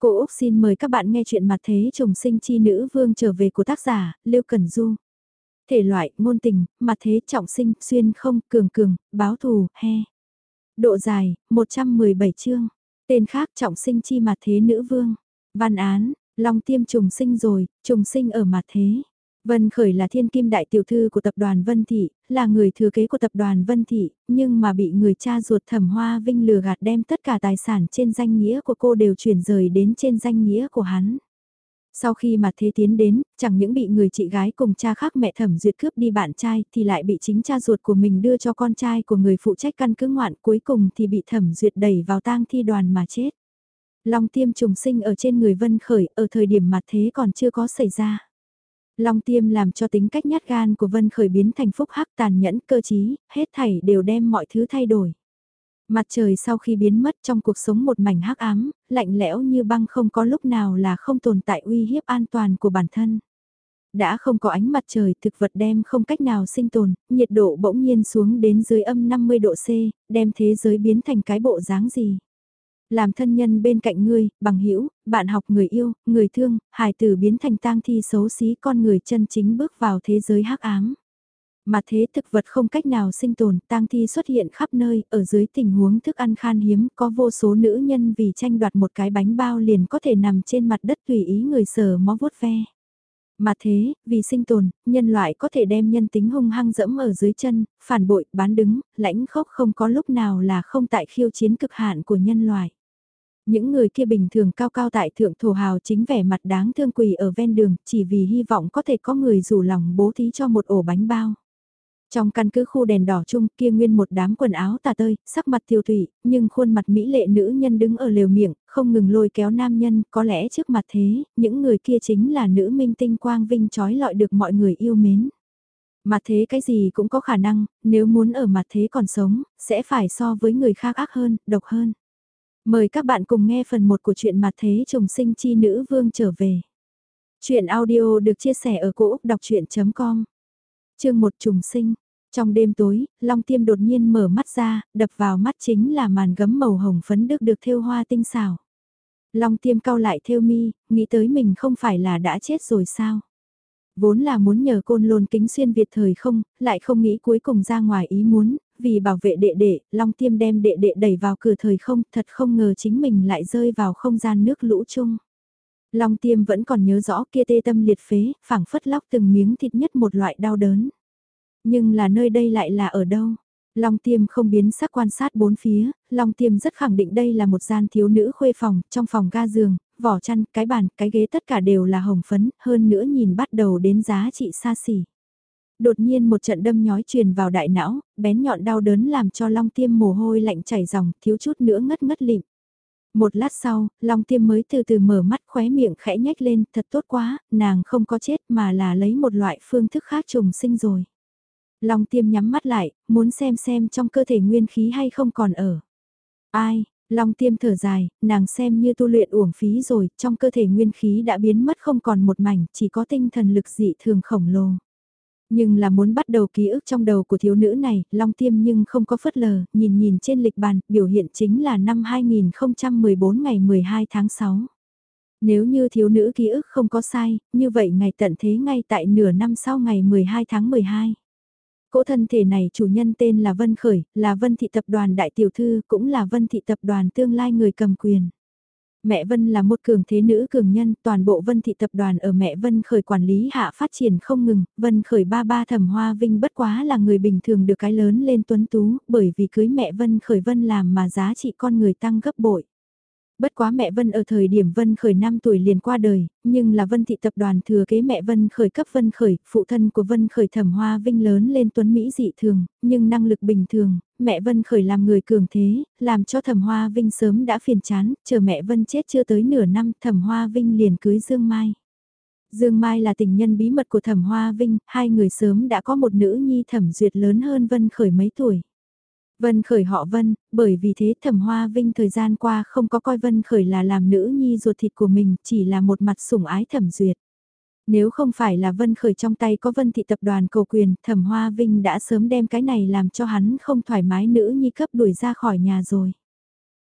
Cô Úc xin mời các bạn nghe chuyện mặt thế trùng sinh chi nữ vương trở về của tác giả, Lưu Cẩn Du. Thể loại, ngôn tình, mặt thế trọng sinh, xuyên không, cường cường, báo thù, he. Độ dài, 117 chương. Tên khác trọng sinh chi mặt thế nữ vương. Văn án, Long tiêm trùng sinh rồi, trùng sinh ở mặt thế. Vân Khởi là thiên kim đại tiểu thư của tập đoàn Vân Thị, là người thừa kế của tập đoàn Vân Thị, nhưng mà bị người cha ruột thẩm hoa vinh lừa gạt đem tất cả tài sản trên danh nghĩa của cô đều chuyển rời đến trên danh nghĩa của hắn. Sau khi mà thế tiến đến, chẳng những bị người chị gái cùng cha khác mẹ thẩm duyệt cướp đi bạn trai thì lại bị chính cha ruột của mình đưa cho con trai của người phụ trách căn cứ ngoạn cuối cùng thì bị thẩm duyệt đẩy vào tang thi đoàn mà chết. Long tiêm trùng sinh ở trên người Vân Khởi ở thời điểm mặt thế còn chưa có xảy ra. Long tiêm làm cho tính cách nhát gan của Vân Khởi biến thành phúc hắc tàn nhẫn cơ chí, hết thảy đều đem mọi thứ thay đổi. Mặt trời sau khi biến mất trong cuộc sống một mảnh hắc ám, lạnh lẽo như băng không có lúc nào là không tồn tại uy hiếp an toàn của bản thân. Đã không có ánh mặt trời thực vật đem không cách nào sinh tồn, nhiệt độ bỗng nhiên xuống đến dưới âm 50 độ C, đem thế giới biến thành cái bộ dáng gì. Làm thân nhân bên cạnh ngươi, bằng hữu bạn học người yêu, người thương, hài tử biến thành tang thi xấu xí con người chân chính bước vào thế giới hắc ám. Mà thế thực vật không cách nào sinh tồn, tang thi xuất hiện khắp nơi, ở dưới tình huống thức ăn khan hiếm, có vô số nữ nhân vì tranh đoạt một cái bánh bao liền có thể nằm trên mặt đất tùy ý người sờ mó vuốt ve. Mà thế, vì sinh tồn, nhân loại có thể đem nhân tính hung hăng dẫm ở dưới chân, phản bội, bán đứng, lãnh khốc không có lúc nào là không tại khiêu chiến cực hạn của nhân loại. Những người kia bình thường cao cao tại thượng thổ hào chính vẻ mặt đáng thương quỳ ở ven đường chỉ vì hy vọng có thể có người rủ lòng bố thí cho một ổ bánh bao. Trong căn cứ khu đèn đỏ chung kia nguyên một đám quần áo tà tơi, sắc mặt thiêu thủy, nhưng khuôn mặt mỹ lệ nữ nhân đứng ở lều miệng, không ngừng lôi kéo nam nhân, có lẽ trước mặt thế, những người kia chính là nữ minh tinh quang vinh trói lọi được mọi người yêu mến. Mặt thế cái gì cũng có khả năng, nếu muốn ở mặt thế còn sống, sẽ phải so với người khác ác hơn, độc hơn. Mời các bạn cùng nghe phần 1 của truyện mặt thế trùng sinh chi nữ vương trở về. Chuyện audio được chia sẻ ở cỗ đọc chuyện.com Chương 1 trùng sinh. Trong đêm tối, Long Tiêm đột nhiên mở mắt ra, đập vào mắt chính là màn gấm màu hồng phấn đức được thêu hoa tinh xảo. Long Tiêm cau lại thêu mi, nghĩ tới mình không phải là đã chết rồi sao? Vốn là muốn nhờ côn lôn kính xuyên Việt thời không, lại không nghĩ cuối cùng ra ngoài ý muốn, vì bảo vệ đệ đệ, Long Tiêm đem đệ đệ đẩy vào cửa thời không, thật không ngờ chính mình lại rơi vào không gian nước lũ chung. Long Tiêm vẫn còn nhớ rõ kia tê tâm liệt phế, phảng phất lóc từng miếng thịt nhất một loại đau đớn. Nhưng là nơi đây lại là ở đâu? Long Tiêm không biến sắc quan sát bốn phía, Long Tiêm rất khẳng định đây là một gian thiếu nữ khuê phòng, trong phòng ga giường, vỏ chăn, cái bàn, cái ghế tất cả đều là hồng phấn, hơn nữa nhìn bắt đầu đến giá trị xa xỉ. Đột nhiên một trận đâm nhói truyền vào đại não, bén nhọn đau đớn làm cho Long Tiêm mồ hôi lạnh chảy ròng, thiếu chút nữa ngất ngất lịm. Một lát sau, Long Tiêm mới từ từ mở mắt khóe miệng khẽ nhếch lên, thật tốt quá, nàng không có chết mà là lấy một loại phương thức khác trùng sinh rồi. Long Tiêm nhắm mắt lại, muốn xem xem trong cơ thể nguyên khí hay không còn ở. Ai, Long Tiêm thở dài, nàng xem như tu luyện uổng phí rồi, trong cơ thể nguyên khí đã biến mất không còn một mảnh, chỉ có tinh thần lực dị thường khổng lồ. Nhưng là muốn bắt đầu ký ức trong đầu của thiếu nữ này, Long Tiêm nhưng không có phớt lờ, nhìn nhìn trên lịch bàn, biểu hiện chính là năm 2014 ngày 12 tháng 6. Nếu như thiếu nữ ký ức không có sai, như vậy ngày tận thế ngay tại nửa năm sau ngày 12 tháng 12. Cỗ thân thể này chủ nhân tên là Vân Khởi, là Vân Thị Tập đoàn Đại Tiểu Thư, cũng là Vân Thị Tập đoàn tương lai người cầm quyền. Mẹ Vân là một cường thế nữ cường nhân, toàn bộ Vân thị tập đoàn ở mẹ Vân khởi quản lý hạ phát triển không ngừng, Vân khởi ba ba thẩm hoa vinh bất quá là người bình thường được cái lớn lên tuấn tú, bởi vì cưới mẹ Vân khởi Vân làm mà giá trị con người tăng gấp bội. Bất quá mẹ Vân ở thời điểm Vân Khởi 5 tuổi liền qua đời, nhưng là Vân Thị Tập đoàn thừa kế mẹ Vân Khởi cấp Vân Khởi, phụ thân của Vân Khởi thẩm hoa vinh lớn lên tuấn Mỹ dị thường, nhưng năng lực bình thường, mẹ Vân Khởi làm người cường thế, làm cho thẩm hoa vinh sớm đã phiền chán, chờ mẹ Vân chết chưa tới nửa năm thẩm hoa vinh liền cưới Dương Mai. Dương Mai là tình nhân bí mật của thẩm hoa vinh, hai người sớm đã có một nữ nhi thẩm duyệt lớn hơn Vân Khởi mấy tuổi. Vân Khởi họ Vân, bởi vì thế Thẩm Hoa Vinh thời gian qua không có coi Vân Khởi là làm nữ nhi ruột thịt của mình, chỉ là một mặt sủng ái Thẩm Duyệt. Nếu không phải là Vân Khởi trong tay có Vân Thị Tập đoàn cầu quyền, Thẩm Hoa Vinh đã sớm đem cái này làm cho hắn không thoải mái nữ nhi cấp đuổi ra khỏi nhà rồi.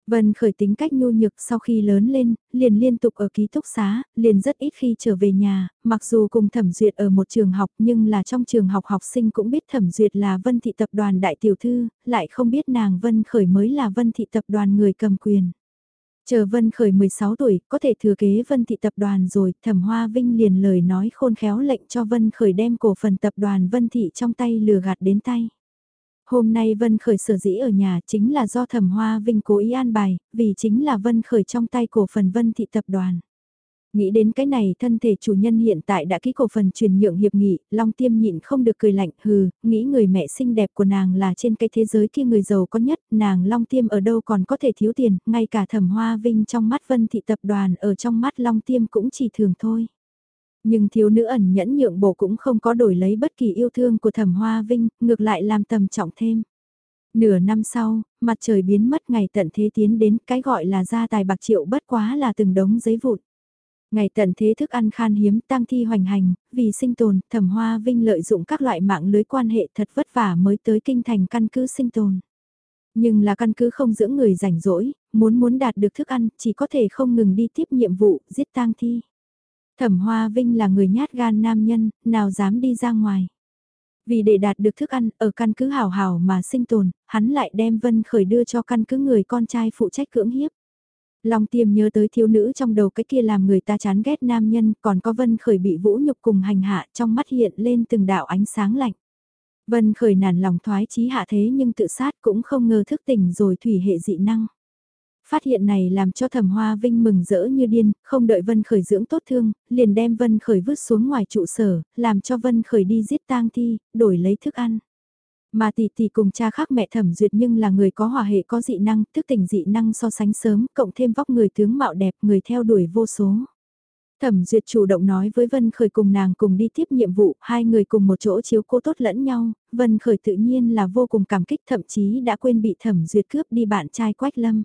Vân khởi tính cách nhu nhược sau khi lớn lên, liền liên tục ở ký túc xá, liền rất ít khi trở về nhà, mặc dù cùng thẩm duyệt ở một trường học nhưng là trong trường học học sinh cũng biết thẩm duyệt là vân thị tập đoàn đại tiểu thư, lại không biết nàng vân khởi mới là vân thị tập đoàn người cầm quyền. Chờ Vân Khởi 16 tuổi, có thể thừa kế Vân Thị Tập đoàn rồi, Thẩm Hoa Vinh liền lời nói khôn khéo lệnh cho Vân Khởi đem cổ phần tập đoàn Vân Thị trong tay lừa gạt đến tay. Hôm nay Vân Khởi sở dĩ ở nhà chính là do Thẩm Hoa Vinh cố ý an bài, vì chính là Vân Khởi trong tay cổ phần Vân Thị Tập đoàn. Nghĩ đến cái này thân thể chủ nhân hiện tại đã ký cổ phần truyền nhượng hiệp nghị, Long Tiêm nhịn không được cười lạnh hừ, nghĩ người mẹ xinh đẹp của nàng là trên cái thế giới kia người giàu có nhất, nàng Long Tiêm ở đâu còn có thể thiếu tiền, ngay cả thẩm hoa vinh trong mắt Vân Thị Tập đoàn ở trong mắt Long Tiêm cũng chỉ thường thôi. Nhưng thiếu nữ ẩn nhẫn nhượng bộ cũng không có đổi lấy bất kỳ yêu thương của thẩm hoa vinh, ngược lại làm tầm trọng thêm. Nửa năm sau, mặt trời biến mất ngày tận thế tiến đến cái gọi là gia tài bạc triệu bất quá là từng đống giấy vụn. Ngày tận thế thức ăn khan hiếm tăng thi hoành hành, vì sinh tồn, thẩm hoa vinh lợi dụng các loại mạng lưới quan hệ thật vất vả mới tới kinh thành căn cứ sinh tồn. Nhưng là căn cứ không dưỡng người rảnh rỗi, muốn muốn đạt được thức ăn, chỉ có thể không ngừng đi tiếp nhiệm vụ, giết tang thi. Thẩm Hoa Vinh là người nhát gan nam nhân, nào dám đi ra ngoài. Vì để đạt được thức ăn, ở căn cứ hào hào mà sinh tồn, hắn lại đem Vân Khởi đưa cho căn cứ người con trai phụ trách cưỡng hiếp. Long tiêm nhớ tới thiếu nữ trong đầu cái kia làm người ta chán ghét nam nhân, còn có Vân Khởi bị vũ nhục cùng hành hạ trong mắt hiện lên từng đạo ánh sáng lạnh. Vân Khởi nản lòng thoái chí hạ thế nhưng tự sát cũng không ngờ thức tỉnh rồi thủy hệ dị năng. Phát hiện này làm cho thẩm hoa vinh mừng rỡ như điên, không đợi Vân Khởi dưỡng tốt thương, liền đem Vân Khởi vứt xuống ngoài trụ sở, làm cho Vân Khởi đi giết tang thi, đổi lấy thức ăn. Mà tỷ tỷ cùng cha khác mẹ thẩm duyệt nhưng là người có hòa hệ có dị năng, thức tỉnh dị năng so sánh sớm, cộng thêm vóc người tướng mạo đẹp, người theo đuổi vô số. Thẩm duyệt chủ động nói với Vân Khởi cùng nàng cùng đi tiếp nhiệm vụ, hai người cùng một chỗ chiếu cố tốt lẫn nhau, Vân Khởi tự nhiên là vô cùng cảm kích thậm chí đã quên bị thẩm duyệt cướp đi bạn trai Quách Lâm.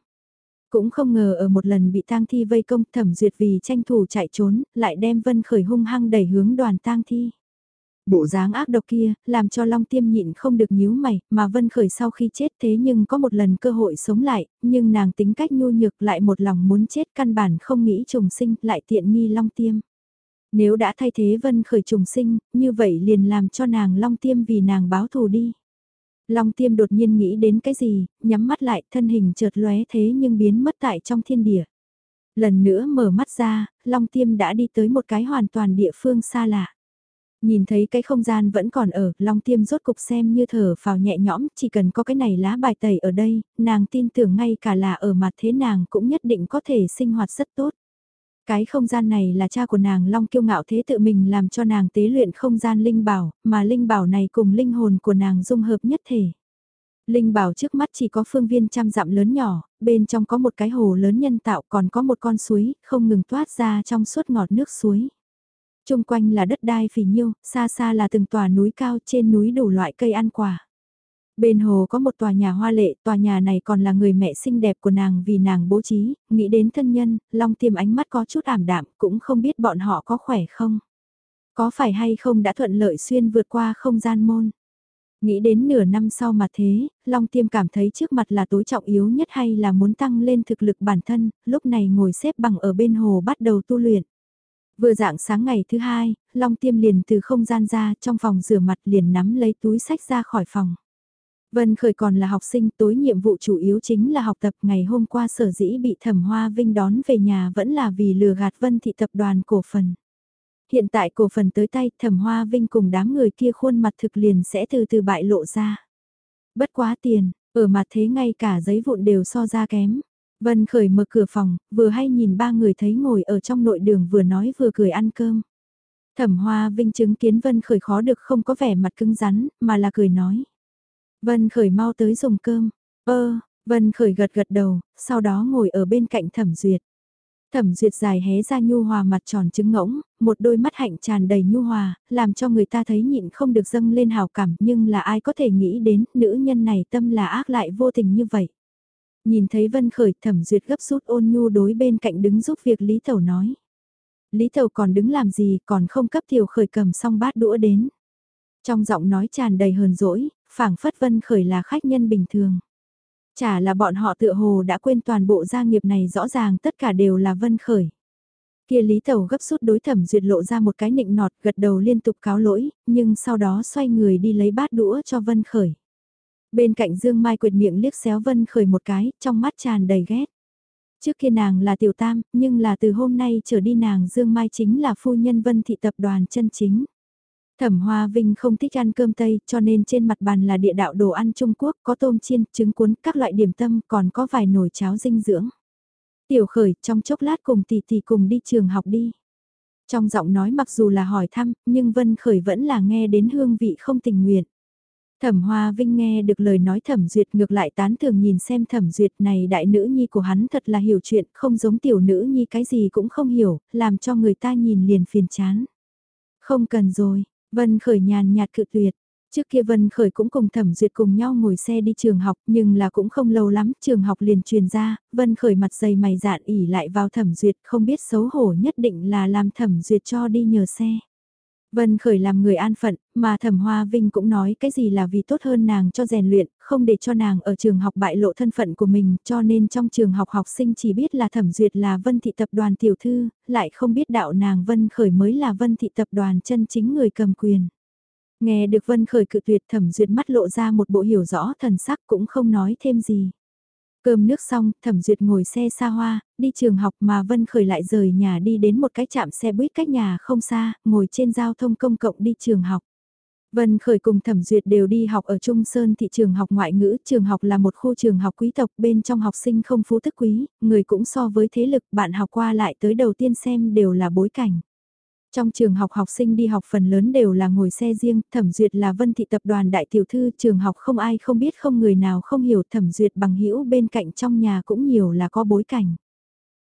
Cũng không ngờ ở một lần bị tang thi vây công thẩm duyệt vì tranh thủ chạy trốn, lại đem Vân Khởi hung hăng đẩy hướng đoàn tang thi. Bộ dáng ác độc kia, làm cho Long Tiêm nhịn không được nhíu mày, mà Vân Khởi sau khi chết thế nhưng có một lần cơ hội sống lại, nhưng nàng tính cách nhu nhược lại một lòng muốn chết căn bản không nghĩ trùng sinh, lại tiện nghi Long Tiêm. Nếu đã thay thế Vân Khởi trùng sinh, như vậy liền làm cho nàng Long Tiêm vì nàng báo thù đi. Long Tiêm đột nhiên nghĩ đến cái gì, nhắm mắt lại, thân hình chợt lóe thế nhưng biến mất tại trong thiên địa. Lần nữa mở mắt ra, Long Tiêm đã đi tới một cái hoàn toàn địa phương xa lạ. Nhìn thấy cái không gian vẫn còn ở, Long Tiêm rốt cục xem như thở vào nhẹ nhõm, chỉ cần có cái này lá bài tẩy ở đây, nàng tin tưởng ngay cả là ở mặt thế nàng cũng nhất định có thể sinh hoạt rất tốt. Cái không gian này là cha của nàng Long kiêu ngạo thế tự mình làm cho nàng tế luyện không gian linh bảo, mà linh bảo này cùng linh hồn của nàng dung hợp nhất thể. Linh bảo trước mắt chỉ có phương viên trăm dặm lớn nhỏ, bên trong có một cái hồ lớn nhân tạo còn có một con suối, không ngừng toát ra trong suốt ngọt nước suối. Trung quanh là đất đai phì nhiêu, xa xa là từng tòa núi cao trên núi đủ loại cây ăn quả. Bên hồ có một tòa nhà hoa lệ, tòa nhà này còn là người mẹ xinh đẹp của nàng vì nàng bố trí, nghĩ đến thân nhân, Long tiêm ánh mắt có chút ảm đạm, cũng không biết bọn họ có khỏe không. Có phải hay không đã thuận lợi xuyên vượt qua không gian môn. Nghĩ đến nửa năm sau mà thế, Long Tiêm cảm thấy trước mặt là tối trọng yếu nhất hay là muốn tăng lên thực lực bản thân, lúc này ngồi xếp bằng ở bên hồ bắt đầu tu luyện. Vừa dạng sáng ngày thứ hai, Long Tiêm liền từ không gian ra trong phòng rửa mặt liền nắm lấy túi sách ra khỏi phòng. Vân Khởi còn là học sinh tối nhiệm vụ chủ yếu chính là học tập ngày hôm qua sở dĩ bị thẩm hoa vinh đón về nhà vẫn là vì lừa gạt Vân Thị Tập đoàn cổ phần. Hiện tại cổ phần tới tay thẩm hoa vinh cùng đám người kia khuôn mặt thực liền sẽ từ từ bại lộ ra. Bất quá tiền, ở mặt thế ngay cả giấy vụn đều so ra kém. Vân Khởi mở cửa phòng, vừa hay nhìn ba người thấy ngồi ở trong nội đường vừa nói vừa cười ăn cơm. Thẩm Hoa Vinh chứng kiến Vân Khởi khó được không có vẻ mặt cứng rắn, mà là cười nói. Vân Khởi mau tới dùng cơm. Ơ, Vân Khởi gật gật đầu, sau đó ngồi ở bên cạnh Thẩm Duyệt. Thẩm Duyệt dài hé ra nhu hòa mặt tròn trứng ngỗng, một đôi mắt hạnh tràn đầy nhu hòa, làm cho người ta thấy nhịn không được dâng lên hào cảm nhưng là ai có thể nghĩ đến nữ nhân này tâm là ác lại vô tình như vậy. Nhìn thấy Vân Khởi thẩm duyệt gấp rút ôn nhu đối bên cạnh đứng giúp việc Lý Tẩu nói. Lý Tẩu còn đứng làm gì còn không cấp tiểu khởi cầm xong bát đũa đến. Trong giọng nói tràn đầy hờn dỗi, phảng phất Vân Khởi là khách nhân bình thường. Chả là bọn họ tựa hồ đã quên toàn bộ gia nghiệp này rõ ràng tất cả đều là Vân Khởi. Kia Lý Tẩu gấp rút đối thẩm duyệt lộ ra một cái nịnh nọt gật đầu liên tục cáo lỗi, nhưng sau đó xoay người đi lấy bát đũa cho Vân Khởi. Bên cạnh Dương Mai quyệt miệng liếc xéo Vân Khởi một cái, trong mắt tràn đầy ghét. Trước kia nàng là tiểu tam, nhưng là từ hôm nay trở đi nàng Dương Mai chính là phu nhân Vân Thị Tập đoàn chân chính. Thẩm Hoa Vinh không thích ăn cơm Tây cho nên trên mặt bàn là địa đạo đồ ăn Trung Quốc, có tôm chiên, trứng cuốn, các loại điểm tâm, còn có vài nồi cháo dinh dưỡng. Tiểu khởi trong chốc lát cùng tỷ tỷ cùng đi trường học đi. Trong giọng nói mặc dù là hỏi thăm, nhưng Vân Khởi vẫn là nghe đến hương vị không tình nguyện. Thẩm Hoa Vinh nghe được lời nói Thẩm Duyệt ngược lại tán thường nhìn xem Thẩm Duyệt này đại nữ nhi của hắn thật là hiểu chuyện, không giống tiểu nữ nhi cái gì cũng không hiểu, làm cho người ta nhìn liền phiền chán. Không cần rồi, Vân Khởi nhàn nhạt cự tuyệt. Trước kia Vân Khởi cũng cùng Thẩm Duyệt cùng nhau ngồi xe đi trường học nhưng là cũng không lâu lắm trường học liền truyền ra, Vân Khởi mặt dày mày dạn ỉ lại vào Thẩm Duyệt không biết xấu hổ nhất định là làm Thẩm Duyệt cho đi nhờ xe. Vân Khởi làm người an phận, mà Thẩm Hoa Vinh cũng nói cái gì là vì tốt hơn nàng cho rèn luyện, không để cho nàng ở trường học bại lộ thân phận của mình, cho nên trong trường học học sinh chỉ biết là Thẩm Duyệt là Vân Thị Tập đoàn tiểu thư, lại không biết đạo nàng Vân Khởi mới là Vân Thị Tập đoàn chân chính người cầm quyền. Nghe được Vân Khởi cự tuyệt Thẩm Duyệt mắt lộ ra một bộ hiểu rõ thần sắc cũng không nói thêm gì. Cơm nước xong, Thẩm Duyệt ngồi xe xa hoa, đi trường học mà Vân Khởi lại rời nhà đi đến một cái trạm xe buýt cách nhà không xa, ngồi trên giao thông công cộng đi trường học. Vân Khởi cùng Thẩm Duyệt đều đi học ở Trung Sơn thị trường học ngoại ngữ, trường học là một khu trường học quý tộc, bên trong học sinh không phú thức quý, người cũng so với thế lực bạn học qua lại tới đầu tiên xem đều là bối cảnh. Trong trường học học sinh đi học phần lớn đều là ngồi xe riêng, thẩm duyệt là vân thị tập đoàn đại tiểu thư, trường học không ai không biết không người nào không hiểu thẩm duyệt bằng hữu bên cạnh trong nhà cũng nhiều là có bối cảnh.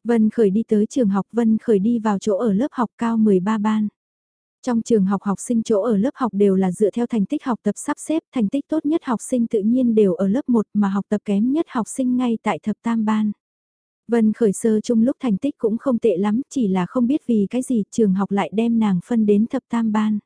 Vân Khởi đi tới trường học Vân Khởi đi vào chỗ ở lớp học cao 13 ban. Trong trường học học sinh chỗ ở lớp học đều là dựa theo thành tích học tập sắp xếp, thành tích tốt nhất học sinh tự nhiên đều ở lớp 1 mà học tập kém nhất học sinh ngay tại thập tam ban. Vân khởi sơ chung lúc thành tích cũng không tệ lắm, chỉ là không biết vì cái gì trường học lại đem nàng phân đến thập tam ban.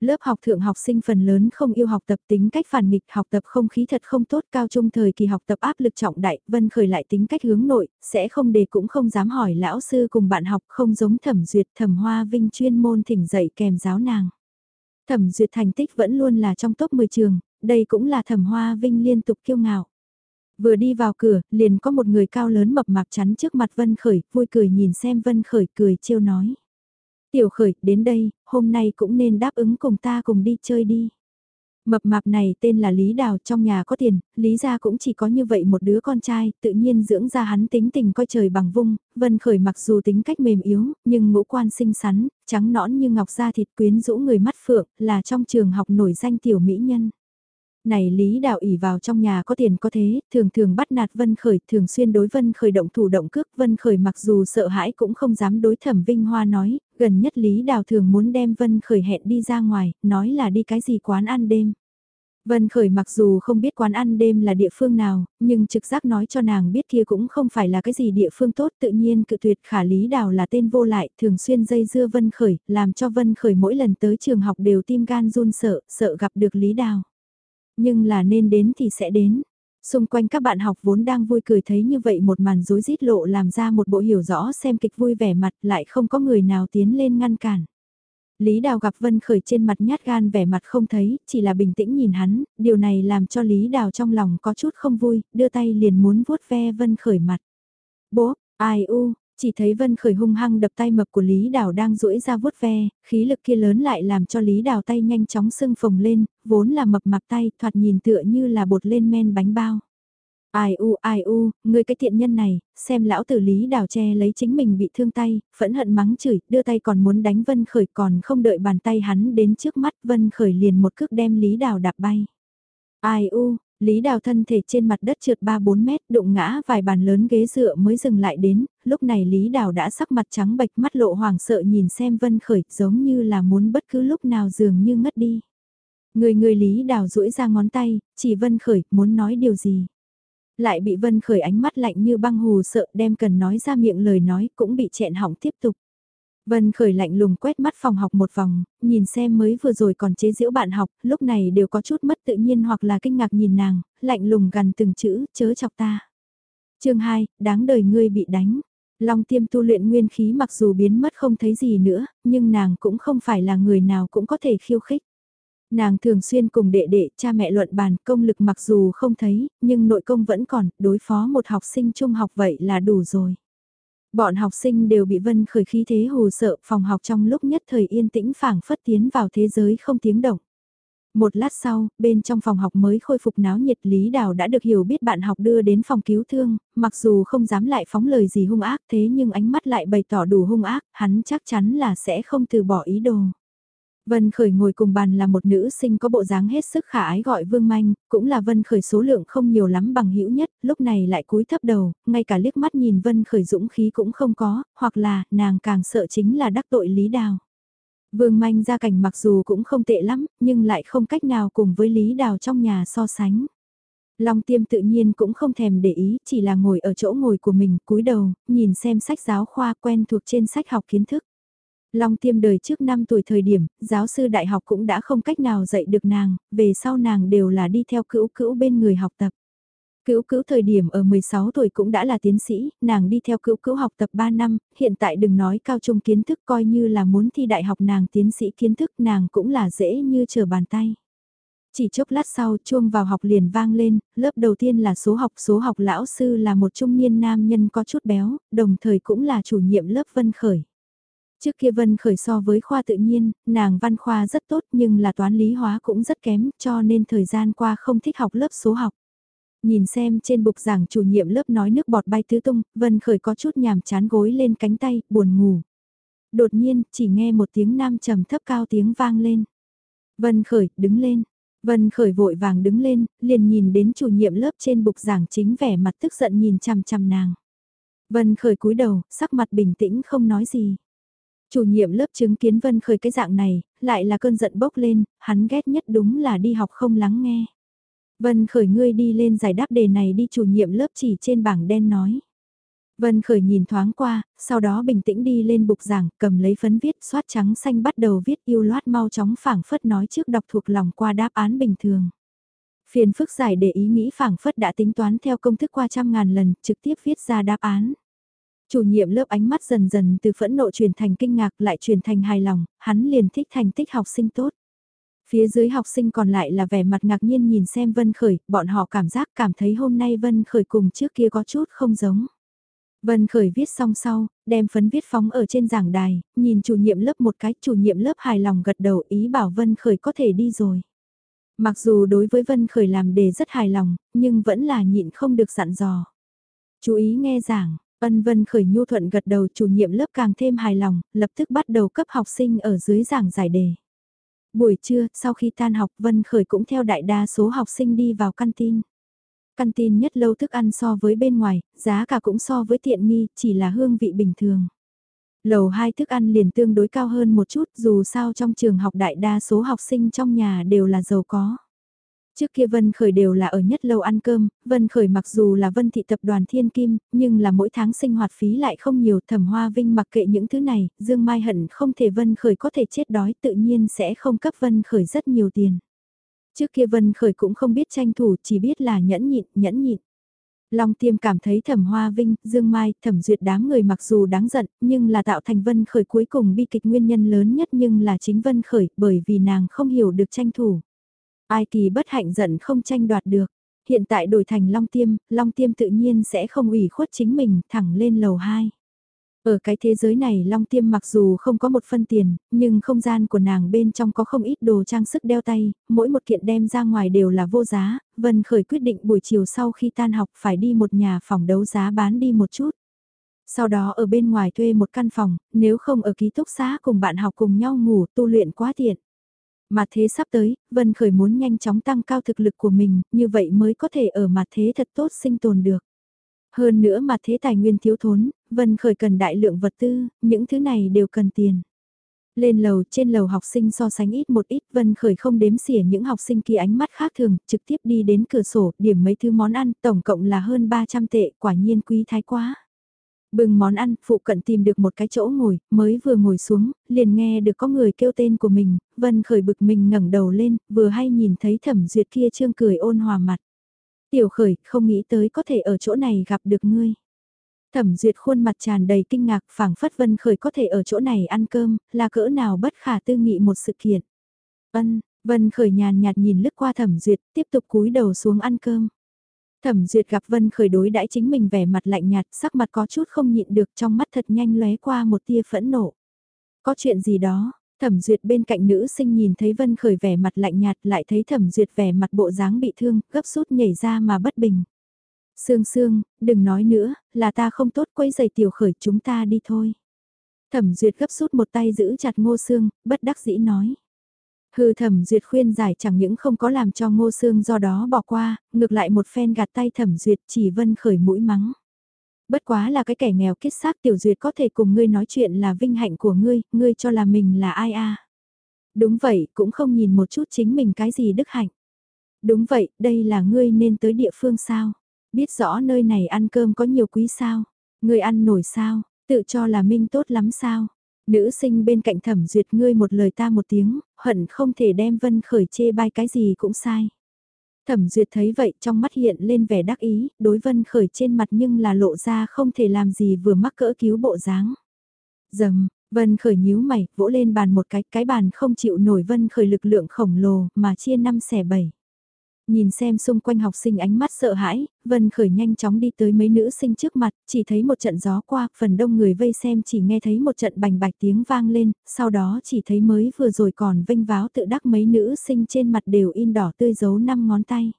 Lớp học thượng học sinh phần lớn không yêu học tập tính cách phản nghịch học tập không khí thật không tốt cao trung thời kỳ học tập áp lực trọng đại, Vân khởi lại tính cách hướng nội, sẽ không đề cũng không dám hỏi lão sư cùng bạn học không giống thẩm duyệt thẩm hoa vinh chuyên môn thỉnh dạy kèm giáo nàng. Thẩm duyệt thành tích vẫn luôn là trong top 10 trường, đây cũng là thẩm hoa vinh liên tục kiêu ngạo. Vừa đi vào cửa, liền có một người cao lớn mập mạp chắn trước mặt Vân Khởi, vui cười nhìn xem Vân Khởi cười trêu nói. Tiểu Khởi, đến đây, hôm nay cũng nên đáp ứng cùng ta cùng đi chơi đi. Mập mạp này tên là Lý Đào, trong nhà có tiền, Lý gia cũng chỉ có như vậy một đứa con trai, tự nhiên dưỡng ra hắn tính tình coi trời bằng vung, Vân Khởi mặc dù tính cách mềm yếu, nhưng ngũ quan xinh xắn, trắng nõn như ngọc da thịt quyến rũ người mắt phượng, là trong trường học nổi danh tiểu mỹ nhân. Này Lý Đạo ỉ vào trong nhà có tiền có thế, thường thường bắt nạt Vân Khởi, thường xuyên đối Vân Khởi động thủ động cước. Vân Khởi mặc dù sợ hãi cũng không dám đối thẩm Vinh Hoa nói, gần nhất Lý Đào thường muốn đem Vân Khởi hẹn đi ra ngoài, nói là đi cái gì quán ăn đêm. Vân Khởi mặc dù không biết quán ăn đêm là địa phương nào, nhưng trực giác nói cho nàng biết kia cũng không phải là cái gì địa phương tốt tự nhiên cự tuyệt khả Lý Đào là tên vô lại, thường xuyên dây dưa Vân Khởi, làm cho Vân Khởi mỗi lần tới trường học đều tim gan run sợ, sợ gặp được Lý Đào. Nhưng là nên đến thì sẽ đến. Xung quanh các bạn học vốn đang vui cười thấy như vậy một màn rối rít lộ làm ra một bộ hiểu rõ xem kịch vui vẻ mặt lại không có người nào tiến lên ngăn cản. Lý Đào gặp Vân Khởi trên mặt nhát gan vẻ mặt không thấy, chỉ là bình tĩnh nhìn hắn, điều này làm cho Lý Đào trong lòng có chút không vui, đưa tay liền muốn vuốt ve Vân Khởi mặt. Bố, ai u, chỉ thấy Vân Khởi hung hăng đập tay mập của Lý Đào đang duỗi ra vuốt ve, khí lực kia lớn lại làm cho Lý Đào tay nhanh chóng sưng phồng lên, vốn là mập mạp tay, thoạt nhìn tựa như là bột lên men bánh bao. Ai u ai u, người cái tiện nhân này, xem lão tử Lý Đào che lấy chính mình bị thương tay, phẫn hận mắng chửi, đưa tay còn muốn đánh Vân Khởi còn không đợi bàn tay hắn đến trước mắt Vân Khởi liền một cước đem Lý Đào đạp bay. Ai u, Lý Đào thân thể trên mặt đất trượt 3-4 mét đụng ngã vài bàn lớn ghế dựa mới dừng lại đến, lúc này Lý Đào đã sắc mặt trắng bệch mắt lộ hoàng sợ nhìn xem Vân Khởi giống như là muốn bất cứ lúc nào dường như ngất đi. Người người Lý Đào duỗi ra ngón tay, chỉ Vân Khởi muốn nói điều gì. Lại bị Vân Khởi ánh mắt lạnh như băng hù sợ đem cần nói ra miệng lời nói cũng bị chẹn hỏng tiếp tục. Vân Khởi lạnh lùng quét mắt phòng học một vòng, nhìn xem mới vừa rồi còn chế giễu bạn học, lúc này đều có chút mất tự nhiên hoặc là kinh ngạc nhìn nàng, lạnh lùng gần từng chữ, chớ chọc ta. chương 2, đáng đời ngươi bị đánh. Long tiêm tu luyện nguyên khí mặc dù biến mất không thấy gì nữa, nhưng nàng cũng không phải là người nào cũng có thể khiêu khích. Nàng thường xuyên cùng đệ đệ cha mẹ luận bàn công lực mặc dù không thấy, nhưng nội công vẫn còn, đối phó một học sinh trung học vậy là đủ rồi. Bọn học sinh đều bị Vân khởi khí thế hù sợ, phòng học trong lúc nhất thời yên tĩnh phảng phất tiến vào thế giới không tiếng động. Một lát sau, bên trong phòng học mới khôi phục náo nhiệt Lý Đào đã được hiểu biết bạn học đưa đến phòng cứu thương, mặc dù không dám lại phóng lời gì hung ác thế nhưng ánh mắt lại bày tỏ đủ hung ác, hắn chắc chắn là sẽ không từ bỏ ý đồ. Vân Khởi ngồi cùng bàn là một nữ sinh có bộ dáng hết sức khả ái gọi Vương Manh, cũng là Vân Khởi số lượng không nhiều lắm bằng hữu nhất, lúc này lại cúi thấp đầu, ngay cả liếc mắt nhìn Vân Khởi dũng khí cũng không có, hoặc là nàng càng sợ chính là đắc tội Lý Đào. Vương Manh gia cảnh mặc dù cũng không tệ lắm, nhưng lại không cách nào cùng với Lý Đào trong nhà so sánh. Long tiêm tự nhiên cũng không thèm để ý, chỉ là ngồi ở chỗ ngồi của mình, cúi đầu, nhìn xem sách giáo khoa quen thuộc trên sách học kiến thức. Long tiêm đời trước 5 tuổi thời điểm, giáo sư đại học cũng đã không cách nào dạy được nàng, về sau nàng đều là đi theo cữu cữu bên người học tập. Cữu cữu thời điểm ở 16 tuổi cũng đã là tiến sĩ, nàng đi theo cữu cữu học tập 3 năm, hiện tại đừng nói cao trung kiến thức coi như là muốn thi đại học nàng tiến sĩ kiến thức nàng cũng là dễ như trở bàn tay. Chỉ chốc lát sau chuông vào học liền vang lên, lớp đầu tiên là số học, số học lão sư là một trung niên nam nhân có chút béo, đồng thời cũng là chủ nhiệm lớp Vân Khởi. Trước kia Vân Khởi so với khoa tự nhiên, nàng văn khoa rất tốt nhưng là toán lý hóa cũng rất kém cho nên thời gian qua không thích học lớp số học. Nhìn xem trên bục giảng chủ nhiệm lớp nói nước bọt bay tứ tung, Vân Khởi có chút nhàm chán gối lên cánh tay, buồn ngủ. Đột nhiên, chỉ nghe một tiếng nam trầm thấp cao tiếng vang lên. Vân Khởi, đứng lên. Vân Khởi vội vàng đứng lên, liền nhìn đến chủ nhiệm lớp trên bục giảng chính vẻ mặt tức giận nhìn chằm chằm nàng. Vân Khởi cúi đầu, sắc mặt bình tĩnh không nói gì. Chủ nhiệm lớp chứng kiến Vân Khởi cái dạng này, lại là cơn giận bốc lên, hắn ghét nhất đúng là đi học không lắng nghe. Vân Khởi ngươi đi lên giải đáp đề này đi chủ nhiệm lớp chỉ trên bảng đen nói. Vân Khởi nhìn thoáng qua, sau đó bình tĩnh đi lên bục giảng, cầm lấy phấn viết xoát trắng xanh bắt đầu viết yêu loát mau chóng phảng phất nói trước đọc thuộc lòng qua đáp án bình thường. Phiền phức giải để ý nghĩ phảng phất đã tính toán theo công thức qua trăm ngàn lần, trực tiếp viết ra đáp án. Chủ nhiệm lớp ánh mắt dần dần từ phẫn nộ chuyển thành kinh ngạc lại chuyển thành hài lòng, hắn liền thích thành tích học sinh tốt. Phía dưới học sinh còn lại là vẻ mặt ngạc nhiên nhìn xem Vân Khởi, bọn họ cảm giác cảm thấy hôm nay Vân Khởi cùng trước kia có chút không giống. Vân Khởi viết xong sau, đem phấn viết phóng ở trên giảng đài, nhìn chủ nhiệm lớp một cái, chủ nhiệm lớp hài lòng gật đầu ý bảo Vân Khởi có thể đi rồi. Mặc dù đối với Vân Khởi làm đề rất hài lòng, nhưng vẫn là nhịn không được dặn dò. Chú ý nghe giảng, Ân Vân Khởi nhu thuận gật đầu chủ nhiệm lớp càng thêm hài lòng, lập tức bắt đầu cấp học sinh ở dưới giảng giải đề. Buổi trưa, sau khi tan học Vân Khởi cũng theo đại đa số học sinh đi vào căn tin. Căn tin nhất lâu thức ăn so với bên ngoài, giá cả cũng so với tiện nghi, chỉ là hương vị bình thường. Lầu 2 thức ăn liền tương đối cao hơn một chút dù sao trong trường học đại đa số học sinh trong nhà đều là giàu có. Trước kia Vân Khởi đều là ở nhất lâu ăn cơm, Vân Khởi mặc dù là Vân Thị Tập đoàn Thiên Kim, nhưng là mỗi tháng sinh hoạt phí lại không nhiều thẩm hoa vinh mặc kệ những thứ này, Dương Mai hận không thể Vân Khởi có thể chết đói tự nhiên sẽ không cấp Vân Khởi rất nhiều tiền. Trước kia Vân Khởi cũng không biết tranh thủ chỉ biết là nhẫn nhịn, nhẫn nhịn. Long tiêm cảm thấy thẩm hoa vinh, dương mai, thẩm duyệt đám người mặc dù đáng giận, nhưng là tạo thành vân khởi cuối cùng bi kịch nguyên nhân lớn nhất nhưng là chính vân khởi, bởi vì nàng không hiểu được tranh thủ. Ai kỳ bất hạnh giận không tranh đoạt được. Hiện tại đổi thành Long Tiêm, Long Tiêm tự nhiên sẽ không ủy khuất chính mình thẳng lên lầu 2. Ở cái thế giới này Long Tiêm mặc dù không có một phân tiền, nhưng không gian của nàng bên trong có không ít đồ trang sức đeo tay, mỗi một kiện đem ra ngoài đều là vô giá, Vân Khởi quyết định buổi chiều sau khi tan học phải đi một nhà phòng đấu giá bán đi một chút. Sau đó ở bên ngoài thuê một căn phòng, nếu không ở ký túc xá cùng bạn học cùng nhau ngủ tu luyện quá tiện. Mà thế sắp tới, Vân Khởi muốn nhanh chóng tăng cao thực lực của mình, như vậy mới có thể ở mặt thế thật tốt sinh tồn được. Hơn nữa mặt thế tài nguyên thiếu thốn, Vân Khởi cần đại lượng vật tư, những thứ này đều cần tiền. Lên lầu, trên lầu học sinh so sánh ít một ít, Vân Khởi không đếm xỉa những học sinh kia ánh mắt khác thường, trực tiếp đi đến cửa sổ, điểm mấy thứ món ăn, tổng cộng là hơn 300 tệ, quả nhiên quý thái quá. Bừng món ăn, phụ cận tìm được một cái chỗ ngồi, mới vừa ngồi xuống, liền nghe được có người kêu tên của mình, Vân Khởi bực mình ngẩng đầu lên, vừa hay nhìn thấy thẩm duyệt kia trương cười ôn hòa mặt. Tiểu Khởi, không nghĩ tới có thể ở chỗ này gặp được ngươi. Thẩm duyệt khuôn mặt tràn đầy kinh ngạc phảng phất Vân Khởi có thể ở chỗ này ăn cơm, là cỡ nào bất khả tư nghị một sự kiện. Vân, Vân Khởi nhàn nhạt nhìn lướt qua thẩm duyệt, tiếp tục cúi đầu xuống ăn cơm. Thẩm Duyệt gặp Vân Khởi đối đãi chính mình vẻ mặt lạnh nhạt, sắc mặt có chút không nhịn được trong mắt thật nhanh lóe qua một tia phẫn nộ. Có chuyện gì đó, Thẩm Duyệt bên cạnh nữ sinh nhìn thấy Vân Khởi vẻ mặt lạnh nhạt lại thấy Thẩm Duyệt vẻ mặt bộ dáng bị thương, gấp rút nhảy ra mà bất bình. Sương Sương, đừng nói nữa, là ta không tốt quấy giày tiểu khởi chúng ta đi thôi. Thẩm Duyệt gấp rút một tay giữ chặt ngô sương, bất đắc dĩ nói. Hư thẩm duyệt khuyên giải chẳng những không có làm cho ngô xương do đó bỏ qua, ngược lại một phen gạt tay thẩm duyệt chỉ vân khởi mũi mắng. Bất quá là cái kẻ nghèo kết xác tiểu duyệt có thể cùng ngươi nói chuyện là vinh hạnh của ngươi, ngươi cho là mình là ai a Đúng vậy, cũng không nhìn một chút chính mình cái gì đức hạnh. Đúng vậy, đây là ngươi nên tới địa phương sao? Biết rõ nơi này ăn cơm có nhiều quý sao? Ngươi ăn nổi sao? Tự cho là minh tốt lắm sao? Nữ sinh bên cạnh thẩm duyệt ngươi một lời ta một tiếng, hận không thể đem vân khởi chê bai cái gì cũng sai. Thẩm duyệt thấy vậy trong mắt hiện lên vẻ đắc ý, đối vân khởi trên mặt nhưng là lộ ra không thể làm gì vừa mắc cỡ cứu bộ dáng. Dầm, vân khởi nhíu mày, vỗ lên bàn một cái, cái bàn không chịu nổi vân khởi lực lượng khổng lồ mà chia năm xẻ bảy. Nhìn xem xung quanh học sinh ánh mắt sợ hãi, Vân Khởi nhanh chóng đi tới mấy nữ sinh trước mặt, chỉ thấy một trận gió qua, phần đông người vây xem chỉ nghe thấy một trận bành bạch tiếng vang lên, sau đó chỉ thấy mới vừa rồi còn vinh váo tự đắc mấy nữ sinh trên mặt đều in đỏ tươi dấu năm ngón tay.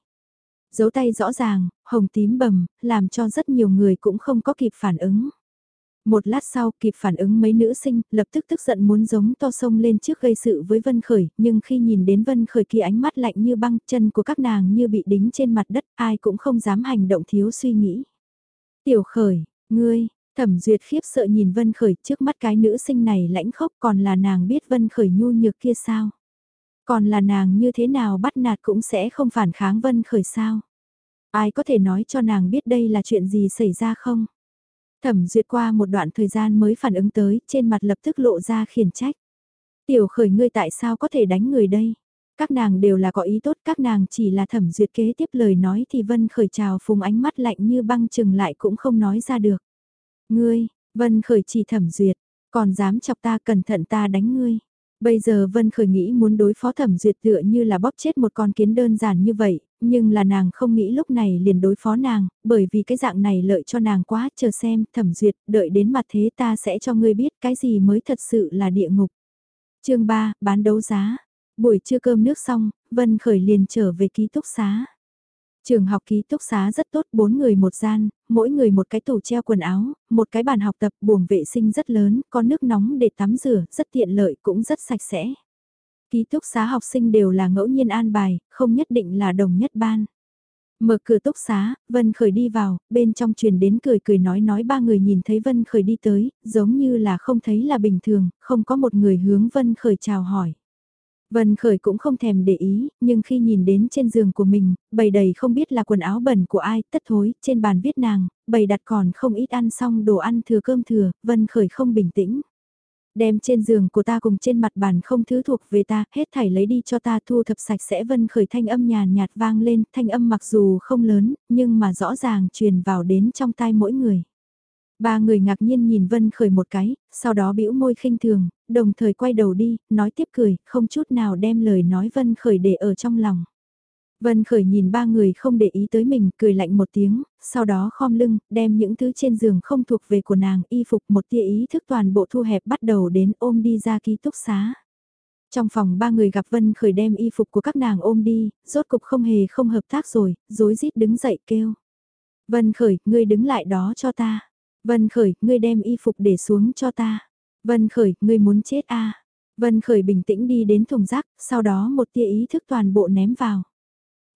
Dấu tay rõ ràng, hồng tím bầm, làm cho rất nhiều người cũng không có kịp phản ứng. Một lát sau kịp phản ứng mấy nữ sinh, lập tức tức giận muốn giống to sông lên trước gây sự với Vân Khởi, nhưng khi nhìn đến Vân Khởi kia ánh mắt lạnh như băng, chân của các nàng như bị đính trên mặt đất, ai cũng không dám hành động thiếu suy nghĩ. Tiểu Khởi, ngươi, thẩm duyệt khiếp sợ nhìn Vân Khởi trước mắt cái nữ sinh này lãnh khốc còn là nàng biết Vân Khởi nhu nhược kia sao? Còn là nàng như thế nào bắt nạt cũng sẽ không phản kháng Vân Khởi sao? Ai có thể nói cho nàng biết đây là chuyện gì xảy ra không? Thẩm duyệt qua một đoạn thời gian mới phản ứng tới, trên mặt lập tức lộ ra khiển trách. Tiểu khởi ngươi tại sao có thể đánh người đây? Các nàng đều là có ý tốt, các nàng chỉ là thẩm duyệt kế tiếp lời nói thì Vân khởi chào phùng ánh mắt lạnh như băng chừng lại cũng không nói ra được. Ngươi, Vân khởi chỉ thẩm duyệt, còn dám chọc ta cẩn thận ta đánh ngươi. Bây giờ Vân Khởi nghĩ muốn đối phó thẩm duyệt tựa như là bóp chết một con kiến đơn giản như vậy, nhưng là nàng không nghĩ lúc này liền đối phó nàng, bởi vì cái dạng này lợi cho nàng quá, chờ xem, thẩm duyệt, đợi đến mặt thế ta sẽ cho ngươi biết cái gì mới thật sự là địa ngục. chương 3, bán đấu giá. Buổi trưa cơm nước xong, Vân Khởi liền trở về ký túc xá. Trường học ký túc xá rất tốt, bốn người một gian, mỗi người một cái tủ treo quần áo, một cái bàn học tập, buồng vệ sinh rất lớn, có nước nóng để tắm rửa, rất tiện lợi cũng rất sạch sẽ. Ký túc xá học sinh đều là ngẫu nhiên an bài, không nhất định là đồng nhất ban. Mở cửa túc xá, Vân Khởi đi vào, bên trong truyền đến cười cười nói nói ba người nhìn thấy Vân Khởi đi tới, giống như là không thấy là bình thường, không có một người hướng Vân Khởi chào hỏi. Vân Khởi cũng không thèm để ý, nhưng khi nhìn đến trên giường của mình, bầy đầy không biết là quần áo bẩn của ai, tất thối, trên bàn viết nàng, bầy đặt còn không ít ăn xong đồ ăn thừa cơm thừa, Vân Khởi không bình tĩnh. Đem trên giường của ta cùng trên mặt bàn không thứ thuộc về ta, hết thảy lấy đi cho ta thu thập sạch sẽ Vân Khởi thanh âm nhàn nhạt vang lên, thanh âm mặc dù không lớn, nhưng mà rõ ràng truyền vào đến trong tai mỗi người. Ba người ngạc nhiên nhìn Vân Khởi một cái, sau đó bĩu môi khinh thường, đồng thời quay đầu đi, nói tiếp cười, không chút nào đem lời nói Vân Khởi để ở trong lòng. Vân Khởi nhìn ba người không để ý tới mình, cười lạnh một tiếng, sau đó khom lưng, đem những thứ trên giường không thuộc về của nàng, y phục một tia ý thức toàn bộ thu hẹp bắt đầu đến ôm đi ra ký túc xá. Trong phòng ba người gặp Vân Khởi đem y phục của các nàng ôm đi, rốt cục không hề không hợp tác rồi, dối rít đứng dậy kêu. Vân Khởi, ngươi đứng lại đó cho ta. Vân Khởi, ngươi đem y phục để xuống cho ta. Vân Khởi, ngươi muốn chết à? Vân Khởi bình tĩnh đi đến thùng rác, sau đó một tia ý thức toàn bộ ném vào.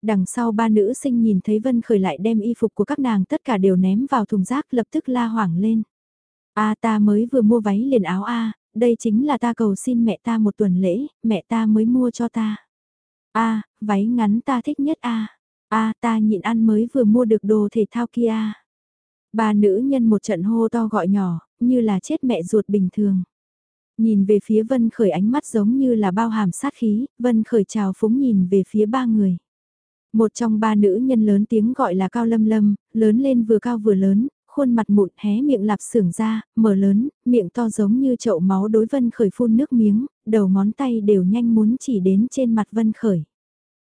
Đằng sau ba nữ sinh nhìn thấy Vân Khởi lại đem y phục của các nàng tất cả đều ném vào thùng rác lập tức la hoảng lên. A ta mới vừa mua váy liền áo A, đây chính là ta cầu xin mẹ ta một tuần lễ, mẹ ta mới mua cho ta. A, váy ngắn ta thích nhất A. A ta nhịn ăn mới vừa mua được đồ thể thao kia. Ba nữ nhân một trận hô to gọi nhỏ, như là chết mẹ ruột bình thường. Nhìn về phía Vân Khởi ánh mắt giống như là bao hàm sát khí, Vân Khởi chào phúng nhìn về phía ba người. Một trong ba nữ nhân lớn tiếng gọi là Cao Lâm Lâm, lớn lên vừa cao vừa lớn, khuôn mặt mụn hé miệng lạp sưởng ra, mở lớn, miệng to giống như chậu máu đối Vân Khởi phun nước miếng, đầu ngón tay đều nhanh muốn chỉ đến trên mặt Vân Khởi.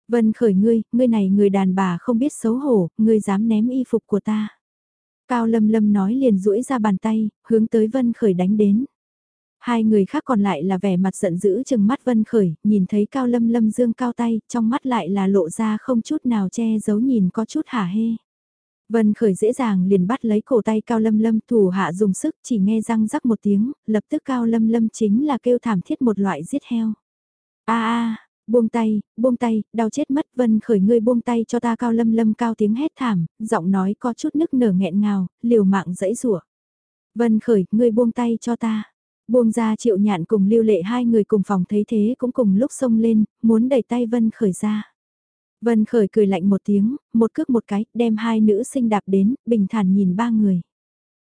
Vân Khởi ngươi, ngươi này người đàn bà không biết xấu hổ, ngươi dám ném y phục của ta. Cao Lâm Lâm nói liền duỗi ra bàn tay, hướng tới Vân Khởi đánh đến. Hai người khác còn lại là vẻ mặt giận dữ chừng mắt Vân Khởi, nhìn thấy Cao Lâm Lâm dương cao tay, trong mắt lại là lộ ra không chút nào che giấu nhìn có chút hả hê. Vân Khởi dễ dàng liền bắt lấy cổ tay Cao Lâm Lâm thủ hạ dùng sức chỉ nghe răng rắc một tiếng, lập tức Cao Lâm Lâm chính là kêu thảm thiết một loại giết heo. a a buông tay, buông tay, đau chết mất Vân Khởi ngươi buông tay cho ta Cao Lâm Lâm cao tiếng hét thảm, giọng nói có chút nức nở nghẹn ngào, liều mạng dẫy rủa Vân Khởi, ngươi buông tay cho ta. Buông ra triệu nhạn cùng lưu lệ hai người cùng phòng thấy thế cũng cùng lúc xông lên, muốn đẩy tay Vân Khởi ra. Vân Khởi cười lạnh một tiếng, một cước một cái, đem hai nữ sinh đạp đến, bình thản nhìn ba người.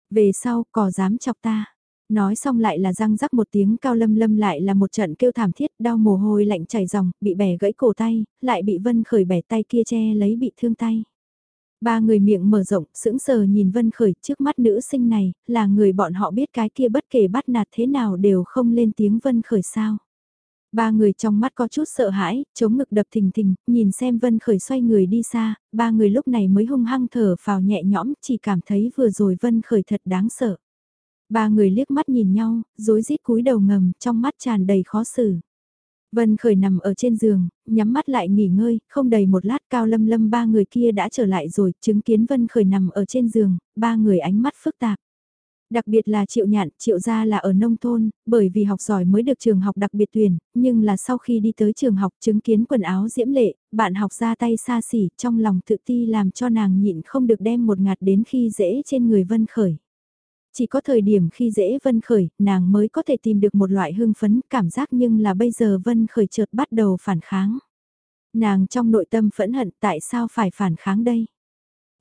Về sau, có dám chọc ta. Nói xong lại là răng rắc một tiếng cao lâm lâm lại là một trận kêu thảm thiết, đau mồ hôi lạnh chảy ròng, bị bẻ gãy cổ tay, lại bị Vân Khởi bẻ tay kia che lấy bị thương tay. Ba người miệng mở rộng, sững sờ nhìn Vân Khởi trước mắt nữ sinh này, là người bọn họ biết cái kia bất kể bắt nạt thế nào đều không lên tiếng Vân Khởi sao. Ba người trong mắt có chút sợ hãi, chống ngực đập thình thình, nhìn xem Vân Khởi xoay người đi xa, ba người lúc này mới hung hăng thở vào nhẹ nhõm, chỉ cảm thấy vừa rồi Vân Khởi thật đáng sợ. Ba người liếc mắt nhìn nhau, rối rít cúi đầu ngầm, trong mắt tràn đầy khó xử. Vân Khởi nằm ở trên giường, nhắm mắt lại nghỉ ngơi, không đầy một lát cao lâm lâm ba người kia đã trở lại rồi, chứng kiến Vân Khởi nằm ở trên giường, ba người ánh mắt phức tạp. Đặc biệt là triệu nhạn, triệu gia là ở nông thôn, bởi vì học giỏi mới được trường học đặc biệt tuyển, nhưng là sau khi đi tới trường học chứng kiến quần áo diễm lệ, bạn học ra tay xa xỉ, trong lòng tự ti làm cho nàng nhịn không được đem một ngạt đến khi dễ trên người Vân Khởi. Chỉ có thời điểm khi dễ Vân Khởi, nàng mới có thể tìm được một loại hưng phấn cảm giác nhưng là bây giờ Vân Khởi chợt bắt đầu phản kháng. Nàng trong nội tâm phẫn hận tại sao phải phản kháng đây?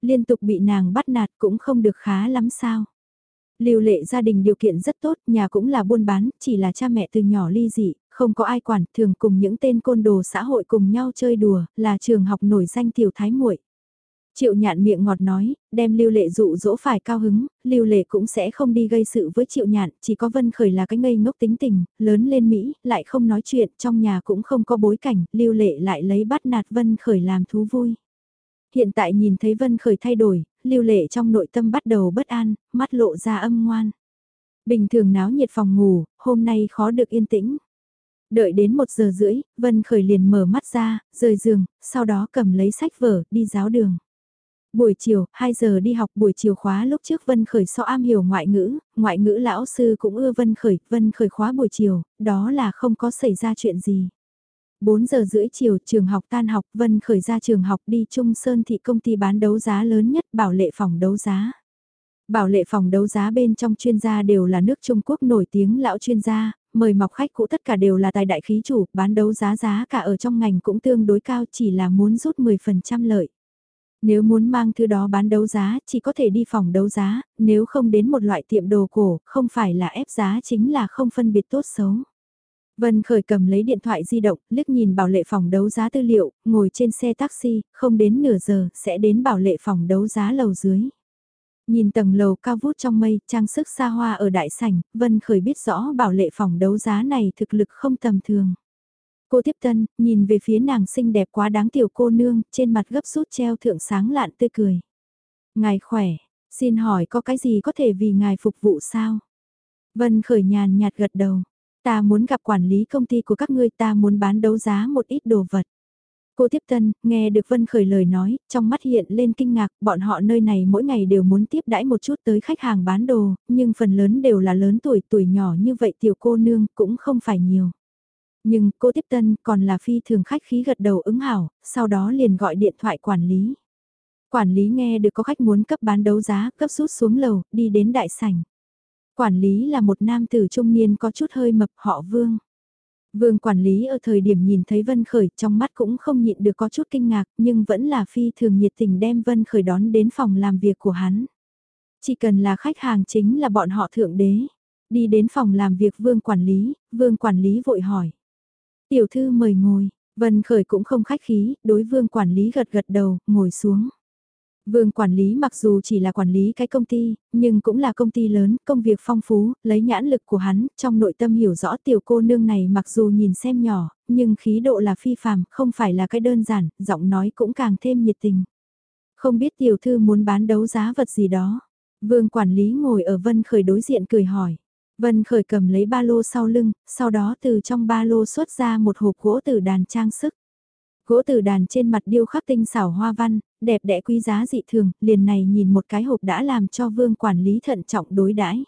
Liên tục bị nàng bắt nạt cũng không được khá lắm sao? Lưu lệ gia đình điều kiện rất tốt, nhà cũng là buôn bán, chỉ là cha mẹ từ nhỏ ly dị, không có ai quản, thường cùng những tên côn đồ xã hội cùng nhau chơi đùa, là trường học nổi danh tiểu thái muội. Triệu nhạn miệng ngọt nói, đem lưu lệ dụ dỗ phải cao hứng, lưu lệ cũng sẽ không đi gây sự với triệu nhạn, chỉ có vân khởi là cái ngây ngốc tính tình, lớn lên Mỹ, lại không nói chuyện, trong nhà cũng không có bối cảnh, lưu lệ lại lấy bắt nạt vân khởi làm thú vui. Hiện tại nhìn thấy vân khởi thay đổi, lưu lệ trong nội tâm bắt đầu bất an, mắt lộ ra âm ngoan. Bình thường náo nhiệt phòng ngủ, hôm nay khó được yên tĩnh. Đợi đến một giờ rưỡi, Vân Khởi liền mở mắt ra, rời giường, sau đó cầm lấy sách vở, đi giáo đường. Buổi chiều, 2 giờ đi học buổi chiều khóa lúc trước Vân Khởi so am hiểu ngoại ngữ, ngoại ngữ lão sư cũng ưa Vân Khởi, Vân Khởi khóa buổi chiều, đó là không có xảy ra chuyện gì. 4 giờ rưỡi chiều trường học tan học Vân khởi ra trường học đi Trung Sơn thị công ty bán đấu giá lớn nhất bảo lệ phòng đấu giá. Bảo lệ phòng đấu giá bên trong chuyên gia đều là nước Trung Quốc nổi tiếng lão chuyên gia, mời mọc khách cũ tất cả đều là tài đại khí chủ, bán đấu giá giá cả ở trong ngành cũng tương đối cao chỉ là muốn rút 10% lợi. Nếu muốn mang thứ đó bán đấu giá chỉ có thể đi phòng đấu giá, nếu không đến một loại tiệm đồ cổ, không phải là ép giá chính là không phân biệt tốt xấu. Vân Khởi cầm lấy điện thoại di động, liếc nhìn bảo lệ phòng đấu giá tư liệu, ngồi trên xe taxi, không đến nửa giờ, sẽ đến bảo lệ phòng đấu giá lầu dưới. Nhìn tầng lầu cao vút trong mây, trang sức xa hoa ở đại sảnh, Vân Khởi biết rõ bảo lệ phòng đấu giá này thực lực không tầm thường. Cô tiếp tân, nhìn về phía nàng xinh đẹp quá đáng tiểu cô nương, trên mặt gấp rút treo thượng sáng lạn tươi cười. Ngài khỏe, xin hỏi có cái gì có thể vì ngài phục vụ sao? Vân Khởi nhàn nhạt gật đầu. Ta muốn gặp quản lý công ty của các ngươi ta muốn bán đấu giá một ít đồ vật. Cô tiếp tân, nghe được Vân Khởi lời nói, trong mắt hiện lên kinh ngạc, bọn họ nơi này mỗi ngày đều muốn tiếp đãi một chút tới khách hàng bán đồ, nhưng phần lớn đều là lớn tuổi, tuổi nhỏ như vậy tiểu cô nương cũng không phải nhiều. Nhưng cô tiếp tân còn là phi thường khách khí gật đầu ứng hảo, sau đó liền gọi điện thoại quản lý. Quản lý nghe được có khách muốn cấp bán đấu giá, cấp rút xuống lầu, đi đến đại sảnh. Quản lý là một nam tử trung niên có chút hơi mập họ Vương. Vương quản lý ở thời điểm nhìn thấy Vân Khởi trong mắt cũng không nhịn được có chút kinh ngạc nhưng vẫn là phi thường nhiệt tình đem Vân Khởi đón đến phòng làm việc của hắn. Chỉ cần là khách hàng chính là bọn họ thượng đế. Đi đến phòng làm việc vương quản lý, vương quản lý vội hỏi. Tiểu thư mời ngồi, Vân Khởi cũng không khách khí, đối vương quản lý gật gật đầu, ngồi xuống. Vương quản lý mặc dù chỉ là quản lý cái công ty, nhưng cũng là công ty lớn, công việc phong phú, lấy nhãn lực của hắn, trong nội tâm hiểu rõ tiểu cô nương này mặc dù nhìn xem nhỏ, nhưng khí độ là phi phàm, không phải là cái đơn giản, giọng nói cũng càng thêm nhiệt tình. Không biết tiểu thư muốn bán đấu giá vật gì đó. Vương quản lý ngồi ở Vân Khởi đối diện cười hỏi. Vân Khởi cầm lấy ba lô sau lưng, sau đó từ trong ba lô xuất ra một hộp gỗ từ đàn trang sức. Gỗ từ đàn trên mặt điêu khắc tinh xảo hoa văn, đẹp đẽ quý giá dị thường, liền này nhìn một cái hộp đã làm cho vương quản lý thận trọng đối đãi.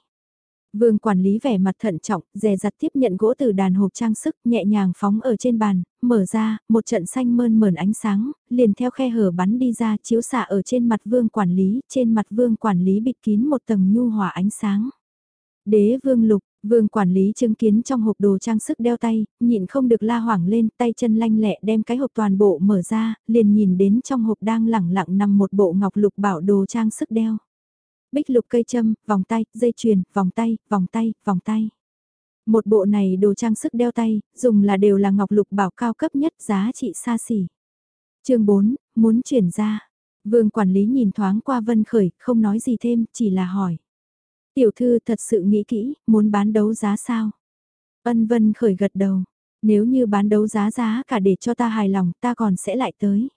Vương quản lý vẻ mặt thận trọng, dè dặt tiếp nhận gỗ từ đàn hộp trang sức, nhẹ nhàng phóng ở trên bàn, mở ra, một trận xanh mơn mờn ánh sáng, liền theo khe hở bắn đi ra chiếu xạ ở trên mặt vương quản lý, trên mặt vương quản lý bịt kín một tầng nhu hòa ánh sáng. Đế vương lục, vương quản lý chứng kiến trong hộp đồ trang sức đeo tay, nhịn không được la hoảng lên, tay chân lanh lẹ đem cái hộp toàn bộ mở ra, liền nhìn đến trong hộp đang lẳng lặng nằm một bộ ngọc lục bảo đồ trang sức đeo. Bích lục cây châm, vòng tay, dây chuyền, vòng tay, vòng tay, vòng tay. Một bộ này đồ trang sức đeo tay, dùng là đều là ngọc lục bảo cao cấp nhất giá trị xa xỉ. chương 4, muốn chuyển ra. Vương quản lý nhìn thoáng qua Vân Khởi, không nói gì thêm, chỉ là hỏi. Tiểu thư thật sự nghĩ kỹ, muốn bán đấu giá sao? Ân Vân Khởi gật đầu. Nếu như bán đấu giá giá cả để cho ta hài lòng, ta còn sẽ lại tới.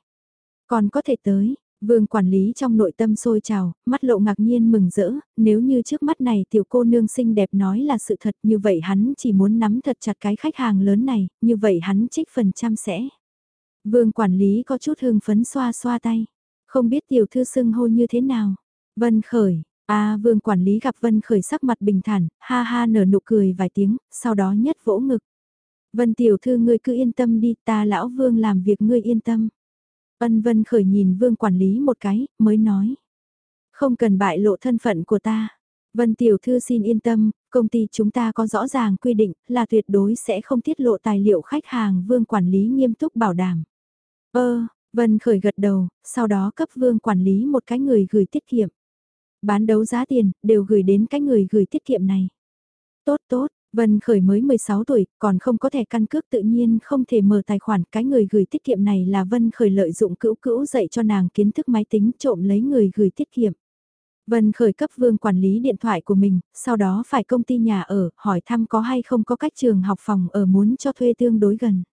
Còn có thể tới, Vương quản lý trong nội tâm sôi trào, mắt lộ ngạc nhiên mừng rỡ, nếu như trước mắt này tiểu cô nương xinh đẹp nói là sự thật như vậy hắn chỉ muốn nắm thật chặt cái khách hàng lớn này, như vậy hắn trích phần trăm sẽ. Vương quản lý có chút hương phấn xoa xoa tay, không biết tiểu thư xưng hô như thế nào. Vân khởi, a vương quản lý gặp Vân khởi sắc mặt bình thản, ha ha nở nụ cười vài tiếng, sau đó nhất vỗ ngực. Vân tiểu thư ngươi cứ yên tâm đi, ta lão vương làm việc ngươi yên tâm. Ân Vân Khởi nhìn Vương quản lý một cái, mới nói. Không cần bại lộ thân phận của ta. Vân Tiểu Thư xin yên tâm, công ty chúng ta có rõ ràng quy định là tuyệt đối sẽ không tiết lộ tài liệu khách hàng Vương quản lý nghiêm túc bảo đảm. Ơ, Vân Khởi gật đầu, sau đó cấp Vương quản lý một cái người gửi tiết kiệm. Bán đấu giá tiền, đều gửi đến cái người gửi tiết kiệm này. Tốt tốt, Vân Khởi mới 16 tuổi, còn không có thẻ căn cước tự nhiên không thể mở tài khoản. Cái người gửi tiết kiệm này là Vân Khởi lợi dụng cữu cữu dạy cho nàng kiến thức máy tính trộm lấy người gửi tiết kiệm. Vân Khởi cấp vương quản lý điện thoại của mình, sau đó phải công ty nhà ở, hỏi thăm có hay không có cách trường học phòng ở muốn cho thuê tương đối gần.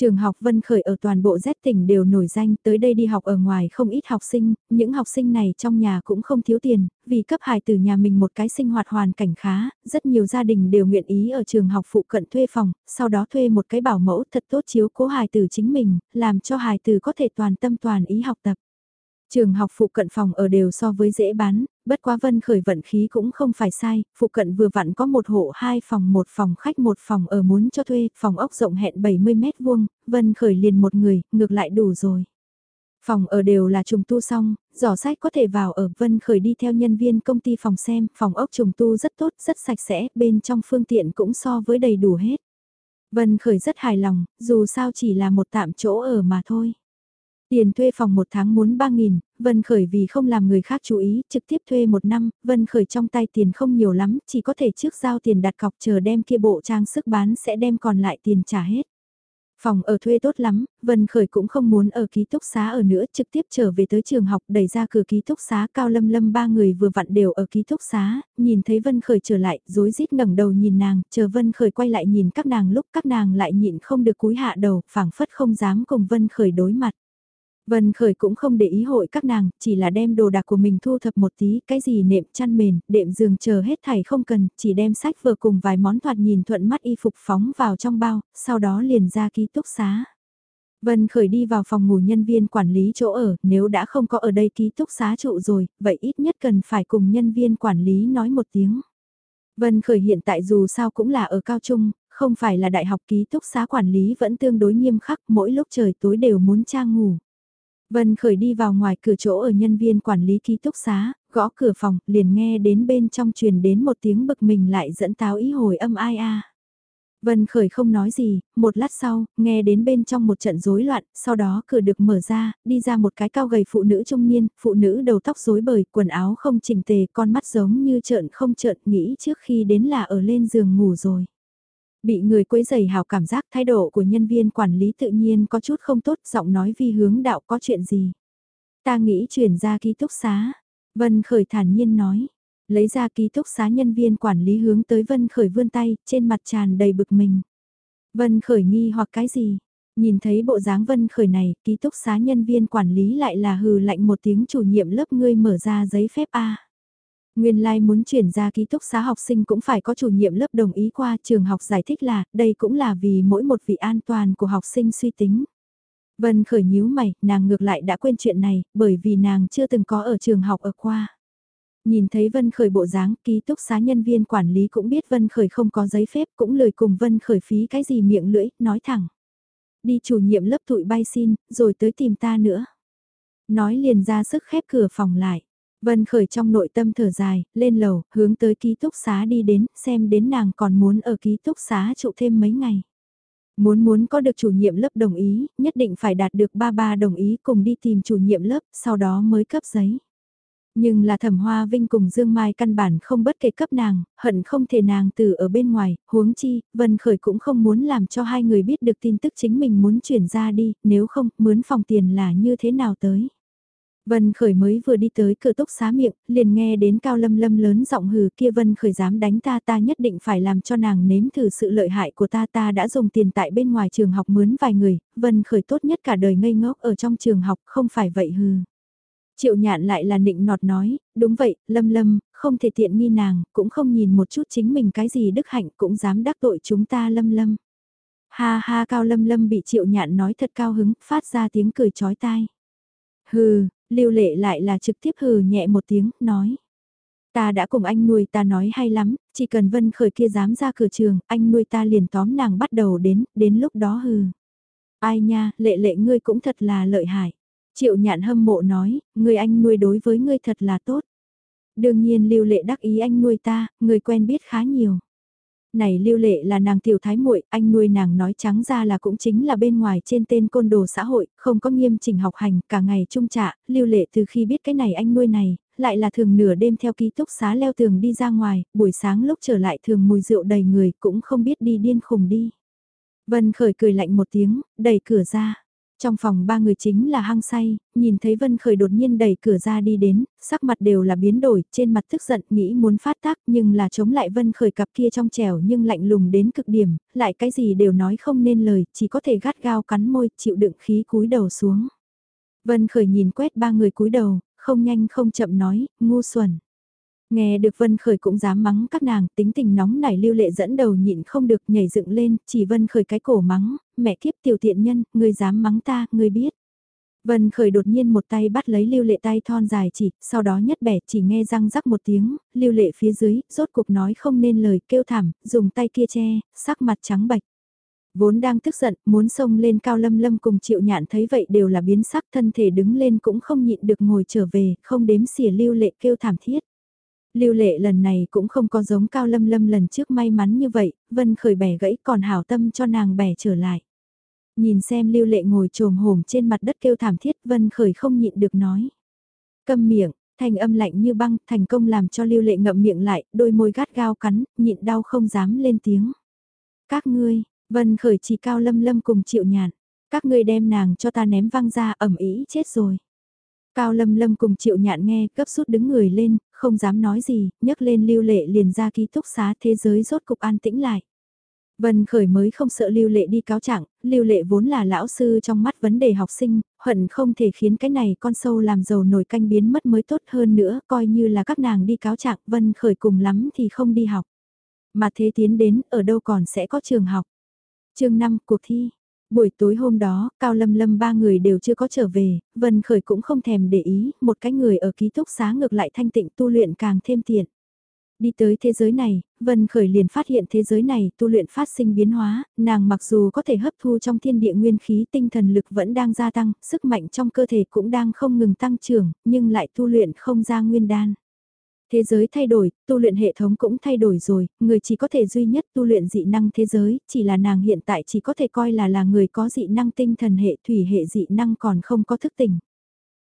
Trường học Vân Khởi ở toàn bộ Z tỉnh đều nổi danh, tới đây đi học ở ngoài không ít học sinh, những học sinh này trong nhà cũng không thiếu tiền, vì cấp hài từ nhà mình một cái sinh hoạt hoàn cảnh khá, rất nhiều gia đình đều nguyện ý ở trường học phụ cận thuê phòng, sau đó thuê một cái bảo mẫu thật tốt chiếu cố hài từ chính mình, làm cho hài từ có thể toàn tâm toàn ý học tập. Trường học phụ cận phòng ở đều so với dễ bán, bất quá vân khởi vận khí cũng không phải sai, phụ cận vừa vặn có một hộ hai phòng một phòng khách một phòng ở muốn cho thuê, phòng ốc rộng hẹn 70 mét vuông, vân khởi liền một người, ngược lại đủ rồi. Phòng ở đều là trùng tu xong, giỏ sách có thể vào ở Vân Khởi đi theo nhân viên công ty phòng xem, phòng ốc trùng tu rất tốt, rất sạch sẽ, bên trong phương tiện cũng so với đầy đủ hết. Vân Khởi rất hài lòng, dù sao chỉ là một tạm chỗ ở mà thôi. Tiền thuê phòng một tháng muốn 3.000, Vân Khởi vì không làm người khác chú ý, trực tiếp thuê một năm, Vân Khởi trong tay tiền không nhiều lắm, chỉ có thể trước giao tiền đặt cọc chờ đem kia bộ trang sức bán sẽ đem còn lại tiền trả hết. Phòng ở thuê tốt lắm, Vân Khởi cũng không muốn ở ký túc xá ở nữa, trực tiếp trở về tới trường học đẩy ra cửa ký túc xá cao lâm lâm ba người vừa vặn đều ở ký túc xá, nhìn thấy Vân Khởi trở lại, rối rít ngẩng đầu nhìn nàng, chờ Vân Khởi quay lại nhìn các nàng lúc các nàng lại nhịn không được cúi hạ đầu, phảng phất không dám cùng Vân Khởi đối mặt. Vân Khởi cũng không để ý hội các nàng, chỉ là đem đồ đạc của mình thu thập một tí, cái gì nệm chăn mền, đệm giường chờ hết thảy không cần, chỉ đem sách vừa cùng vài món thoạt nhìn thuận mắt y phục phóng vào trong bao, sau đó liền ra ký túc xá. Vân Khởi đi vào phòng ngủ nhân viên quản lý chỗ ở, nếu đã không có ở đây ký túc xá trụ rồi, vậy ít nhất cần phải cùng nhân viên quản lý nói một tiếng. Vân Khởi hiện tại dù sao cũng là ở cao trung, không phải là đại học ký túc xá quản lý vẫn tương đối nghiêm khắc, mỗi lúc trời tối đều muốn trang ngủ. Vân Khởi đi vào ngoài cửa chỗ ở nhân viên quản lý ký túc xá, gõ cửa phòng, liền nghe đến bên trong truyền đến một tiếng bực mình lại dẫn táo ý hồi âm ai a. Vân Khởi không nói gì, một lát sau, nghe đến bên trong một trận rối loạn, sau đó cửa được mở ra, đi ra một cái cao gầy phụ nữ trung niên, phụ nữ đầu tóc rối bời, quần áo không chỉnh tề, con mắt giống như trợn không trợn, nghĩ trước khi đến là ở lên giường ngủ rồi. Bị người quấy giày hào cảm giác thái độ của nhân viên quản lý tự nhiên có chút không tốt, giọng nói vi hướng đạo có chuyện gì. Ta nghĩ chuyển ra ký túc xá. Vân Khởi thản nhiên nói. Lấy ra ký túc xá nhân viên quản lý hướng tới Vân Khởi vươn tay, trên mặt tràn đầy bực mình. Vân Khởi nghi hoặc cái gì? Nhìn thấy bộ dáng Vân Khởi này, ký túc xá nhân viên quản lý lại là hừ lạnh một tiếng chủ nhiệm lớp ngươi mở ra giấy phép A. Nguyên lai like muốn chuyển ra ký túc xá học sinh cũng phải có chủ nhiệm lớp đồng ý qua trường học giải thích là đây cũng là vì mỗi một vị an toàn của học sinh suy tính. Vân khởi nhíu mày, nàng ngược lại đã quên chuyện này, bởi vì nàng chưa từng có ở trường học ở qua. Nhìn thấy Vân Khởi bộ dáng, ký túc xá nhân viên quản lý cũng biết Vân Khởi không có giấy phép, cũng lời cùng Vân Khởi phí cái gì miệng lưỡi, nói thẳng. Đi chủ nhiệm lớp tụi bay xin, rồi tới tìm ta nữa. Nói liền ra sức khép cửa phòng lại. Vân Khởi trong nội tâm thở dài, lên lầu, hướng tới ký túc xá đi đến, xem đến nàng còn muốn ở ký túc xá trụ thêm mấy ngày. Muốn muốn có được chủ nhiệm lớp đồng ý, nhất định phải đạt được ba ba đồng ý cùng đi tìm chủ nhiệm lớp, sau đó mới cấp giấy. Nhưng là thẩm hoa vinh cùng Dương Mai căn bản không bất kể cấp nàng, hận không thể nàng từ ở bên ngoài, huống chi, Vân Khởi cũng không muốn làm cho hai người biết được tin tức chính mình muốn chuyển ra đi, nếu không, mướn phòng tiền là như thế nào tới. Vân Khởi mới vừa đi tới cửa túc xá miệng, liền nghe đến Cao Lâm Lâm lớn giọng hừ kia Vân Khởi dám đánh ta ta nhất định phải làm cho nàng nếm thử sự lợi hại của ta ta đã dùng tiền tại bên ngoài trường học mướn vài người, Vân Khởi tốt nhất cả đời ngây ngốc ở trong trường học không phải vậy hừ. Triệu nhạn lại là nịnh nọt nói, đúng vậy, Lâm Lâm, không thể tiện nghi nàng, cũng không nhìn một chút chính mình cái gì đức hạnh cũng dám đắc tội chúng ta Lâm Lâm. Ha ha Cao Lâm Lâm bị triệu nhạn nói thật cao hứng, phát ra tiếng cười chói tai. Hừ, lưu lệ lại là trực tiếp hừ nhẹ một tiếng, nói. Ta đã cùng anh nuôi ta nói hay lắm, chỉ cần Vân Khởi kia dám ra cửa trường, anh nuôi ta liền tóm nàng bắt đầu đến, đến lúc đó hừ. Ai nha, lệ lệ ngươi cũng thật là lợi hại. Triệu nhạn hâm mộ nói, người anh nuôi đối với ngươi thật là tốt. Đương nhiên lưu lệ đắc ý anh nuôi ta, người quen biết khá nhiều. Này lưu lệ là nàng tiểu thái muội, anh nuôi nàng nói trắng ra là cũng chính là bên ngoài trên tên côn đồ xã hội, không có nghiêm chỉnh học hành, cả ngày trung trạ, lưu lệ từ khi biết cái này anh nuôi này, lại là thường nửa đêm theo ký túc xá leo tường đi ra ngoài, buổi sáng lúc trở lại thường mùi rượu đầy người cũng không biết đi điên khùng đi. Vân khởi cười lạnh một tiếng, đẩy cửa ra. Trong phòng ba người chính là hăng say, nhìn thấy Vân Khởi đột nhiên đẩy cửa ra đi đến, sắc mặt đều là biến đổi, trên mặt tức giận nghĩ muốn phát tác nhưng là chống lại Vân Khởi cặp kia trong trẻo nhưng lạnh lùng đến cực điểm, lại cái gì đều nói không nên lời, chỉ có thể gắt gao cắn môi, chịu đựng khí cúi đầu xuống. Vân Khởi nhìn quét ba người cúi đầu, không nhanh không chậm nói, ngu xuẩn. Nghe được Vân Khởi cũng dám mắng các nàng, tính tình nóng nảy lưu lệ dẫn đầu nhịn không được nhảy dựng lên, chỉ Vân Khởi cái cổ mắng, mẹ kiếp tiểu tiện nhân, ngươi dám mắng ta, ngươi biết. Vân Khởi đột nhiên một tay bắt lấy lưu lệ tay thon dài chỉ, sau đó nhất bẻ chỉ nghe răng rắc một tiếng, lưu lệ phía dưới, rốt cuộc nói không nên lời, kêu thảm, dùng tay kia che, sắc mặt trắng bạch. Vốn đang tức giận, muốn xông lên cao lâm lâm cùng triệu nhạn thấy vậy đều là biến sắc thân thể đứng lên cũng không nhịn được ngồi trở về, không đếm xỉa lưu lệ kêu thảm thiết. Lưu lệ lần này cũng không có giống cao lâm lâm lần trước may mắn như vậy, vân khởi bẻ gãy còn hảo tâm cho nàng bẻ trở lại. Nhìn xem lưu lệ ngồi trồm hổm trên mặt đất kêu thảm thiết vân khởi không nhịn được nói. Câm miệng, thành âm lạnh như băng, thành công làm cho lưu lệ ngậm miệng lại, đôi môi gắt gao cắn, nhịn đau không dám lên tiếng. Các ngươi, vân khởi chỉ cao lâm lâm cùng chịu nhạn, các ngươi đem nàng cho ta ném văng ra ẩm ý chết rồi. Cao lâm lâm cùng chịu nhạn nghe, cấp rút đứng người lên, không dám nói gì, nhấc lên lưu lệ liền ra ký túc xá thế giới rốt cục an tĩnh lại. Vân Khởi mới không sợ Lưu Lệ đi cáo trạng, Lưu Lệ vốn là lão sư trong mắt vấn đề học sinh, hận không thể khiến cái này con sâu làm dầu nổi canh biến mất mới tốt hơn nữa, coi như là các nàng đi cáo trạng, Vân Khởi cùng lắm thì không đi học. Mà thế tiến đến, ở đâu còn sẽ có trường học. chương 5, cuộc thi. Buổi tối hôm đó, Cao Lâm Lâm ba người đều chưa có trở về, Vân Khởi cũng không thèm để ý, một cái người ở ký túc xá ngược lại thanh tịnh tu luyện càng thêm tiện. Đi tới thế giới này, Vân Khởi liền phát hiện thế giới này tu luyện phát sinh biến hóa, nàng mặc dù có thể hấp thu trong thiên địa nguyên khí tinh thần lực vẫn đang gia tăng, sức mạnh trong cơ thể cũng đang không ngừng tăng trưởng, nhưng lại tu luyện không ra nguyên đan. Thế giới thay đổi, tu luyện hệ thống cũng thay đổi rồi, người chỉ có thể duy nhất tu luyện dị năng thế giới, chỉ là nàng hiện tại chỉ có thể coi là là người có dị năng tinh thần hệ thủy hệ dị năng còn không có thức tỉnh.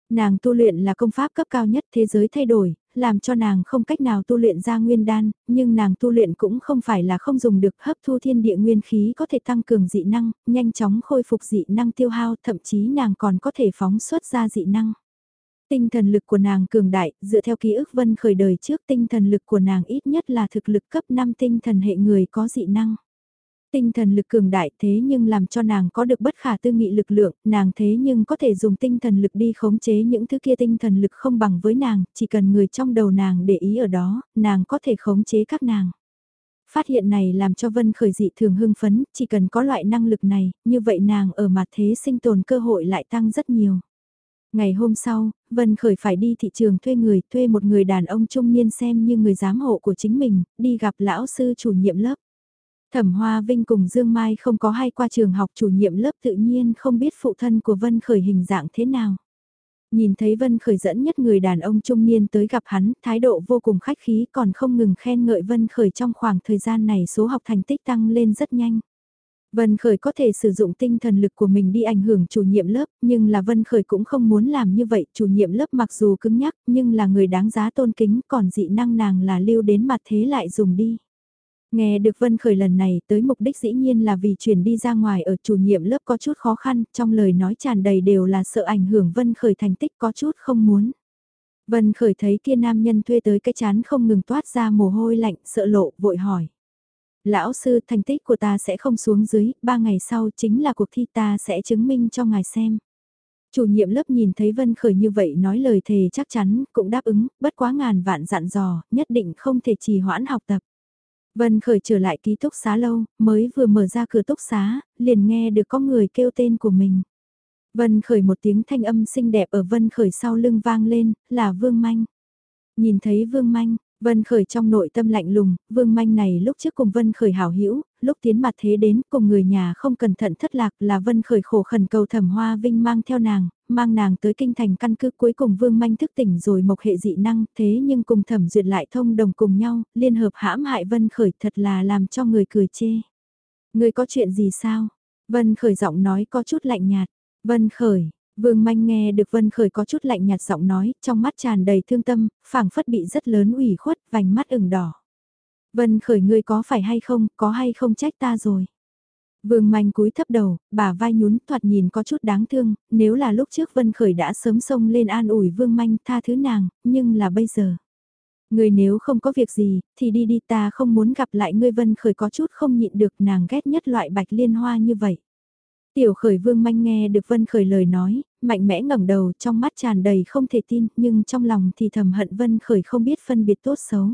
Nàng tu luyện là công pháp cấp cao nhất thế giới thay đổi, làm cho nàng không cách nào tu luyện ra nguyên đan, nhưng nàng tu luyện cũng không phải là không dùng được hấp thu thiên địa nguyên khí có thể tăng cường dị năng, nhanh chóng khôi phục dị năng tiêu hao, thậm chí nàng còn có thể phóng xuất ra dị năng. Tinh thần lực của nàng cường đại, dựa theo ký ức vân khởi đời trước tinh thần lực của nàng ít nhất là thực lực cấp 5 tinh thần hệ người có dị năng. Tinh thần lực cường đại thế nhưng làm cho nàng có được bất khả tư nghị lực lượng, nàng thế nhưng có thể dùng tinh thần lực đi khống chế những thứ kia tinh thần lực không bằng với nàng, chỉ cần người trong đầu nàng để ý ở đó, nàng có thể khống chế các nàng. Phát hiện này làm cho Vân khởi dị thường hưng phấn, chỉ cần có loại năng lực này, như vậy nàng ở mặt thế sinh tồn cơ hội lại tăng rất nhiều. Ngày hôm sau, Vân Khởi phải đi thị trường thuê người, thuê một người đàn ông trung niên xem như người giám hộ của chính mình, đi gặp lão sư chủ nhiệm lớp. Thẩm Hoa Vinh cùng Dương Mai không có hay qua trường học chủ nhiệm lớp tự nhiên không biết phụ thân của Vân Khởi hình dạng thế nào. Nhìn thấy Vân Khởi dẫn nhất người đàn ông trung niên tới gặp hắn, thái độ vô cùng khách khí còn không ngừng khen ngợi Vân Khởi trong khoảng thời gian này số học thành tích tăng lên rất nhanh. Vân Khởi có thể sử dụng tinh thần lực của mình đi ảnh hưởng chủ nhiệm lớp, nhưng là Vân Khởi cũng không muốn làm như vậy, chủ nhiệm lớp mặc dù cứng nhắc, nhưng là người đáng giá tôn kính, còn dị năng nàng là lưu đến mặt thế lại dùng đi. Nghe được Vân Khởi lần này tới mục đích dĩ nhiên là vì chuyển đi ra ngoài ở chủ nhiệm lớp có chút khó khăn, trong lời nói tràn đầy đều là sợ ảnh hưởng Vân Khởi thành tích có chút không muốn. Vân Khởi thấy kia nam nhân thuê tới cái chán không ngừng toát ra mồ hôi lạnh, sợ lộ, vội hỏi. Lão sư thành tích của ta sẽ không xuống dưới, ba ngày sau chính là cuộc thi ta sẽ chứng minh cho ngài xem. Chủ nhiệm lớp nhìn thấy Vân Khởi như vậy nói lời thề chắc chắn, cũng đáp ứng, bất quá ngàn vạn dặn dò, nhất định không thể trì hoãn học tập. Vân Khởi trở lại ký túc xá lâu, mới vừa mở ra cửa túc xá, liền nghe được có người kêu tên của mình. Vân Khởi một tiếng thanh âm xinh đẹp ở Vân Khởi sau lưng vang lên, là Vương Manh. Nhìn thấy Vương Manh, Vân Khởi trong nội tâm lạnh lùng, Vương Manh này lúc trước cùng Vân Khởi hảo hữu, lúc tiến mặt thế đến cùng người nhà không cẩn thận thất lạc là Vân Khởi khổ khẩn cầu Thẩm Hoa Vinh mang theo nàng, mang nàng tới kinh thành căn cứ cuối cùng Vương Manh thức tỉnh rồi mộc hệ dị năng, thế nhưng cùng Thẩm Duyệt lại thông đồng cùng nhau, liên hợp hãm hại Vân Khởi thật là làm cho người cười chê. Người có chuyện gì sao? Vân Khởi giọng nói có chút lạnh nhạt. Vân Khởi, Vương Manh nghe được Vân Khởi có chút lạnh nhạt giọng nói, trong mắt tràn đầy thương tâm, phảng phất bị rất lớn ủy khuất, vành mắt ửng đỏ. Vân Khởi ngươi có phải hay không, có hay không trách ta rồi. Vương Manh cúi thấp đầu, bà vai nhún thoạt nhìn có chút đáng thương, nếu là lúc trước Vân Khởi đã sớm xông lên an ủi Vương Manh tha thứ nàng, nhưng là bây giờ. Người nếu không có việc gì, thì đi đi ta không muốn gặp lại ngươi Vân Khởi có chút không nhịn được nàng ghét nhất loại bạch liên hoa như vậy. Tiểu khởi vương manh nghe được Vân Khởi lời nói, mạnh mẽ ngẩng đầu trong mắt tràn đầy không thể tin nhưng trong lòng thì thầm hận Vân Khởi không biết phân biệt tốt xấu.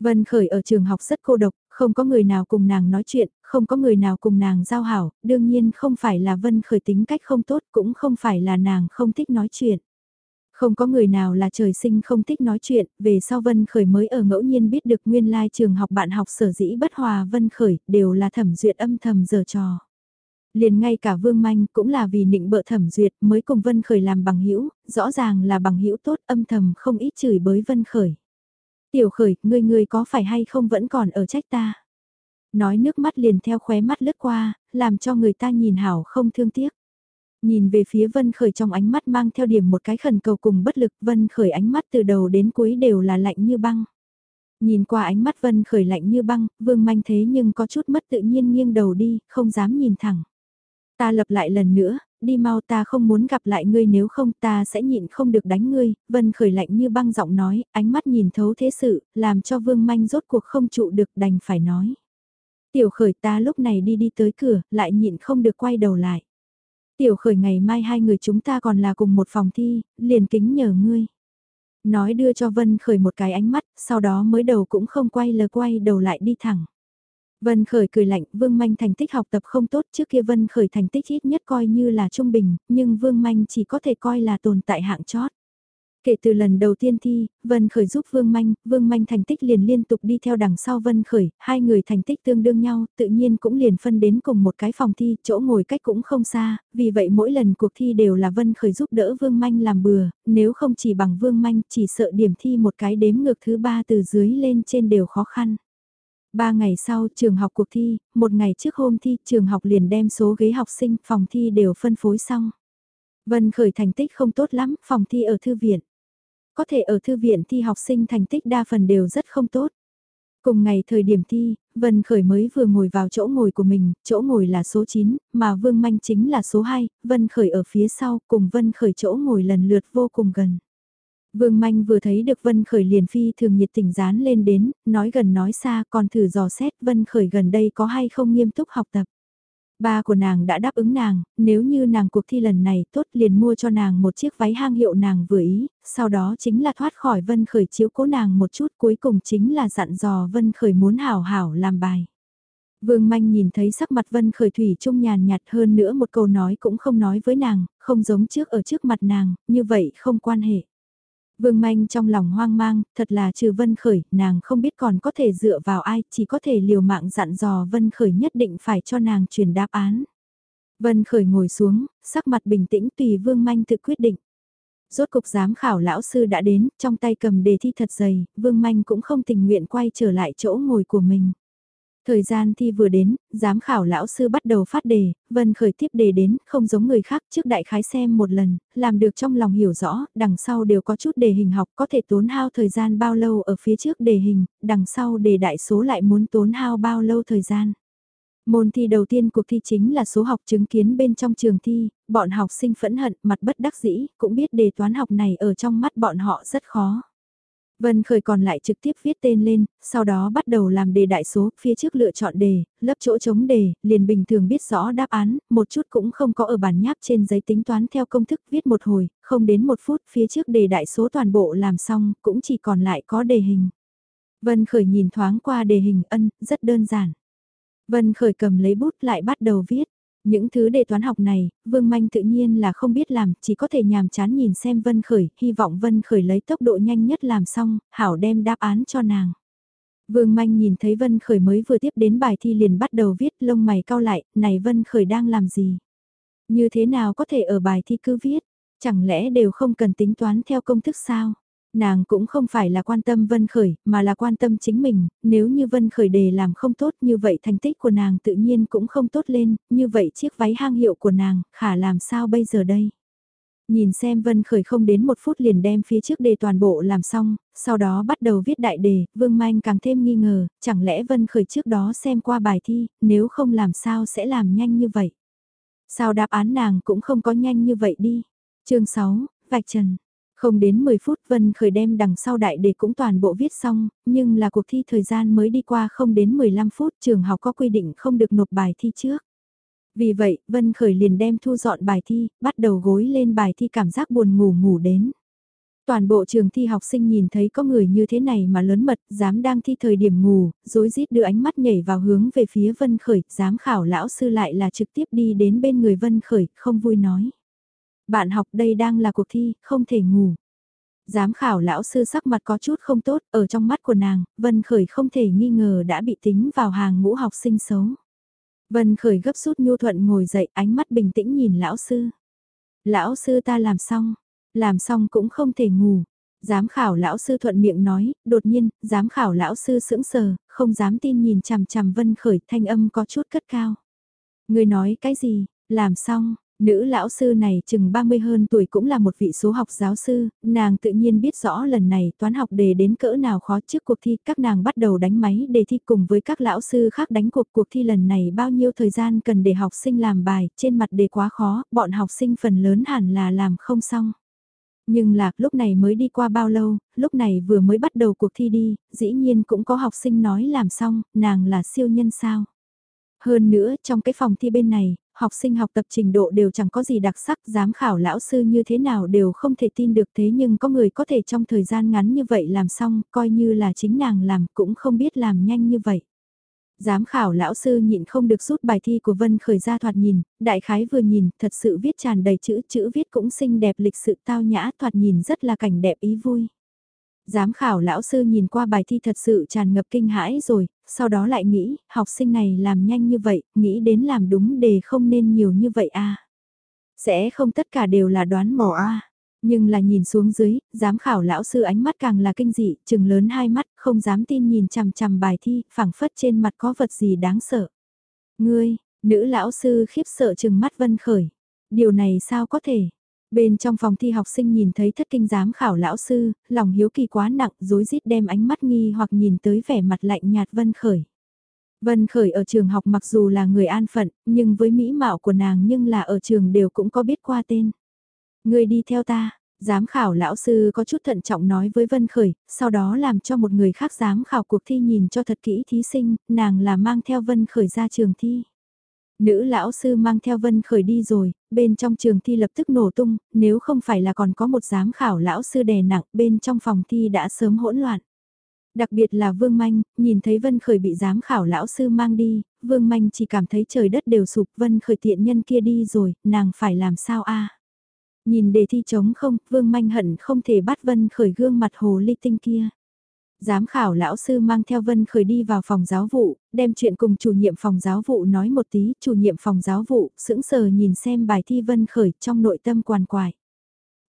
Vân Khởi ở trường học rất cô độc, không có người nào cùng nàng nói chuyện, không có người nào cùng nàng giao hảo, đương nhiên không phải là Vân Khởi tính cách không tốt cũng không phải là nàng không thích nói chuyện. Không có người nào là trời sinh không thích nói chuyện, về sau Vân Khởi mới ở ngẫu nhiên biết được nguyên lai trường học bạn học sở dĩ bất hòa Vân Khởi đều là thẩm duyệt âm thầm giờ trò. Liền ngay cả Vương Manh cũng là vì nịnh bợ thẩm duyệt mới cùng Vân Khởi làm bằng hữu rõ ràng là bằng hữu tốt âm thầm không ít chửi bới Vân Khởi. Tiểu Khởi, ngươi ngươi có phải hay không vẫn còn ở trách ta? Nói nước mắt liền theo khóe mắt lướt qua, làm cho người ta nhìn hảo không thương tiếc. Nhìn về phía Vân Khởi trong ánh mắt mang theo điểm một cái khẩn cầu cùng bất lực Vân Khởi ánh mắt từ đầu đến cuối đều là lạnh như băng. Nhìn qua ánh mắt Vân Khởi lạnh như băng, Vương Manh thế nhưng có chút mất tự nhiên nghiêng đầu đi, không dám nhìn thẳng. Ta lập lại lần nữa, đi mau ta không muốn gặp lại ngươi nếu không ta sẽ nhịn không được đánh ngươi, Vân khởi lạnh như băng giọng nói, ánh mắt nhìn thấu thế sự, làm cho Vương Manh rốt cuộc không trụ được đành phải nói. Tiểu khởi ta lúc này đi đi tới cửa, lại nhịn không được quay đầu lại. Tiểu khởi ngày mai hai người chúng ta còn là cùng một phòng thi, liền kính nhờ ngươi. Nói đưa cho Vân khởi một cái ánh mắt, sau đó mới đầu cũng không quay lờ quay đầu lại đi thẳng. Vân Khởi cười lạnh, Vương Manh thành tích học tập không tốt trước kia Vân Khởi thành tích ít nhất coi như là trung bình, nhưng Vương Manh chỉ có thể coi là tồn tại hạng chót. Kể từ lần đầu tiên thi, Vân Khởi giúp Vương Manh, Vương Manh thành tích liền liên tục đi theo đằng sau Vân Khởi, hai người thành tích tương đương nhau, tự nhiên cũng liền phân đến cùng một cái phòng thi, chỗ ngồi cách cũng không xa, vì vậy mỗi lần cuộc thi đều là Vân Khởi giúp đỡ Vương Manh làm bừa, nếu không chỉ bằng Vương Manh chỉ sợ điểm thi một cái đếm ngược thứ ba từ dưới lên trên đều khó khăn. Ba ngày sau trường học cuộc thi, một ngày trước hôm thi trường học liền đem số ghế học sinh phòng thi đều phân phối xong. Vân Khởi thành tích không tốt lắm, phòng thi ở thư viện. Có thể ở thư viện thi học sinh thành tích đa phần đều rất không tốt. Cùng ngày thời điểm thi, Vân Khởi mới vừa ngồi vào chỗ ngồi của mình, chỗ ngồi là số 9, mà Vương Manh chính là số 2, Vân Khởi ở phía sau cùng Vân Khởi chỗ ngồi lần lượt vô cùng gần. Vương Manh vừa thấy được Vân Khởi liền phi thường nhiệt tình dán lên đến, nói gần nói xa còn thử dò xét Vân Khởi gần đây có hay không nghiêm túc học tập. Ba của nàng đã đáp ứng nàng, nếu như nàng cuộc thi lần này tốt liền mua cho nàng một chiếc váy hang hiệu nàng vừa ý, sau đó chính là thoát khỏi Vân Khởi chiếu cố nàng một chút cuối cùng chính là dặn dò Vân Khởi muốn hảo hảo làm bài. Vương Manh nhìn thấy sắc mặt Vân Khởi Thủy trung nhàn nhạt hơn nữa một câu nói cũng không nói với nàng, không giống trước ở trước mặt nàng, như vậy không quan hệ. Vương Manh trong lòng hoang mang, thật là trừ Vân Khởi, nàng không biết còn có thể dựa vào ai, chỉ có thể liều mạng dặn dò Vân Khởi nhất định phải cho nàng truyền đáp án. Vân Khởi ngồi xuống, sắc mặt bình tĩnh tùy Vương Manh tự quyết định. Rốt cục giám khảo lão sư đã đến, trong tay cầm đề thi thật dày, Vương Manh cũng không tình nguyện quay trở lại chỗ ngồi của mình. Thời gian thi vừa đến, giám khảo lão sư bắt đầu phát đề, Vân khởi tiếp đề đến, không giống người khác trước đại khái xem một lần, làm được trong lòng hiểu rõ, đằng sau đều có chút đề hình học có thể tốn hao thời gian bao lâu ở phía trước đề hình, đằng sau đề đại số lại muốn tốn hao bao lâu thời gian. Môn thi đầu tiên cuộc thi chính là số học chứng kiến bên trong trường thi, bọn học sinh phẫn hận, mặt bất đắc dĩ, cũng biết đề toán học này ở trong mắt bọn họ rất khó. Vân Khởi còn lại trực tiếp viết tên lên, sau đó bắt đầu làm đề đại số, phía trước lựa chọn đề, lấp chỗ chống đề, liền bình thường biết rõ đáp án, một chút cũng không có ở bản nháp trên giấy tính toán theo công thức viết một hồi, không đến một phút phía trước đề đại số toàn bộ làm xong, cũng chỉ còn lại có đề hình. Vân Khởi nhìn thoáng qua đề hình ân, rất đơn giản. Vân Khởi cầm lấy bút lại bắt đầu viết. Những thứ đề toán học này, Vương Manh tự nhiên là không biết làm, chỉ có thể nhàm chán nhìn xem Vân Khởi, hy vọng Vân Khởi lấy tốc độ nhanh nhất làm xong, hảo đem đáp án cho nàng. Vương Manh nhìn thấy Vân Khởi mới vừa tiếp đến bài thi liền bắt đầu viết lông mày cao lại, này Vân Khởi đang làm gì? Như thế nào có thể ở bài thi cứ viết? Chẳng lẽ đều không cần tính toán theo công thức sao? Nàng cũng không phải là quan tâm Vân Khởi, mà là quan tâm chính mình, nếu như Vân Khởi đề làm không tốt như vậy thành tích của nàng tự nhiên cũng không tốt lên, như vậy chiếc váy hang hiệu của nàng, khả làm sao bây giờ đây? Nhìn xem Vân Khởi không đến một phút liền đem phía trước đề toàn bộ làm xong, sau đó bắt đầu viết đại đề, Vương Manh càng thêm nghi ngờ, chẳng lẽ Vân Khởi trước đó xem qua bài thi, nếu không làm sao sẽ làm nhanh như vậy? Sao đáp án nàng cũng không có nhanh như vậy đi? chương 6, Vạch Trần không đến 10 phút Vân Khởi đem đằng sau đại đề cũng toàn bộ viết xong, nhưng là cuộc thi thời gian mới đi qua không đến 15 phút trường học có quy định không được nộp bài thi trước. Vì vậy, Vân Khởi liền đem thu dọn bài thi, bắt đầu gối lên bài thi cảm giác buồn ngủ ngủ đến. Toàn bộ trường thi học sinh nhìn thấy có người như thế này mà lớn mật, dám đang thi thời điểm ngủ, dối rít đưa ánh mắt nhảy vào hướng về phía Vân Khởi, dám khảo lão sư lại là trực tiếp đi đến bên người Vân Khởi, không vui nói. Bạn học đây đang là cuộc thi, không thể ngủ. Giám khảo lão sư sắc mặt có chút không tốt, ở trong mắt của nàng, Vân Khởi không thể nghi ngờ đã bị tính vào hàng ngũ học sinh xấu. Vân Khởi gấp rút nhu thuận ngồi dậy ánh mắt bình tĩnh nhìn lão sư. Lão sư ta làm xong, làm xong cũng không thể ngủ. Giám khảo lão sư thuận miệng nói, đột nhiên, giám khảo lão sư sững sờ, không dám tin nhìn chằm chằm Vân Khởi thanh âm có chút cất cao. Người nói cái gì, làm xong, Nữ lão sư này chừng 30 hơn tuổi cũng là một vị số học giáo sư, nàng tự nhiên biết rõ lần này toán học đề đến cỡ nào khó trước cuộc thi, các nàng bắt đầu đánh máy đề thi cùng với các lão sư khác đánh cuộc cuộc thi lần này bao nhiêu thời gian cần để học sinh làm bài, trên mặt đề quá khó, bọn học sinh phần lớn hẳn là làm không xong. Nhưng lạc lúc này mới đi qua bao lâu, lúc này vừa mới bắt đầu cuộc thi đi, dĩ nhiên cũng có học sinh nói làm xong, nàng là siêu nhân sao. Hơn nữa, trong cái phòng thi bên này, học sinh học tập trình độ đều chẳng có gì đặc sắc, giám khảo lão sư như thế nào đều không thể tin được thế nhưng có người có thể trong thời gian ngắn như vậy làm xong, coi như là chính nàng làm cũng không biết làm nhanh như vậy. Giám khảo lão sư nhịn không được rút bài thi của Vân Khởi ra thoạt nhìn, đại khái vừa nhìn, thật sự viết tràn đầy chữ, chữ viết cũng xinh đẹp lịch sự tao nhã thoạt nhìn rất là cảnh đẹp ý vui. Giám khảo lão sư nhìn qua bài thi thật sự tràn ngập kinh hãi rồi, sau đó lại nghĩ, học sinh này làm nhanh như vậy, nghĩ đến làm đúng đề không nên nhiều như vậy à. Sẽ không tất cả đều là đoán mò à. Nhưng là nhìn xuống dưới, giám khảo lão sư ánh mắt càng là kinh dị, chừng lớn hai mắt, không dám tin nhìn chằm chằm bài thi, phảng phất trên mặt có vật gì đáng sợ. Ngươi, nữ lão sư khiếp sợ chừng mắt Vân Khởi. Điều này sao có thể? Bên trong phòng thi học sinh nhìn thấy thất kinh giám khảo lão sư, lòng hiếu kỳ quá nặng, rối rít đem ánh mắt nghi hoặc nhìn tới vẻ mặt lạnh nhạt Vân Khởi. Vân Khởi ở trường học mặc dù là người an phận, nhưng với mỹ mạo của nàng nhưng là ở trường đều cũng có biết qua tên. Người đi theo ta, giám khảo lão sư có chút thận trọng nói với Vân Khởi, sau đó làm cho một người khác giám khảo cuộc thi nhìn cho thật kỹ thí sinh, nàng là mang theo Vân Khởi ra trường thi. Nữ lão sư mang theo Vân Khởi đi rồi, bên trong trường thi lập tức nổ tung, nếu không phải là còn có một giám khảo lão sư đè nặng, bên trong phòng thi đã sớm hỗn loạn. Đặc biệt là Vương Manh, nhìn thấy Vân Khởi bị giám khảo lão sư mang đi, Vương Manh chỉ cảm thấy trời đất đều sụp Vân Khởi tiện nhân kia đi rồi, nàng phải làm sao a Nhìn đề thi trống không, Vương Manh hận không thể bắt Vân Khởi gương mặt hồ ly tinh kia. Giám khảo lão sư mang theo Vân Khởi đi vào phòng giáo vụ, đem chuyện cùng chủ nhiệm phòng giáo vụ nói một tí, chủ nhiệm phòng giáo vụ, sững sờ nhìn xem bài thi Vân Khởi trong nội tâm quàn quài.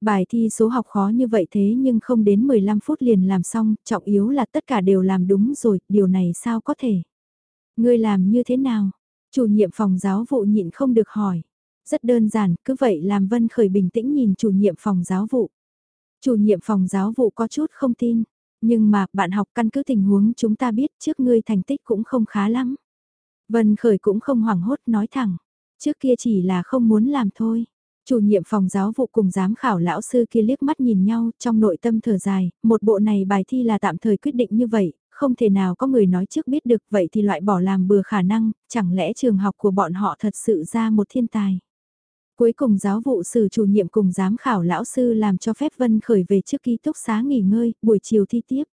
Bài thi số học khó như vậy thế nhưng không đến 15 phút liền làm xong, trọng yếu là tất cả đều làm đúng rồi, điều này sao có thể? Ngươi làm như thế nào? Chủ nhiệm phòng giáo vụ nhịn không được hỏi. Rất đơn giản, cứ vậy làm Vân Khởi bình tĩnh nhìn chủ nhiệm phòng giáo vụ. Chủ nhiệm phòng giáo vụ có chút không tin, nhưng mà bạn học căn cứ tình huống chúng ta biết trước ngươi thành tích cũng không khá lắm. Vân Khởi cũng không hoảng hốt nói thẳng, trước kia chỉ là không muốn làm thôi. Chủ nhiệm phòng giáo vụ cùng giám khảo lão sư kia liếc mắt nhìn nhau trong nội tâm thở dài, một bộ này bài thi là tạm thời quyết định như vậy, không thể nào có người nói trước biết được vậy thì loại bỏ làm bừa khả năng, chẳng lẽ trường học của bọn họ thật sự ra một thiên tài. Cuối cùng giáo vụ sử chủ nhiệm cùng giám khảo lão sư làm cho phép Vân Khởi về trước ký túc xá nghỉ ngơi, buổi chiều thi tiếp.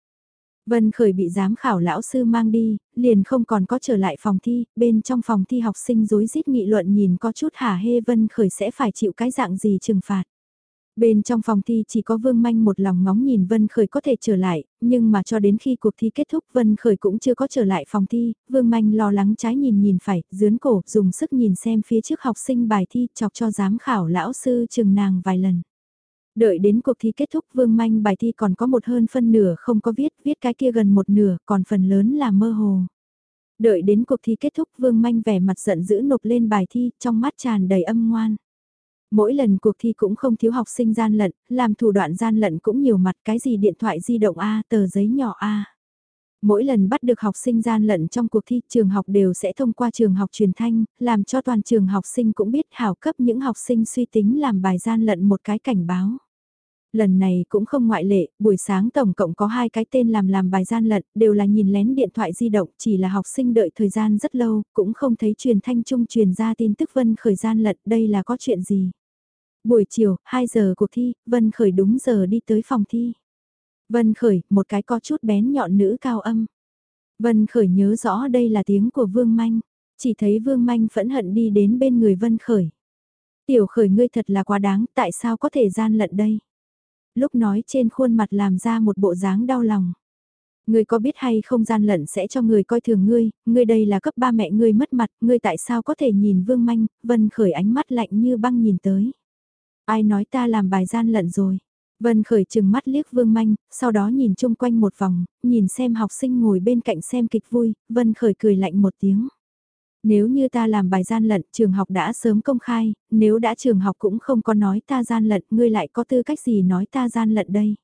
Vân Khởi bị giám khảo lão sư mang đi, liền không còn có trở lại phòng thi, bên trong phòng thi học sinh rối rít nghị luận nhìn có chút hả hê Vân Khởi sẽ phải chịu cái dạng gì trừng phạt. Bên trong phòng thi chỉ có Vương Manh một lòng ngóng nhìn Vân Khởi có thể trở lại, nhưng mà cho đến khi cuộc thi kết thúc Vân Khởi cũng chưa có trở lại phòng thi, Vương Manh lo lắng trái nhìn nhìn phải, dướn cổ, dùng sức nhìn xem phía trước học sinh bài thi chọc cho giám khảo lão sư chừng nàng vài lần. Đợi đến cuộc thi kết thúc Vương Manh bài thi còn có một hơn phân nửa không có viết, viết cái kia gần một nửa, còn phần lớn là mơ hồ. Đợi đến cuộc thi kết thúc Vương Manh vẻ mặt giận dữ nộp lên bài thi, trong mắt tràn đầy âm ngoan. Mỗi lần cuộc thi cũng không thiếu học sinh gian lận, làm thủ đoạn gian lận cũng nhiều mặt cái gì điện thoại di động A, tờ giấy nhỏ A. Mỗi lần bắt được học sinh gian lận trong cuộc thi trường học đều sẽ thông qua trường học truyền thanh, làm cho toàn trường học sinh cũng biết hảo cấp những học sinh suy tính làm bài gian lận một cái cảnh báo lần này cũng không ngoại lệ, buổi sáng tổng cộng có hai cái tên làm làm bài gian lận, đều là nhìn lén điện thoại di động, chỉ là học sinh đợi thời gian rất lâu, cũng không thấy truyền thanh trung truyền ra tin tức Vân Khởi gian lận, đây là có chuyện gì. Buổi chiều, 2 giờ cuộc thi, Vân Khởi đúng giờ đi tới phòng thi. Vân Khởi, một cái có chút bén nhọn nữ cao âm. Vân Khởi nhớ rõ đây là tiếng của Vương Manh, chỉ thấy Vương Manh phẫn hận đi đến bên người Vân Khởi. Tiểu Khởi ngươi thật là quá đáng, tại sao có thể gian lận đây? lúc nói trên khuôn mặt làm ra một bộ dáng đau lòng. Ngươi có biết hay không gian lận sẽ cho người coi thường ngươi, ngươi đây là cấp ba mẹ ngươi mất mặt, ngươi tại sao có thể nhìn vương manh, vân khởi ánh mắt lạnh như băng nhìn tới. Ai nói ta làm bài gian lận rồi? Vân khởi chừng mắt liếc vương manh, sau đó nhìn chung quanh một vòng, nhìn xem học sinh ngồi bên cạnh xem kịch vui, vân khởi cười lạnh một tiếng. Nếu như ta làm bài gian lận, trường học đã sớm công khai, nếu đã trường học cũng không có nói ta gian lận, ngươi lại có tư cách gì nói ta gian lận đây.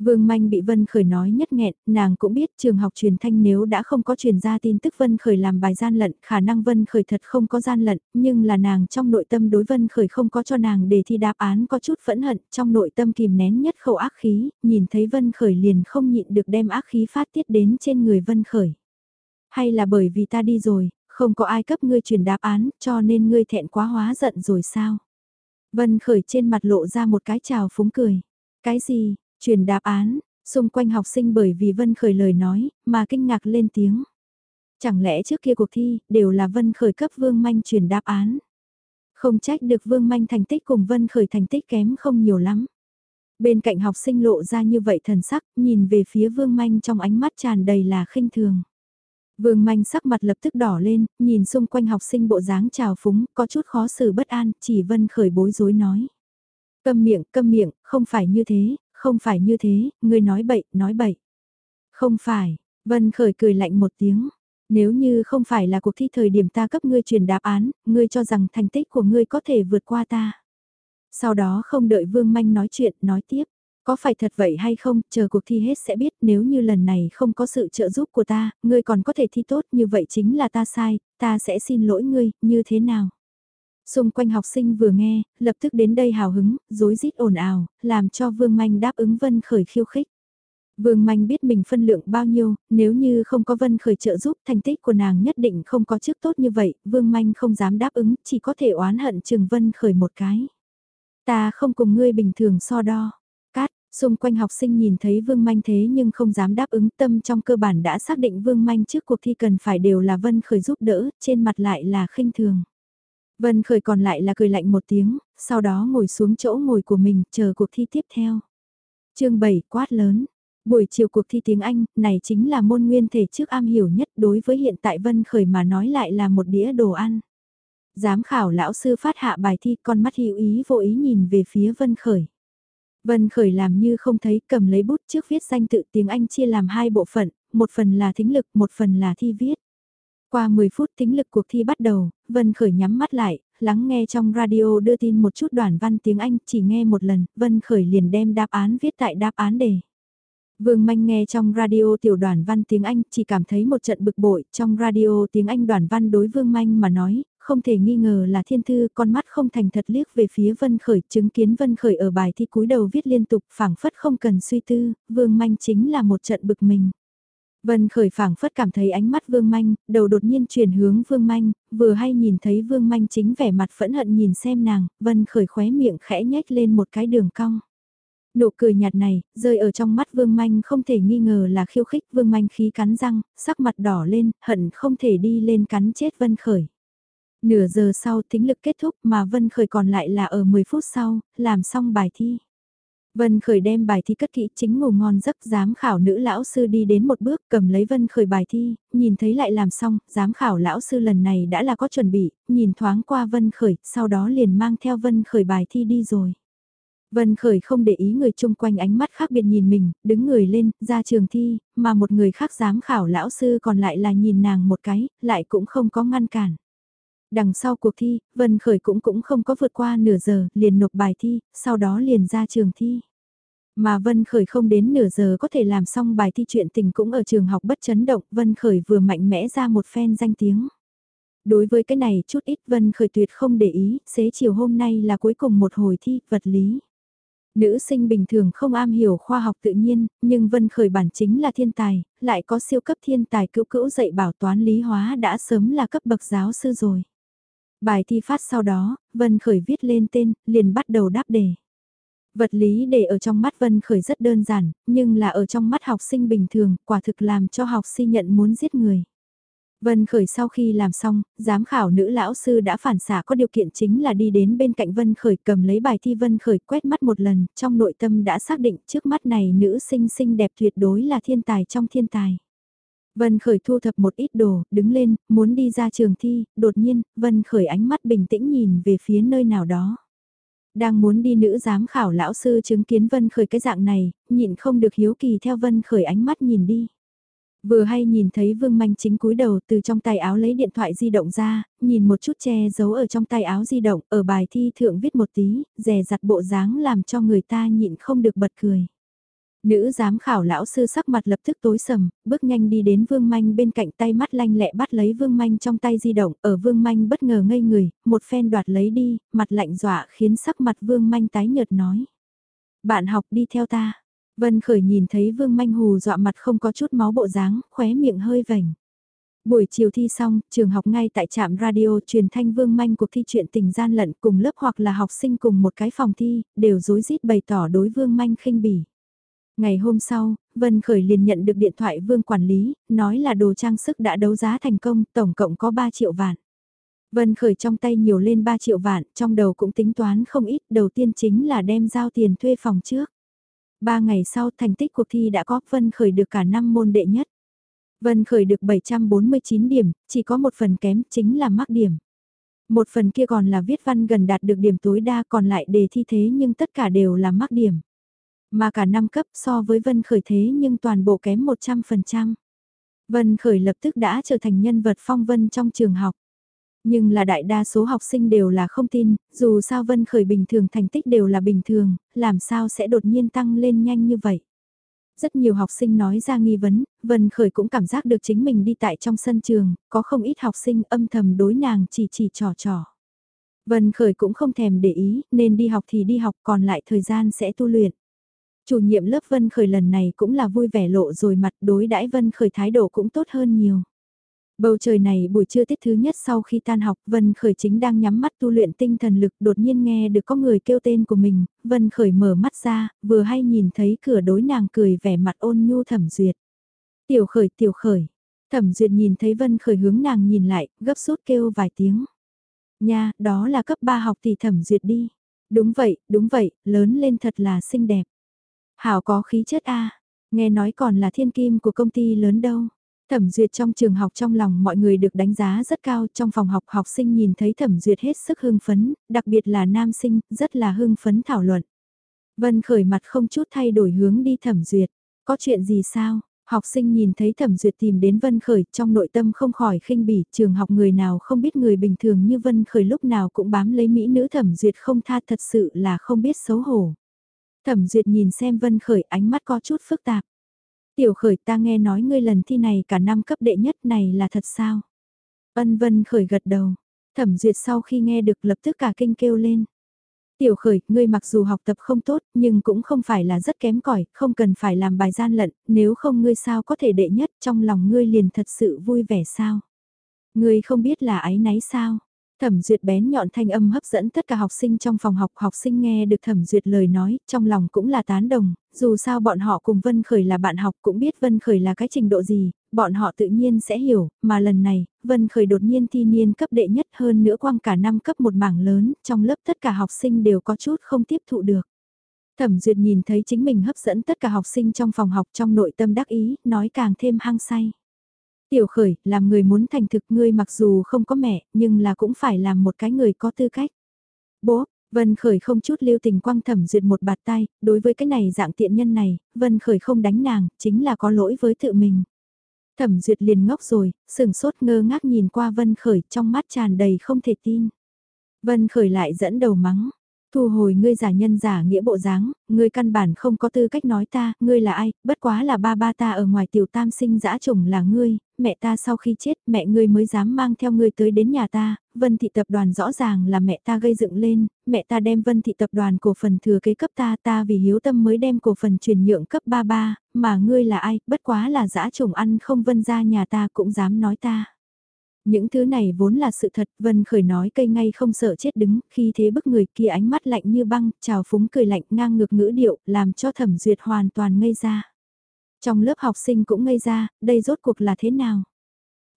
Vương Manh bị Vân Khởi nói nhất nghẹn, nàng cũng biết trường học truyền thanh nếu đã không có truyền ra tin tức Vân Khởi làm bài gian lận, khả năng Vân Khởi thật không có gian lận, nhưng là nàng trong nội tâm đối Vân Khởi không có cho nàng để thi đáp án có chút phẫn hận, trong nội tâm kìm nén nhất khẩu ác khí, nhìn thấy Vân Khởi liền không nhịn được đem ác khí phát tiết đến trên người Vân Khởi. Hay là bởi vì ta đi rồi, không có ai cấp ngươi truyền đáp án, cho nên ngươi thẹn quá hóa giận rồi sao? Vân Khởi trên mặt lộ ra một cái trào phúng cười. Cái gì, truyền đáp án, xung quanh học sinh bởi vì Vân Khởi lời nói, mà kinh ngạc lên tiếng. Chẳng lẽ trước kia cuộc thi, đều là Vân Khởi cấp Vương Manh truyền đáp án. Không trách được Vương Manh thành tích cùng Vân Khởi thành tích kém không nhiều lắm. Bên cạnh học sinh lộ ra như vậy thần sắc, nhìn về phía Vương Manh trong ánh mắt tràn đầy là khinh thường. Vương Manh sắc mặt lập tức đỏ lên, nhìn xung quanh học sinh bộ dáng trào phúng, có chút khó xử bất an, chỉ Vân Khởi bối rối nói. Câm miệng, câm miệng, không phải như thế, không phải như thế, ngươi nói bậy, nói bậy. Không phải, Vân Khởi cười lạnh một tiếng. Nếu như không phải là cuộc thi thời điểm ta cấp ngươi truyền đáp án, ngươi cho rằng thành tích của ngươi có thể vượt qua ta. Sau đó không đợi Vương Manh nói chuyện, nói tiếp. Có phải thật vậy hay không, chờ cuộc thi hết sẽ biết nếu như lần này không có sự trợ giúp của ta, ngươi còn có thể thi tốt như vậy chính là ta sai, ta sẽ xin lỗi ngươi, như thế nào? Xung quanh học sinh vừa nghe, lập tức đến đây hào hứng, rối rít ồn ào, làm cho Vương Manh đáp ứng Vân Khởi khiêu khích. Vương Manh biết mình phân lượng bao nhiêu, nếu như không có Vân Khởi trợ giúp thành tích của nàng nhất định không có trước tốt như vậy, Vương Manh không dám đáp ứng, chỉ có thể oán hận Trường Vân Khởi một cái. Ta không cùng ngươi bình thường so đo. Cát, xung quanh học sinh nhìn thấy Vương Manh thế nhưng không dám đáp ứng tâm trong cơ bản đã xác định Vương Manh trước cuộc thi cần phải đều là Vân Khởi giúp đỡ, trên mặt lại là khinh thường. Vân Khởi còn lại là cười lạnh một tiếng, sau đó ngồi xuống chỗ ngồi của mình chờ cuộc thi tiếp theo. chương 7 quát lớn. Buổi chiều cuộc thi tiếng Anh, này chính là môn nguyên thể trước am hiểu nhất đối với hiện tại Vân Khởi mà nói lại là một đĩa đồ ăn. Giám khảo lão sư phát hạ bài thi con mắt hữu ý vô ý nhìn về phía Vân Khởi. Vân Khởi làm như không thấy cầm lấy bút trước viết danh tự tiếng Anh chia làm hai bộ phận, một phần là thính lực, một phần là thi viết. Qua 10 phút tính lực cuộc thi bắt đầu, Vân Khởi nhắm mắt lại, lắng nghe trong radio đưa tin một chút đoạn văn tiếng Anh, chỉ nghe một lần, Vân Khởi liền đem đáp án viết tại đáp án đề. Vương Manh nghe trong radio tiểu đoàn văn tiếng Anh chỉ cảm thấy một trận bực bội, trong radio tiếng Anh đoàn văn đối Vương Manh mà nói, không thể nghi ngờ là thiên thư con mắt không thành thật liếc về phía Vân Khởi chứng kiến Vân Khởi ở bài thi cúi đầu viết liên tục phảng phất không cần suy tư, Vương Manh chính là một trận bực mình. Vân Khởi phảng phất cảm thấy ánh mắt Vương Manh, đầu đột nhiên chuyển hướng Vương Manh, vừa hay nhìn thấy Vương Manh chính vẻ mặt phẫn hận nhìn xem nàng, Vân Khởi khóe miệng khẽ nhếch lên một cái đường cong. Nụ cười nhạt này, rơi ở trong mắt Vương Manh không thể nghi ngờ là khiêu khích Vương Manh khí cắn răng, sắc mặt đỏ lên, hận không thể đi lên cắn chết Vân Khởi. Nửa giờ sau tính lực kết thúc mà Vân Khởi còn lại là ở 10 phút sau, làm xong bài thi. Vân Khởi đem bài thi cất kỹ chính ngủ ngon giấc giám khảo nữ lão sư đi đến một bước cầm lấy Vân Khởi bài thi, nhìn thấy lại làm xong, giám khảo lão sư lần này đã là có chuẩn bị, nhìn thoáng qua Vân Khởi, sau đó liền mang theo Vân Khởi bài thi đi rồi. Vân Khởi không để ý người chung quanh ánh mắt khác biệt nhìn mình, đứng người lên, ra trường thi, mà một người khác giám khảo lão sư còn lại là nhìn nàng một cái, lại cũng không có ngăn cản. Đằng sau cuộc thi, Vân Khởi cũng cũng không có vượt qua nửa giờ, liền nộp bài thi, sau đó liền ra trường thi. Mà Vân Khởi không đến nửa giờ có thể làm xong bài thi chuyện tình cũng ở trường học bất chấn động, Vân Khởi vừa mạnh mẽ ra một phen danh tiếng. Đối với cái này chút ít Vân Khởi tuyệt không để ý, xế chiều hôm nay là cuối cùng một hồi thi, vật lý. Nữ sinh bình thường không am hiểu khoa học tự nhiên, nhưng Vân Khởi bản chính là thiên tài, lại có siêu cấp thiên tài cữu cữu dạy bảo toán lý hóa đã sớm là cấp bậc giáo sư rồi. Bài thi phát sau đó, Vân Khởi viết lên tên, liền bắt đầu đáp đề. Vật lý đề ở trong mắt Vân Khởi rất đơn giản, nhưng là ở trong mắt học sinh bình thường, quả thực làm cho học sinh nhận muốn giết người. Vân Khởi sau khi làm xong, giám khảo nữ lão sư đã phản xả có điều kiện chính là đi đến bên cạnh Vân Khởi cầm lấy bài thi Vân Khởi quét mắt một lần, trong nội tâm đã xác định trước mắt này nữ sinh xinh đẹp tuyệt đối là thiên tài trong thiên tài. Vân Khởi thu thập một ít đồ, đứng lên, muốn đi ra trường thi, đột nhiên, Vân Khởi ánh mắt bình tĩnh nhìn về phía nơi nào đó. Đang muốn đi nữ giám khảo lão sư chứng kiến Vân Khởi cái dạng này, nhịn không được hiếu kỳ theo Vân Khởi ánh mắt nhìn đi. Vừa hay nhìn thấy Vương Manh chính cúi đầu từ trong tay áo lấy điện thoại di động ra, nhìn một chút che giấu ở trong tay áo di động, ở bài thi thượng viết một tí, rè rặt bộ dáng làm cho người ta nhịn không được bật cười. Nữ giám khảo lão sư sắc mặt lập tức tối sầm, bước nhanh đi đến Vương Manh bên cạnh tay mắt lanh lẹ bắt lấy Vương Manh trong tay di động, ở Vương Manh bất ngờ ngây người, một phen đoạt lấy đi, mặt lạnh dọa khiến sắc mặt Vương Manh tái nhợt nói. Bạn học đi theo ta. Vân Khởi nhìn thấy Vương Manh hù dọa mặt không có chút máu bộ dáng, khóe miệng hơi vảnh. Buổi chiều thi xong, trường học ngay tại trạm radio truyền thanh Vương Manh cuộc thi chuyện tình gian lận cùng lớp hoặc là học sinh cùng một cái phòng thi, đều dối rít bày tỏ đối Vương Manh khinh bỉ. Ngày hôm sau, Vân Khởi liền nhận được điện thoại vương quản lý, nói là đồ trang sức đã đấu giá thành công, tổng cộng có 3 triệu vạn. Vân Khởi trong tay nhiều lên 3 triệu vạn, trong đầu cũng tính toán không ít, đầu tiên chính là đem giao tiền thuê phòng trước. Ba ngày sau thành tích cuộc thi đã có Vân Khởi được cả 5 môn đệ nhất. Vân Khởi được 749 điểm, chỉ có một phần kém chính là mắc điểm. Một phần kia còn là viết văn gần đạt được điểm tối đa còn lại đề thi thế nhưng tất cả đều là mắc điểm. Mà cả năm cấp so với Vân Khởi thế nhưng toàn bộ kém 100%. Vân Khởi lập tức đã trở thành nhân vật phong vân trong trường học. Nhưng là đại đa số học sinh đều là không tin, dù sao Vân Khởi bình thường thành tích đều là bình thường, làm sao sẽ đột nhiên tăng lên nhanh như vậy. Rất nhiều học sinh nói ra nghi vấn, Vân Khởi cũng cảm giác được chính mình đi tại trong sân trường, có không ít học sinh âm thầm đối nàng chỉ chỉ trò trò. Vân Khởi cũng không thèm để ý, nên đi học thì đi học còn lại thời gian sẽ tu luyện. Chủ nhiệm lớp Vân Khởi lần này cũng là vui vẻ lộ rồi mặt đối đãi Vân Khởi thái độ cũng tốt hơn nhiều. Bầu trời này buổi trưa tiết thứ nhất sau khi tan học, Vân Khởi chính đang nhắm mắt tu luyện tinh thần lực đột nhiên nghe được có người kêu tên của mình, Vân Khởi mở mắt ra, vừa hay nhìn thấy cửa đối nàng cười vẻ mặt ôn nhu thẩm duyệt. Tiểu khởi tiểu khởi, thẩm duyệt nhìn thấy Vân Khởi hướng nàng nhìn lại, gấp rút kêu vài tiếng. Nha, đó là cấp 3 học thì thẩm duyệt đi. Đúng vậy, đúng vậy, lớn lên thật là xinh đẹp. Hảo có khí chất a nghe nói còn là thiên kim của công ty lớn đâu. Thẩm duyệt trong trường học trong lòng mọi người được đánh giá rất cao, trong phòng học học sinh nhìn thấy thẩm duyệt hết sức hưng phấn, đặc biệt là nam sinh, rất là hưng phấn thảo luận. Vân khởi mặt không chút thay đổi hướng đi thẩm duyệt, có chuyện gì sao? Học sinh nhìn thấy thẩm duyệt tìm đến Vân Khởi trong nội tâm không khỏi khinh bỉ, trường học người nào không biết người bình thường như Vân Khởi lúc nào cũng bám lấy mỹ nữ thẩm duyệt không tha thật sự là không biết xấu hổ. Thẩm duyệt nhìn xem Vân Khởi ánh mắt có chút phức tạp. Tiểu khởi ta nghe nói ngươi lần thi này cả năm cấp đệ nhất này là thật sao? Ân vân khởi gật đầu. Thẩm duyệt sau khi nghe được lập tức cả kinh kêu lên. Tiểu khởi, ngươi mặc dù học tập không tốt, nhưng cũng không phải là rất kém cỏi, không cần phải làm bài gian lận, nếu không ngươi sao có thể đệ nhất trong lòng ngươi liền thật sự vui vẻ sao? Ngươi không biết là ái náy sao? Thẩm duyệt bén nhọn thanh âm hấp dẫn tất cả học sinh trong phòng học, học sinh nghe được thẩm duyệt lời nói, trong lòng cũng là tán đồng, dù sao bọn họ cùng Vân Khởi là bạn học cũng biết Vân Khởi là cái trình độ gì, bọn họ tự nhiên sẽ hiểu, mà lần này, Vân Khởi đột nhiên thi niên cấp đệ nhất hơn nữa quang cả năm cấp một mảng lớn, trong lớp tất cả học sinh đều có chút không tiếp thụ được. Thẩm duyệt nhìn thấy chính mình hấp dẫn tất cả học sinh trong phòng học trong nội tâm đắc ý, nói càng thêm hăng say. Tiểu khởi, làm người muốn thành thực ngươi mặc dù không có mẹ, nhưng là cũng phải làm một cái người có tư cách. Bố, Vân Khởi không chút lưu tình quăng thẩm duyệt một bạt tay, đối với cái này dạng tiện nhân này, Vân Khởi không đánh nàng, chính là có lỗi với tự mình. Thẩm duyệt liền ngốc rồi, sừng sốt ngơ ngác nhìn qua Vân Khởi trong mắt tràn đầy không thể tin. Vân Khởi lại dẫn đầu mắng, Thu hồi ngươi giả nhân giả nghĩa bộ dáng, ngươi căn bản không có tư cách nói ta, ngươi là ai, bất quá là ba ba ta ở ngoài tiểu tam sinh dã trùng là ngươi, mẹ ta sau khi chết, mẹ ngươi mới dám mang theo ngươi tới đến nhà ta, vân thị tập đoàn rõ ràng là mẹ ta gây dựng lên, mẹ ta đem vân thị tập đoàn cổ phần thừa kế cấp ta ta vì hiếu tâm mới đem cổ phần chuyển nhượng cấp ba ba, mà ngươi là ai, bất quá là dã trùng ăn không vân ra nhà ta cũng dám nói ta. Những thứ này vốn là sự thật, Vân Khởi nói cây ngay không sợ chết đứng, khi thế bức người kia ánh mắt lạnh như băng, trào phúng cười lạnh ngang ngược ngữ điệu, làm cho thẩm duyệt hoàn toàn ngây ra. Trong lớp học sinh cũng ngây ra, đây rốt cuộc là thế nào?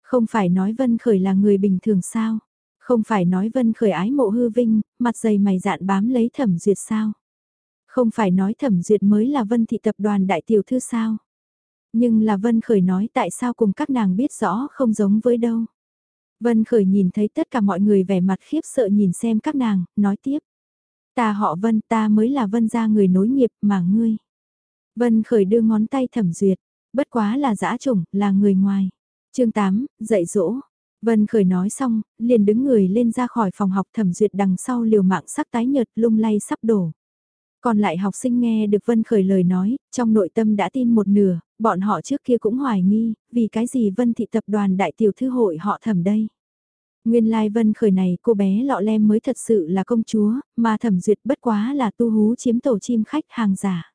Không phải nói Vân Khởi là người bình thường sao? Không phải nói Vân Khởi ái mộ hư vinh, mặt dày mày dạn bám lấy thẩm duyệt sao? Không phải nói thẩm duyệt mới là Vân thị tập đoàn đại tiểu thư sao? Nhưng là Vân Khởi nói tại sao cùng các nàng biết rõ không giống với đâu. Vân Khởi nhìn thấy tất cả mọi người vẻ mặt khiếp sợ nhìn xem các nàng, nói tiếp. Ta họ Vân, ta mới là Vân gia người nối nghiệp mà ngươi. Vân Khởi đưa ngón tay thẩm duyệt, bất quá là dã chủng, là người ngoài. chương 8, dạy dỗ. Vân Khởi nói xong, liền đứng người lên ra khỏi phòng học thẩm duyệt đằng sau liều mạng sắc tái nhợt lung lay sắp đổ. Còn lại học sinh nghe được Vân Khởi lời nói, trong nội tâm đã tin một nửa, bọn họ trước kia cũng hoài nghi, vì cái gì Vân Thị Tập đoàn Đại Tiểu Thư Hội họ thẩm đây. Nguyên lai Vân Khởi này cô bé lọ lem mới thật sự là công chúa, mà thẩm duyệt bất quá là tu hú chiếm tổ chim khách hàng giả.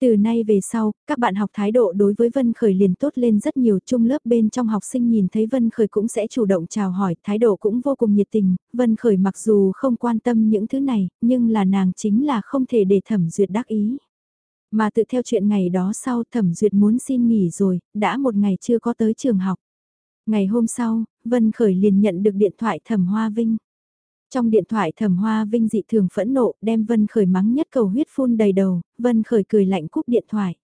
Từ nay về sau, các bạn học thái độ đối với Vân Khởi liền tốt lên rất nhiều chung lớp bên trong học sinh nhìn thấy Vân Khởi cũng sẽ chủ động chào hỏi, thái độ cũng vô cùng nhiệt tình, Vân Khởi mặc dù không quan tâm những thứ này, nhưng là nàng chính là không thể để thẩm duyệt đắc ý. Mà tự theo chuyện ngày đó sau thẩm duyệt muốn xin nghỉ rồi, đã một ngày chưa có tới trường học. Ngày hôm sau, Vân Khởi liền nhận được điện thoại thẩm Hoa Vinh. Trong điện thoại thẩm Hoa Vinh dị thường phẫn nộ đem Vân Khởi mắng nhất cầu huyết phun đầy đầu, Vân Khởi cười lạnh cúp điện thoại.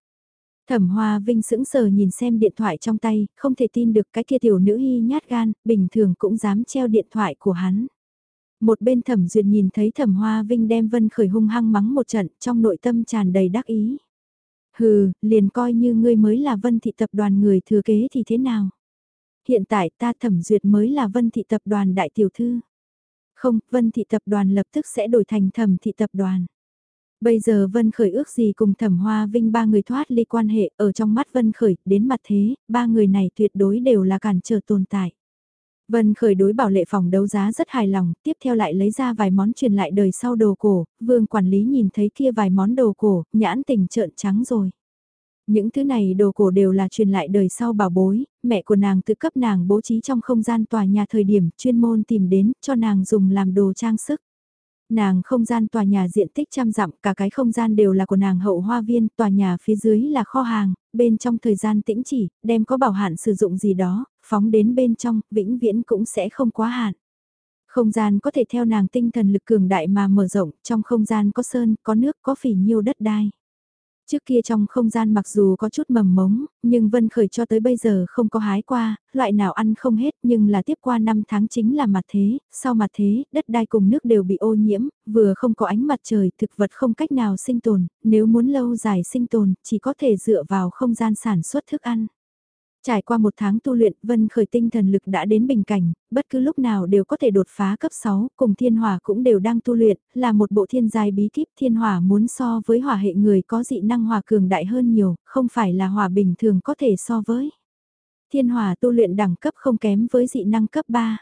Thẩm Hoa Vinh sững sờ nhìn xem điện thoại trong tay, không thể tin được cái kia tiểu nữ hy nhát gan, bình thường cũng dám treo điện thoại của hắn. Một bên thẩm duyệt nhìn thấy thẩm Hoa Vinh đem Vân Khởi hung hăng mắng một trận, trong nội tâm tràn đầy đắc ý. Hừ, liền coi như ngươi mới là Vân Thị Tập đoàn người thừa kế thì thế nào? Hiện tại ta thẩm duyệt mới là Vân Thị Tập đoàn đại tiểu thư. Không, Vân Thị Tập đoàn lập tức sẽ đổi thành thẩm thị tập đoàn. Bây giờ Vân Khởi ước gì cùng Thẩm Hoa Vinh ba người thoát ly quan hệ ở trong mắt Vân Khởi, đến mặt thế, ba người này tuyệt đối đều là cản trở tồn tại. Vân Khởi đối bảo lệ phòng đấu giá rất hài lòng, tiếp theo lại lấy ra vài món truyền lại đời sau đồ cổ, vương quản lý nhìn thấy kia vài món đồ cổ, nhãn tình trợn trắng rồi. Những thứ này đồ cổ đều là truyền lại đời sau bảo bối, mẹ của nàng tự cấp nàng bố trí trong không gian tòa nhà thời điểm chuyên môn tìm đến cho nàng dùng làm đồ trang sức. Nàng không gian tòa nhà diện tích trăm dặm, cả cái không gian đều là của nàng hậu hoa viên, tòa nhà phía dưới là kho hàng, bên trong thời gian tĩnh chỉ, đem có bảo hạn sử dụng gì đó, phóng đến bên trong, vĩnh viễn cũng sẽ không quá hạn. Không gian có thể theo nàng tinh thần lực cường đại mà mở rộng, trong không gian có sơn, có nước, có phỉ nhiêu đất đai. Trước kia trong không gian mặc dù có chút mầm mống, nhưng Vân Khởi cho tới bây giờ không có hái qua, loại nào ăn không hết nhưng là tiếp qua năm tháng chính là mặt thế, sau mặt thế, đất đai cùng nước đều bị ô nhiễm, vừa không có ánh mặt trời, thực vật không cách nào sinh tồn, nếu muốn lâu dài sinh tồn, chỉ có thể dựa vào không gian sản xuất thức ăn. Trải qua một tháng tu luyện, Vân Khởi tinh thần lực đã đến bình cảnh, bất cứ lúc nào đều có thể đột phá cấp 6, cùng thiên hỏa cũng đều đang tu luyện, là một bộ thiên giai bí kíp thiên hỏa muốn so với hỏa hệ người có dị năng hỏa cường đại hơn nhiều, không phải là hỏa bình thường có thể so với. Thiên hỏa tu luyện đẳng cấp không kém với dị năng cấp 3.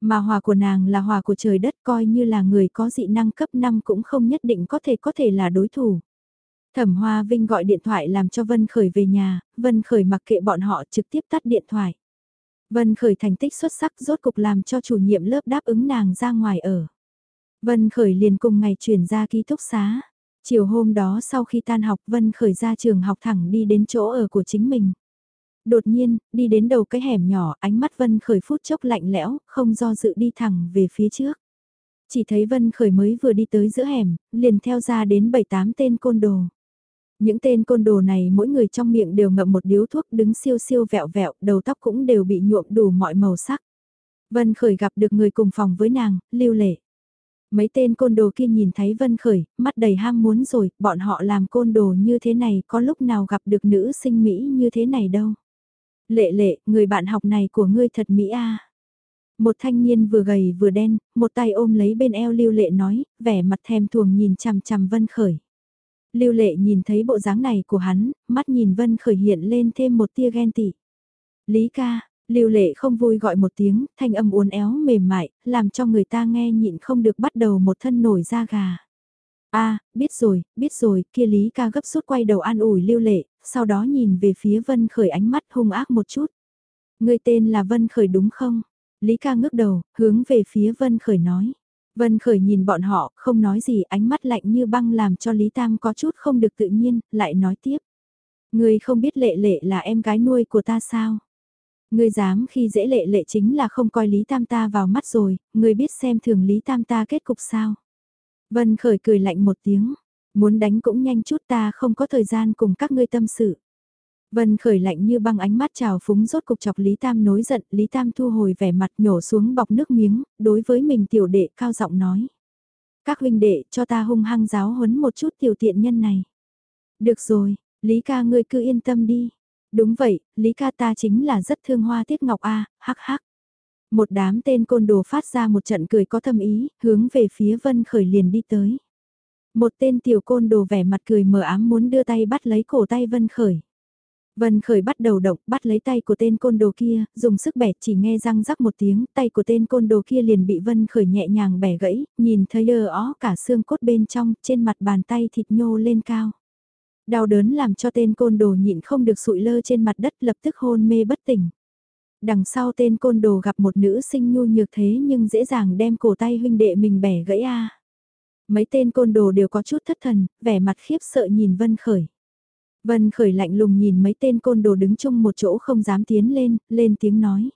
Mà hỏa của nàng là hỏa của trời đất coi như là người có dị năng cấp 5 cũng không nhất định có thể có thể là đối thủ. Thẩm Hoa Vinh gọi điện thoại làm cho Vân Khởi về nhà, Vân Khởi mặc kệ bọn họ trực tiếp tắt điện thoại. Vân Khởi thành tích xuất sắc rốt cục làm cho chủ nhiệm lớp đáp ứng nàng ra ngoài ở. Vân Khởi liền cùng ngày chuyển ra ký túc xá. Chiều hôm đó sau khi tan học Vân Khởi ra trường học thẳng đi đến chỗ ở của chính mình. Đột nhiên, đi đến đầu cái hẻm nhỏ, ánh mắt Vân Khởi phút chốc lạnh lẽo, không do dự đi thẳng về phía trước. Chỉ thấy Vân Khởi mới vừa đi tới giữa hẻm, liền theo ra đến 7-8 tên côn đồ. Những tên côn đồ này mỗi người trong miệng đều ngậm một điếu thuốc đứng siêu siêu vẹo vẹo, đầu tóc cũng đều bị nhuộm đủ mọi màu sắc. Vân Khởi gặp được người cùng phòng với nàng, lưu lệ. Mấy tên côn đồ kia nhìn thấy Vân Khởi, mắt đầy ham muốn rồi, bọn họ làm côn đồ như thế này có lúc nào gặp được nữ sinh Mỹ như thế này đâu. Lệ lệ, người bạn học này của ngươi thật Mỹ a Một thanh niên vừa gầy vừa đen, một tay ôm lấy bên eo lưu lệ nói, vẻ mặt thèm thuồng nhìn chằm chằm Vân Khởi. Lưu lệ nhìn thấy bộ dáng này của hắn, mắt nhìn Vân khởi hiện lên thêm một tia ghen tị. Lý ca, Lưu lệ không vui gọi một tiếng, thanh âm uốn éo mềm mại, làm cho người ta nghe nhịn không được bắt đầu một thân nổi da gà. a biết rồi, biết rồi, kia Lý ca gấp rút quay đầu an ủi lưu lệ, sau đó nhìn về phía Vân Khởi ánh mắt hung ác một chút. Người tên là Vân Khởi đúng không? Lý ca ngước đầu, hướng về phía Vân Khởi nói. Vân Khởi nhìn bọn họ, không nói gì, ánh mắt lạnh như băng làm cho Lý Tam có chút không được tự nhiên, lại nói tiếp. Người không biết lệ lệ là em gái nuôi của ta sao? Người dám khi dễ lệ lệ chính là không coi Lý Tam ta vào mắt rồi, người biết xem thường Lý Tam ta kết cục sao? Vân Khởi cười lạnh một tiếng, muốn đánh cũng nhanh chút ta không có thời gian cùng các ngươi tâm sự. Vân khởi lạnh như băng ánh mắt trào phúng rốt cục chọc Lý Tam nối giận, Lý Tam thu hồi vẻ mặt nhổ xuống bọc nước miếng, đối với mình tiểu đệ cao giọng nói. Các huynh đệ cho ta hung hăng giáo huấn một chút tiểu tiện nhân này. Được rồi, Lý ca ngươi cứ yên tâm đi. Đúng vậy, Lý ca ta chính là rất thương hoa tiết ngọc A, hắc hắc. Một đám tên côn đồ phát ra một trận cười có thâm ý, hướng về phía Vân Khởi liền đi tới. Một tên tiểu côn đồ vẻ mặt cười mờ ám muốn đưa tay bắt lấy cổ tay Vân Khởi. Vân Khởi bắt đầu động, bắt lấy tay của tên côn đồ kia, dùng sức bẻ chỉ nghe răng rắc một tiếng, tay của tên côn đồ kia liền bị Vân Khởi nhẹ nhàng bẻ gãy, nhìn thấy ơ ó cả xương cốt bên trong, trên mặt bàn tay thịt nhô lên cao. Đau đớn làm cho tên côn đồ nhịn không được sụi lơ trên mặt đất lập tức hôn mê bất tỉnh. Đằng sau tên côn đồ gặp một nữ sinh nhu nhược thế nhưng dễ dàng đem cổ tay huynh đệ mình bẻ gãy a. Mấy tên côn đồ đều có chút thất thần, vẻ mặt khiếp sợ nhìn Vân Khởi. Vân Khởi lạnh lùng nhìn mấy tên côn đồ đứng chung một chỗ không dám tiến lên, lên tiếng nói.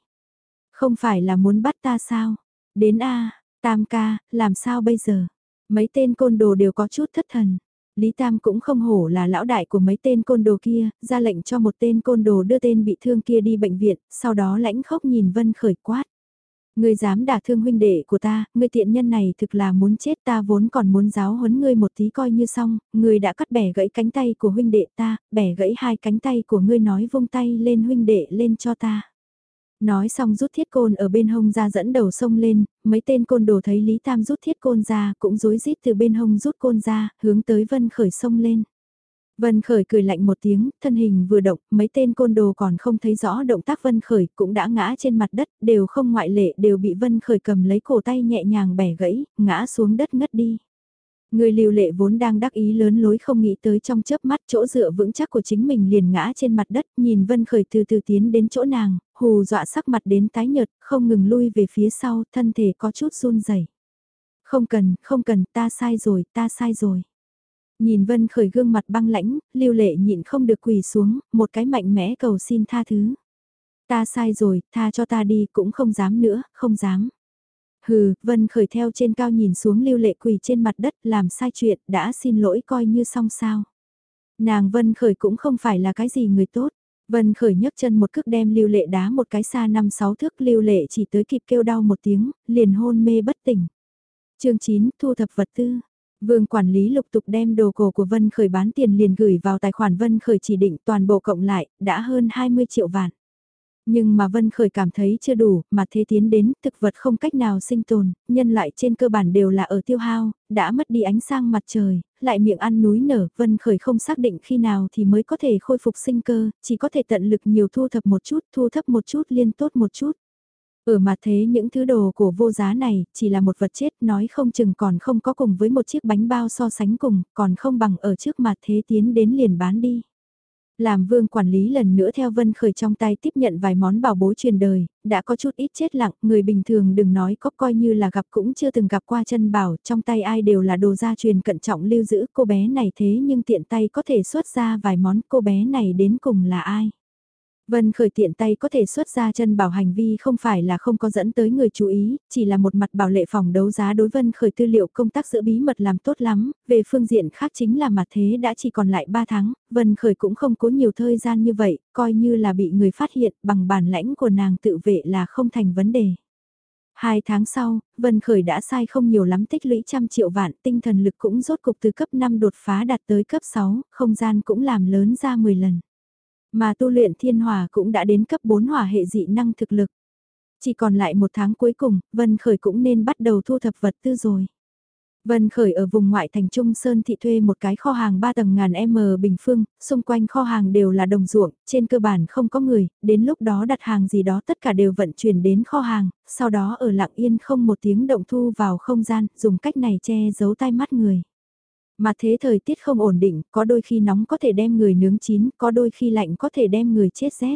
Không phải là muốn bắt ta sao? Đến A, Tam ca, làm sao bây giờ? Mấy tên côn đồ đều có chút thất thần. Lý Tam cũng không hổ là lão đại của mấy tên côn đồ kia, ra lệnh cho một tên côn đồ đưa tên bị thương kia đi bệnh viện, sau đó lãnh khốc nhìn Vân Khởi quát. Ngươi dám đả thương huynh đệ của ta, ngươi tiện nhân này thực là muốn chết ta vốn còn muốn giáo huấn ngươi một tí coi như xong, ngươi đã cắt bẻ gãy cánh tay của huynh đệ ta, bẻ gãy hai cánh tay của ngươi nói vung tay lên huynh đệ lên cho ta. Nói xong rút thiết côn ở bên hông ra dẫn đầu sông lên, mấy tên côn đồ thấy Lý Tam rút thiết côn ra cũng rối rít từ bên hông rút côn ra, hướng tới Vân Khởi sông lên. Vân Khởi cười lạnh một tiếng, thân hình vừa động, mấy tên côn đồ còn không thấy rõ động tác Vân Khởi cũng đã ngã trên mặt đất, đều không ngoại lệ đều bị Vân Khởi cầm lấy cổ tay nhẹ nhàng bẻ gãy, ngã xuống đất ngất đi. Người liều lệ vốn đang đắc ý lớn lối không nghĩ tới trong chớp mắt chỗ dựa vững chắc của chính mình liền ngã trên mặt đất, nhìn Vân Khởi từ từ tiến đến chỗ nàng, hù dọa sắc mặt đến tái nhợt, không ngừng lui về phía sau, thân thể có chút run rẩy. Không cần, không cần, ta sai rồi, ta sai rồi. Nhìn Vân Khởi gương mặt băng lãnh, lưu lệ nhịn không được quỳ xuống, một cái mạnh mẽ cầu xin tha thứ. Ta sai rồi, tha cho ta đi, cũng không dám nữa, không dám. Hừ, Vân Khởi theo trên cao nhìn xuống lưu lệ quỳ trên mặt đất làm sai chuyện, đã xin lỗi coi như xong sao. Nàng Vân Khởi cũng không phải là cái gì người tốt. Vân Khởi nhấc chân một cước đem lưu lệ đá một cái xa năm sáu thước lưu lệ chỉ tới kịp kêu đau một tiếng, liền hôn mê bất tỉnh. chương 9 thu thập vật tư. Vương quản lý lục tục đem đồ cổ của Vân Khởi bán tiền liền gửi vào tài khoản Vân Khởi chỉ định toàn bộ cộng lại, đã hơn 20 triệu vạn. Nhưng mà Vân Khởi cảm thấy chưa đủ, mà thế tiến đến, thực vật không cách nào sinh tồn, nhân loại trên cơ bản đều là ở tiêu hao, đã mất đi ánh sang mặt trời, lại miệng ăn núi nở, Vân Khởi không xác định khi nào thì mới có thể khôi phục sinh cơ, chỉ có thể tận lực nhiều thu thập một chút, thu thấp một chút liên tốt một chút. Ừ ở mặt thế những thứ đồ của vô giá này, chỉ là một vật chết nói không chừng còn không có cùng với một chiếc bánh bao so sánh cùng, còn không bằng ở trước mặt thế tiến đến liền bán đi. Làm vương quản lý lần nữa theo Vân Khởi trong tay tiếp nhận vài món bảo bối truyền đời, đã có chút ít chết lặng, người bình thường đừng nói có coi như là gặp cũng chưa từng gặp qua chân bảo, trong tay ai đều là đồ gia truyền cận trọng lưu giữ cô bé này thế nhưng tiện tay có thể xuất ra vài món cô bé này đến cùng là ai. Vân khởi tiện tay có thể xuất ra chân bảo hành vi không phải là không có dẫn tới người chú ý, chỉ là một mặt bảo lệ phòng đấu giá đối vân khởi tư liệu công tác giữ bí mật làm tốt lắm, về phương diện khác chính là mặt thế đã chỉ còn lại 3 tháng, vân khởi cũng không có nhiều thời gian như vậy, coi như là bị người phát hiện bằng bản lãnh của nàng tự vệ là không thành vấn đề. Hai tháng sau, Vân Khởi đã sai không nhiều lắm tích lũy trăm triệu vạn, tinh thần lực cũng rốt cục từ cấp 5 đột phá đạt tới cấp 6, không gian cũng làm lớn ra 10 lần. Mà tu luyện thiên hỏa cũng đã đến cấp 4 hỏa hệ dị năng thực lực. Chỉ còn lại một tháng cuối cùng, Vân Khởi cũng nên bắt đầu thu thập vật tư rồi. Vân Khởi ở vùng ngoại thành Trung Sơn thị thuê một cái kho hàng 3 tầng ngàn M bình phương, xung quanh kho hàng đều là đồng ruộng, trên cơ bản không có người, đến lúc đó đặt hàng gì đó tất cả đều vận chuyển đến kho hàng, sau đó ở lặng yên không một tiếng động thu vào không gian, dùng cách này che giấu tai mắt người. Mà thế thời tiết không ổn định, có đôi khi nóng có thể đem người nướng chín, có đôi khi lạnh có thể đem người chết rét.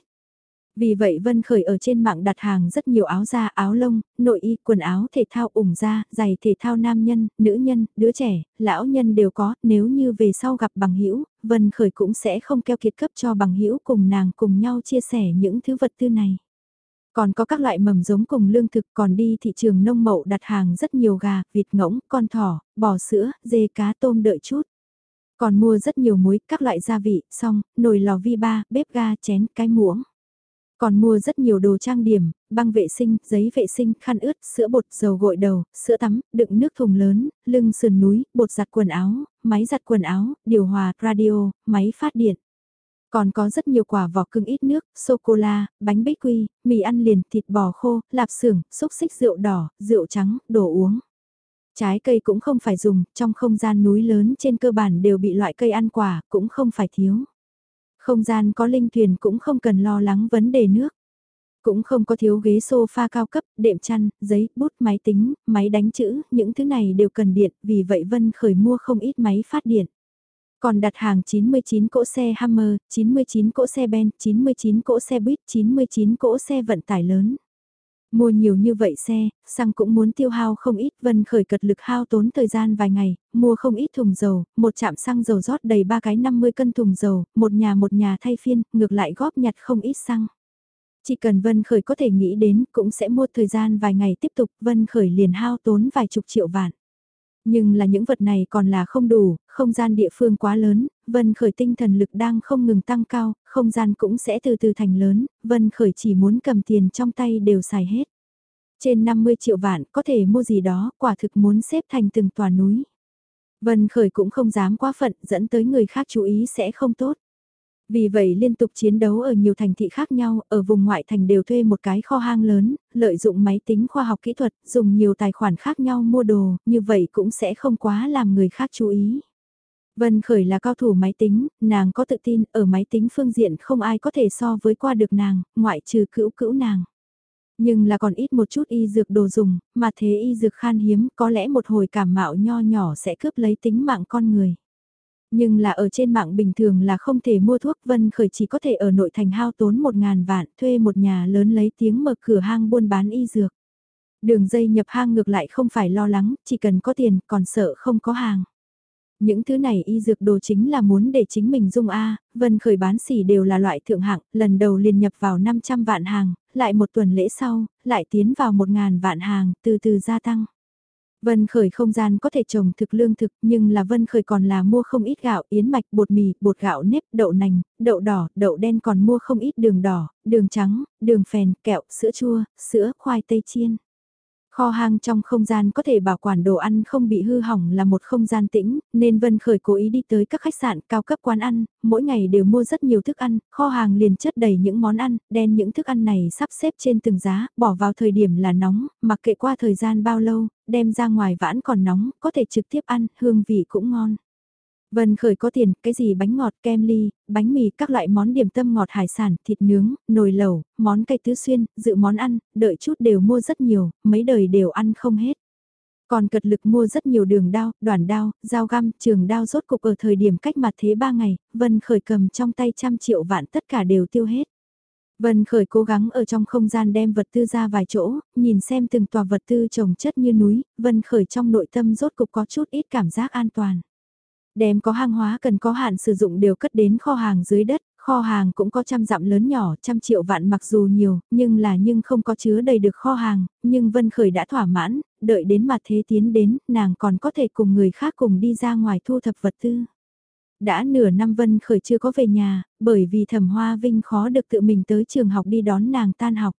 Vì vậy Vân Khởi ở trên mạng đặt hàng rất nhiều áo da, áo lông, nội y, quần áo thể thao ủng da, giày thể thao nam nhân, nữ nhân, đứa trẻ, lão nhân đều có, nếu như về sau gặp bằng hữu Vân Khởi cũng sẽ không keo kiệt cấp cho bằng hữu cùng nàng cùng nhau chia sẻ những thứ vật tư này. Còn có các loại mầm giống cùng lương thực còn đi thị trường nông mậu đặt hàng rất nhiều gà, vịt ngỗng, con thỏ, bò sữa, dê cá tôm đợi chút. Còn mua rất nhiều muối, các loại gia vị, xong, nồi lò vi ba, bếp ga, chén, cái muỗng. Còn mua rất nhiều đồ trang điểm, băng vệ sinh, giấy vệ sinh, khăn ướt, sữa bột, dầu gội đầu, sữa tắm, đựng nước thùng lớn, lưng sườn núi, bột giặt quần áo, máy giặt quần áo, điều hòa, radio, máy phát điện. Còn có rất nhiều quả vỏ cưng ít nước, sô-cô-la, bánh bích quy, mì ăn liền, thịt bò khô, lạp xưởng, xúc xích rượu đỏ, rượu trắng, đồ uống. Trái cây cũng không phải dùng, trong không gian núi lớn trên cơ bản đều bị loại cây ăn quả, cũng không phải thiếu. Không gian có linh thuyền cũng không cần lo lắng vấn đề nước. Cũng không có thiếu ghế sofa cao cấp, đệm chăn, giấy, bút, máy tính, máy đánh chữ, những thứ này đều cần điện, vì vậy Vân khởi mua không ít máy phát điện. Còn đặt hàng 99 cỗ xe Hammer, 99 cỗ xe Ben, 99 cỗ xe Buýt, 99 cỗ xe vận tải lớn. Mua nhiều như vậy xe, xăng cũng muốn tiêu hao không ít, Vân Khởi cật lực hao tốn thời gian vài ngày, mua không ít thùng dầu, một chạm xăng dầu rót đầy ba cái 50 cân thùng dầu, một nhà một nhà thay phiên, ngược lại góp nhặt không ít xăng. Chỉ cần Vân Khởi có thể nghĩ đến, cũng sẽ mua thời gian vài ngày tiếp tục, Vân Khởi liền hao tốn vài chục triệu vạn. Nhưng là những vật này còn là không đủ, không gian địa phương quá lớn, Vân Khởi tinh thần lực đang không ngừng tăng cao, không gian cũng sẽ từ từ thành lớn, Vân Khởi chỉ muốn cầm tiền trong tay đều xài hết. Trên 50 triệu vạn có thể mua gì đó, quả thực muốn xếp thành từng tòa núi. Vân Khởi cũng không dám quá phận dẫn tới người khác chú ý sẽ không tốt. Vì vậy liên tục chiến đấu ở nhiều thành thị khác nhau, ở vùng ngoại thành đều thuê một cái kho hang lớn, lợi dụng máy tính khoa học kỹ thuật, dùng nhiều tài khoản khác nhau mua đồ, như vậy cũng sẽ không quá làm người khác chú ý. Vân Khởi là cao thủ máy tính, nàng có tự tin ở máy tính phương diện không ai có thể so với qua được nàng, ngoại trừ cữu cữu nàng. Nhưng là còn ít một chút y dược đồ dùng, mà thế y dược khan hiếm có lẽ một hồi cảm mạo nho nhỏ sẽ cướp lấy tính mạng con người. Nhưng là ở trên mạng bình thường là không thể mua thuốc Vân Khởi chỉ có thể ở nội thành hao tốn một ngàn vạn thuê một nhà lớn lấy tiếng mở cửa hang buôn bán y dược. Đường dây nhập hang ngược lại không phải lo lắng, chỉ cần có tiền còn sợ không có hàng. Những thứ này y dược đồ chính là muốn để chính mình dung A, Vân Khởi bán xỉ đều là loại thượng hạng, lần đầu liền nhập vào 500 vạn hàng, lại một tuần lễ sau, lại tiến vào 1.000 vạn hàng, từ từ gia tăng. Vân Khởi không gian có thể trồng thực lương thực nhưng là Vân Khởi còn là mua không ít gạo, yến mạch, bột mì, bột gạo nếp, đậu nành, đậu đỏ, đậu đen còn mua không ít đường đỏ, đường trắng, đường phèn, kẹo, sữa chua, sữa, khoai tây chiên. Kho hàng trong không gian có thể bảo quản đồ ăn không bị hư hỏng là một không gian tĩnh, nên Vân Khởi cố ý đi tới các khách sạn cao cấp quán ăn, mỗi ngày đều mua rất nhiều thức ăn, kho hàng liền chất đầy những món ăn, đen những thức ăn này sắp xếp trên từng giá, bỏ vào thời điểm là nóng, mặc kệ qua thời gian bao lâu, đem ra ngoài vãn còn nóng, có thể trực tiếp ăn, hương vị cũng ngon. Vân Khởi có tiền, cái gì bánh ngọt, kem ly, bánh mì, các loại món điểm tâm ngọt hải sản, thịt nướng, nồi lẩu, món cây tứ xuyên, dự món ăn, đợi chút đều mua rất nhiều, mấy đời đều ăn không hết. Còn cật lực mua rất nhiều đường đao, đoàn đao, dao găm, trường đao rốt cục ở thời điểm cách mặt thế ba ngày, Vân Khởi cầm trong tay trăm triệu vạn tất cả đều tiêu hết. Vân Khởi cố gắng ở trong không gian đem vật tư ra vài chỗ, nhìn xem từng tòa vật tư trồng chất như núi, Vân Khởi trong nội tâm rốt cục có chút ít cảm giác an toàn. Đem có hàng hóa cần có hạn sử dụng đều cất đến kho hàng dưới đất, kho hàng cũng có trăm dặm lớn nhỏ, trăm triệu vạn mặc dù nhiều, nhưng là nhưng không có chứa đầy được kho hàng, nhưng Vân Khởi đã thỏa mãn, đợi đến mặt thế tiến đến, nàng còn có thể cùng người khác cùng đi ra ngoài thu thập vật tư. Đã nửa năm Vân Khởi chưa có về nhà, bởi vì thẩm hoa vinh khó được tự mình tới trường học đi đón nàng tan học.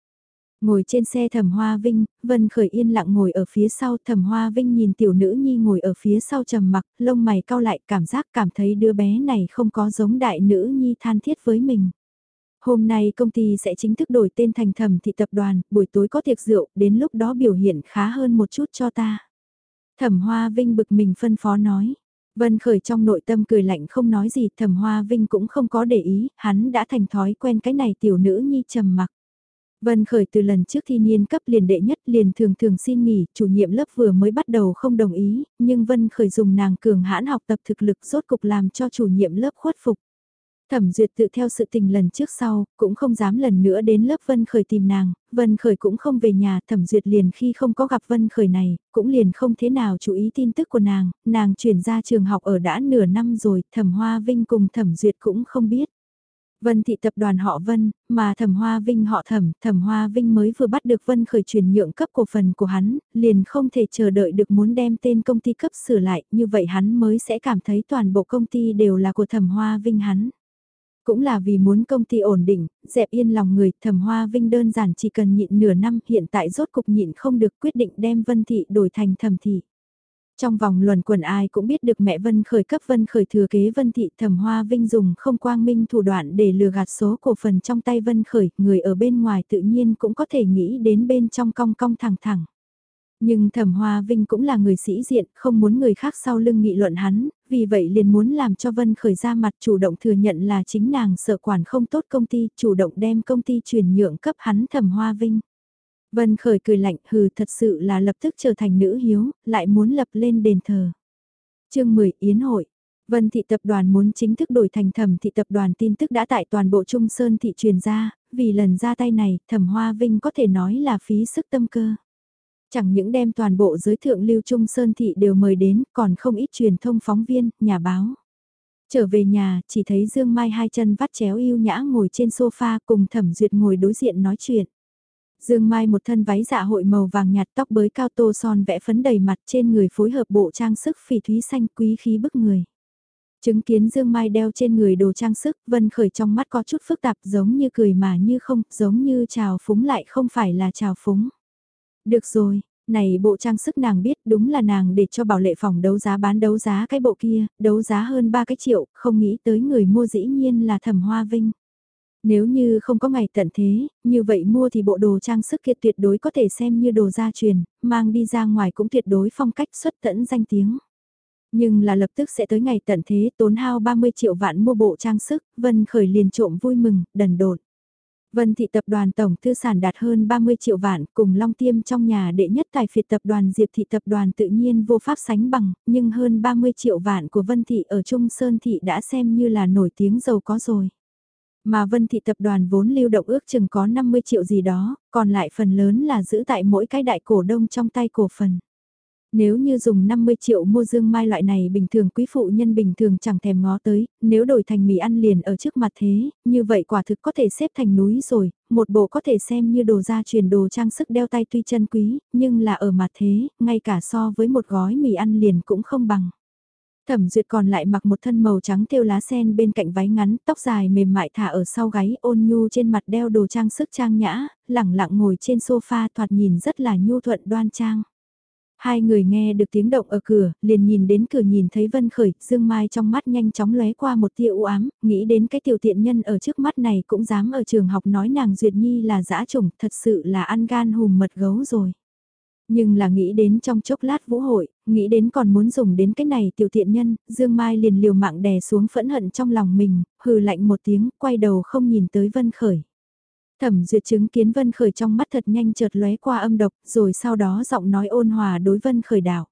Ngồi trên xe thẩm hoa vinh, Vân Khởi yên lặng ngồi ở phía sau thẩm hoa vinh nhìn tiểu nữ nhi ngồi ở phía sau trầm mặc, lông mày cau lại cảm giác cảm thấy đứa bé này không có giống đại nữ nhi than thiết với mình. Hôm nay công ty sẽ chính thức đổi tên thành thẩm thị tập đoàn, buổi tối có tiệc rượu, đến lúc đó biểu hiện khá hơn một chút cho ta. Thẩm Hoa Vinh bực mình phân phó nói. Vân Khởi trong nội tâm cười lạnh không nói gì, Thẩm Hoa Vinh cũng không có để ý, hắn đã thành thói quen cái này tiểu nữ nhi trầm mặc. Vân Khởi từ lần trước thi niên cấp liền đệ nhất liền thường thường xin nghỉ, chủ nhiệm lớp vừa mới bắt đầu không đồng ý, nhưng Vân Khởi dùng nàng cường hãn học tập thực lực rốt cục làm cho chủ nhiệm lớp khuất phục. Thẩm duyệt tự theo sự tình lần trước sau, cũng không dám lần nữa đến lớp Vân Khởi tìm nàng, Vân Khởi cũng không về nhà, thẩm duyệt liền khi không có gặp Vân Khởi này, cũng liền không thế nào chú ý tin tức của nàng, nàng chuyển ra trường học ở đã nửa năm rồi, thẩm hoa vinh cùng thẩm duyệt cũng không biết. Vân thị tập đoàn họ Vân, mà Thẩm Hoa Vinh họ Thẩm, Thẩm Hoa Vinh mới vừa bắt được Vân khởi chuyển nhượng cấp cổ phần của hắn, liền không thể chờ đợi được muốn đem tên công ty cấp sửa lại, như vậy hắn mới sẽ cảm thấy toàn bộ công ty đều là của Thẩm Hoa Vinh hắn. Cũng là vì muốn công ty ổn định, dẹp yên lòng người, Thẩm Hoa Vinh đơn giản chỉ cần nhịn nửa năm, hiện tại rốt cục nhịn không được quyết định đem Vân thị đổi thành Thẩm thị. Trong vòng luận quần ai cũng biết được mẹ Vân Khởi cấp Vân Khởi thừa kế Vân Thị thẩm hoa vinh dùng không quang minh thủ đoạn để lừa gạt số cổ phần trong tay Vân Khởi, người ở bên ngoài tự nhiên cũng có thể nghĩ đến bên trong cong cong thẳng thẳng. Nhưng thẩm hoa vinh cũng là người sĩ diện, không muốn người khác sau lưng nghị luận hắn, vì vậy liền muốn làm cho Vân Khởi ra mặt chủ động thừa nhận là chính nàng sợ quản không tốt công ty, chủ động đem công ty chuyển nhượng cấp hắn thẩm hoa vinh. Vân Khởi cười lạnh hừ thật sự là lập tức trở thành nữ hiếu, lại muốn lập lên đền thờ. chương 10 Yến hội Vân Thị Tập đoàn muốn chính thức đổi thành thẩm thị tập đoàn tin tức đã tại toàn bộ Trung Sơn thị truyền ra, vì lần ra tay này, thẩm hoa vinh có thể nói là phí sức tâm cơ. Chẳng những đem toàn bộ giới thượng lưu trung sơn thị đều mời đến, còn không ít truyền thông phóng viên, nhà báo. Trở về nhà, chỉ thấy Dương Mai hai chân vắt chéo yêu nhã ngồi trên sofa cùng thẩm duyệt ngồi đối diện nói chuyện. Dương Mai một thân váy dạ hội màu vàng nhạt tóc bới cao tô son vẽ phấn đầy mặt trên người phối hợp bộ trang sức phỉ thúy xanh quý khí bức người. Chứng kiến Dương Mai đeo trên người đồ trang sức, Vân Khởi trong mắt có chút phức tạp giống như cười mà như không, giống như chào phúng lại không phải là chào phúng. Được rồi, này bộ trang sức nàng biết đúng là nàng để cho bảo lệ phòng đấu giá bán đấu giá cái bộ kia, đấu giá hơn 3 cái triệu, không nghĩ tới người mua dĩ nhiên là thẩm hoa vinh. Nếu như không có ngày tận thế, như vậy mua thì bộ đồ trang sức kia tuyệt đối có thể xem như đồ gia truyền, mang đi ra ngoài cũng tuyệt đối phong cách xuất tẫn danh tiếng. Nhưng là lập tức sẽ tới ngày tận thế tốn hao 30 triệu vạn mua bộ trang sức, Vân Khởi liền trộm vui mừng, đần đột. Vân Thị Tập đoàn Tổng Tư sản đạt hơn 30 triệu vạn, cùng Long Tiêm trong nhà đệ nhất tài phiệt tập đoàn Diệp Thị Tập đoàn tự nhiên vô pháp sánh bằng, nhưng hơn 30 triệu vạn của Vân Thị ở Trung Sơn Thị đã xem như là nổi tiếng giàu có rồi. Mà Vân Thị Tập đoàn vốn lưu động ước chừng có 50 triệu gì đó, còn lại phần lớn là giữ tại mỗi cái đại cổ đông trong tay cổ phần. Nếu như dùng 50 triệu mua dương mai loại này bình thường quý phụ nhân bình thường chẳng thèm ngó tới, nếu đổi thành mì ăn liền ở trước mặt thế, như vậy quả thực có thể xếp thành núi rồi, một bộ có thể xem như đồ gia truyền đồ trang sức đeo tay tuy chân quý, nhưng là ở mặt thế, ngay cả so với một gói mì ăn liền cũng không bằng. Thẩm duyệt còn lại mặc một thân màu trắng thêu lá sen bên cạnh váy ngắn, tóc dài mềm mại thả ở sau gáy ôn nhu trên mặt đeo đồ trang sức trang nhã, lẳng lặng ngồi trên sofa thoạt nhìn rất là nhu thuận đoan trang. Hai người nghe được tiếng động ở cửa, liền nhìn đến cửa nhìn thấy Vân Khởi, Dương Mai trong mắt nhanh chóng lóe qua một tia u ám, nghĩ đến cái tiểu tiện nhân ở trước mắt này cũng dám ở trường học nói nàng Duyệt Nhi là dã trùng, thật sự là ăn gan hùm mật gấu rồi. Nhưng là nghĩ đến trong chốc lát vũ hội, nghĩ đến còn muốn dùng đến cái này tiểu tiện nhân, Dương Mai liền liều mạng đè xuống phẫn hận trong lòng mình, hừ lạnh một tiếng, quay đầu không nhìn tới Vân Khởi. Thẩm duyệt chứng kiến Vân Khởi trong mắt thật nhanh chợt lóe qua âm độc, rồi sau đó giọng nói ôn hòa đối Vân Khởi đảo.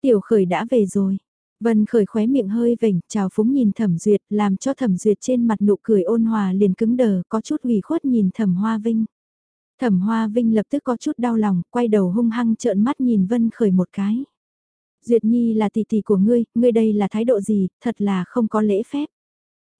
Tiểu Khởi đã về rồi. Vân Khởi khóe miệng hơi vểnh, chào phúng nhìn Thẩm Duyệt, làm cho Thẩm Duyệt trên mặt nụ cười ôn hòa liền cứng đờ, có chút ủy khuất nhìn Thẩm Hoa Vinh. Thẩm Hoa Vinh lập tức có chút đau lòng, quay đầu hung hăng trợn mắt nhìn Vân Khởi một cái. Duyệt Nhi là tỷ tỷ của ngươi, ngươi đây là thái độ gì, thật là không có lễ phép.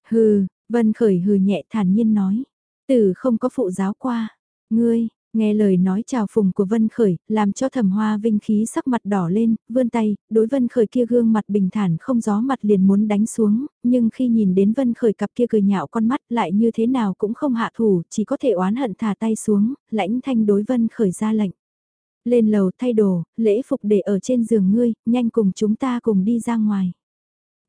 Hừ, Vân Khởi hừ nhẹ thản nhiên nói. Tử không có phụ giáo qua. Ngươi, nghe lời nói chào phùng của Vân Khởi, làm cho thẩm hoa vinh khí sắc mặt đỏ lên, vươn tay, đối Vân Khởi kia gương mặt bình thản không gió mặt liền muốn đánh xuống, nhưng khi nhìn đến Vân Khởi cặp kia cười nhạo con mắt lại như thế nào cũng không hạ thủ, chỉ có thể oán hận thả tay xuống, lãnh thanh đối Vân Khởi ra lệnh. Lên lầu thay đồ, lễ phục để ở trên giường ngươi, nhanh cùng chúng ta cùng đi ra ngoài.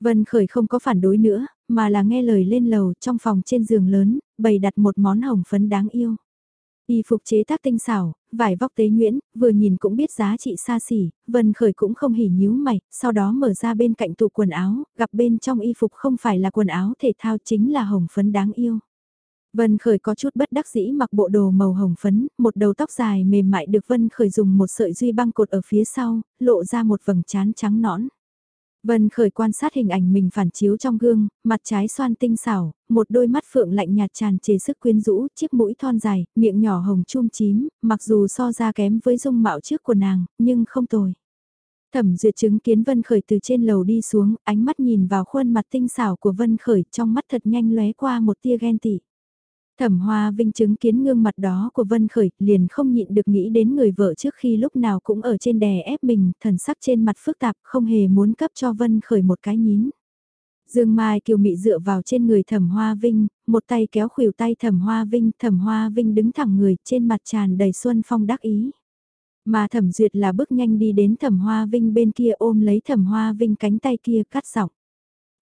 Vân Khởi không có phản đối nữa, mà là nghe lời lên lầu trong phòng trên giường lớn, bày đặt một món hồng phấn đáng yêu. Y phục chế tác tinh xảo, vải vóc tế nhuyễn, vừa nhìn cũng biết giá trị xa xỉ, Vân Khởi cũng không hỉ nhíu mày, sau đó mở ra bên cạnh tủ quần áo, gặp bên trong y phục không phải là quần áo thể thao chính là hồng phấn đáng yêu. Vân Khởi có chút bất đắc dĩ mặc bộ đồ màu hồng phấn, một đầu tóc dài mềm mại được Vân Khởi dùng một sợi duy băng cột ở phía sau, lộ ra một vầng trán trắng nõn. Vân khởi quan sát hình ảnh mình phản chiếu trong gương, mặt trái xoan tinh xảo, một đôi mắt phượng lạnh nhạt tràn trề sức quyến rũ, chiếc mũi thon dài, miệng nhỏ hồng chum chím, mặc dù so ra kém với dung mạo trước của nàng, nhưng không tồi. Thẩm duyệt chứng kiến Vân Khởi từ trên lầu đi xuống, ánh mắt nhìn vào khuôn mặt tinh xảo của Vân Khởi trong mắt thật nhanh lóe qua một tia ghen tị. Thẩm Hoa Vinh chứng kiến gương mặt đó của Vân Khởi, liền không nhịn được nghĩ đến người vợ trước khi lúc nào cũng ở trên đè ép mình, thần sắc trên mặt phức tạp, không hề muốn cấp cho Vân Khởi một cái nhín. Dương Mai kiều mị dựa vào trên người Thẩm Hoa Vinh, một tay kéo khuỷu tay Thẩm Hoa Vinh, Thẩm Hoa Vinh đứng thẳng người, trên mặt tràn đầy xuân phong đắc ý. Mà Thẩm Duyệt là bước nhanh đi đến Thẩm Hoa Vinh bên kia ôm lấy Thẩm Hoa Vinh cánh tay kia cắt giọng.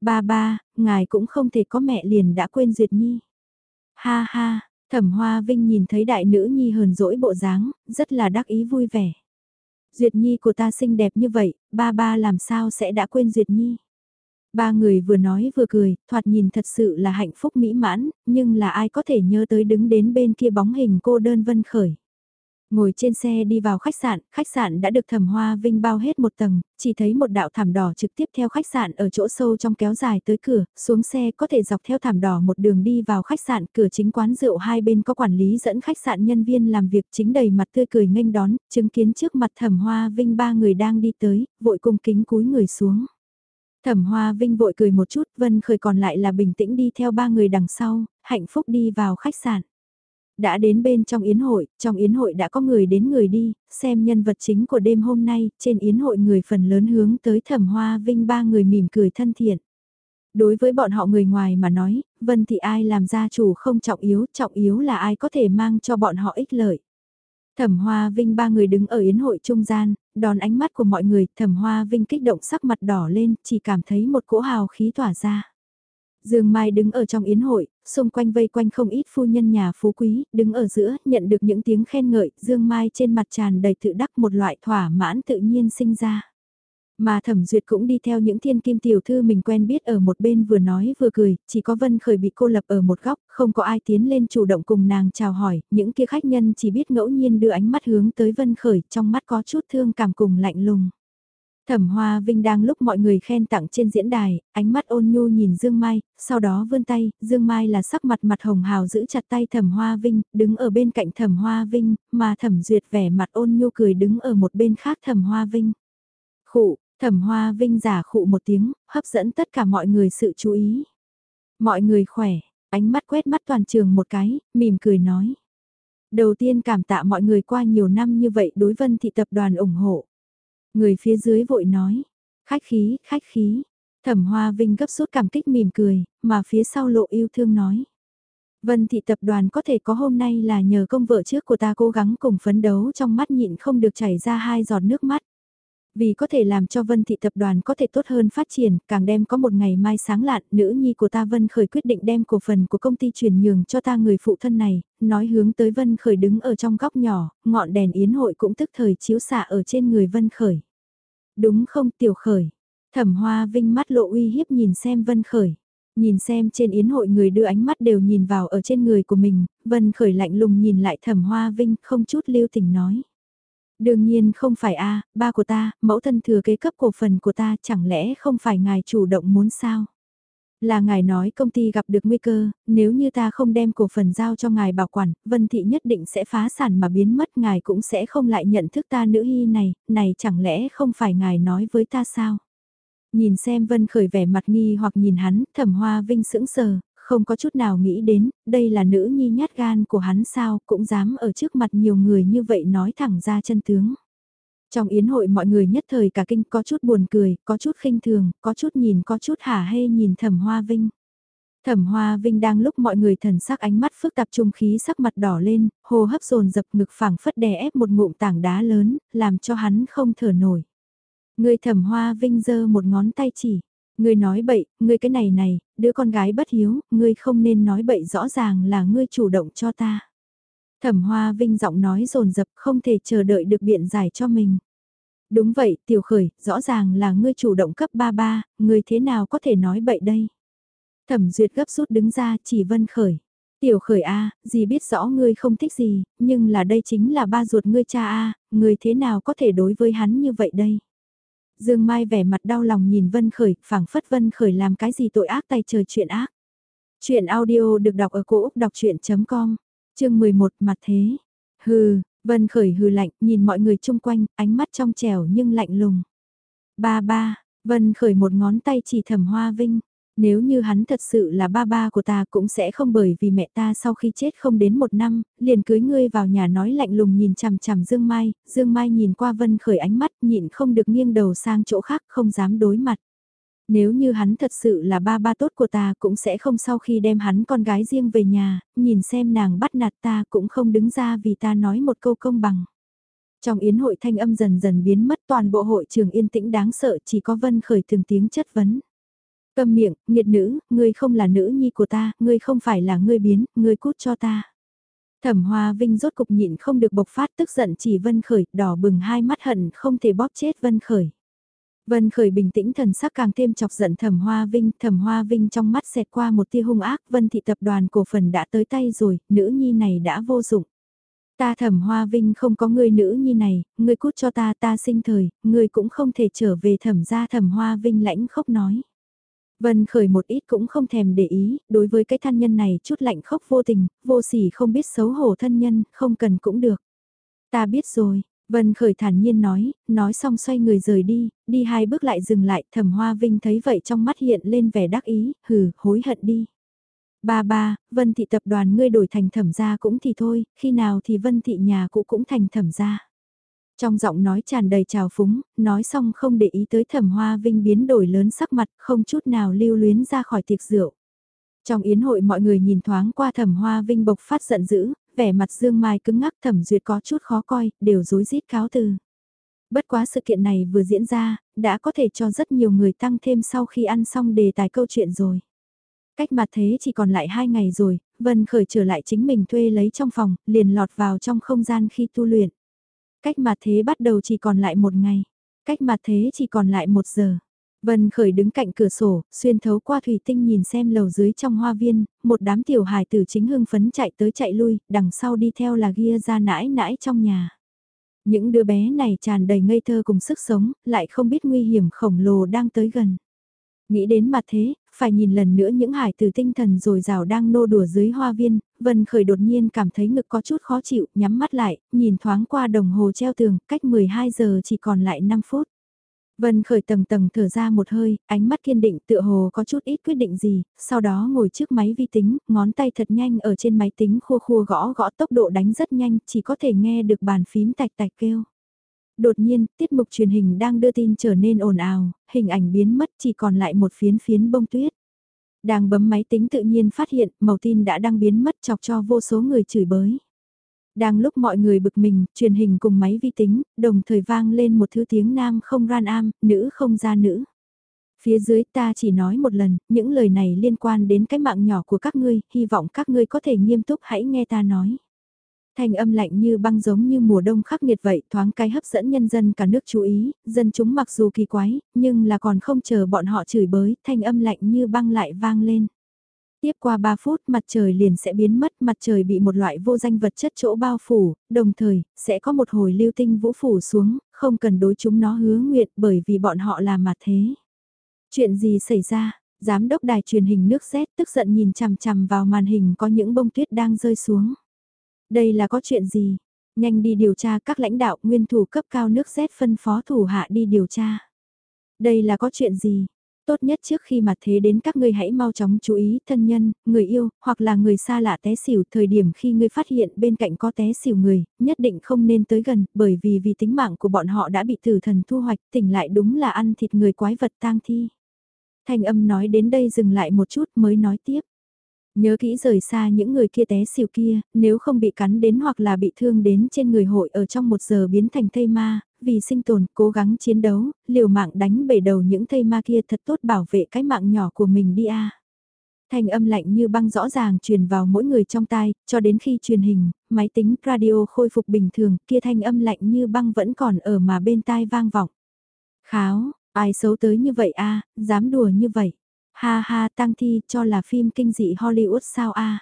Ba ba, ngài cũng không thể có mẹ liền đã quên Duyệt Nhi. Ha ha, thẩm hoa vinh nhìn thấy đại nữ nhi hờn dỗi bộ dáng, rất là đắc ý vui vẻ. Duyệt nhi của ta xinh đẹp như vậy, ba ba làm sao sẽ đã quên Duyệt nhi. Ba người vừa nói vừa cười, thoạt nhìn thật sự là hạnh phúc mỹ mãn, nhưng là ai có thể nhớ tới đứng đến bên kia bóng hình cô đơn vân khởi. Ngồi trên xe đi vào khách sạn, khách sạn đã được thẩm hoa vinh bao hết một tầng, chỉ thấy một đạo thảm đỏ trực tiếp theo khách sạn ở chỗ sâu trong kéo dài tới cửa, xuống xe có thể dọc theo thảm đỏ một đường đi vào khách sạn, cửa chính quán rượu hai bên có quản lý dẫn khách sạn nhân viên làm việc chính đầy mặt tươi cười nghênh đón, chứng kiến trước mặt thẩm hoa vinh ba người đang đi tới, vội cung kính cúi người xuống. Thẩm Hoa Vinh vội cười một chút, Vân Khởi còn lại là bình tĩnh đi theo ba người đằng sau, hạnh phúc đi vào khách sạn. Đã đến bên trong yến hội, trong yến hội đã có người đến người đi, xem nhân vật chính của đêm hôm nay, trên yến hội người phần lớn hướng tới Thẩm Hoa Vinh ba người mỉm cười thân thiện. Đối với bọn họ người ngoài mà nói, Vân thì ai làm gia chủ không trọng yếu, trọng yếu là ai có thể mang cho bọn họ ích lợi. Thẩm Hoa Vinh ba người đứng ở yến hội trung gian, đón ánh mắt của mọi người, Thẩm Hoa Vinh kích động sắc mặt đỏ lên, chỉ cảm thấy một cỗ hào khí tỏa ra. Dương Mai đứng ở trong yến hội, xung quanh vây quanh không ít phu nhân nhà phú quý, đứng ở giữa, nhận được những tiếng khen ngợi, Dương Mai trên mặt tràn đầy tự đắc một loại thỏa mãn tự nhiên sinh ra. Mà thẩm duyệt cũng đi theo những thiên kim tiểu thư mình quen biết ở một bên vừa nói vừa cười, chỉ có Vân Khởi bị cô lập ở một góc, không có ai tiến lên chủ động cùng nàng chào hỏi, những kia khách nhân chỉ biết ngẫu nhiên đưa ánh mắt hướng tới Vân Khởi, trong mắt có chút thương cảm cùng lạnh lùng. Thẩm Hoa Vinh đang lúc mọi người khen tặng trên diễn đài, ánh mắt ôn nhu nhìn Dương Mai, sau đó vươn tay, Dương Mai là sắc mặt mặt hồng hào giữ chặt tay Thẩm Hoa Vinh, đứng ở bên cạnh Thẩm Hoa Vinh, mà Thẩm Duyệt vẻ mặt ôn nhu cười đứng ở một bên khác Thẩm Hoa Vinh. Khụ, Thẩm Hoa Vinh giả khụ một tiếng, hấp dẫn tất cả mọi người sự chú ý. Mọi người khỏe, ánh mắt quét mắt toàn trường một cái, mỉm cười nói. Đầu tiên cảm tạ mọi người qua nhiều năm như vậy đối vân thị tập đoàn ủng hộ. Người phía dưới vội nói, khách khí, khách khí. Thẩm Hoa Vinh gấp rút cảm kích mỉm cười, mà phía sau lộ yêu thương nói. Vân thị tập đoàn có thể có hôm nay là nhờ công vợ trước của ta cố gắng cùng phấn đấu trong mắt nhịn không được chảy ra hai giọt nước mắt. Vì có thể làm cho Vân Thị Tập đoàn có thể tốt hơn phát triển, càng đem có một ngày mai sáng lạn, nữ nhi của ta Vân Khởi quyết định đem cổ phần của công ty chuyển nhường cho ta người phụ thân này, nói hướng tới Vân Khởi đứng ở trong góc nhỏ, ngọn đèn yến hội cũng tức thời chiếu xạ ở trên người Vân Khởi. Đúng không Tiểu Khởi? Thẩm Hoa Vinh mắt lộ uy hiếp nhìn xem Vân Khởi. Nhìn xem trên yến hội người đưa ánh mắt đều nhìn vào ở trên người của mình, Vân Khởi lạnh lùng nhìn lại Thẩm Hoa Vinh không chút lưu tình nói. Đương nhiên không phải a ba của ta, mẫu thân thừa kế cấp cổ phần của ta chẳng lẽ không phải ngài chủ động muốn sao? Là ngài nói công ty gặp được nguy cơ, nếu như ta không đem cổ phần giao cho ngài bảo quản, Vân Thị nhất định sẽ phá sản mà biến mất ngài cũng sẽ không lại nhận thức ta nữ hy này, này chẳng lẽ không phải ngài nói với ta sao? Nhìn xem Vân khởi vẻ mặt nghi hoặc nhìn hắn, thẩm hoa vinh sững sờ, không có chút nào nghĩ đến, đây là nữ nhi nhát gan của hắn sao, cũng dám ở trước mặt nhiều người như vậy nói thẳng ra chân tướng. Trong yến hội mọi người nhất thời cả kinh có chút buồn cười, có chút khinh thường, có chút nhìn có chút hả hê nhìn thẩm hoa vinh. Thẩm Hoa Vinh đang lúc mọi người thần sắc ánh mắt phức tạp trung khí sắc mặt đỏ lên, hô hấp dồn dập ngực phẳng phất đè ép một ngụm tảng đá lớn, làm cho hắn không thở nổi. Người Thẩm Hoa Vinh giơ một ngón tay chỉ, Ngươi nói bậy, ngươi cái này này, đứa con gái bất hiếu, ngươi không nên nói bậy rõ ràng là ngươi chủ động cho ta. Thẩm Hoa Vinh giọng nói rồn rập không thể chờ đợi được biện giải cho mình. Đúng vậy, tiểu khởi, rõ ràng là ngươi chủ động cấp ba ba, ngươi thế nào có thể nói bậy đây? Thẩm Duyệt gấp rút đứng ra chỉ vân khởi. Tiểu khởi A, gì biết rõ ngươi không thích gì, nhưng là đây chính là ba ruột ngươi cha A, ngươi thế nào có thể đối với hắn như vậy đây? Dương Mai vẻ mặt đau lòng nhìn Vân Khởi, phảng phất Vân Khởi làm cái gì tội ác tay trời chuyện ác. Chuyện audio được đọc ở cổ Úc đọc chuyện.com, chương 11 mặt thế. Hừ, Vân Khởi hừ lạnh, nhìn mọi người chung quanh, ánh mắt trong trẻo nhưng lạnh lùng. Ba ba, Vân Khởi một ngón tay chỉ thầm hoa vinh. Nếu như hắn thật sự là ba ba của ta cũng sẽ không bởi vì mẹ ta sau khi chết không đến một năm, liền cưới ngươi vào nhà nói lạnh lùng nhìn chằm chằm Dương Mai, Dương Mai nhìn qua Vân khởi ánh mắt nhịn không được nghiêng đầu sang chỗ khác không dám đối mặt. Nếu như hắn thật sự là ba ba tốt của ta cũng sẽ không sau khi đem hắn con gái riêng về nhà, nhìn xem nàng bắt nạt ta cũng không đứng ra vì ta nói một câu công bằng. Trong yến hội thanh âm dần dần biến mất toàn bộ hội trường yên tĩnh đáng sợ chỉ có Vân khởi từng tiếng chất vấn. Câm miệng, nghiệt nữ, ngươi không là nữ nhi của ta, ngươi không phải là ngươi biến, ngươi cút cho ta. Thẩm Hoa Vinh rốt cục nhịn không được bộc phát tức giận chỉ Vân Khởi, đỏ bừng hai mắt hận không thể bóp chết Vân Khởi. Vân Khởi bình tĩnh thần sắc càng thêm chọc giận Thẩm Hoa Vinh, Thẩm Hoa Vinh trong mắt xẹt qua một tia hung ác, Vân thị tập đoàn cổ phần đã tới tay rồi, nữ nhi này đã vô dụng. Ta thẩm hoa vinh không có người nữ nhi này, ngươi cút cho ta ta sinh thời, ngươi cũng không thể trở về thẩm gia thẩm hoa vinh lãnh khốc nói. Vân khởi một ít cũng không thèm để ý, đối với cái thân nhân này chút lạnh khóc vô tình, vô sỉ không biết xấu hổ thân nhân, không cần cũng được. Ta biết rồi, Vân khởi thản nhiên nói, nói xong xoay người rời đi, đi hai bước lại dừng lại, thẩm hoa vinh thấy vậy trong mắt hiện lên vẻ đắc ý, hừ, hối hận đi. Ba ba, Vân thị tập đoàn ngươi đổi thành thẩm gia cũng thì thôi, khi nào thì Vân thị nhà cũ cũng thành thẩm gia. Trong giọng nói tràn đầy trào phúng, nói xong không để ý tới thẩm hoa vinh biến đổi lớn sắc mặt, không chút nào lưu luyến ra khỏi tiệc rượu. Trong yến hội mọi người nhìn thoáng qua thẩm hoa vinh bộc phát giận dữ, vẻ mặt dương mai cứng ngắc thẩm duyệt có chút khó coi, đều rối rít cáo từ. Bất quá sự kiện này vừa diễn ra, đã có thể cho rất nhiều người tăng thêm sau khi ăn xong đề tài câu chuyện rồi. Cách mặt thế chỉ còn lại hai ngày rồi, Vân Khởi trở lại chính mình thuê lấy trong phòng, liền lọt vào trong không gian khi tu luyện. Cách mà thế bắt đầu chỉ còn lại một ngày. Cách mà thế chỉ còn lại một giờ. Vân Khởi đứng cạnh cửa sổ, xuyên thấu qua thủy tinh nhìn xem lầu dưới trong hoa viên, một đám tiểu hài tử chính hưng phấn chạy tới chạy lui, đằng sau đi theo là ghia ra nãi nãi trong nhà. Những đứa bé này tràn đầy ngây thơ cùng sức sống, lại không biết nguy hiểm khổng lồ đang tới gần. Nghĩ đến mặt thế, phải nhìn lần nữa những hải từ tinh thần rồi rào đang nô đùa dưới hoa viên, Vân Khởi đột nhiên cảm thấy ngực có chút khó chịu, nhắm mắt lại, nhìn thoáng qua đồng hồ treo tường, cách 12 giờ chỉ còn lại 5 phút. Vân Khởi tầng tầng thở ra một hơi, ánh mắt kiên định tựa hồ có chút ít quyết định gì, sau đó ngồi trước máy vi tính, ngón tay thật nhanh ở trên máy tính khua khua gõ gõ tốc độ đánh rất nhanh, chỉ có thể nghe được bàn phím tạch tạch kêu. Đột nhiên, tiết mục truyền hình đang đưa tin trở nên ồn ào, hình ảnh biến mất chỉ còn lại một phiến phiến bông tuyết. Đang bấm máy tính tự nhiên phát hiện màu tin đã đang biến mất chọc cho vô số người chửi bới. Đang lúc mọi người bực mình, truyền hình cùng máy vi tính, đồng thời vang lên một thứ tiếng nam không ran am, nữ không ra nữ. Phía dưới ta chỉ nói một lần, những lời này liên quan đến cái mạng nhỏ của các ngươi, hy vọng các ngươi có thể nghiêm túc hãy nghe ta nói. Thanh âm lạnh như băng giống như mùa đông khắc nghiệt vậy, thoáng cái hấp dẫn nhân dân cả nước chú ý, dân chúng mặc dù kỳ quái, nhưng là còn không chờ bọn họ chửi bới, thanh âm lạnh như băng lại vang lên. Tiếp qua 3 phút mặt trời liền sẽ biến mất, mặt trời bị một loại vô danh vật chất chỗ bao phủ, đồng thời, sẽ có một hồi lưu tinh vũ phủ xuống, không cần đối chúng nó hứa nguyện bởi vì bọn họ là mặt thế. Chuyện gì xảy ra? Giám đốc đài truyền hình nước Z tức giận nhìn chằm chằm vào màn hình có những bông tuyết đang rơi xuống. Đây là có chuyện gì? Nhanh đi điều tra các lãnh đạo nguyên thủ cấp cao nước Z phân phó thủ hạ đi điều tra. Đây là có chuyện gì? Tốt nhất trước khi mặt thế đến các ngươi hãy mau chóng chú ý thân nhân, người yêu, hoặc là người xa lạ té xỉu. Thời điểm khi ngươi phát hiện bên cạnh có té xỉu người, nhất định không nên tới gần, bởi vì vì tính mạng của bọn họ đã bị tử thần thu hoạch, tỉnh lại đúng là ăn thịt người quái vật tang thi. Thanh âm nói đến đây dừng lại một chút mới nói tiếp. Nhớ kỹ rời xa những người kia té xỉu kia, nếu không bị cắn đến hoặc là bị thương đến trên người hội ở trong một giờ biến thành thây ma, vì sinh tồn, cố gắng chiến đấu, liều mạng đánh bể đầu những thây ma kia thật tốt bảo vệ cái mạng nhỏ của mình đi a. Thanh âm lạnh như băng rõ ràng truyền vào mỗi người trong tai, cho đến khi truyền hình, máy tính, radio khôi phục bình thường, kia thanh âm lạnh như băng vẫn còn ở mà bên tai vang vọng. Kháo, ai xấu tới như vậy a, dám đùa như vậy. Ha ha tăng thi cho là phim kinh dị Hollywood sao a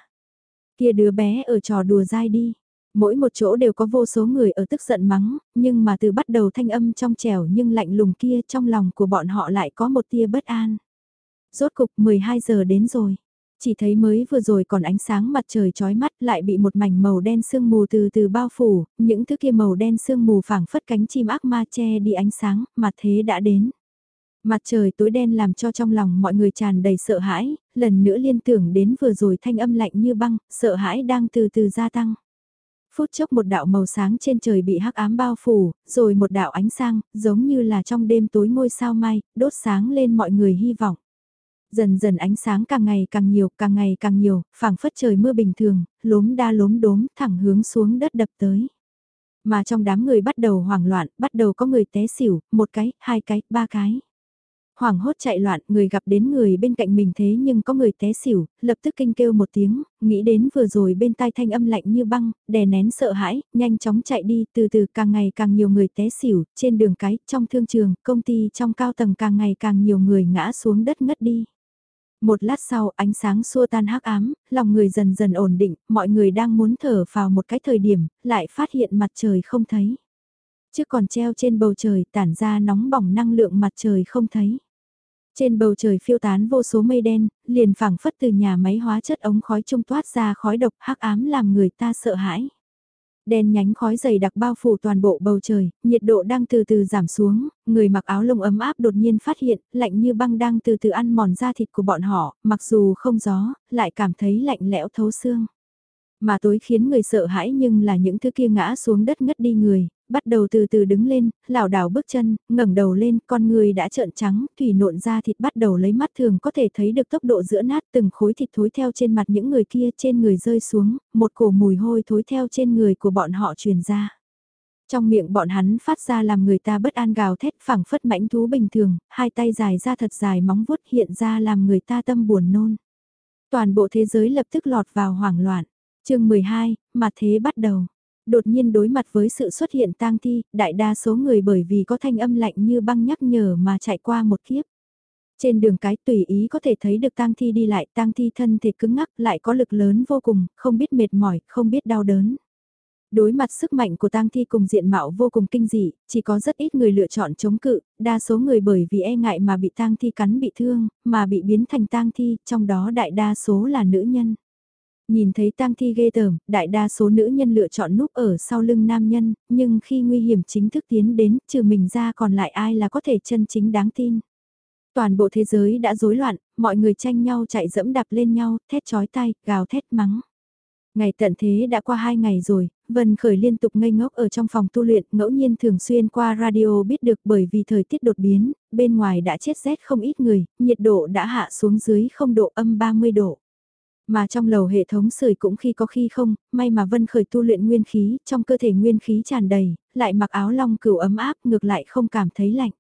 Kia đứa bé ở trò đùa dai đi. Mỗi một chỗ đều có vô số người ở tức giận mắng, nhưng mà từ bắt đầu thanh âm trong trẻo nhưng lạnh lùng kia trong lòng của bọn họ lại có một tia bất an. Rốt cục 12 giờ đến rồi. Chỉ thấy mới vừa rồi còn ánh sáng mặt trời chói mắt lại bị một mảnh màu đen sương mù từ từ bao phủ, những thứ kia màu đen sương mù phảng phất cánh chim ác ma che đi ánh sáng, mà thế đã đến. Mặt trời tối đen làm cho trong lòng mọi người tràn đầy sợ hãi, lần nữa liên tưởng đến vừa rồi thanh âm lạnh như băng, sợ hãi đang từ từ gia tăng. Phút chốc một đạo màu sáng trên trời bị hắc ám bao phủ, rồi một đạo ánh sang, giống như là trong đêm tối ngôi sao mai, đốt sáng lên mọi người hy vọng. Dần dần ánh sáng càng ngày càng nhiều, càng ngày càng nhiều, phảng phất trời mưa bình thường, lốm đa lốm đốm, thẳng hướng xuống đất đập tới. Mà trong đám người bắt đầu hoảng loạn, bắt đầu có người té xỉu, một cái, hai cái, ba cái. Hoảng hốt chạy loạn, người gặp đến người bên cạnh mình thế nhưng có người té xỉu, lập tức kinh kêu một tiếng, nghĩ đến vừa rồi bên tai thanh âm lạnh như băng, đè nén sợ hãi, nhanh chóng chạy đi, từ từ càng ngày càng nhiều người té xỉu, trên đường cái, trong thương trường, công ty trong cao tầng càng ngày càng nhiều người ngã xuống đất ngất đi. Một lát sau ánh sáng xua tan hắc ám, lòng người dần dần ổn định, mọi người đang muốn thở vào một cái thời điểm, lại phát hiện mặt trời không thấy. Chứ còn treo trên bầu trời tản ra nóng bỏng năng lượng mặt trời không thấy. Trên bầu trời phiêu tán vô số mây đen, liền phảng phất từ nhà máy hóa chất ống khói trung toát ra khói độc hắc ám làm người ta sợ hãi. Đen nhánh khói dày đặc bao phủ toàn bộ bầu trời, nhiệt độ đang từ từ giảm xuống, người mặc áo lông ấm áp đột nhiên phát hiện, lạnh như băng đang từ từ ăn mòn da thịt của bọn họ, mặc dù không gió, lại cảm thấy lạnh lẽo thấu xương. Mà tối khiến người sợ hãi nhưng là những thứ kia ngã xuống đất ngất đi người, bắt đầu từ từ đứng lên, lảo đảo bước chân, ngẩng đầu lên, con người đã trợn trắng, thủy nộn ra thịt bắt đầu lấy mắt thường có thể thấy được tốc độ giữa nát từng khối thịt thối theo trên mặt những người kia trên người rơi xuống, một cổ mùi hôi thối theo trên người của bọn họ truyền ra. Trong miệng bọn hắn phát ra làm người ta bất an gào thét phẳng phất mãnh thú bình thường, hai tay dài ra thật dài móng vuốt hiện ra làm người ta tâm buồn nôn. Toàn bộ thế giới lập tức lọt vào hoảng loạn. chương 12, mà thế bắt đầu đột nhiên đối mặt với sự xuất hiện tang thi, đại đa số người bởi vì có thanh âm lạnh như băng nhắc nhở mà chạy qua một kiếp. Trên đường cái tùy ý có thể thấy được tang thi đi lại, tang thi thân thể cứng ngắc lại có lực lớn vô cùng, không biết mệt mỏi, không biết đau đớn. Đối mặt sức mạnh của tang thi cùng diện mạo vô cùng kinh dị, chỉ có rất ít người lựa chọn chống cự, đa số người bởi vì e ngại mà bị tang thi cắn bị thương, mà bị biến thành tang thi, trong đó đại đa số là nữ nhân. Nhìn thấy tang thi ghê tởm, đại đa số nữ nhân lựa chọn núp ở sau lưng nam nhân, nhưng khi nguy hiểm chính thức tiến đến, trừ mình ra còn lại ai là có thể chân chính đáng tin. Toàn bộ thế giới đã rối loạn, mọi người tranh nhau chạy dẫm đạp lên nhau, thét chói tai, gào thét mắng. Ngày tận thế đã qua hai ngày rồi, Vân Khởi liên tục ngây ngốc ở trong phòng tu luyện, ngẫu nhiên thường xuyên qua radio biết được bởi vì thời tiết đột biến, bên ngoài đã chết rét không ít người, nhiệt độ đã hạ xuống dưới không độ âm 30 độ. Mà trong lầu hệ thống sưởi cũng khi có khi không, may mà Vân Khởi tu luyện nguyên khí, trong cơ thể nguyên khí tràn đầy, lại mặc áo long cửu ấm áp ngược lại không cảm thấy lạnh.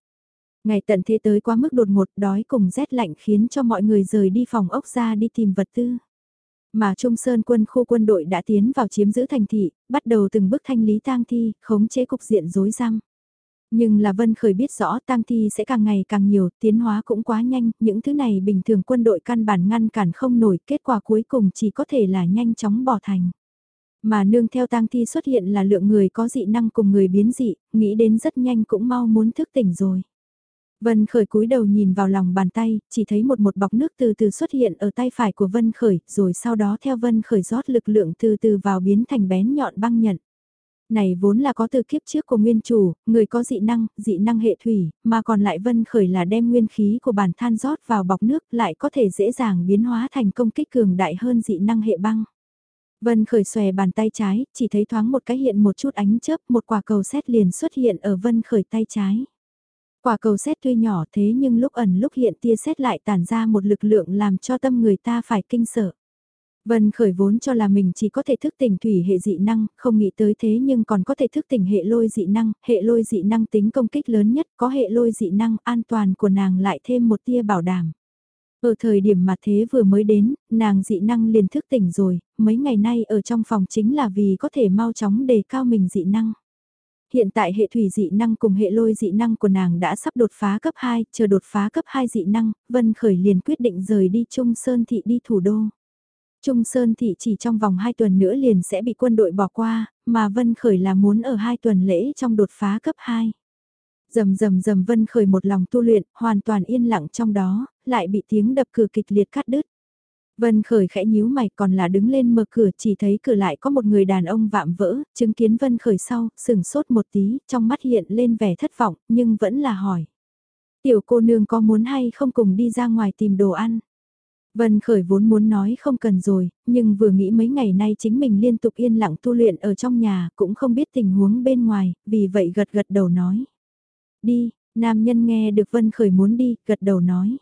Ngày tận thế tới quá mức đột ngột đói cùng rét lạnh khiến cho mọi người rời đi phòng ốc ra đi tìm vật tư. Mà Trung Sơn quân khu quân đội đã tiến vào chiếm giữ thành thị, bắt đầu từng bước thanh lý tang thi, khống chế cục diện rối rắm. Nhưng là Vân Khởi biết rõ tang thi sẽ càng ngày càng nhiều, tiến hóa cũng quá nhanh, những thứ này bình thường quân đội căn bản ngăn cản không nổi, kết quả cuối cùng chỉ có thể là nhanh chóng bỏ thành. Mà nương theo tang thi xuất hiện là lượng người có dị năng cùng người biến dị, nghĩ đến rất nhanh cũng mau muốn thức tỉnh rồi. Vân Khởi cúi đầu nhìn vào lòng bàn tay, chỉ thấy một một bọc nước từ từ xuất hiện ở tay phải của Vân Khởi, rồi sau đó theo Vân Khởi rót lực lượng từ từ vào biến thành bén nhọn băng nhận này vốn là có từ kiếp trước của nguyên chủ, người có dị năng, dị năng hệ thủy, mà còn lại vân khởi là đem nguyên khí của bản than rót vào bọc nước lại có thể dễ dàng biến hóa thành công kích cường đại hơn dị năng hệ băng. Vân khởi xòe bàn tay trái, chỉ thấy thoáng một cái hiện một chút ánh chớp, một quả cầu xét liền xuất hiện ở vân khởi tay trái. Quả cầu xét tuy nhỏ thế nhưng lúc ẩn lúc hiện tia xét lại tản ra một lực lượng làm cho tâm người ta phải kinh sợ. Vân khởi vốn cho là mình chỉ có thể thức tỉnh thủy hệ dị năng, không nghĩ tới thế nhưng còn có thể thức tỉnh hệ lôi dị năng, hệ lôi dị năng tính công kích lớn nhất, có hệ lôi dị năng an toàn của nàng lại thêm một tia bảo đảm. Ở thời điểm mà thế vừa mới đến, nàng dị năng liền thức tỉnh rồi, mấy ngày nay ở trong phòng chính là vì có thể mau chóng đề cao mình dị năng. Hiện tại hệ thủy dị năng cùng hệ lôi dị năng của nàng đã sắp đột phá cấp 2, chờ đột phá cấp 2 dị năng, Vân Khởi liền quyết định rời đi Trung Sơn Thị đi thủ đô. Trung Sơn Thị chỉ trong vòng 2 tuần nữa liền sẽ bị quân đội bỏ qua, mà Vân Khởi là muốn ở 2 tuần lễ trong đột phá cấp 2. Dầm dầm dầm Vân Khởi một lòng tu luyện, hoàn toàn yên lặng trong đó, lại bị tiếng đập cửa kịch liệt cắt đứt. Vân Khởi khẽ nhíu mày còn là đứng lên mở cửa chỉ thấy cửa lại có một người đàn ông vạm vỡ, chứng kiến Vân Khởi sau, sừng sốt một tí, trong mắt hiện lên vẻ thất vọng, nhưng vẫn là hỏi. Tiểu cô nương có muốn hay không cùng đi ra ngoài tìm đồ ăn? Vân Khởi vốn muốn nói không cần rồi, nhưng vừa nghĩ mấy ngày nay chính mình liên tục yên lặng tu luyện ở trong nhà, cũng không biết tình huống bên ngoài, vì vậy gật gật đầu nói. Đi, nam nhân nghe được Vân Khởi muốn đi, gật đầu nói.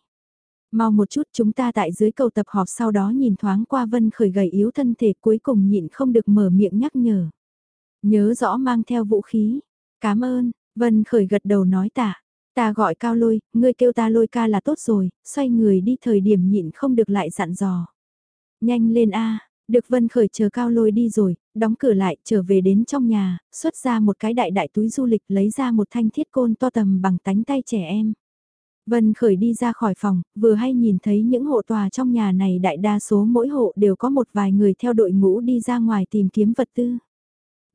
Mau một chút chúng ta tại dưới cầu tập họp sau đó nhìn thoáng qua Vân Khởi gầy yếu thân thể cuối cùng nhịn không được mở miệng nhắc nhở. Nhớ rõ mang theo vũ khí. Cảm ơn, Vân Khởi gật đầu nói tạ. Ta gọi cao lôi, ngươi kêu ta lôi ca là tốt rồi, xoay người đi thời điểm nhịn không được lại dặn dò. Nhanh lên a được Vân Khởi chờ cao lôi đi rồi, đóng cửa lại, trở về đến trong nhà, xuất ra một cái đại đại túi du lịch lấy ra một thanh thiết côn to tầm bằng tánh tay trẻ em. Vân Khởi đi ra khỏi phòng, vừa hay nhìn thấy những hộ tòa trong nhà này đại đa số mỗi hộ đều có một vài người theo đội ngũ đi ra ngoài tìm kiếm vật tư.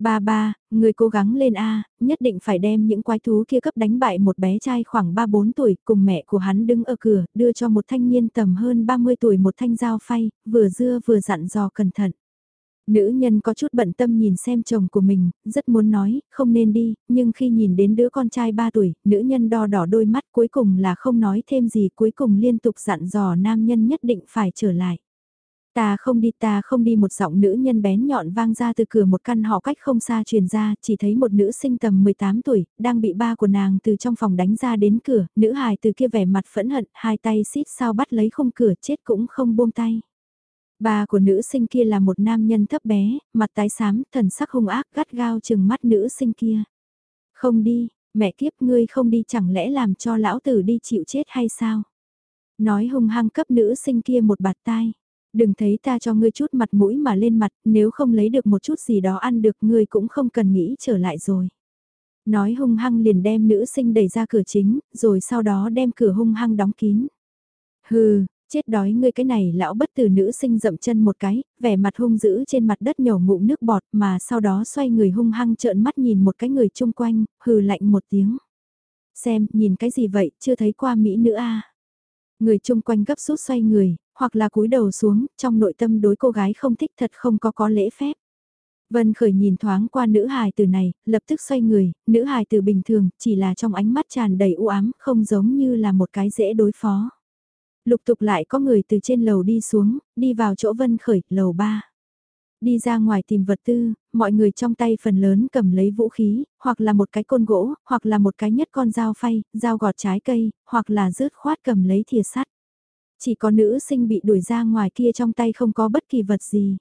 Ba ba, người cố gắng lên A, nhất định phải đem những quái thú kia cấp đánh bại một bé trai khoảng 3-4 tuổi cùng mẹ của hắn đứng ở cửa, đưa cho một thanh niên tầm hơn 30 tuổi một thanh dao phay, vừa dưa vừa dặn dò cẩn thận. Nữ nhân có chút bận tâm nhìn xem chồng của mình, rất muốn nói, không nên đi, nhưng khi nhìn đến đứa con trai 3 tuổi, nữ nhân đo đỏ đôi mắt cuối cùng là không nói thêm gì cuối cùng liên tục dặn dò nam nhân nhất định phải trở lại. Ta không đi ta không đi một giọng nữ nhân bén nhọn vang ra từ cửa một căn họ cách không xa truyền ra, chỉ thấy một nữ sinh tầm 18 tuổi, đang bị ba của nàng từ trong phòng đánh ra đến cửa, nữ hài từ kia vẻ mặt phẫn hận, hai tay xít sao bắt lấy không cửa chết cũng không buông tay. Ba của nữ sinh kia là một nam nhân thấp bé, mặt tái xám, thần sắc hung ác gắt gao chừng mắt nữ sinh kia. Không đi, mẹ kiếp ngươi không đi chẳng lẽ làm cho lão tử đi chịu chết hay sao? Nói hung hăng cấp nữ sinh kia một bạt tai. Đừng thấy ta cho ngươi chút mặt mũi mà lên mặt, nếu không lấy được một chút gì đó ăn được ngươi cũng không cần nghĩ trở lại rồi. Nói hung hăng liền đem nữ sinh đẩy ra cửa chính, rồi sau đó đem cửa hung hăng đóng kín. Hừ, chết đói ngươi cái này lão bất tử nữ sinh dậm chân một cái, vẻ mặt hung dữ trên mặt đất nhổ ngụm nước bọt mà sau đó xoay người hung hăng trợn mắt nhìn một cái người chung quanh, hừ lạnh một tiếng. Xem, nhìn cái gì vậy, chưa thấy qua Mỹ nữ a Người chung quanh gấp rút xoay người, hoặc là cúi đầu xuống, trong nội tâm đối cô gái không thích thật không có có lễ phép. Vân Khởi nhìn thoáng qua nữ hài từ này, lập tức xoay người, nữ hài từ bình thường, chỉ là trong ánh mắt tràn đầy u ám, không giống như là một cái dễ đối phó. Lục tục lại có người từ trên lầu đi xuống, đi vào chỗ Vân Khởi, lầu 3. Đi ra ngoài tìm vật tư, mọi người trong tay phần lớn cầm lấy vũ khí, hoặc là một cái côn gỗ, hoặc là một cái nhất con dao phay, dao gọt trái cây, hoặc là rớt khoát cầm lấy thìa sắt. Chỉ có nữ sinh bị đuổi ra ngoài kia trong tay không có bất kỳ vật gì.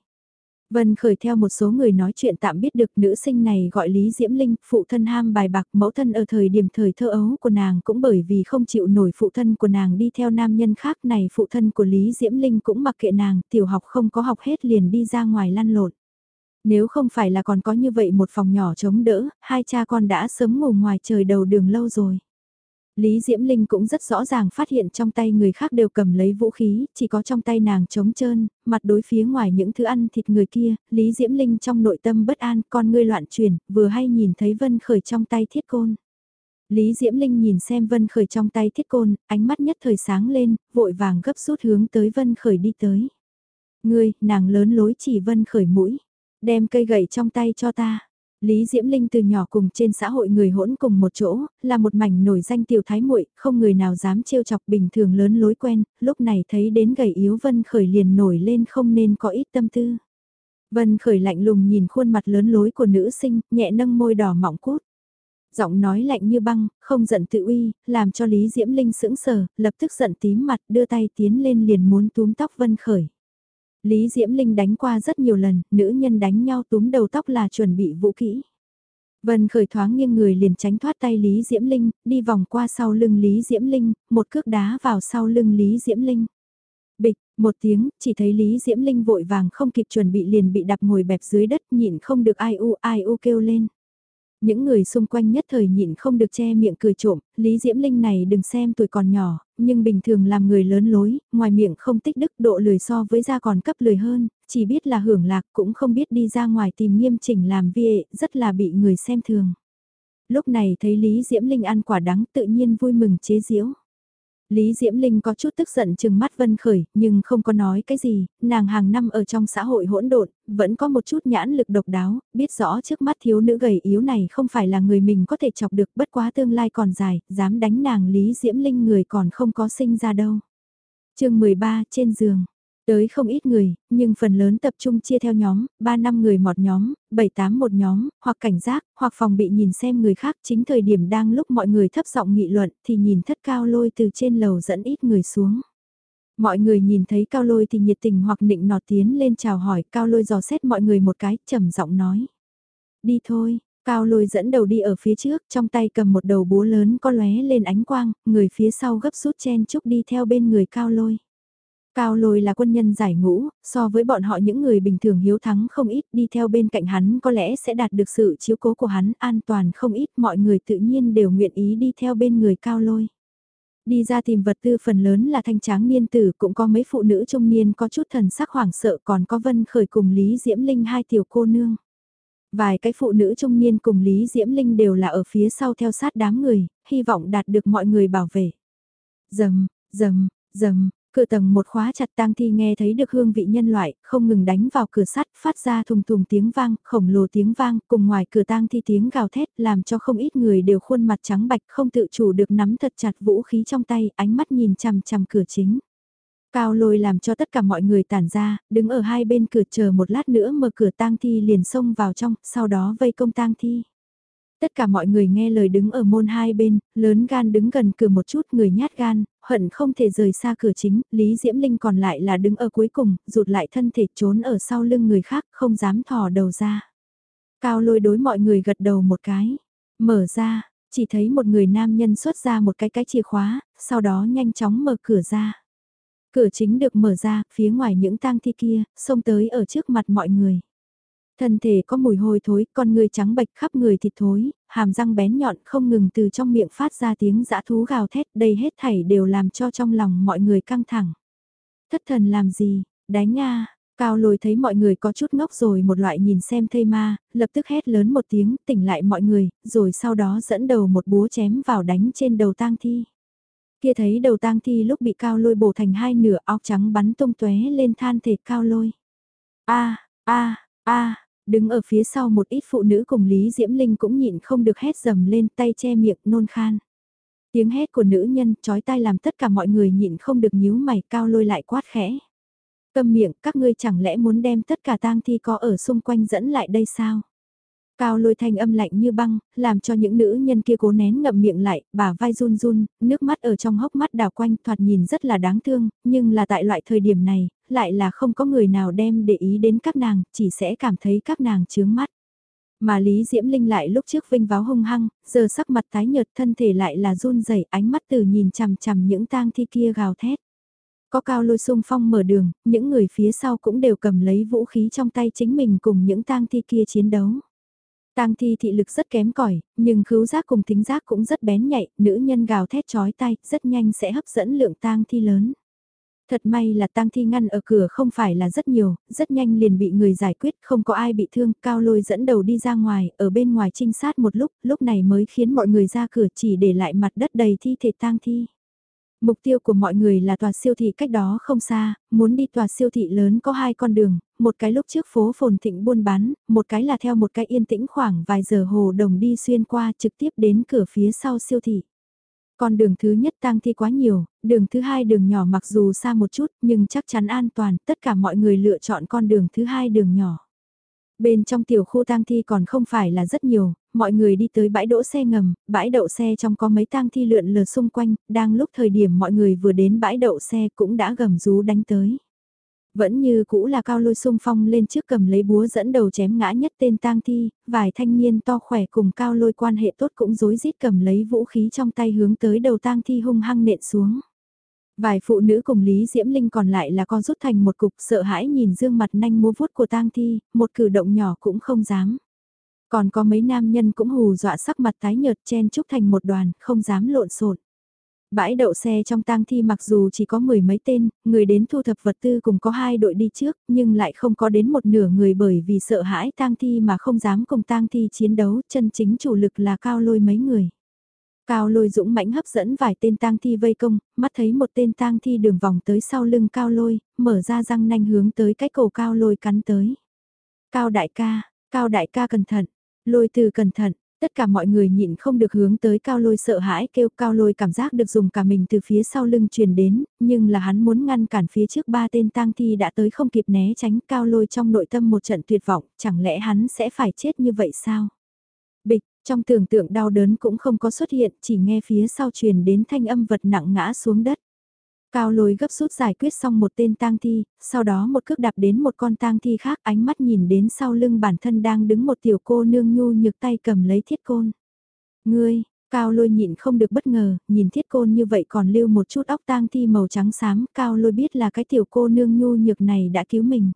Vân khởi theo một số người nói chuyện tạm biết được nữ sinh này gọi Lý Diễm Linh, phụ thân ham bài bạc mẫu thân ở thời điểm thời thơ ấu của nàng cũng bởi vì không chịu nổi phụ thân của nàng đi theo nam nhân khác này phụ thân của Lý Diễm Linh cũng mặc kệ nàng, tiểu học không có học hết liền đi ra ngoài lăn lộn. Nếu không phải là còn có như vậy một phòng nhỏ chống đỡ, hai cha con đã sớm ngủ ngoài trời đầu đường lâu rồi. Lý Diễm Linh cũng rất rõ ràng phát hiện trong tay người khác đều cầm lấy vũ khí, chỉ có trong tay nàng trống trơn, mặt đối phía ngoài những thứ ăn thịt người kia, Lý Diễm Linh trong nội tâm bất an, con ngươi loạn chuyển, vừa hay nhìn thấy Vân Khởi trong tay thiết côn. Lý Diễm Linh nhìn xem Vân Khởi trong tay thiết côn, ánh mắt nhất thời sáng lên, vội vàng gấp rút hướng tới Vân Khởi đi tới. Ngươi, nàng lớn lối chỉ Vân Khởi mũi, đem cây gậy trong tay cho ta. Lý Diễm Linh từ nhỏ cùng trên xã hội người hỗn cùng một chỗ, là một mảnh nổi danh tiểu thái muội, không người nào dám trêu chọc bình thường lớn lối quen, lúc này thấy đến gầy yếu Vân Khởi liền nổi lên không nên có ít tâm tư. Vân Khởi lạnh lùng nhìn khuôn mặt lớn lối của nữ sinh, nhẹ nâng môi đỏ mỏng cút. Giọng nói lạnh như băng, không giận tự uy, làm cho Lý Diễm Linh sững sờ, lập tức giận tím mặt đưa tay tiến lên liền muốn túm tóc Vân Khởi. Lý Diễm Linh đánh qua rất nhiều lần, nữ nhân đánh nhau túm đầu tóc là chuẩn bị vũ kỹ. Vân khởi thoáng nghiêng người liền tránh thoát tay Lý Diễm Linh, đi vòng qua sau lưng Lý Diễm Linh, một cước đá vào sau lưng Lý Diễm Linh. Bịch, một tiếng, chỉ thấy Lý Diễm Linh vội vàng không kịp chuẩn bị liền bị đạp ngồi bẹp dưới đất nhịn không được ai u ai u kêu lên. Những người xung quanh nhất thời nhịn không được che miệng cười trộm, Lý Diễm Linh này đừng xem tuổi còn nhỏ, nhưng bình thường làm người lớn lối, ngoài miệng không tích đức độ lười so với da còn cấp lười hơn, chỉ biết là hưởng lạc cũng không biết đi ra ngoài tìm nghiêm chỉnh làm vie, rất là bị người xem thường. Lúc này thấy Lý Diễm Linh ăn quả đắng tự nhiên vui mừng chế diễu Lý Diễm Linh có chút tức giận chừng mắt Vân Khởi, nhưng không có nói cái gì, nàng hàng năm ở trong xã hội hỗn độn, vẫn có một chút nhãn lực độc đáo, biết rõ trước mắt thiếu nữ gầy yếu này không phải là người mình có thể chọc được bất quá tương lai còn dài, dám đánh nàng Lý Diễm Linh người còn không có sinh ra đâu. chương 13 trên giường, Tới không ít người, nhưng phần lớn tập trung chia theo nhóm, 3 năm người một nhóm, 7 tám một nhóm, hoặc cảnh giác, hoặc phòng bị nhìn xem người khác chính thời điểm đang lúc mọi người thấp giọng nghị luận thì nhìn thất cao lôi từ trên lầu dẫn ít người xuống. Mọi người nhìn thấy cao lôi thì nhiệt tình hoặc nịnh nọt tiến lên chào hỏi cao lôi dò xét mọi người một cái trầm giọng nói. Đi thôi, cao lôi dẫn đầu đi ở phía trước trong tay cầm một đầu búa lớn có lóe lên ánh quang, người phía sau gấp rút chen chúc đi theo bên người cao lôi. Cao lôi là quân nhân giải ngũ, so với bọn họ những người bình thường hiếu thắng không ít đi theo bên cạnh hắn có lẽ sẽ đạt được sự chiếu cố của hắn an toàn không ít mọi người tự nhiên đều nguyện ý đi theo bên người cao lôi. Đi ra tìm vật tư phần lớn là thanh tráng niên tử cũng có mấy phụ nữ trung niên có chút thần sắc hoảng sợ còn có Vân Khởi cùng Lý Diễm Linh hai tiểu cô nương. Vài cái phụ nữ trung niên cùng Lý Diễm Linh đều là ở phía sau theo sát đám người, hy vọng đạt được mọi người bảo vệ. Dầm, dầm, dầm, cửa tầng một khóa chặt tang thi nghe thấy được hương vị nhân loại, không ngừng đánh vào cửa sắt, phát ra thùng thùng tiếng vang, khổng lồ tiếng vang, cùng ngoài cửa tang thi tiếng gào thét, làm cho không ít người đều khuôn mặt trắng bạch, không tự chủ được nắm thật chặt vũ khí trong tay, ánh mắt nhìn chằm chằm cửa chính. Cao lôi làm cho tất cả mọi người tản ra, đứng ở hai bên cửa chờ một lát nữa mở cửa tang thi liền xông vào trong, sau đó vây công tang thi. Tất cả mọi người nghe lời đứng ở môn hai bên, lớn gan đứng gần cửa một chút người nhát gan, hận không thể rời xa cửa chính, Lý Diễm Linh còn lại là đứng ở cuối cùng, rụt lại thân thể trốn ở sau lưng người khác, không dám thò đầu ra. Cao lôi đối mọi người gật đầu một cái, mở ra, chỉ thấy một người nam nhân xuất ra một cái cái chìa khóa, sau đó nhanh chóng mở cửa ra. Cửa chính được mở ra, phía ngoài những tang thi kia, xông tới ở trước mặt mọi người. Thân thể có mùi hôi thối, con người trắng bệch khắp người thịt thối, hàm răng bén nhọn không ngừng từ trong miệng phát ra tiếng dã thú gào thét, đây hết thảy đều làm cho trong lòng mọi người căng thẳng. Thất thần làm gì, đánh nga, cao lồi thấy mọi người có chút ngốc rồi một loại nhìn xem thây ma, lập tức hét lớn một tiếng, tỉnh lại mọi người, rồi sau đó dẫn đầu một búa chém vào đánh trên đầu tang thi. Kia thấy đầu tang thi lúc bị cao lôi bổ thành hai nửa óc trắng bắn tung tóe lên than thể cao lôi. a a a đứng ở phía sau một ít phụ nữ cùng Lý Diễm Linh cũng nhịn không được hét dầm lên tay che miệng nôn khan. Tiếng hét của nữ nhân chói tai làm tất cả mọi người nhịn không được nhíu mày cao lôi lại quát khẽ. Câm miệng, các ngươi chẳng lẽ muốn đem tất cả tang thi có ở xung quanh dẫn lại đây sao? Cao lôi thanh âm lạnh như băng, làm cho những nữ nhân kia cố nén ngậm miệng lại, bà vai run run, nước mắt ở trong hốc mắt đào quanh thoạt nhìn rất là đáng thương, nhưng là tại loại thời điểm này, lại là không có người nào đem để ý đến các nàng, chỉ sẽ cảm thấy các nàng chướng mắt. Mà Lý Diễm Linh lại lúc trước vinh váo hung hăng, giờ sắc mặt tái nhợt thân thể lại là run rẩy ánh mắt từ nhìn chằm chằm những tang thi kia gào thét. Có cao lôi sung phong mở đường, những người phía sau cũng đều cầm lấy vũ khí trong tay chính mình cùng những tang thi kia chiến đấu. Tang thi thị lực rất kém cỏi, nhưng khứu giác cùng tính giác cũng rất bén nhạy, nữ nhân gào thét chói tay, rất nhanh sẽ hấp dẫn lượng tang thi lớn. Thật may là tang thi ngăn ở cửa không phải là rất nhiều, rất nhanh liền bị người giải quyết, không có ai bị thương, cao lôi dẫn đầu đi ra ngoài, ở bên ngoài trinh sát một lúc, lúc này mới khiến mọi người ra cửa chỉ để lại mặt đất đầy thi thể tang thi. Mục tiêu của mọi người là tòa siêu thị cách đó không xa, muốn đi tòa siêu thị lớn có hai con đường, một cái lúc trước phố phồn thịnh buôn bán, một cái là theo một cái yên tĩnh khoảng vài giờ hồ đồng đi xuyên qua trực tiếp đến cửa phía sau siêu thị. Con đường thứ nhất tang thi quá nhiều, đường thứ hai đường nhỏ mặc dù xa một chút nhưng chắc chắn an toàn, tất cả mọi người lựa chọn con đường thứ hai đường nhỏ. Bên trong tiểu khu tang thi còn không phải là rất nhiều, mọi người đi tới bãi đỗ xe ngầm, bãi đậu xe trong có mấy tang thi lượn lờ xung quanh, đang lúc thời điểm mọi người vừa đến bãi đậu xe cũng đã gầm rú đánh tới. Vẫn như cũ là cao lôi sung phong lên trước cầm lấy búa dẫn đầu chém ngã nhất tên tang thi, vài thanh niên to khỏe cùng cao lôi quan hệ tốt cũng rối rít cầm lấy vũ khí trong tay hướng tới đầu tang thi hung hăng nện xuống. Vài phụ nữ cùng Lý Diễm Linh còn lại là con rút thành một cục sợ hãi nhìn dương mặt nanh múa vuốt của tang thi, một cử động nhỏ cũng không dám. Còn có mấy nam nhân cũng hù dọa sắc mặt tái nhợt chen chúc thành một đoàn, không dám lộn xộn. Bãi đậu xe trong tang thi mặc dù chỉ có mười mấy tên, người đến thu thập vật tư cùng có hai đội đi trước, nhưng lại không có đến một nửa người bởi vì sợ hãi tang thi mà không dám cùng tang thi chiến đấu, chân chính chủ lực là cao lôi mấy người. Cao lôi dũng mãnh hấp dẫn vài tên tang thi vây công, mắt thấy một tên tang thi đường vòng tới sau lưng cao lôi, mở ra răng nanh hướng tới cái cổ cao lôi cắn tới. Cao đại ca, cao đại ca cẩn thận, lôi từ cẩn thận, tất cả mọi người nhịn không được hướng tới cao lôi sợ hãi kêu cao lôi cảm giác được dùng cả mình từ phía sau lưng truyền đến, nhưng là hắn muốn ngăn cản phía trước ba tên tang thi đã tới không kịp né tránh cao lôi trong nội tâm một trận tuyệt vọng, chẳng lẽ hắn sẽ phải chết như vậy sao? Bịch, trong tưởng tượng đau đớn cũng không có xuất hiện, chỉ nghe phía sau truyền đến thanh âm vật nặng ngã xuống đất. Cao lôi gấp rút giải quyết xong một tên tang thi, sau đó một cước đạp đến một con tang thi khác ánh mắt nhìn đến sau lưng bản thân đang đứng một tiểu cô nương nhu nhược tay cầm lấy thiết côn. Ngươi, cao lôi nhịn không được bất ngờ, nhìn thiết côn như vậy còn lưu một chút óc tang thi màu trắng xám, cao lôi biết là cái tiểu cô nương nhu nhược này đã cứu mình.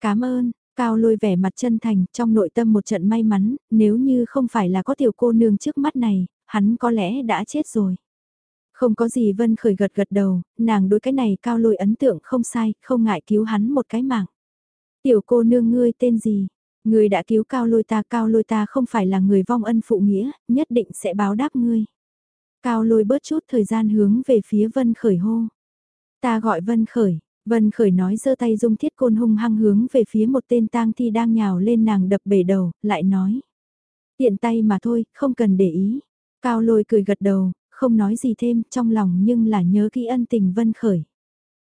Cảm ơn, Cao lôi vẻ mặt chân thành, trong nội tâm một trận may mắn, nếu như không phải là có tiểu cô nương trước mắt này, hắn có lẽ đã chết rồi. Không có gì Vân Khởi gật gật đầu, nàng đối cái này cao lôi ấn tượng không sai, không ngại cứu hắn một cái mạng. Tiểu cô nương ngươi tên gì? Ngươi đã cứu cao lôi ta, cao lôi ta không phải là người vong ân phụ nghĩa, nhất định sẽ báo đáp ngươi. Cao lôi bớt chút thời gian hướng về phía Vân Khởi hô. Ta gọi Vân Khởi, Vân Khởi nói giơ tay dung thiết côn hung hăng hướng về phía một tên tang thi đang nhào lên nàng đập bể đầu, lại nói. Tiện tay mà thôi, không cần để ý. Cao lôi cười gật đầu, không nói gì thêm, trong lòng nhưng là nhớ kỹ ân tình Vân Khởi.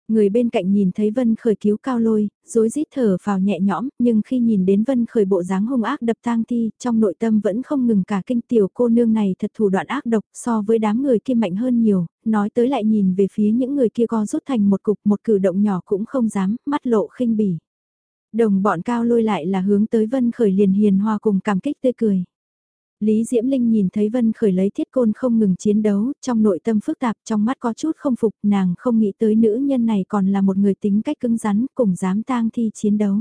Người bên cạnh nhìn thấy Vân Khởi cứu cao lôi, rối rít thở vào nhẹ nhõm, nhưng khi nhìn đến Vân Khởi bộ dáng hung ác đập tang thi, trong nội tâm vẫn không ngừng cả kinh tiểu cô nương này thật thủ đoạn ác độc so với đám người kia mạnh hơn nhiều, nói tới lại nhìn về phía những người kia co rút thành một cục một cử động nhỏ cũng không dám, mắt lộ khinh bỉ. Đồng bọn cao lôi lại là hướng tới Vân Khởi liền hiền hòa cùng cảm kích tươi cười. Lý Diễm Linh nhìn thấy Vân Khởi lấy thiết côn không ngừng chiến đấu, trong nội tâm phức tạp trong mắt có chút không phục, nàng không nghĩ tới nữ nhân này còn là một người tính cách cứng rắn, cùng dám tang thi chiến đấu.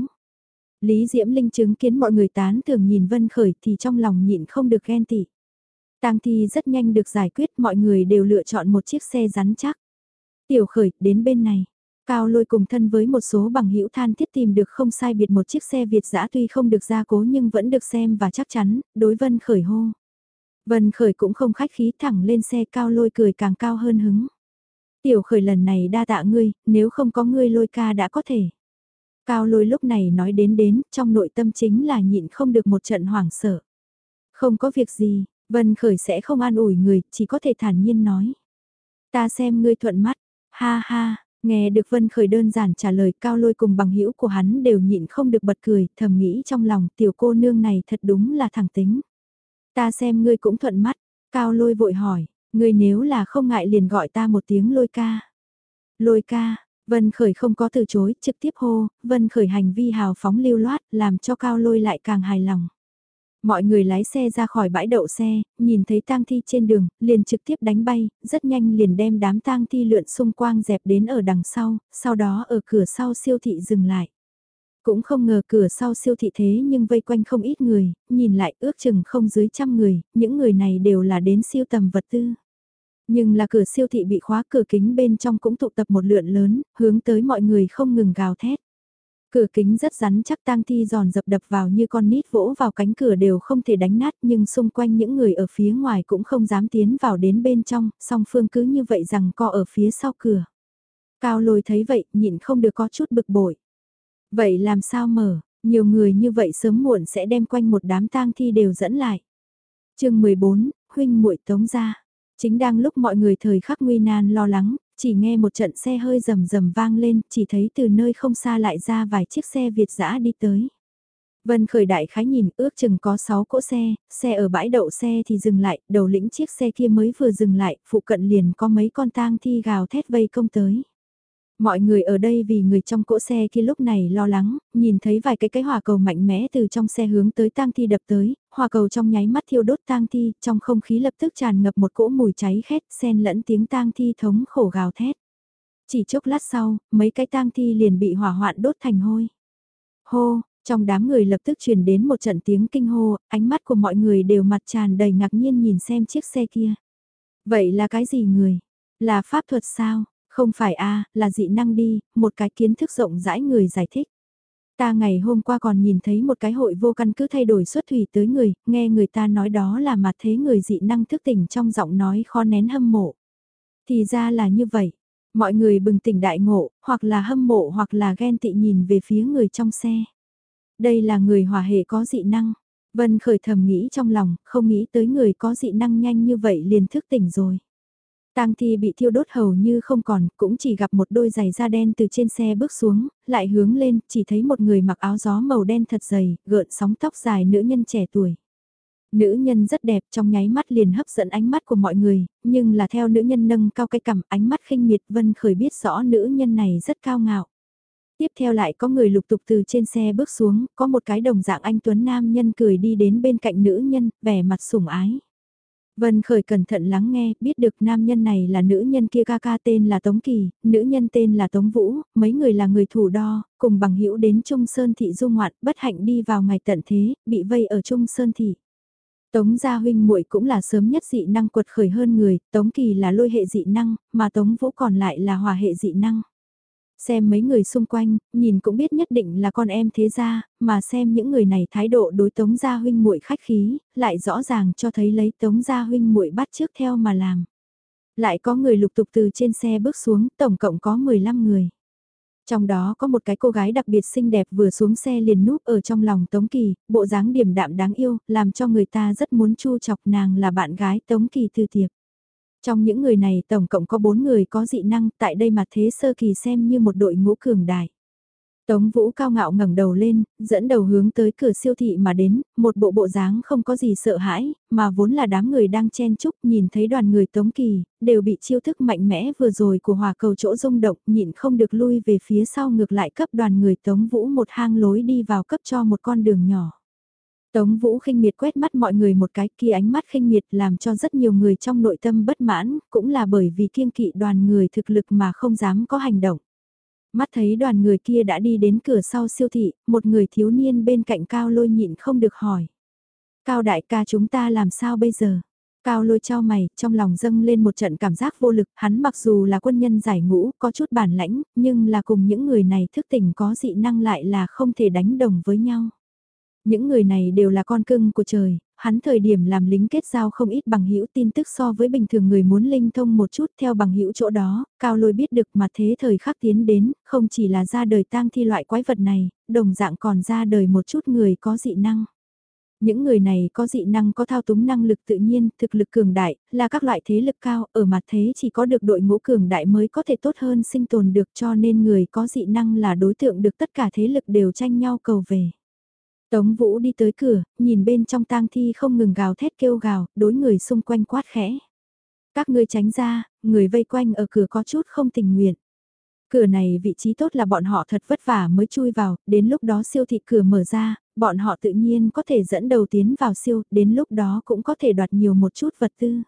Lý Diễm Linh chứng kiến mọi người tán thường nhìn Vân Khởi thì trong lòng nhịn không được ghen tị. Tang thi rất nhanh được giải quyết, mọi người đều lựa chọn một chiếc xe rắn chắc. Tiểu Khởi, đến bên này. Cao lôi cùng thân với một số bằng hữu than thiết tìm được không sai biệt một chiếc xe Việt giã tuy không được gia cố nhưng vẫn được xem và chắc chắn, đối Vân Khởi hô. Vân Khởi cũng không khách khí thẳng lên xe cao lôi cười càng cao hơn hứng. Tiểu khởi lần này đa tạ ngươi, nếu không có ngươi lôi ca đã có thể. Cao lôi lúc này nói đến đến, trong nội tâm chính là nhịn không được một trận hoảng sợ. Không có việc gì, Vân Khởi sẽ không an ủi người, chỉ có thể thản nhiên nói. Ta xem ngươi thuận mắt, ha ha, Nghe được Vân Khởi đơn giản trả lời cao lôi cùng bằng hữu của hắn đều nhịn không được bật cười, thầm nghĩ trong lòng tiểu cô nương này thật đúng là thẳng tính. Ta xem ngươi cũng thuận mắt, cao lôi vội hỏi, ngươi nếu là không ngại liền gọi ta một tiếng lôi ca. Lôi ca, Vân Khởi không có từ chối, trực tiếp hô, Vân Khởi hành vi hào phóng lưu loát, làm cho cao lôi lại càng hài lòng. Mọi người lái xe ra khỏi bãi đậu xe, nhìn thấy tang thi trên đường, liền trực tiếp đánh bay, rất nhanh liền đem đám tang thi lượn xung quanh dẹp đến ở đằng sau, sau đó ở cửa sau siêu thị dừng lại. Cũng không ngờ cửa sau siêu thị thế nhưng vây quanh không ít người, nhìn lại ước chừng không dưới trăm người, những người này đều là đến siêu tầm vật tư. Nhưng là cửa siêu thị bị khóa cửa kính bên trong cũng tụ tập một lượn lớn, hướng tới mọi người không ngừng gào thét. Cửa kính rất rắn chắc tang thi giòn dập đập vào như con nít vỗ vào cánh cửa đều không thể đánh nát nhưng xung quanh những người ở phía ngoài cũng không dám tiến vào đến bên trong, song phương cứ như vậy rằng co ở phía sau cửa. Cao lôi thấy vậy nhịn không được có chút bực bội. Vậy làm sao mở, nhiều người như vậy sớm muộn sẽ đem quanh một đám tang thi đều dẫn lại. chương 14, huynh muội tống ra. Chính đang lúc mọi người thời khắc nguy nan lo lắng, chỉ nghe một trận xe hơi rầm rầm vang lên, chỉ thấy từ nơi không xa lại ra vài chiếc xe Việt dã đi tới. Vân khởi đại khái nhìn ước chừng có 6 cỗ xe, xe ở bãi đậu xe thì dừng lại, đầu lĩnh chiếc xe kia mới vừa dừng lại, phụ cận liền có mấy con tang thi gào thét vây công tới. Mọi người ở đây vì người trong cỗ xe kia lúc này lo lắng, nhìn thấy vài cái cái hỏa cầu mạnh mẽ từ trong xe hướng tới tang thi đập tới, hỏa cầu trong nháy mắt thiêu đốt tang thi, trong không khí lập tức tràn ngập một cỗ mùi cháy khét, xen lẫn tiếng tang thi thống khổ gào thét. Chỉ chốc lát sau, mấy cái tang thi liền bị hỏa hoạn đốt thành hôi. Hô, trong đám người lập tức truyền đến một trận tiếng kinh hô, ánh mắt của mọi người đều mặt tràn đầy ngạc nhiên nhìn xem chiếc xe kia. Vậy là cái gì người? Là pháp thuật sao? Không phải a là dị năng đi, một cái kiến thức rộng rãi người giải thích. Ta ngày hôm qua còn nhìn thấy một cái hội vô căn cứ thay đổi xuất thủy tới người, nghe người ta nói đó là mặt thế người dị năng thức tỉnh trong giọng nói khó nén hâm mộ. Thì ra là như vậy, mọi người bừng tỉnh đại ngộ, hoặc là hâm mộ hoặc là ghen tị nhìn về phía người trong xe. Đây là người hòa hệ có dị năng. Vân khởi thầm nghĩ trong lòng, không nghĩ tới người có dị năng nhanh như vậy liền thức tỉnh rồi. Tang thi bị thiêu đốt hầu như không còn, cũng chỉ gặp một đôi giày da đen từ trên xe bước xuống, lại hướng lên, chỉ thấy một người mặc áo gió màu đen thật dày, gợn sóng tóc dài nữ nhân trẻ tuổi. Nữ nhân rất đẹp trong nháy mắt liền hấp dẫn ánh mắt của mọi người, nhưng là theo nữ nhân nâng cao cái cằm ánh mắt khinh miệt Vân Khởi biết rõ nữ nhân này rất cao ngạo. Tiếp theo lại có người lục tục từ trên xe bước xuống, có một cái đồng dạng anh Tuấn Nam nhân cười đi đến bên cạnh nữ nhân, vẻ mặt sủng ái. Vân Khởi cẩn thận lắng nghe, biết được nam nhân này là nữ nhân kia ca ca tên là Tống Kỳ, nữ nhân tên là Tống Vũ, mấy người là người thủ đo, cùng bằng hữu đến Trung Sơn Thị du ngoạn, bất hạnh đi vào ngày tận thế, bị vây ở Trung Sơn Thị. Tống gia huynh muội cũng là sớm nhất dị năng quật khởi hơn người, Tống Kỳ là lôi hệ dị năng, mà Tống Vũ còn lại là hòa hệ dị năng. Xem mấy người xung quanh, nhìn cũng biết nhất định là con em thế gia, mà xem những người này thái độ đối Tống gia huynh muội khách khí, lại rõ ràng cho thấy lấy Tống gia huynh muội bắt trước theo mà làm. Lại có người lục tục từ trên xe bước xuống, tổng cộng có 15 người. Trong đó có một cái cô gái đặc biệt xinh đẹp vừa xuống xe liền núp ở trong lòng Tống Kỳ, bộ dáng điềm đạm đáng yêu, làm cho người ta rất muốn chu chọc nàng là bạn gái Tống Kỳ từ tiệp. Trong những người này tổng cộng có 4 người có dị năng, tại đây mà thế sơ kỳ xem như một đội ngũ cường đại. Tống Vũ cao ngạo ngẩng đầu lên, dẫn đầu hướng tới cửa siêu thị mà đến, một bộ bộ dáng không có gì sợ hãi, mà vốn là đám người đang chen chúc nhìn thấy đoàn người Tống Kỳ, đều bị chiêu thức mạnh mẽ vừa rồi của hòa cầu chỗ rung động nhịn không được lui về phía sau ngược lại cấp đoàn người Tống Vũ một hang lối đi vào cấp cho một con đường nhỏ. Tống Vũ khinh miệt quét mắt mọi người một cái kia ánh mắt khinh miệt làm cho rất nhiều người trong nội tâm bất mãn, cũng là bởi vì kiêng kỵ đoàn người thực lực mà không dám có hành động. Mắt thấy đoàn người kia đã đi đến cửa sau siêu thị, một người thiếu niên bên cạnh Cao lôi nhịn không được hỏi. Cao đại ca chúng ta làm sao bây giờ? Cao lôi trao mày, trong lòng dâng lên một trận cảm giác vô lực, hắn mặc dù là quân nhân giải ngũ, có chút bản lãnh, nhưng là cùng những người này thức tỉnh có dị năng lại là không thể đánh đồng với nhau. Những người này đều là con cưng của trời, hắn thời điểm làm lính kết giao không ít bằng hữu tin tức so với bình thường người muốn linh thông một chút theo bằng hữu chỗ đó, cao lôi biết được mà thế thời khắc tiến đến, không chỉ là ra đời tang thi loại quái vật này, đồng dạng còn ra đời một chút người có dị năng. Những người này có dị năng có thao túng năng lực tự nhiên, thực lực cường đại, là các loại thế lực cao, ở mặt thế chỉ có được đội ngũ cường đại mới có thể tốt hơn sinh tồn được cho nên người có dị năng là đối tượng được tất cả thế lực đều tranh nhau cầu về. Tống Vũ đi tới cửa, nhìn bên trong tang thi không ngừng gào thét kêu gào, đối người xung quanh quát khẽ. Các ngươi tránh ra, người vây quanh ở cửa có chút không tình nguyện. Cửa này vị trí tốt là bọn họ thật vất vả mới chui vào, đến lúc đó siêu thị cửa mở ra, bọn họ tự nhiên có thể dẫn đầu tiến vào siêu, đến lúc đó cũng có thể đoạt nhiều một chút vật tư.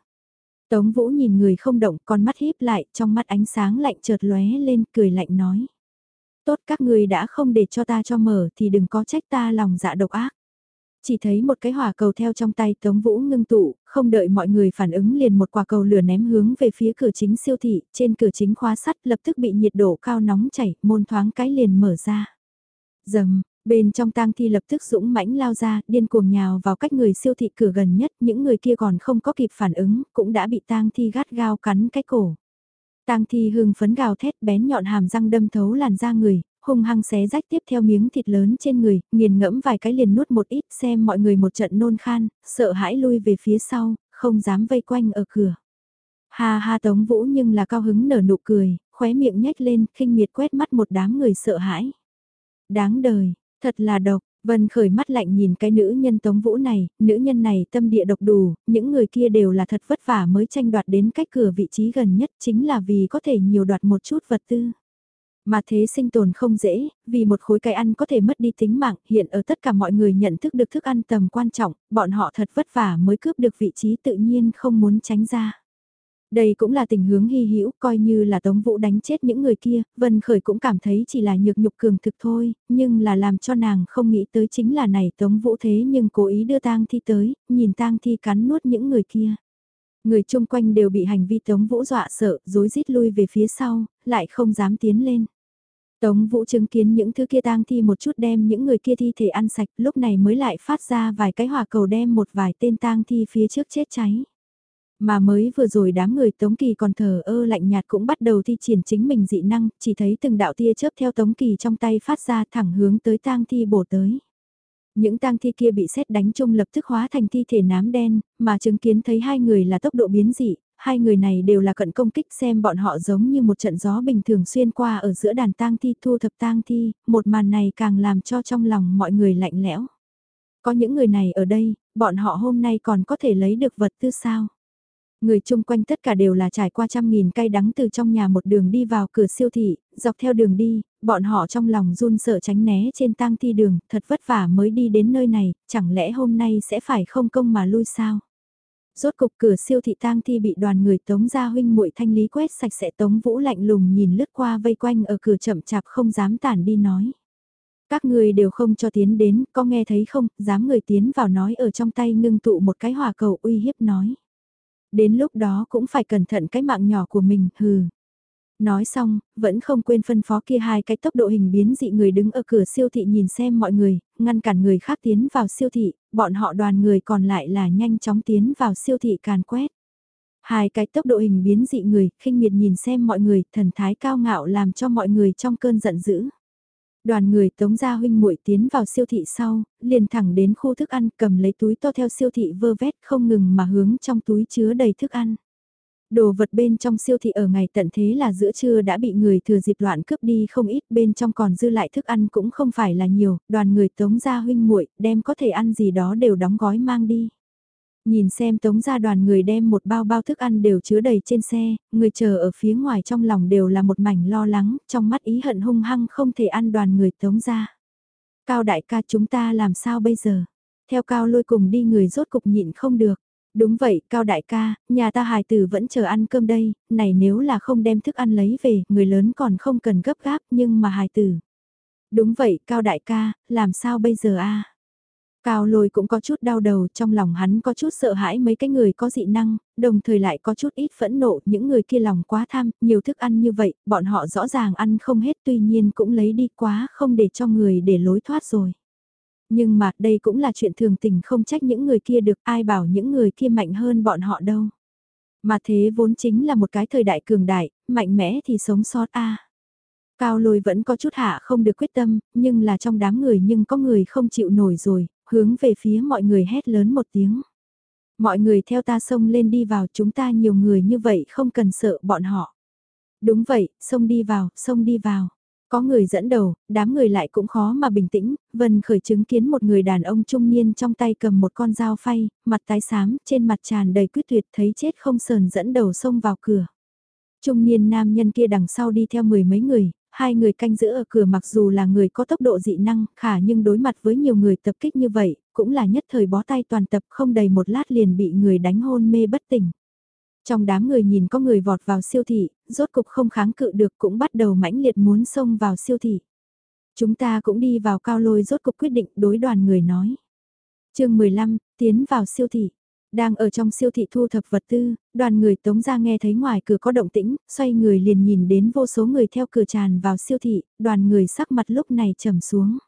Tống Vũ nhìn người không động, con mắt híp lại, trong mắt ánh sáng lạnh chợt lóe lên, cười lạnh nói tốt các ngươi đã không để cho ta cho mở thì đừng có trách ta lòng dạ độc ác. Chỉ thấy một cái hỏa cầu theo trong tay Tống Vũ ngưng tụ, không đợi mọi người phản ứng liền một quả cầu lửa ném hướng về phía cửa chính siêu thị, trên cửa chính khóa sắt lập tức bị nhiệt độ cao nóng chảy, môn thoáng cái liền mở ra. Dầm, bên trong tang thi lập tức dũng mãnh lao ra, điên cuồng nhào vào cách người siêu thị cửa gần nhất, những người kia còn không có kịp phản ứng, cũng đã bị tang thi gắt gao cắn cái cổ. Tang thi hưng phấn gào thét bén nhọn hàm răng đâm thấu làn da người, hung hăng xé rách tiếp theo miếng thịt lớn trên người, nghiền ngẫm vài cái liền nuốt một ít xem mọi người một trận nôn khan, sợ hãi lui về phía sau, không dám vây quanh ở cửa. Ha ha Tống Vũ nhưng là cao hứng nở nụ cười, khóe miệng nhếch lên, khinh miệt quét mắt một đám người sợ hãi. Đáng đời, thật là độc, Vân khởi mắt lạnh nhìn cái nữ nhân tống vũ này, nữ nhân này tâm địa độc đủ, những người kia đều là thật vất vả mới tranh đoạt đến cách cửa vị trí gần nhất chính là vì có thể nhiều đoạt một chút vật tư. Mà thế sinh tồn không dễ, vì một khối cái ăn có thể mất đi tính mạng, hiện ở tất cả mọi người nhận thức được thức ăn tầm quan trọng, bọn họ thật vất vả mới cướp được vị trí tự nhiên không muốn tránh ra. Đây cũng là tình hướng hy hữu, coi như là Tống Vũ đánh chết những người kia, Vân Khởi cũng cảm thấy chỉ là nhược nhục cường thực thôi, nhưng là làm cho nàng không nghĩ tới chính là này Tống Vũ thế nhưng cố ý đưa tang thi tới, nhìn tang thi cắn nuốt những người kia. Người chung quanh đều bị hành vi Tống Vũ dọa sợ, rối rít lui về phía sau, lại không dám tiến lên. Tống Vũ chứng kiến những thứ kia tang thi một chút đem những người kia thi thể ăn sạch, lúc này mới lại phát ra vài cái hỏa cầu đem một vài tên tang thi phía trước chết cháy. Mà mới vừa rồi đám người Tống Kỳ còn thờ ơ lạnh nhạt cũng bắt đầu thi triển chính mình dị năng, chỉ thấy từng đạo tia chớp theo Tống Kỳ trong tay phát ra thẳng hướng tới tang thi bổ tới. Những tang thi kia bị xét đánh chung lập tức hóa thành thi thể nám đen, mà chứng kiến thấy hai người là tốc độ biến dị, hai người này đều là cận công kích xem bọn họ giống như một trận gió bình thường xuyên qua ở giữa đàn tang thi thu thập tang thi, một màn này càng làm cho trong lòng mọi người lạnh lẽo. Có những người này ở đây, bọn họ hôm nay còn có thể lấy được vật tư sao? Người chung quanh tất cả đều là trải qua trăm nghìn cay đắng từ trong nhà một đường đi vào cửa siêu thị, dọc theo đường đi, bọn họ trong lòng run sợ tránh né trên tang thi đường, thật vất vả mới đi đến nơi này, chẳng lẽ hôm nay sẽ phải không công mà lui sao? Rốt cục cửa siêu thị tang thi bị đoàn người tống gia huynh muội thanh lý quét sạch sẽ tống vũ lạnh lùng nhìn lướt qua vây quanh ở cửa chậm chạp không dám tản đi nói. Các người đều không cho tiến đến, có nghe thấy không, dám người tiến vào nói ở trong tay ngưng tụ một cái hỏa cầu uy hiếp nói. Đến lúc đó cũng phải cẩn thận cái mạng nhỏ của mình, hừ. Nói xong, vẫn không quên phân phó kia hai cái tốc độ hình biến dị người đứng ở cửa siêu thị nhìn xem mọi người, ngăn cản người khác tiến vào siêu thị, bọn họ đoàn người còn lại là nhanh chóng tiến vào siêu thị càn quét. Hai cái tốc độ hình biến dị người, khinh miệt nhìn xem mọi người, thần thái cao ngạo làm cho mọi người trong cơn giận dữ. Đoàn người tống gia huynh muội tiến vào siêu thị sau, liền thẳng đến khu thức ăn cầm lấy túi to theo siêu thị vơ vét không ngừng mà hướng trong túi chứa đầy thức ăn. Đồ vật bên trong siêu thị ở ngày tận thế là giữa trưa đã bị người thừa dịp loạn cướp đi không ít bên trong còn dư lại thức ăn cũng không phải là nhiều, đoàn người tống gia huynh muội đem có thể ăn gì đó đều đóng gói mang đi. Nhìn xem tống gia đoàn người đem một bao bao thức ăn đều chứa đầy trên xe, người chờ ở phía ngoài trong lòng đều là một mảnh lo lắng, trong mắt ý hận hung hăng không thể ăn đoàn người tống gia. Cao đại ca chúng ta làm sao bây giờ? Theo cao lôi cùng đi người rốt cục nhịn không được. Đúng vậy, Cao đại ca, nhà ta hài tử vẫn chờ ăn cơm đây, này nếu là không đem thức ăn lấy về, người lớn còn không cần gấp gáp nhưng mà hài tử. Đúng vậy, Cao đại ca, làm sao bây giờ a? Cao lôi cũng có chút đau đầu trong lòng hắn có chút sợ hãi mấy cái người có dị năng, đồng thời lại có chút ít phẫn nộ những người kia lòng quá tham, nhiều thức ăn như vậy, bọn họ rõ ràng ăn không hết tuy nhiên cũng lấy đi quá không để cho người để lối thoát rồi. Nhưng mà đây cũng là chuyện thường tình không trách những người kia được ai bảo những người kia mạnh hơn bọn họ đâu. Mà thế vốn chính là một cái thời đại cường đại, mạnh mẽ thì sống sót a. Cao lôi vẫn có chút hạ không được quyết tâm, nhưng là trong đám người nhưng có người không chịu nổi rồi, hướng về phía mọi người hét lớn một tiếng. Mọi người theo ta xông lên đi vào chúng ta nhiều người như vậy không cần sợ bọn họ. Đúng vậy, xông đi vào, xông đi vào. Có người dẫn đầu, đám người lại cũng khó mà bình tĩnh, Vân khởi chứng kiến một người đàn ông trung niên trong tay cầm một con dao phay, mặt tái xám, trên mặt tràn đầy quyết tuyệt thấy chết không sờn dẫn đầu xông vào cửa. Trung niên nam nhân kia đằng sau đi theo mười mấy người, hai người canh giữ ở cửa mặc dù là người có tốc độ dị năng, khả nhưng đối mặt với nhiều người tập kích như vậy, cũng là nhất thời bó tay toàn tập không đầy một lát liền bị người đánh hôn mê bất tỉnh. Trong đám người nhìn có người vọt vào siêu thị, rốt cục không kháng cự được cũng bắt đầu mãnh liệt muốn xông vào siêu thị. Chúng ta cũng đi vào cao lôi rốt cục quyết định đối đoàn người nói. chương 15, tiến vào siêu thị. Đang ở trong siêu thị thu thập vật tư, đoàn người tống ra nghe thấy ngoài cửa có động tĩnh, xoay người liền nhìn đến vô số người theo cửa tràn vào siêu thị, đoàn người sắc mặt lúc này trầm xuống.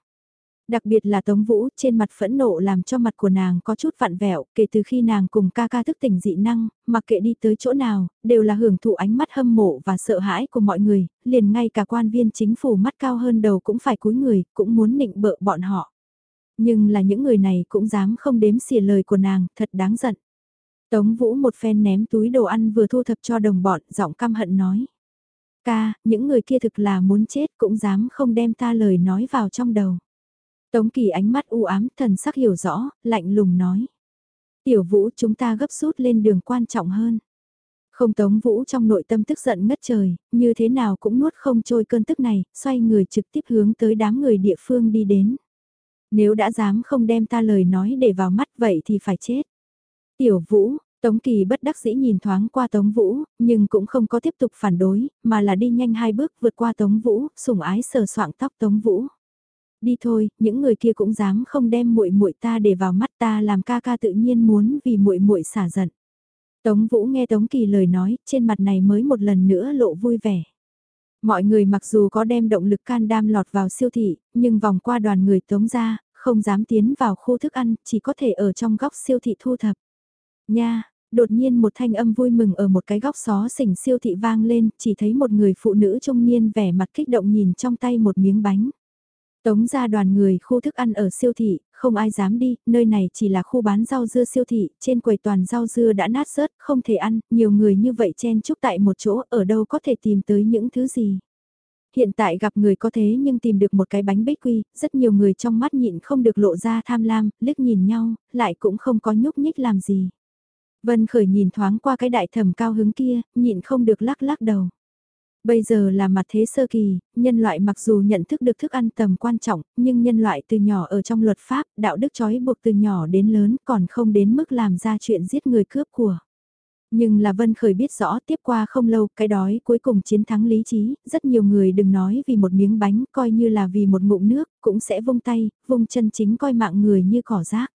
Đặc biệt là Tống Vũ trên mặt phẫn nộ làm cho mặt của nàng có chút vặn vẹo, kể từ khi nàng cùng ca ca thức tỉnh dị năng, mặc kệ đi tới chỗ nào, đều là hưởng thụ ánh mắt hâm mộ và sợ hãi của mọi người, liền ngay cả quan viên chính phủ mắt cao hơn đầu cũng phải cúi người, cũng muốn nịnh bợ bọn họ. Nhưng là những người này cũng dám không đếm xỉa lời của nàng, thật đáng giận. Tống Vũ một phen ném túi đồ ăn vừa thu thập cho đồng bọn, giọng căm hận nói. Ca, những người kia thực là muốn chết cũng dám không đem ta lời nói vào trong đầu. Tống Kỳ ánh mắt u ám thần sắc hiểu rõ, lạnh lùng nói. Tiểu Vũ chúng ta gấp rút lên đường quan trọng hơn. Không Tống Vũ trong nội tâm tức giận ngất trời, như thế nào cũng nuốt không trôi cơn tức này, xoay người trực tiếp hướng tới đám người địa phương đi đến. Nếu đã dám không đem ta lời nói để vào mắt vậy thì phải chết. Tiểu Vũ, Tống Kỳ bất đắc dĩ nhìn thoáng qua Tống Vũ, nhưng cũng không có tiếp tục phản đối, mà là đi nhanh hai bước vượt qua Tống Vũ, sủng ái sờ soạng tóc Tống Vũ. Đi thôi, những người kia cũng dám không đem muội muội ta để vào mắt ta làm ca ca tự nhiên muốn vì muội muội xả giận. Tống Vũ nghe Tống Kỳ lời nói, trên mặt này mới một lần nữa lộ vui vẻ. Mọi người mặc dù có đem động lực can đam lọt vào siêu thị, nhưng vòng qua đoàn người Tống ra, không dám tiến vào khu thức ăn, chỉ có thể ở trong góc siêu thị thu thập. Nha, đột nhiên một thanh âm vui mừng ở một cái góc xó xỉnh siêu thị vang lên, chỉ thấy một người phụ nữ trung niên vẻ mặt kích động nhìn trong tay một miếng bánh. Tống ra đoàn người khu thức ăn ở siêu thị, không ai dám đi, nơi này chỉ là khu bán rau dưa siêu thị, trên quầy toàn rau dưa đã nát rớt, không thể ăn, nhiều người như vậy chen chúc tại một chỗ, ở đâu có thể tìm tới những thứ gì. Hiện tại gặp người có thế nhưng tìm được một cái bánh bích quy, rất nhiều người trong mắt nhịn không được lộ ra tham lam, liếc nhìn nhau, lại cũng không có nhúc nhích làm gì. Vân Khởi nhìn thoáng qua cái đại thẩm cao hứng kia, nhịn không được lắc lắc đầu. Bây giờ là mặt thế sơ kỳ, nhân loại mặc dù nhận thức được thức ăn tầm quan trọng, nhưng nhân loại từ nhỏ ở trong luật pháp, đạo đức trói buộc từ nhỏ đến lớn còn không đến mức làm ra chuyện giết người cướp của. Nhưng là Vân Khởi biết rõ tiếp qua không lâu cái đói cuối cùng chiến thắng lý trí, rất nhiều người đừng nói vì một miếng bánh coi như là vì một ngụm nước cũng sẽ vung tay, vung chân chính coi mạng người như cỏ rác.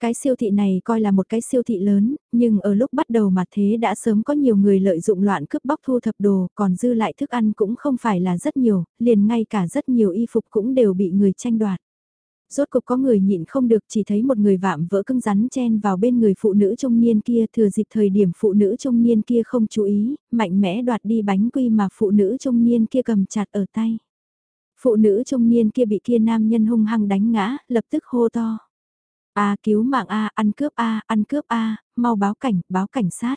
Cái siêu thị này coi là một cái siêu thị lớn, nhưng ở lúc bắt đầu mà thế đã sớm có nhiều người lợi dụng loạn cướp bóc thu thập đồ, còn dư lại thức ăn cũng không phải là rất nhiều, liền ngay cả rất nhiều y phục cũng đều bị người tranh đoạt. Rốt cục có người nhịn không được chỉ thấy một người vạm vỡ cưng rắn chen vào bên người phụ nữ trung niên kia thừa dịp thời điểm phụ nữ trung niên kia không chú ý, mạnh mẽ đoạt đi bánh quy mà phụ nữ trung niên kia cầm chặt ở tay. Phụ nữ trung niên kia bị kia nam nhân hung hăng đánh ngã, lập tức hô to. A cứu mạng A, ăn cướp A, ăn cướp A, mau báo cảnh, báo cảnh sát.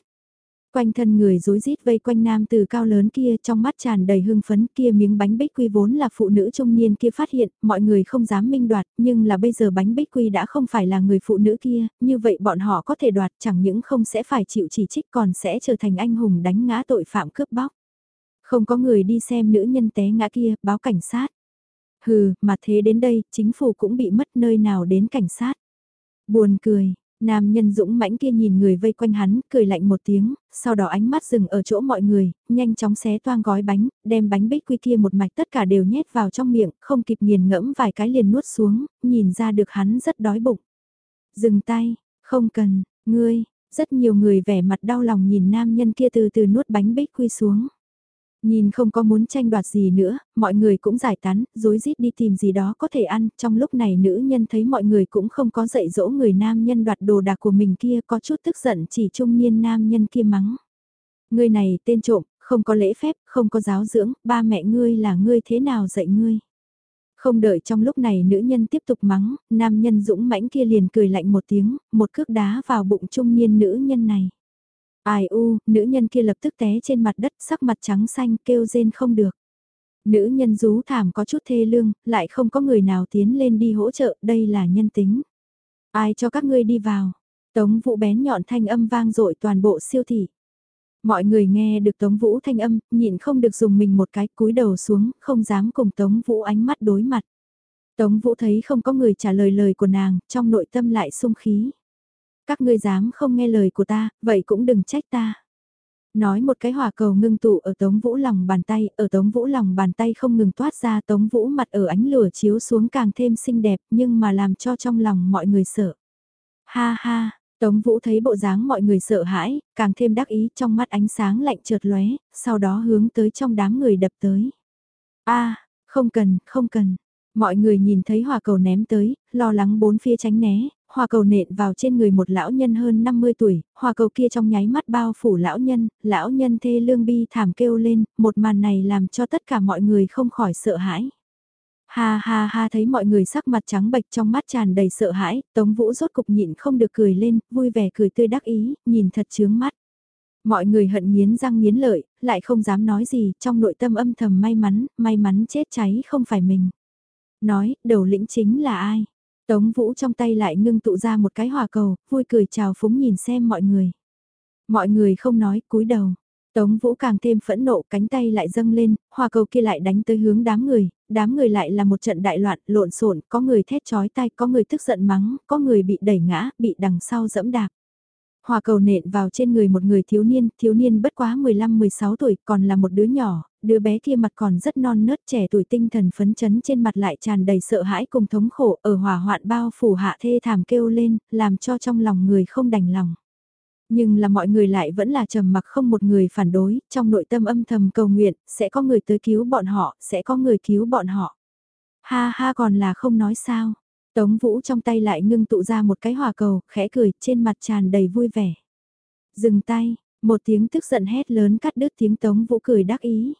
Quanh thân người rối rít vây quanh nam từ cao lớn kia trong mắt tràn đầy hưng phấn kia miếng bánh bích quy vốn là phụ nữ trung niên kia phát hiện, mọi người không dám minh đoạt, nhưng là bây giờ bánh bích quy đã không phải là người phụ nữ kia, như vậy bọn họ có thể đoạt chẳng những không sẽ phải chịu chỉ trích còn sẽ trở thành anh hùng đánh ngã tội phạm cướp bóc. Không có người đi xem nữ nhân té ngã kia, báo cảnh sát. Hừ, mà thế đến đây, chính phủ cũng bị mất nơi nào đến cảnh sát. Buồn cười, nam nhân dũng mãnh kia nhìn người vây quanh hắn, cười lạnh một tiếng, sau đó ánh mắt dừng ở chỗ mọi người, nhanh chóng xé toang gói bánh, đem bánh bích quy kia một mạch tất cả đều nhét vào trong miệng, không kịp nghiền ngẫm vài cái liền nuốt xuống, nhìn ra được hắn rất đói bụng. Dừng tay, không cần, ngươi, rất nhiều người vẻ mặt đau lòng nhìn nam nhân kia từ từ nuốt bánh bích quy xuống. Nhìn không có muốn tranh đoạt gì nữa, mọi người cũng giải tán, dối rít đi tìm gì đó có thể ăn, trong lúc này nữ nhân thấy mọi người cũng không có dạy dỗ người nam nhân đoạt đồ đạc của mình kia có chút tức giận chỉ trung niên nam nhân kia mắng. Người này tên trộm, không có lễ phép, không có giáo dưỡng, ba mẹ ngươi là ngươi thế nào dạy ngươi. Không đợi trong lúc này nữ nhân tiếp tục mắng, nam nhân dũng mãnh kia liền cười lạnh một tiếng, một cước đá vào bụng trung niên nữ nhân này. Ai u, nữ nhân kia lập tức té trên mặt đất sắc mặt trắng xanh kêu rên không được. Nữ nhân rú thảm có chút thê lương, lại không có người nào tiến lên đi hỗ trợ, đây là nhân tính. Ai cho các ngươi đi vào? Tống vũ bén nhọn thanh âm vang dội toàn bộ siêu thị. Mọi người nghe được Tống Vũ thanh âm, nhịn không được dùng mình một cái cúi đầu xuống, không dám cùng Tống Vũ ánh mắt đối mặt. Tống Vũ thấy không có người trả lời lời của nàng, trong nội tâm lại sung khí. Các ngươi dám không nghe lời của ta, vậy cũng đừng trách ta. Nói một cái hỏa cầu ngưng tụ ở tống vũ lòng bàn tay, ở tống vũ lòng bàn tay không ngừng toát ra tống vũ mặt ở ánh lửa chiếu xuống càng thêm xinh đẹp nhưng mà làm cho trong lòng mọi người sợ. Ha ha, Tống Vũ thấy bộ dáng mọi người sợ hãi, càng thêm đắc ý trong mắt ánh sáng lạnh chợt lóe, sau đó hướng tới trong đám người đập tới. A, không cần, không cần. Mọi người nhìn thấy hỏa cầu ném tới, lo lắng bốn phía tránh né, hoa cầu nện vào trên người một lão nhân hơn 50 tuổi, hoa cầu kia trong nháy mắt bao phủ lão nhân, lão nhân thê lương bi thảm kêu lên, một màn này làm cho tất cả mọi người không khỏi sợ hãi. Ha ha ha thấy mọi người sắc mặt trắng bệch trong mắt tràn đầy sợ hãi, Tống Vũ rốt cục nhịn không được cười lên, vui vẻ cười tươi đắc ý, nhìn thật chướng mắt. Mọi người hận nghiến răng nghiến lợi, lại không dám nói gì, trong nội tâm âm thầm may mắn, may mắn chết cháy không phải mình. Nói, đầu lĩnh chính là ai? Tống Vũ trong tay lại ngưng tụ ra một cái hòa cầu, vui cười chào phúng nhìn xem mọi người. Mọi người không nói, cúi đầu. Tống Vũ càng thêm phẫn nộ, cánh tay lại dâng lên, hòa cầu kia lại đánh tới hướng đám người, đám người lại là một trận đại loạn, lộn xộn, có người thét chói tai, có người tức giận mắng, có người bị đẩy ngã, bị đằng sau dẫm đạp. Hòa cầu nện vào trên người một người thiếu niên, thiếu niên bất quá 15-16 tuổi, còn là một đứa nhỏ, đứa bé kia mặt còn rất non nớt trẻ tuổi tinh thần phấn chấn trên mặt lại tràn đầy sợ hãi cùng thống khổ ở hỏa hoạn bao phủ hạ thê thảm kêu lên, làm cho trong lòng người không đành lòng. Nhưng là mọi người lại vẫn là trầm mặc không một người phản đối, trong nội tâm âm thầm cầu nguyện, sẽ có người tới cứu bọn họ, sẽ có người cứu bọn họ. Ha ha còn là không nói sao. Tống Vũ trong tay lại ngưng tụ ra một cái hòa cầu, khẽ cười, trên mặt tràn đầy vui vẻ. Dừng tay, một tiếng tức giận hét lớn cắt đứt tiếng Tống Vũ cười đắc ý.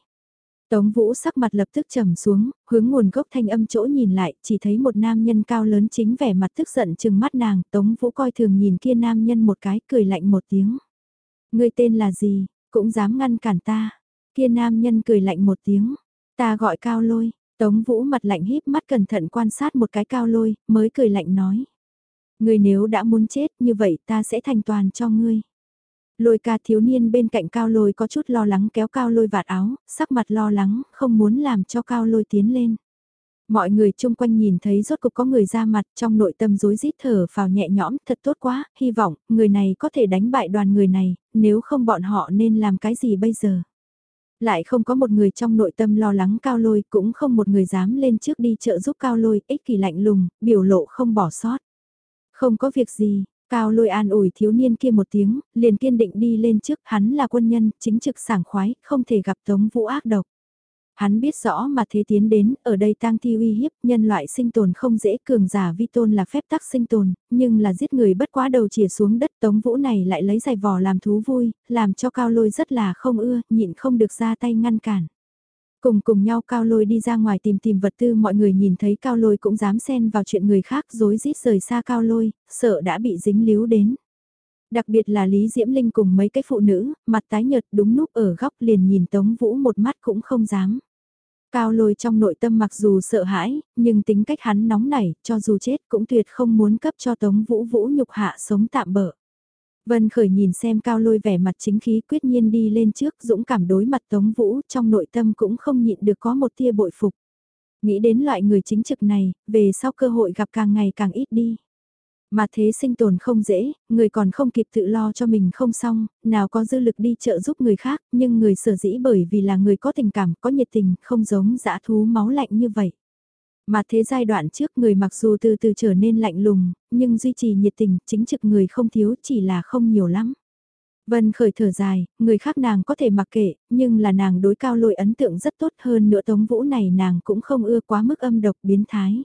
Tống Vũ sắc mặt lập tức trầm xuống, hướng nguồn gốc thanh âm chỗ nhìn lại, chỉ thấy một nam nhân cao lớn chính vẻ mặt tức giận chừng mắt nàng, Tống Vũ coi thường nhìn kia nam nhân một cái, cười lạnh một tiếng. Người tên là gì, cũng dám ngăn cản ta. Kia nam nhân cười lạnh một tiếng, ta gọi cao lôi, Tống Vũ mặt lạnh híp mắt cẩn thận quan sát một cái cao lôi, mới cười lạnh nói. Người nếu đã muốn chết như vậy ta sẽ thành toàn cho ngươi. Lôi ca thiếu niên bên cạnh cao lôi có chút lo lắng kéo cao lôi vạt áo, sắc mặt lo lắng, không muốn làm cho cao lôi tiến lên. Mọi người chung quanh nhìn thấy rốt cục có người ra mặt trong nội tâm rối rít thở vào nhẹ nhõm thật tốt quá, hy vọng người này có thể đánh bại đoàn người này, nếu không bọn họ nên làm cái gì bây giờ. Lại không có một người trong nội tâm lo lắng cao lôi cũng không một người dám lên trước đi trợ giúp cao lôi ích kỷ lạnh lùng, biểu lộ không bỏ sót. Không có việc gì, Cao lôi an ủi thiếu niên kia một tiếng, liền kiên định đi lên trước, hắn là quân nhân, chính trực sảng khoái, không thể gặp tống vũ ác độc. Hắn biết rõ mà thế tiến đến, ở đây tang thi uy hiếp, nhân loại sinh tồn không dễ cường giả vi tôn là phép tắc sinh tồn, nhưng là giết người bất quá đầu chìa xuống đất tống vũ này lại lấy giày vò làm thú vui, làm cho cao lôi rất là không ưa, nhịn không được ra tay ngăn cản. Cùng cùng nhau cao lôi đi ra ngoài tìm tìm vật tư mọi người nhìn thấy cao lôi cũng dám xen vào chuyện người khác dối rít rời xa cao lôi, sợ đã bị dính líu đến. Đặc biệt là Lý Diễm Linh cùng mấy cái phụ nữ, mặt tái nhợt đúng núp ở góc liền nhìn Tống Vũ một mắt cũng không dám. Cao lôi trong nội tâm mặc dù sợ hãi, nhưng tính cách hắn nóng nảy, cho dù chết cũng tuyệt không muốn cấp cho Tống Vũ Vũ nhục hạ sống tạm bỡ. Vân Khởi nhìn xem cao lôi vẻ mặt chính khí quyết nhiên đi lên trước dũng cảm đối mặt Tống Vũ trong nội tâm cũng không nhịn được có một tia bội phục. Nghĩ đến loại người chính trực này, về sau cơ hội gặp càng ngày càng ít đi. Mà thế sinh tồn không dễ, người còn không kịp tự lo cho mình không xong, nào có dư lực đi trợ giúp người khác, nhưng người sở dĩ bởi vì là người có tình cảm, có nhiệt tình, không giống dã thú máu lạnh như vậy. Mà thế giai đoạn trước người mặc dù từ từ trở nên lạnh lùng, nhưng duy trì nhiệt tình, chính trực người không thiếu chỉ là không nhiều lắm. Vân khởi thở dài, người khác nàng có thể mặc kệ, nhưng là nàng đối cao lôi ấn tượng rất tốt hơn nữa tống vũ này nàng cũng không ưa quá mức âm độc biến thái.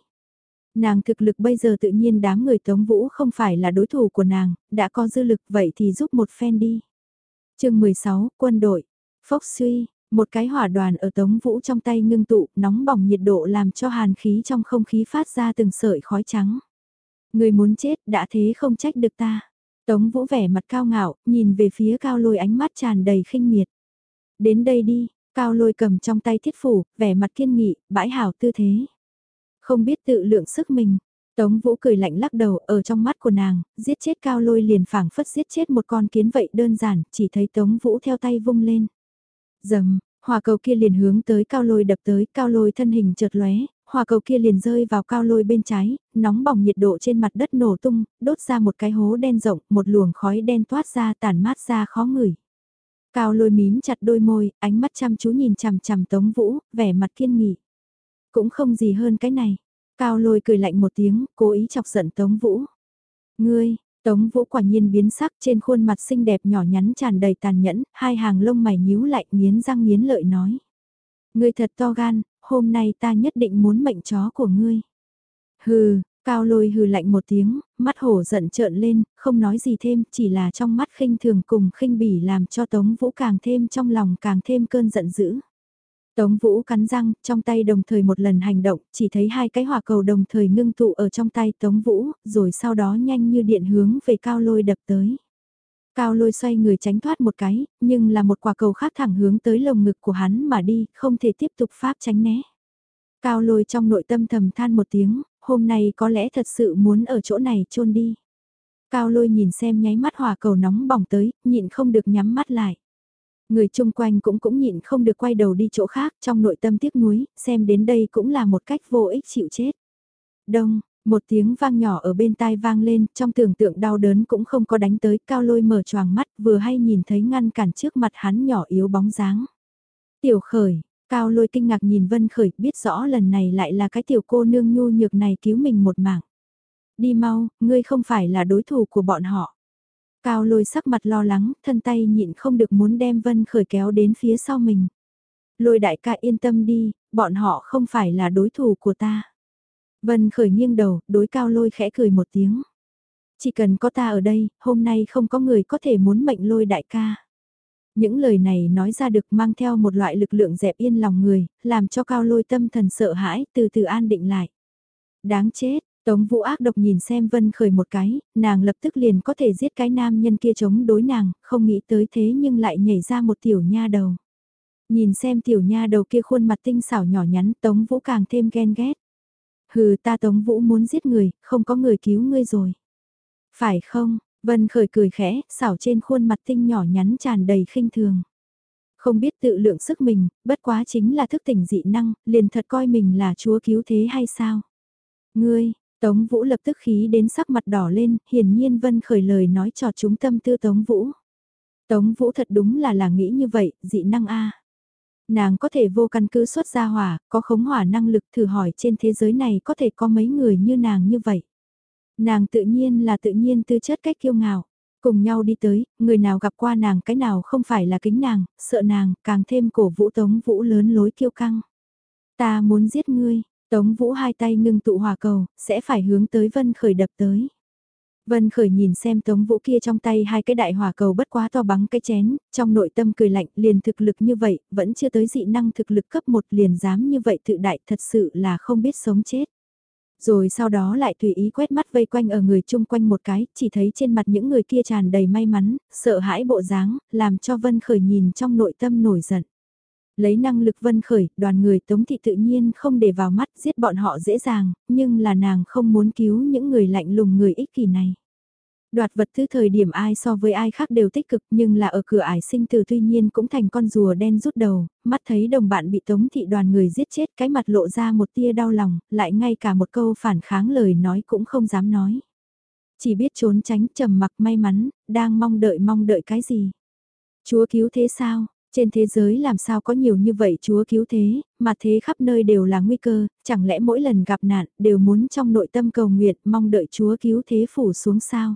Nàng thực lực bây giờ tự nhiên đám người tống vũ không phải là đối thủ của nàng, đã có dư lực vậy thì giúp một phen đi. chương 16, quân đội, phốc suy, một cái hỏa đoàn ở tống vũ trong tay ngưng tụ, nóng bỏng nhiệt độ làm cho hàn khí trong không khí phát ra từng sợi khói trắng. Người muốn chết đã thế không trách được ta. Tống vũ vẻ mặt cao ngạo, nhìn về phía cao lôi ánh mắt tràn đầy khinh miệt. Đến đây đi, cao lôi cầm trong tay thiết phủ, vẻ mặt kiên nghị, bãi hảo tư thế. Không biết tự lượng sức mình. Tống Vũ cười lạnh lắc đầu ở trong mắt của nàng, giết chết cao lôi liền phảng phất giết chết một con kiến vậy đơn giản, chỉ thấy Tống Vũ theo tay vung lên. Dầm, hòa cầu kia liền hướng tới cao lôi đập tới, cao lôi thân hình chợt lóe, hòa cầu kia liền rơi vào cao lôi bên trái, nóng bỏng nhiệt độ trên mặt đất nổ tung, đốt ra một cái hố đen rộng, một luồng khói đen toát ra tản mát ra khó ngửi. Cao lôi mím chặt đôi môi, ánh mắt chăm chú nhìn chằm chằm Tống Vũ, vẻ mặt kiên nghị. Cũng không gì hơn cái này. Cao lôi cười lạnh một tiếng, cố ý chọc giận Tống Vũ. Ngươi, Tống Vũ quả nhiên biến sắc trên khuôn mặt xinh đẹp nhỏ nhắn tràn đầy tàn nhẫn, hai hàng lông mày nhíu lại nghiến răng nghiến lợi nói. Ngươi thật to gan, hôm nay ta nhất định muốn mệnh chó của ngươi. Hừ, cao lôi hừ lạnh một tiếng, mắt hổ giận trợn lên, không nói gì thêm, chỉ là trong mắt khinh thường cùng khinh bỉ làm cho Tống Vũ càng thêm trong lòng càng thêm cơn giận dữ. Tống Vũ cắn răng, trong tay đồng thời một lần hành động, chỉ thấy hai cái hỏa cầu đồng thời ngưng tụ ở trong tay Tống Vũ, rồi sau đó nhanh như điện hướng về cao lôi đập tới. Cao lôi xoay người tránh thoát một cái, nhưng là một quả cầu khác thẳng hướng tới lồng ngực của hắn mà đi, không thể tiếp tục pháp tránh né. Cao lôi trong nội tâm thầm than một tiếng, hôm nay có lẽ thật sự muốn ở chỗ này trôn đi. Cao lôi nhìn xem nháy mắt hỏa cầu nóng bỏng tới, nhịn không được nhắm mắt lại. Người chung quanh cũng cũng nhịn không được quay đầu đi chỗ khác trong nội tâm tiếc nuối, xem đến đây cũng là một cách vô ích chịu chết. Đông, một tiếng vang nhỏ ở bên tai vang lên, trong tưởng tượng đau đớn cũng không có đánh tới, cao lôi mở choàng mắt vừa hay nhìn thấy ngăn cản trước mặt hắn nhỏ yếu bóng dáng. Tiểu khởi, cao lôi kinh ngạc nhìn vân khởi, biết rõ lần này lại là cái tiểu cô nương nhu nhược này cứu mình một mạng. Đi mau, ngươi không phải là đối thủ của bọn họ. Cao lôi sắc mặt lo lắng, thân tay nhịn không được muốn đem Vân Khởi kéo đến phía sau mình. Lôi đại ca yên tâm đi, bọn họ không phải là đối thủ của ta. Vân Khởi nghiêng đầu, đối cao lôi khẽ cười một tiếng. Chỉ cần có ta ở đây, hôm nay không có người có thể muốn mệnh lôi đại ca. Những lời này nói ra được mang theo một loại lực lượng dẹp yên lòng người, làm cho cao lôi tâm thần sợ hãi, từ từ an định lại. Đáng chết, Tống Vũ ác độc nhìn xem Vân Khởi một cái, nàng lập tức liền có thể giết cái nam nhân kia chống đối nàng, không nghĩ tới thế nhưng lại nhảy ra một tiểu nha đầu. Nhìn xem tiểu nha đầu kia khuôn mặt tinh xảo nhỏ nhắn Tống Vũ càng thêm ghen ghét. Hừ ta Tống Vũ muốn giết người, không có người cứu ngươi rồi. Phải không, Vân Khởi cười khẽ, xảo trên khuôn mặt tinh nhỏ nhắn tràn đầy khinh thường. Không biết tự lượng sức mình, bất quá chính là thức tỉnh dị năng, liền thật coi mình là chúa cứu thế hay sao? Ngươi, Tống Vũ lập tức khí đến sắc mặt đỏ lên, hiển nhiên Vân khởi lời nói cho chúng tâm tư Tống Vũ. Tống Vũ thật đúng là là nghĩ như vậy, dị năng A. Nàng có thể vô căn cứ xuất ra hỏa, có khống hỏa năng lực thử hỏi trên thế giới này có thể có mấy người như nàng như vậy. Nàng tự nhiên là tự nhiên tư chất cách kiêu ngạo. Cùng nhau đi tới, người nào gặp qua nàng cái nào không phải là kính nàng, sợ nàng, càng thêm cổ vũ tống vũ lớn lối kiêu căng. Ta muốn giết ngươi, tống vũ hai tay ngưng tụ hòa cầu, sẽ phải hướng tới vân khởi đập tới. Vân Khởi nhìn xem Tống Vũ kia trong tay hai cái đại hỏa cầu bất quá to bằng cái chén, trong nội tâm cười lạnh liền thực lực như vậy, vẫn chưa tới dị năng thực lực cấp một liền dám như vậy tự đại thật sự là không biết sống chết. Rồi sau đó lại tùy ý quét mắt vây quanh ở người chung quanh một cái, chỉ thấy trên mặt những người kia tràn đầy may mắn, sợ hãi bộ dáng, làm cho Vân Khởi nhìn trong nội tâm nổi giận. Lấy năng lực Vân Khởi, đoàn người Tống Thị tự nhiên không để vào mắt giết bọn họ dễ dàng, nhưng là nàng không muốn cứu những người lạnh lùng người ích kỷ này. Đoạt vật thứ thời điểm ai so với ai khác đều tích cực nhưng là ở cửa ải sinh tử tuy nhiên cũng thành con rùa đen rút đầu, mắt thấy đồng bạn bị tống thị đoàn người giết chết cái mặt lộ ra một tia đau lòng, lại ngay cả một câu phản kháng lời nói cũng không dám nói. Chỉ biết trốn tránh trầm mặc may mắn, đang mong đợi mong đợi cái gì. Chúa cứu thế sao, trên thế giới làm sao có nhiều như vậy Chúa cứu thế, mà thế khắp nơi đều là nguy cơ, chẳng lẽ mỗi lần gặp nạn đều muốn trong nội tâm cầu nguyện mong đợi Chúa cứu thế phủ xuống sao?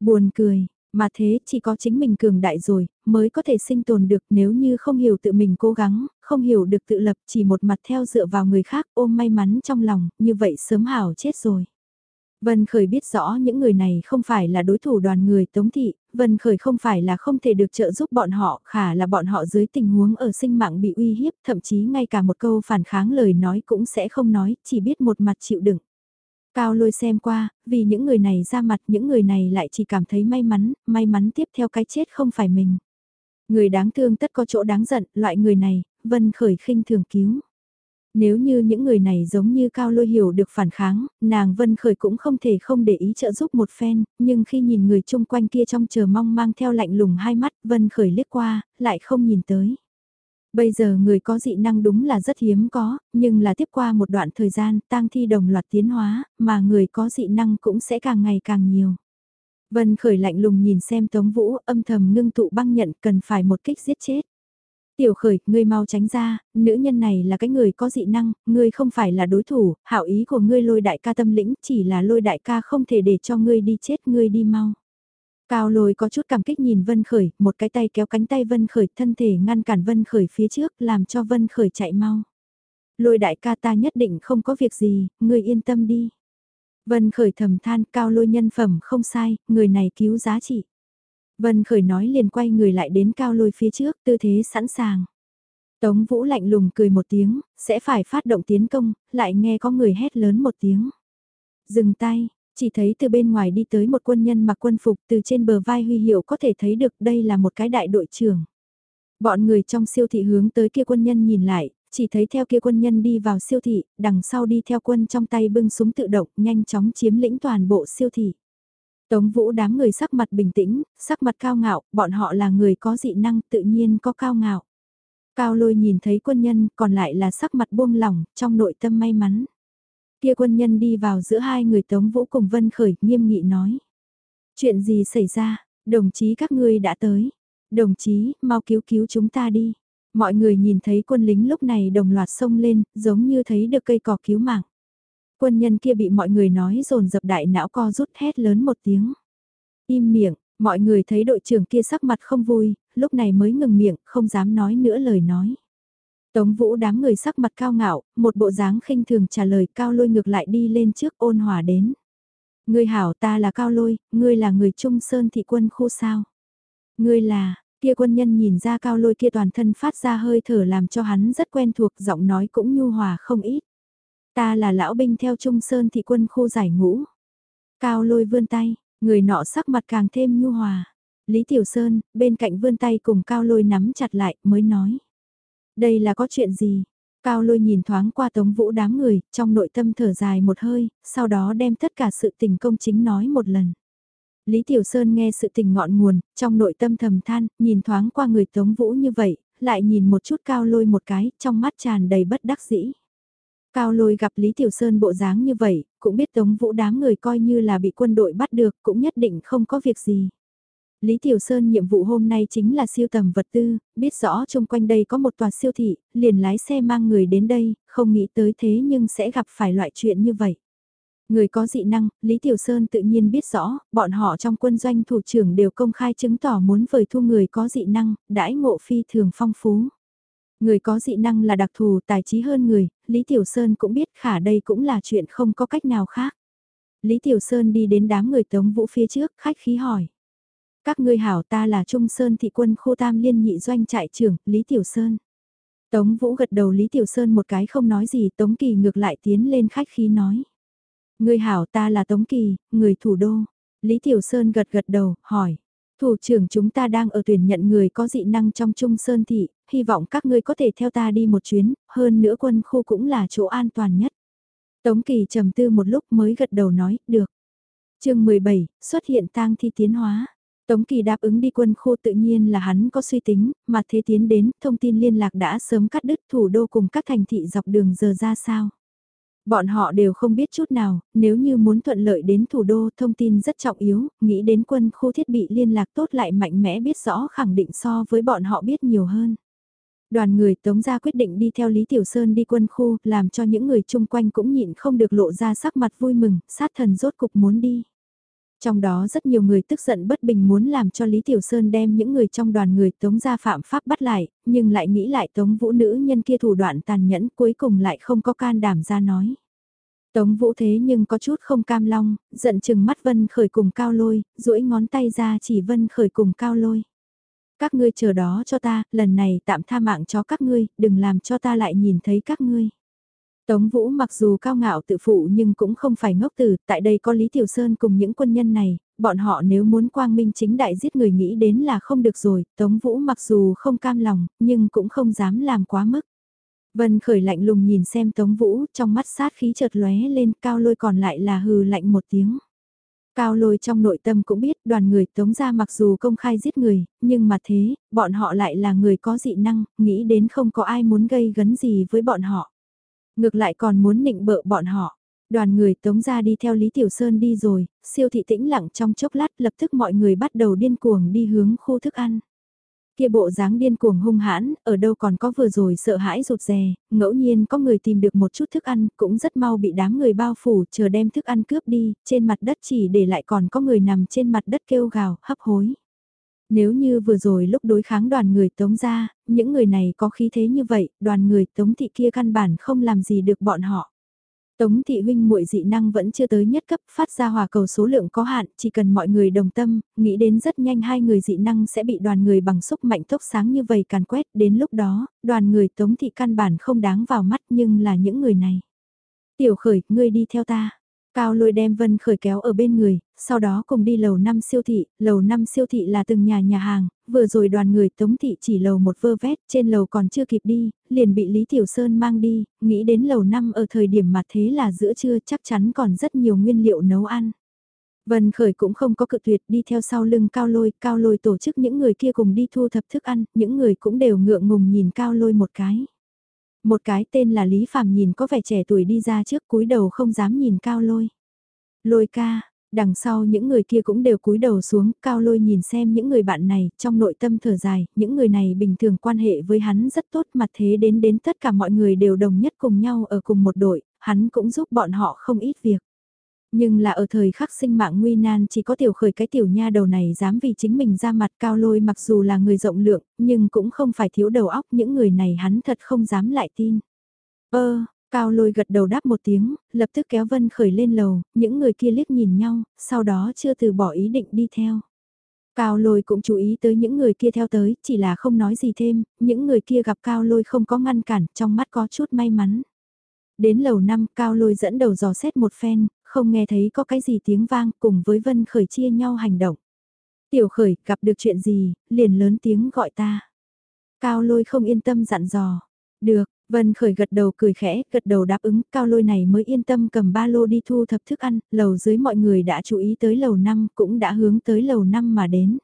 Buồn cười, mà thế chỉ có chính mình cường đại rồi, mới có thể sinh tồn được nếu như không hiểu tự mình cố gắng, không hiểu được tự lập chỉ một mặt theo dựa vào người khác ôm may mắn trong lòng, như vậy sớm hảo chết rồi. Vân Khởi biết rõ những người này không phải là đối thủ đoàn người Tống Thị, Vân Khởi không phải là không thể được trợ giúp bọn họ, khả là bọn họ dưới tình huống ở sinh mạng bị uy hiếp, thậm chí ngay cả một câu phản kháng lời nói cũng sẽ không nói, chỉ biết một mặt chịu đựng. Cao lôi xem qua, vì những người này ra mặt những người này lại chỉ cảm thấy may mắn, may mắn tiếp theo cái chết không phải mình. Người đáng thương tất có chỗ đáng giận, loại người này, Vân Khởi khinh thường cứu. Nếu như những người này giống như Cao Lôi hiểu được phản kháng, nàng Vân Khởi cũng không thể không để ý trợ giúp một phen, nhưng khi nhìn người chung quanh kia trong chờ mong mang theo lạnh lùng hai mắt, Vân Khởi liếc qua, lại không nhìn tới. Bây giờ người có dị năng đúng là rất hiếm có, nhưng là tiếp qua một đoạn thời gian tang thi đồng loạt tiến hóa, mà người có dị năng cũng sẽ càng ngày càng nhiều. Vân khởi lạnh lùng nhìn xem Tống Vũ âm thầm ngưng tụ băng nhận cần phải một kích giết chết. Tiểu khởi, ngươi mau tránh ra, nữ nhân này là cái người có dị năng, ngươi không phải là đối thủ, hảo ý của ngươi lôi đại ca tâm lĩnh chỉ là lôi đại ca không thể để cho ngươi đi chết ngươi đi mau. Cao lôi có chút cảm kích nhìn Vân Khởi, một cái tay kéo cánh tay Vân Khởi thân thể ngăn cản Vân Khởi phía trước làm cho Vân Khởi chạy mau. Lôi đại ca ta nhất định không có việc gì, ngươi yên tâm đi. Vân Khởi thầm than cao lôi nhân phẩm không sai, người này cứu giá trị. Vân Khởi nói liền quay người lại đến cao lôi phía trước, tư thế sẵn sàng. Tống Vũ lạnh lùng cười một tiếng, sẽ phải phát động tiến công, lại nghe có người hét lớn một tiếng. Dừng tay, chỉ thấy từ bên ngoài đi tới một quân nhân mặc quân phục từ trên bờ vai huy hiệu có thể thấy được đây là một cái đại đội trưởng. Bọn người trong siêu thị hướng tới kia quân nhân nhìn lại, chỉ thấy theo kia quân nhân đi vào siêu thị, đằng sau đi theo quân trong tay bưng súng tự động nhanh chóng chiếm lĩnh toàn bộ siêu thị. Tống vũ đám người sắc mặt bình tĩnh, sắc mặt cao ngạo, bọn họ là người có dị năng tự nhiên có cao ngạo. Cao lôi nhìn thấy quân nhân còn lại là sắc mặt buông lỏng, trong nội tâm may mắn. Kia quân nhân đi vào giữa hai người Tống Vũ cùng Vân Khởi, nghiêm nghị nói. Chuyện gì xảy ra, đồng chí các ngươi đã tới. Đồng chí, mau cứu cứu chúng ta đi. Mọi người nhìn thấy quân lính lúc này đồng loạt xông lên, giống như thấy được cây cỏ cứu mạng. Quân nhân kia bị mọi người nói dồn dập đại não co rút hét lớn một tiếng. Im miệng, mọi người thấy đội trưởng kia sắc mặt không vui, lúc này mới ngừng miệng, không dám nói nữa lời nói. Tống vũ đám người sắc mặt cao ngạo, một bộ dáng khinh thường trả lời cao lôi ngược lại đi lên trước ôn hòa đến. Ngươi hảo ta là cao lôi, ngươi là người trung sơn thị quân khu sao. Ngươi là, kia quân nhân nhìn ra cao lôi kia toàn thân phát ra hơi thở làm cho hắn rất quen thuộc giọng nói cũng nhu hòa không ít. Ta là lão binh theo trung sơn thị quân khu giải ngũ. Cao lôi vươn tay, người nọ sắc mặt càng thêm nhu hòa. Lý Tiểu Sơn, bên cạnh vươn tay cùng cao lôi nắm chặt lại mới nói. Đây là có chuyện gì? Cao lôi nhìn thoáng qua tống vũ đám người, trong nội tâm thở dài một hơi, sau đó đem tất cả sự tình công chính nói một lần. Lý Tiểu Sơn nghe sự tình ngọn nguồn, trong nội tâm thầm than, nhìn thoáng qua người tống vũ như vậy, lại nhìn một chút cao lôi một cái, trong mắt tràn đầy bất đắc dĩ. Cao lôi gặp Lý Tiểu Sơn bộ dáng như vậy, cũng biết Tống Vũ đám người coi như là bị quân đội bắt được, cũng nhất định không có việc gì. Lý Tiểu Sơn nhiệm vụ hôm nay chính là siêu tầm vật tư, biết rõ chung quanh đây có một tòa siêu thị, liền lái xe mang người đến đây, không nghĩ tới thế nhưng sẽ gặp phải loại chuyện như vậy. Người có dị năng, Lý Tiểu Sơn tự nhiên biết rõ, bọn họ trong quân doanh thủ trưởng đều công khai chứng tỏ muốn vời thu người có dị năng, đãi ngộ phi thường phong phú. Người có dị năng là đặc thù tài trí hơn người, Lý Tiểu Sơn cũng biết khả đây cũng là chuyện không có cách nào khác. Lý Tiểu Sơn đi đến đám người tống vũ phía trước, khách khí hỏi. Các ngươi hảo ta là Trung Sơn thị quân Khô tam liên nhị doanh trại trưởng, Lý Tiểu Sơn. Tống Vũ gật đầu Lý Tiểu Sơn một cái không nói gì, Tống Kỳ ngược lại tiến lên khách khí nói. Ngươi hảo ta là Tống Kỳ, người thủ đô. Lý Tiểu Sơn gật gật đầu, hỏi. Thủ trưởng chúng ta đang ở tuyển nhận người có dị năng trong Trung Sơn Thị, hy vọng các ngươi có thể theo ta đi một chuyến, hơn nữa quân khu cũng là chỗ an toàn nhất. Tống Kỳ trầm tư một lúc mới gật đầu nói, được. chương 17, xuất hiện tang thi tiến hóa. Tống Kỳ đáp ứng đi quân khu tự nhiên là hắn có suy tính, mà thế tiến đến, thông tin liên lạc đã sớm cắt đứt thủ đô cùng các thành thị dọc đường giờ ra sao. Bọn họ đều không biết chút nào, nếu như muốn thuận lợi đến thủ đô thông tin rất trọng yếu, nghĩ đến quân khu thiết bị liên lạc tốt lại mạnh mẽ biết rõ khẳng định so với bọn họ biết nhiều hơn. Đoàn người tống ra quyết định đi theo Lý Tiểu Sơn đi quân khu, làm cho những người chung quanh cũng nhịn không được lộ ra sắc mặt vui mừng, sát thần rốt cục muốn đi. Trong đó rất nhiều người tức giận bất bình muốn làm cho Lý Tiểu Sơn đem những người trong đoàn người tống gia phạm pháp bắt lại, nhưng lại nghĩ lại tống vũ nữ nhân kia thủ đoạn tàn nhẫn cuối cùng lại không có can đảm ra nói. Tống vũ thế nhưng có chút không cam long, giận chừng mắt Vân Khởi cùng cao lôi, duỗi ngón tay ra chỉ Vân Khởi cùng cao lôi. Các ngươi chờ đó cho ta, lần này tạm tha mạng cho các ngươi, đừng làm cho ta lại nhìn thấy các ngươi. Tống Vũ mặc dù cao ngạo tự phụ nhưng cũng không phải ngốc tử, tại đây có Lý Tiểu Sơn cùng những quân nhân này, bọn họ nếu muốn quang minh chính đại giết người nghĩ đến là không được rồi, Tống Vũ mặc dù không cam lòng, nhưng cũng không dám làm quá mức. Vân khởi lạnh lùng nhìn xem Tống Vũ, trong mắt sát khí chợt lóe lên, cao lôi còn lại là hừ lạnh một tiếng. Cao lôi trong nội tâm cũng biết đoàn người tống ra mặc dù công khai giết người, nhưng mà thế, bọn họ lại là người có dị năng, nghĩ đến không có ai muốn gây gấn gì với bọn họ. Ngược lại còn muốn nịnh bợ bọn họ. Đoàn người tống ra đi theo Lý Tiểu Sơn đi rồi, siêu thị tĩnh lặng trong chốc lát lập tức mọi người bắt đầu điên cuồng đi hướng khu thức ăn. Kia bộ dáng điên cuồng hung hãn, ở đâu còn có vừa rồi sợ hãi rụt rè, ngẫu nhiên có người tìm được một chút thức ăn, cũng rất mau bị đám người bao phủ, chờ đem thức ăn cướp đi, trên mặt đất chỉ để lại còn có người nằm trên mặt đất kêu gào, hấp hối. Nếu như vừa rồi lúc đối kháng đoàn người tống ra, những người này có khí thế như vậy, đoàn người tống thị kia căn bản không làm gì được bọn họ. Tống thị huynh muội dị năng vẫn chưa tới nhất cấp, phát ra hòa cầu số lượng có hạn, chỉ cần mọi người đồng tâm, nghĩ đến rất nhanh hai người dị năng sẽ bị đoàn người bằng xúc mạnh tốc sáng như vậy càn quét, đến lúc đó, đoàn người tống thị căn bản không đáng vào mắt nhưng là những người này. Tiểu khởi, ngươi đi theo ta. Cao lôi đem Vân Khởi kéo ở bên người, sau đó cùng đi lầu 5 siêu thị, lầu 5 siêu thị là từng nhà nhà hàng, vừa rồi đoàn người tống thị chỉ lầu một vơ vét, trên lầu còn chưa kịp đi, liền bị Lý Tiểu Sơn mang đi, nghĩ đến lầu 5 ở thời điểm mà thế là giữa trưa chắc chắn còn rất nhiều nguyên liệu nấu ăn. Vân Khởi cũng không có cự tuyệt đi theo sau lưng Cao Lôi, Cao Lôi tổ chức những người kia cùng đi thu thập thức ăn, những người cũng đều ngượng ngùng nhìn Cao Lôi một cái. Một cái tên là Lý Phạm nhìn có vẻ trẻ tuổi đi ra trước cúi đầu không dám nhìn cao lôi. Lôi ca, đằng sau những người kia cũng đều cúi đầu xuống, cao lôi nhìn xem những người bạn này, trong nội tâm thở dài, những người này bình thường quan hệ với hắn rất tốt mặt thế đến đến tất cả mọi người đều đồng nhất cùng nhau ở cùng một đội, hắn cũng giúp bọn họ không ít việc. Nhưng là ở thời khắc sinh mạng nguy nan chỉ có tiểu khởi cái tiểu nha đầu này dám vì chính mình ra mặt cao lôi mặc dù là người rộng lượng, nhưng cũng không phải thiếu đầu óc những người này hắn thật không dám lại tin. Ơ, cao lôi gật đầu đáp một tiếng, lập tức kéo vân khởi lên lầu, những người kia liếc nhìn nhau, sau đó chưa từ bỏ ý định đi theo. Cao lôi cũng chú ý tới những người kia theo tới, chỉ là không nói gì thêm, những người kia gặp cao lôi không có ngăn cản, trong mắt có chút may mắn. Đến lầu năm cao lôi dẫn đầu dò xét một phen, không nghe thấy có cái gì tiếng vang cùng với Vân Khởi chia nhau hành động. Tiểu Khởi gặp được chuyện gì, liền lớn tiếng gọi ta. Cao lôi không yên tâm dặn dò. Được, Vân Khởi gật đầu cười khẽ, gật đầu đáp ứng, cao lôi này mới yên tâm cầm ba lô đi thu thập thức ăn, lầu dưới mọi người đã chú ý tới lầu 5 cũng đã hướng tới lầu 5 mà đến.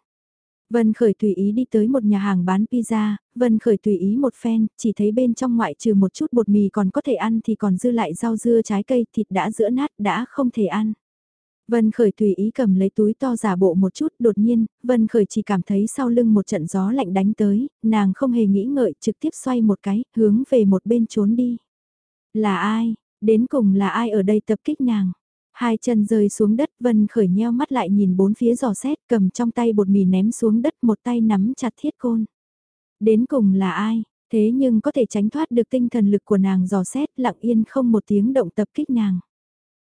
Vân Khởi tùy ý đi tới một nhà hàng bán pizza, Vân Khởi tùy ý một phen, chỉ thấy bên trong ngoại trừ một chút bột mì còn có thể ăn thì còn dư lại rau dưa trái cây thịt đã giữa nát đã không thể ăn. Vân Khởi tùy ý cầm lấy túi to giả bộ một chút, đột nhiên, Vân Khởi chỉ cảm thấy sau lưng một trận gió lạnh đánh tới, nàng không hề nghĩ ngợi trực tiếp xoay một cái, hướng về một bên trốn đi. Là ai? Đến cùng là ai ở đây tập kích nàng? Hai chân rơi xuống đất Vân Khởi nheo mắt lại nhìn bốn phía giò xét cầm trong tay bột mì ném xuống đất một tay nắm chặt thiết côn. Đến cùng là ai? Thế nhưng có thể tránh thoát được tinh thần lực của nàng giò xét lặng yên không một tiếng động tập kích nàng.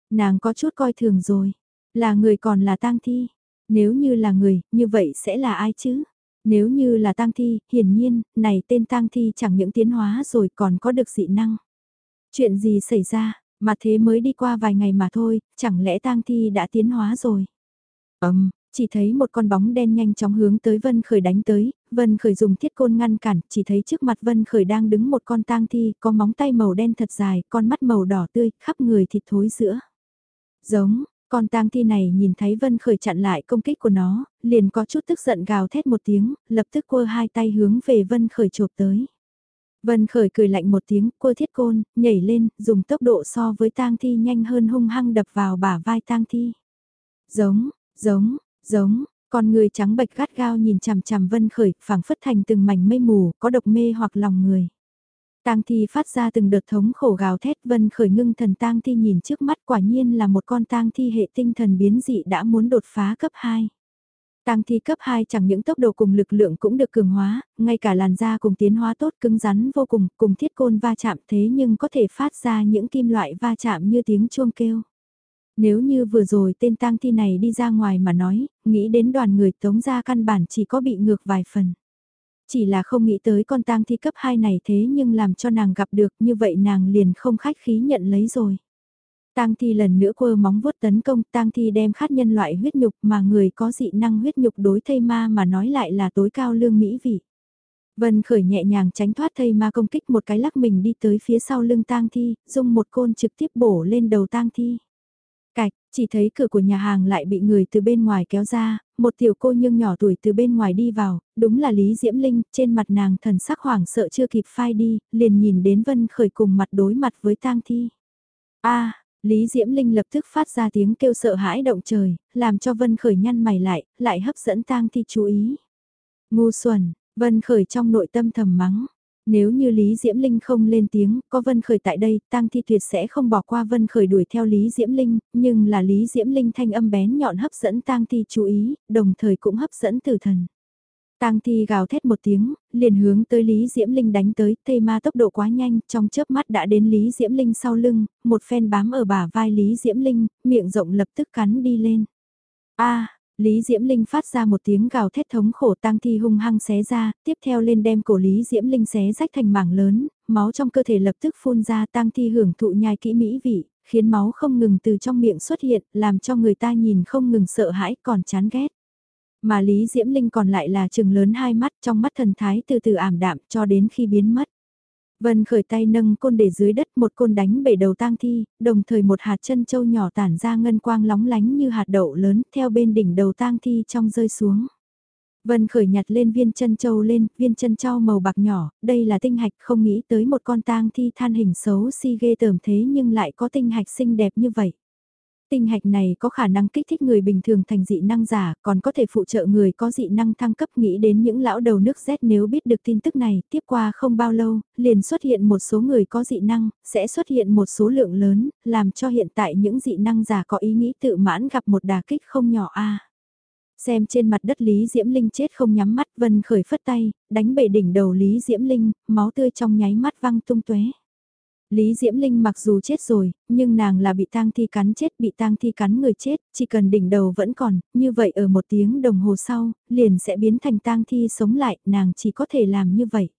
Nàng có chút coi thường rồi. Là người còn là tang thi. Nếu như là người, như vậy sẽ là ai chứ? Nếu như là tang thi, hiển nhiên, này tên tang thi chẳng những tiến hóa rồi còn có được dị năng. Chuyện gì xảy ra, mà thế mới đi qua vài ngày mà thôi, chẳng lẽ tang thi đã tiến hóa rồi? Ấm, chỉ thấy một con bóng đen nhanh chóng hướng tới Vân Khởi đánh tới, Vân Khởi dùng thiết côn ngăn cản, chỉ thấy trước mặt Vân Khởi đang đứng một con tang thi, có móng tay màu đen thật dài, con mắt màu đỏ tươi, khắp người thịt thối giữa. Giống, con tang thi này nhìn thấy Vân Khởi chặn lại công kích của nó, liền có chút tức giận gào thét một tiếng, lập tức quơ hai tay hướng về Vân Khởi chộp tới. Vân Khởi cười lạnh một tiếng, cô thiết côn, nhảy lên, dùng tốc độ so với tang thi nhanh hơn hung hăng đập vào bả vai tang thi. Giống, giống, giống, con người trắng bạch gắt gao nhìn chằm chằm Vân Khởi, phảng phất thành từng mảnh mây mù, có độc mê hoặc lòng người. Tang thi phát ra từng đợt thống khổ gào thét Vân Khởi ngưng thần tang thi nhìn trước mắt quả nhiên là một con tang thi hệ tinh thần biến dị đã muốn đột phá cấp 2. Tang thi cấp 2 chẳng những tốc độ cùng lực lượng cũng được cường hóa, ngay cả làn da cùng tiến hóa tốt cứng rắn vô cùng, cùng thiết côn va chạm thế nhưng có thể phát ra những kim loại va chạm như tiếng chuông kêu. Nếu như vừa rồi tên tang thi này đi ra ngoài mà nói, nghĩ đến đoàn người tống ra căn bản chỉ có bị ngược vài phần. Chỉ là không nghĩ tới con tang thi cấp 2 này thế nhưng làm cho nàng gặp được như vậy nàng liền không khách khí nhận lấy rồi. Tang thi lần nữa quơ móng vuốt tấn công, tang thi đem khát nhân loại huyết nhục mà người có dị năng huyết nhục đối thây ma mà nói lại là tối cao lương mỹ vị. Vân khởi nhẹ nhàng tránh thoát thây ma công kích một cái lắc mình đi tới phía sau lưng tang thi, dùng một côn trực tiếp bổ lên đầu tang thi. Cạch, chỉ thấy cửa của nhà hàng lại bị người từ bên ngoài kéo ra, một tiểu cô nhưng nhỏ tuổi từ bên ngoài đi vào, đúng là Lý Diễm Linh, trên mặt nàng thần sắc hoảng sợ chưa kịp phai đi, liền nhìn đến Vân Khởi cùng mặt đối mặt với tang thi. a Lý Diễm Linh lập tức phát ra tiếng kêu sợ hãi động trời, làm cho Vân Khởi nhăn mày lại, lại hấp dẫn tang thi chú ý. Ngu xuẩn, Vân Khởi trong nội tâm thầm mắng. Nếu như Lý Diễm Linh không lên tiếng, có Vân Khởi tại đây, Tang Thi tuyệt sẽ không bỏ qua Vân Khởi đuổi theo Lý Diễm Linh, nhưng là Lý Diễm Linh thanh âm bén nhọn hấp dẫn Tang Thi chú ý, đồng thời cũng hấp dẫn tử thần. Tang Thi gào thét một tiếng, liền hướng tới Lý Diễm Linh đánh tới, thây ma tốc độ quá nhanh, trong chớp mắt đã đến Lý Diễm Linh sau lưng, một phen bám ở bả vai Lý Diễm Linh, miệng rộng lập tức cắn đi lên. A, Lý Diễm Linh phát ra một tiếng gào thét thống khổ tang thi hung hăng xé ra, tiếp theo lên đem cổ Lý Diễm Linh xé rách thành mảng lớn, máu trong cơ thể lập tức phun ra tang thi hưởng thụ nhai kỹ mỹ vị, khiến máu không ngừng từ trong miệng xuất hiện, làm cho người ta nhìn không ngừng sợ hãi còn chán ghét. Mà Lý Diễm Linh còn lại là trừng lớn hai mắt trong mắt thần thái từ từ ảm đạm cho đến khi biến mất. Vân khởi tay nâng côn để dưới đất một côn đánh bể đầu tang thi, đồng thời một hạt chân châu nhỏ tản ra ngân quang lóng lánh như hạt đậu lớn theo bên đỉnh đầu tang thi trong rơi xuống. Vân khởi nhặt lên viên chân châu lên, viên chân châu màu bạc nhỏ, đây là tinh hạch không nghĩ tới một con tang thi than hình xấu si ghê tởm thế nhưng lại có tinh hạch xinh đẹp như vậy. Tinh hạch này có khả năng kích thích người bình thường thành dị năng giả, còn có thể phụ trợ người có dị năng thăng cấp nghĩ đến những lão đầu nước Z nếu biết được tin tức này, tiếp qua không bao lâu, liền xuất hiện một số người có dị năng, sẽ xuất hiện một số lượng lớn, làm cho hiện tại những dị năng giả có ý nghĩ tự mãn gặp một đà kích không nhỏ a. Xem trên mặt đất Lý Diễm Linh chết không nhắm mắt Vân khởi phất tay, đánh bể đỉnh đầu Lý Diễm Linh, máu tươi trong nháy mắt văng tung tuế. Lý Diễm Linh mặc dù chết rồi, nhưng nàng là bị tang thi cắn chết, bị tang thi cắn người chết, chỉ cần đỉnh đầu vẫn còn, như vậy ở một tiếng đồng hồ sau, liền sẽ biến thành tang thi sống lại, nàng chỉ có thể làm như vậy.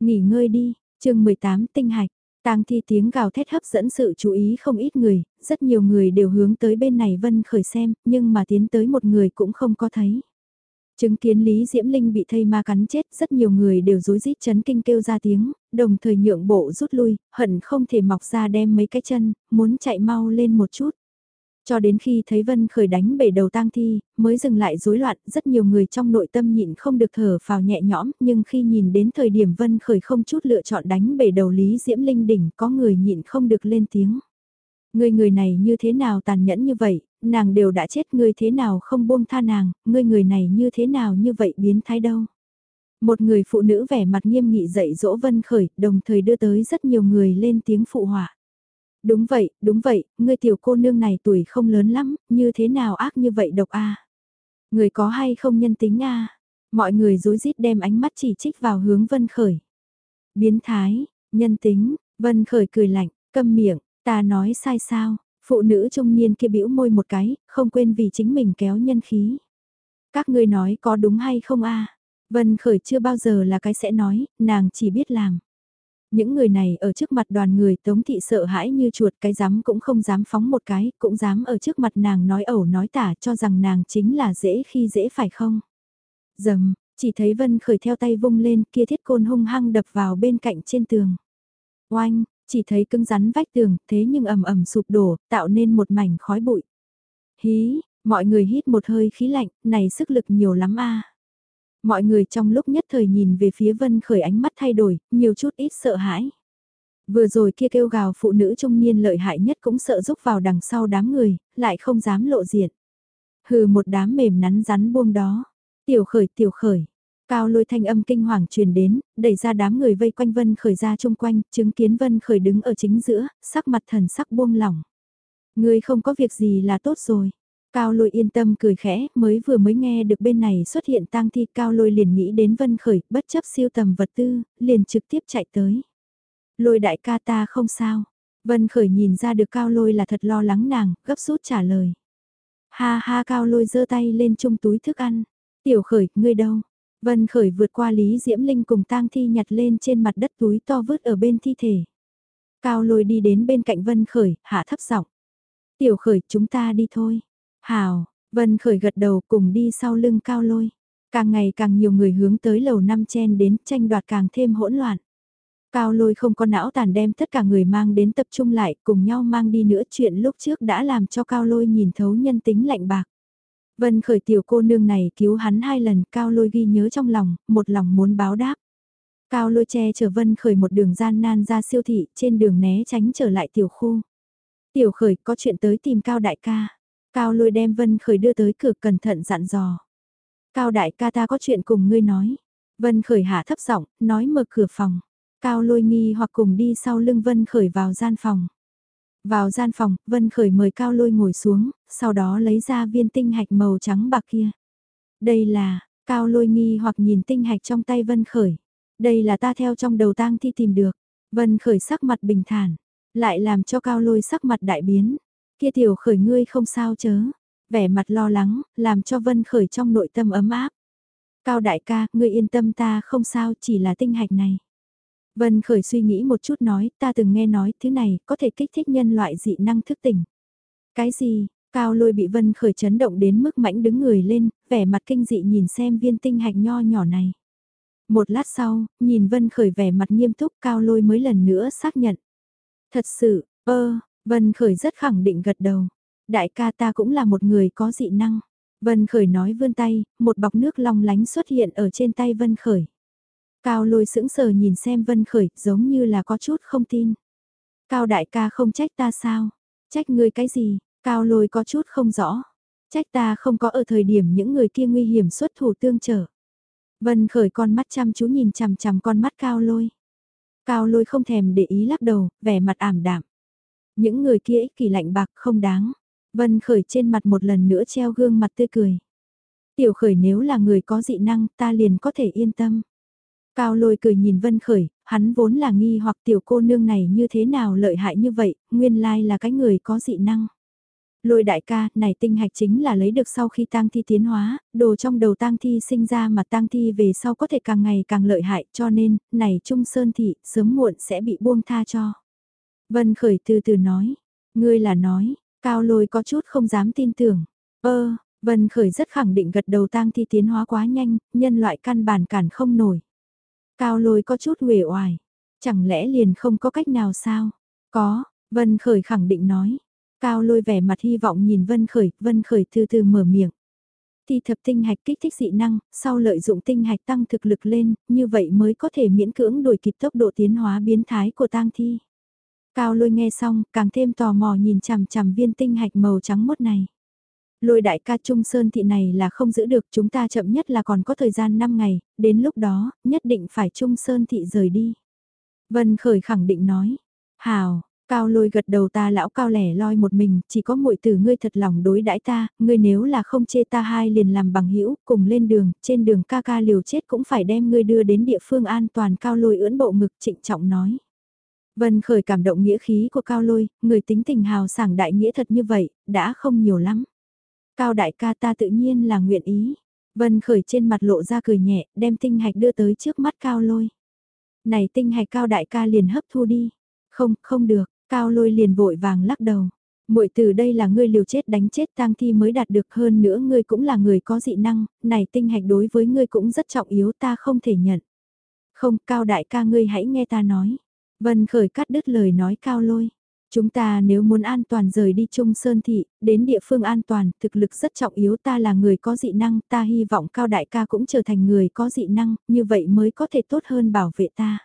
Nghỉ ngơi đi, chương 18 tinh hạch, tang thi tiếng gào thét hấp dẫn sự chú ý không ít người, rất nhiều người đều hướng tới bên này vân khởi xem, nhưng mà tiến tới một người cũng không có thấy. Chứng kiến Lý Diễm Linh bị thây ma cắn chết, rất nhiều người đều rối rít chấn kinh kêu ra tiếng, đồng thời nhượng bộ rút lui, hận không thể mọc ra đem mấy cái chân, muốn chạy mau lên một chút. Cho đến khi thấy Vân Khởi đánh bể đầu tang thi, mới dừng lại rối loạn, rất nhiều người trong nội tâm nhịn không được thở vào nhẹ nhõm, nhưng khi nhìn đến thời điểm Vân Khởi không chút lựa chọn đánh bể đầu Lý Diễm Linh đỉnh, có người nhịn không được lên tiếng. Người người này như thế nào tàn nhẫn như vậy, nàng đều đã chết người thế nào không buông tha nàng, ngươi người này như thế nào như vậy biến thái đâu. Một người phụ nữ vẻ mặt nghiêm nghị dạy dỗ Vân Khởi, đồng thời đưa tới rất nhiều người lên tiếng phụ họa. Đúng vậy, đúng vậy, ngươi tiểu cô nương này tuổi không lớn lắm, như thế nào ác như vậy độc a Người có hay không nhân tính a Mọi người rối rít đem ánh mắt chỉ trích vào hướng Vân Khởi. Biến thái, nhân tính, Vân Khởi cười lạnh, câm miệng, ta nói sai sao, phụ nữ trung niên kia bĩu môi một cái, không quên vì chính mình kéo nhân khí. Các ngươi nói có đúng hay không a Vân Khởi chưa bao giờ là cái sẽ nói, nàng chỉ biết làm. Những người này ở trước mặt đoàn người tống thị sợ hãi như chuột cái dám cũng không dám phóng một cái, cũng dám ở trước mặt nàng nói ẩu nói tả cho rằng nàng chính là dễ khi dễ phải không. Dầm, chỉ thấy Vân khởi theo tay vung lên kia thiết côn hung hăng đập vào bên cạnh trên tường. Oanh, chỉ thấy cứng rắn vách tường, thế nhưng ầm ầm sụp đổ, tạo nên một mảnh khói bụi. Hí, mọi người hít một hơi khí lạnh, này sức lực nhiều lắm a. Mọi người trong lúc nhất thời nhìn về phía Vân Khởi ánh mắt thay đổi, nhiều chút ít sợ hãi. Vừa rồi kia kêu gào phụ nữ trung niên lợi hại nhất cũng sợ rúc vào đằng sau đám người, lại không dám lộ diện. Hừ một đám mềm nắn rắn buông đó. Tiểu khởi tiểu khởi. Cao lôi thanh âm kinh hoàng truyền đến, đẩy ra đám người vây quanh Vân Khởi ra chung quanh, chứng kiến Vân Khởi đứng ở chính giữa, sắc mặt thần sắc buông lỏng. Người không có việc gì là tốt rồi. Cao lôi yên tâm cười khẽ, mới vừa mới nghe được bên này xuất hiện tang thi cao lôi liền nghĩ đến vân khởi, bất chấp siêu tầm vật tư, liền trực tiếp chạy tới. Lôi đại ca ta không sao. Vân khởi nhìn ra được cao lôi là thật lo lắng nàng, gấp rút trả lời. Ha ha cao lôi giơ tay lên chung túi thức ăn. Tiểu khởi, ngươi đâu? Vân khởi vượt qua Lý Diễm Linh cùng tang thi nhặt lên trên mặt đất túi to vứt ở bên thi thể. Cao lôi đi đến bên cạnh Vân khởi, hạ thấp giọng. Tiểu khởi, chúng ta đi thôi. Hào, Vân Khởi gật đầu cùng đi sau lưng cao lôi. Càng ngày càng nhiều người hướng tới lầu năm chen đến tranh đoạt càng thêm hỗn loạn. Cao lôi không có não tàn đem tất cả người mang đến tập trung lại cùng nhau mang đi nữa chuyện lúc trước đã làm cho cao lôi nhìn thấu nhân tính lạnh bạc. Vân khởi tiểu cô nương này cứu hắn hai lần cao lôi ghi nhớ trong lòng, một lòng muốn báo đáp. Cao lôi che chở vân khởi một đường gian nan ra siêu thị trên đường né tránh trở lại tiểu khu. Tiểu khởi có chuyện tới tìm cao đại ca. Cao lôi đem Vân Khởi đưa tới cửa cẩn thận dặn dò. Cao đại ca ta có chuyện cùng ngươi nói. Vân Khởi hạ thấp giọng, nói mở cửa phòng. Cao lôi nghi hoặc cùng đi sau lưng Vân Khởi vào gian phòng. Vào gian phòng, Vân Khởi mời Cao lôi ngồi xuống, sau đó lấy ra viên tinh hạch màu trắng bạc kia. Đây là, Cao lôi nghi hoặc nhìn tinh hạch trong tay Vân Khởi. Đây là ta theo trong đầu tang thi tìm được. Vân Khởi sắc mặt bình thản, lại làm cho Cao lôi sắc mặt đại biến. Kia tiểu khởi ngươi không sao chớ. Vẻ mặt lo lắng, làm cho Vân khởi trong nội tâm ấm áp. Cao đại ca, ngươi yên tâm ta không sao chỉ là tinh hạch này. Vân khởi suy nghĩ một chút nói, ta từng nghe nói thứ này có thể kích thích nhân loại dị năng thức tỉnh. Cái gì, Cao lôi bị Vân khởi chấn động đến mức mãnh đứng người lên, vẻ mặt kinh dị nhìn xem viên tinh hạch nho nhỏ này. Một lát sau, nhìn Vân khởi vẻ mặt nghiêm túc Cao lôi mới lần nữa xác nhận. Thật sự, ơ, Vân Khởi rất khẳng định gật đầu. Đại ca ta cũng là một người có dị năng. Vân Khởi nói vươn tay, một bọc nước long lánh xuất hiện ở trên tay Vân Khởi. Cao lôi sững sờ nhìn xem Vân Khởi giống như là có chút không tin. Cao đại ca không trách ta sao? Trách ngươi cái gì? Cao lôi có chút không rõ. Trách ta không có ở thời điểm những người kia nguy hiểm xuất thủ tương trở. Vân Khởi con mắt chăm chú nhìn chằm chằm con mắt cao lôi. Cao lôi không thèm để ý lắc đầu, vẻ mặt ảm đạm. Những người kia ích kỷ lạnh bạc không đáng. Vân Khởi trên mặt một lần nữa treo gương mặt tươi cười. Tiểu Khởi nếu là người có dị năng ta liền có thể yên tâm. Cao lôi cười nhìn Vân Khởi, hắn vốn là nghi hoặc tiểu cô nương này như thế nào lợi hại như vậy, nguyên lai là cái người có dị năng. Lôi đại ca, này tinh hạch chính là lấy được sau khi tang thi tiến hóa, đồ trong đầu tang thi sinh ra mà tang thi về sau có thể càng ngày càng lợi hại cho nên, này Trung Sơn Thị, sớm muộn sẽ bị buông tha cho. Vân Khởi từ từ nói, ngươi là nói, Cao Lôi có chút không dám tin tưởng. Ơ, Vân Khởi rất khẳng định gật đầu tang thi tiến hóa quá nhanh, nhân loại căn bản cản không nổi. Cao Lôi có chút uể oải, chẳng lẽ liền không có cách nào sao? Có, Vân Khởi khẳng định nói. Cao lôi vẻ mặt hy vọng nhìn Vân Khởi, Vân Khởi từ từ mở miệng. Thì thập tinh hạch kích thích dị năng, sau lợi dụng tinh hạch tăng thực lực lên, như vậy mới có thể miễn cưỡng đổi kịp tốc độ tiến hóa biến thái của tang thi. Cao lôi nghe xong, càng thêm tò mò nhìn chằm chằm viên tinh hạch màu trắng mốt này. Lôi đại ca Trung Sơn thị này là không giữ được chúng ta chậm nhất là còn có thời gian 5 ngày, đến lúc đó, nhất định phải Trung Sơn thị rời đi. Vân Khởi khẳng định nói, hào, Cao lôi gật đầu ta lão cao lẻ loi một mình, chỉ có muội tử ngươi thật lòng đối đãi ta, ngươi nếu là không chê ta hai liền làm bằng hữu cùng lên đường, trên đường ca ca liều chết cũng phải đem ngươi đưa đến địa phương an toàn cao lôi ưỡn bộ ngực trịnh trọng nói. Vân khởi cảm động nghĩa khí của cao lôi, người tính tình hào sảng đại nghĩa thật như vậy, đã không nhiều lắm. Cao đại ca ta tự nhiên là nguyện ý. Vân khởi trên mặt lộ ra cười nhẹ, đem tinh hạch đưa tới trước mắt cao lôi. Này tinh hạch cao đại ca liền hấp thu đi. Không, không được, cao lôi liền vội vàng lắc đầu. muội từ đây là ngươi liều chết đánh chết tang thi mới đạt được hơn nữa ngươi cũng là người có dị năng, này tinh hạch đối với ngươi cũng rất trọng yếu ta không thể nhận. Không, cao đại ca ngươi hãy nghe ta nói. Vân khởi cắt đứt lời nói cao lôi. Chúng ta nếu muốn an toàn rời đi Trung Sơn Thị, đến địa phương an toàn, thực lực rất trọng yếu ta là người có dị năng, ta hy vọng Cao Đại ca cũng trở thành người có dị năng, như vậy mới có thể tốt hơn bảo vệ ta.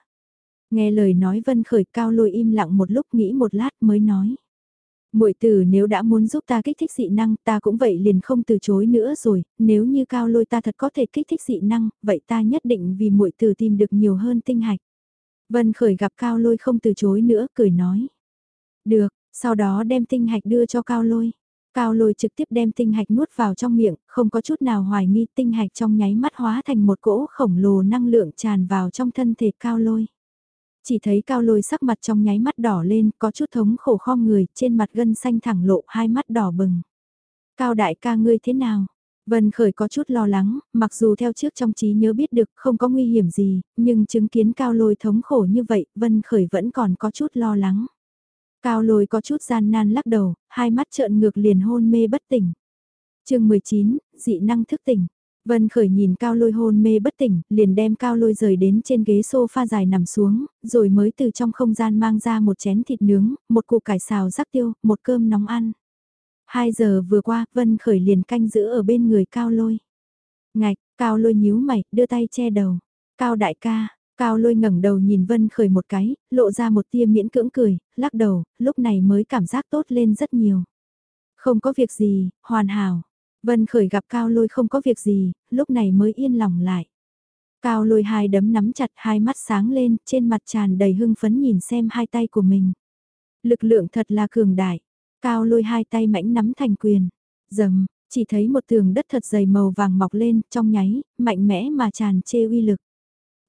Nghe lời nói Vân Khởi Cao lôi im lặng một lúc nghĩ một lát mới nói. muội tử nếu đã muốn giúp ta kích thích dị năng ta cũng vậy liền không từ chối nữa rồi, nếu như Cao lôi ta thật có thể kích thích dị năng, vậy ta nhất định vì muội tử tìm được nhiều hơn tinh hạch. Vân Khởi gặp Cao lôi không từ chối nữa, cười nói. Được, sau đó đem tinh hạch đưa cho Cao Lôi. Cao Lôi trực tiếp đem tinh hạch nuốt vào trong miệng, không có chút nào hoài nghi tinh hạch trong nháy mắt hóa thành một cỗ khổng lồ năng lượng tràn vào trong thân thể Cao Lôi. Chỉ thấy Cao Lôi sắc mặt trong nháy mắt đỏ lên, có chút thống khổ khom người, trên mặt gân xanh thẳng lộ, hai mắt đỏ bừng. Cao đại ca ngươi thế nào? Vân Khởi có chút lo lắng, mặc dù theo trước trong trí nhớ biết được không có nguy hiểm gì, nhưng chứng kiến Cao Lôi thống khổ như vậy, Vân Khởi vẫn còn có chút lo lắng. Cao lôi có chút gian nan lắc đầu, hai mắt trợn ngược liền hôn mê bất tỉnh. chương 19, dị năng thức tỉnh. Vân Khởi nhìn Cao Lôi hôn mê bất tỉnh, liền đem Cao Lôi rời đến trên ghế sofa dài nằm xuống, rồi mới từ trong không gian mang ra một chén thịt nướng, một củ cải xào rắc tiêu, một cơm nóng ăn. Hai giờ vừa qua, Vân Khởi liền canh giữ ở bên người Cao Lôi. Ngạch, Cao Lôi nhíu mày, đưa tay che đầu. Cao đại ca, Cao lôi ngẩng đầu nhìn Vân Khởi một cái, lộ ra một tia miễn cưỡng cười, lắc đầu, lúc này mới cảm giác tốt lên rất nhiều. Không có việc gì, hoàn hảo. Vân Khởi gặp Cao lôi không có việc gì, lúc này mới yên lòng lại. Cao lôi hai đấm nắm chặt hai mắt sáng lên, trên mặt tràn đầy hưng phấn nhìn xem hai tay của mình. Lực lượng thật là cường đại. Cao lôi hai tay mãnh nắm thành quyền. Dầm, chỉ thấy một tường đất thật dày màu vàng mọc lên, trong nháy, mạnh mẽ mà tràn chê uy lực.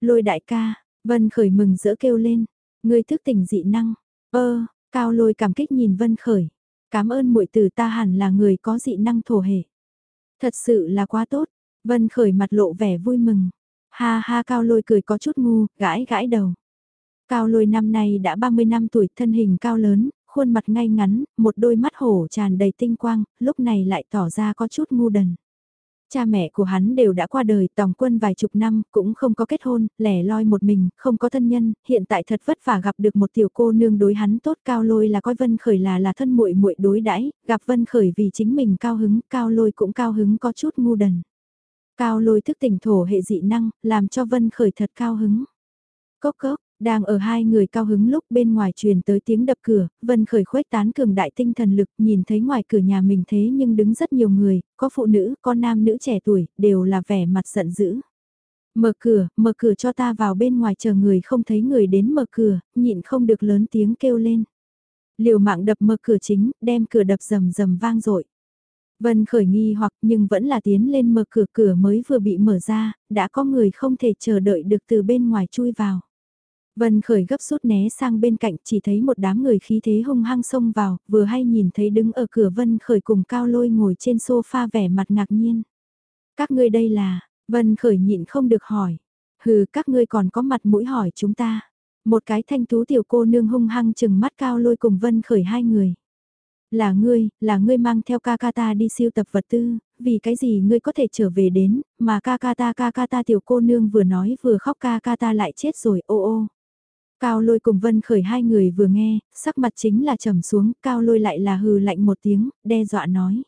Lôi đại ca, Vân Khởi mừng rỡ kêu lên, Người thức tỉnh dị năng. Ơ, Cao Lôi cảm kích nhìn Vân Khởi. Cảm ơn muội tử ta hẳn là người có dị năng thổ hệ. Thật sự là quá tốt. Vân Khởi mặt lộ vẻ vui mừng. Ha ha Cao Lôi cười có chút ngu, gãi gãi đầu. Cao Lôi năm nay đã 30 năm tuổi, thân hình cao lớn, khuôn mặt ngay ngắn, một đôi mắt hổ tràn đầy tinh quang, lúc này lại tỏ ra có chút ngu đần. Cha mẹ của hắn đều đã qua đời tòng quân vài chục năm, cũng không có kết hôn, lẻ loi một mình, không có thân nhân, hiện tại thật vất vả gặp được một tiểu cô nương đối hắn tốt cao lôi là coi Vân Khởi là là thân muội muội đối đãi gặp Vân Khởi vì chính mình cao hứng, cao lôi cũng cao hứng có chút ngu đần. Cao lôi thức tỉnh thổ hệ dị năng, làm cho Vân Khởi thật cao hứng. Cốc cốc, đang ở hai người cao hứng lúc bên ngoài truyền tới tiếng đập cửa, Vân Khởi khuếch tán cường đại tinh thần lực nhìn thấy ngoài cửa nhà mình thế nhưng đứng rất nhiều người, có phụ nữ, có nam nữ trẻ tuổi, đều là vẻ mặt giận dữ. Mở cửa, mở cửa cho ta vào bên ngoài chờ người không thấy người đến mở cửa, nhịn không được lớn tiếng kêu lên. Liều mạng đập mở cửa chính, đem cửa đập rầm rầm vang dội Vân khởi nghi hoặc nhưng vẫn là tiến lên mở cửa cửa mới vừa bị mở ra, đã có người không thể chờ đợi được từ bên ngoài chui vào. Vân khởi gấp rút né sang bên cạnh chỉ thấy một đám người khí thế hung hăng xông vào, vừa hay nhìn thấy đứng ở cửa Vân khởi cùng cao lôi ngồi trên sofa vẻ mặt ngạc nhiên. Các ngươi đây là, Vân khởi nhịn không được hỏi. Hừ các ngươi còn có mặt mũi hỏi chúng ta. Một cái thanh tú tiểu cô nương hung hăng chừng mắt cao lôi cùng Vân khởi hai người. Là ngươi, là ngươi mang theo ca ca ta đi siêu tập vật tư, vì cái gì ngươi có thể trở về đến, mà ca ca ta ca ca ta tiểu cô nương vừa nói vừa khóc ca ca ta lại chết rồi ô ô. Cao lôi cùng Vân Khởi hai người vừa nghe, sắc mặt chính là trầm xuống, cao lôi lại là hừ lạnh một tiếng, đe dọa nói.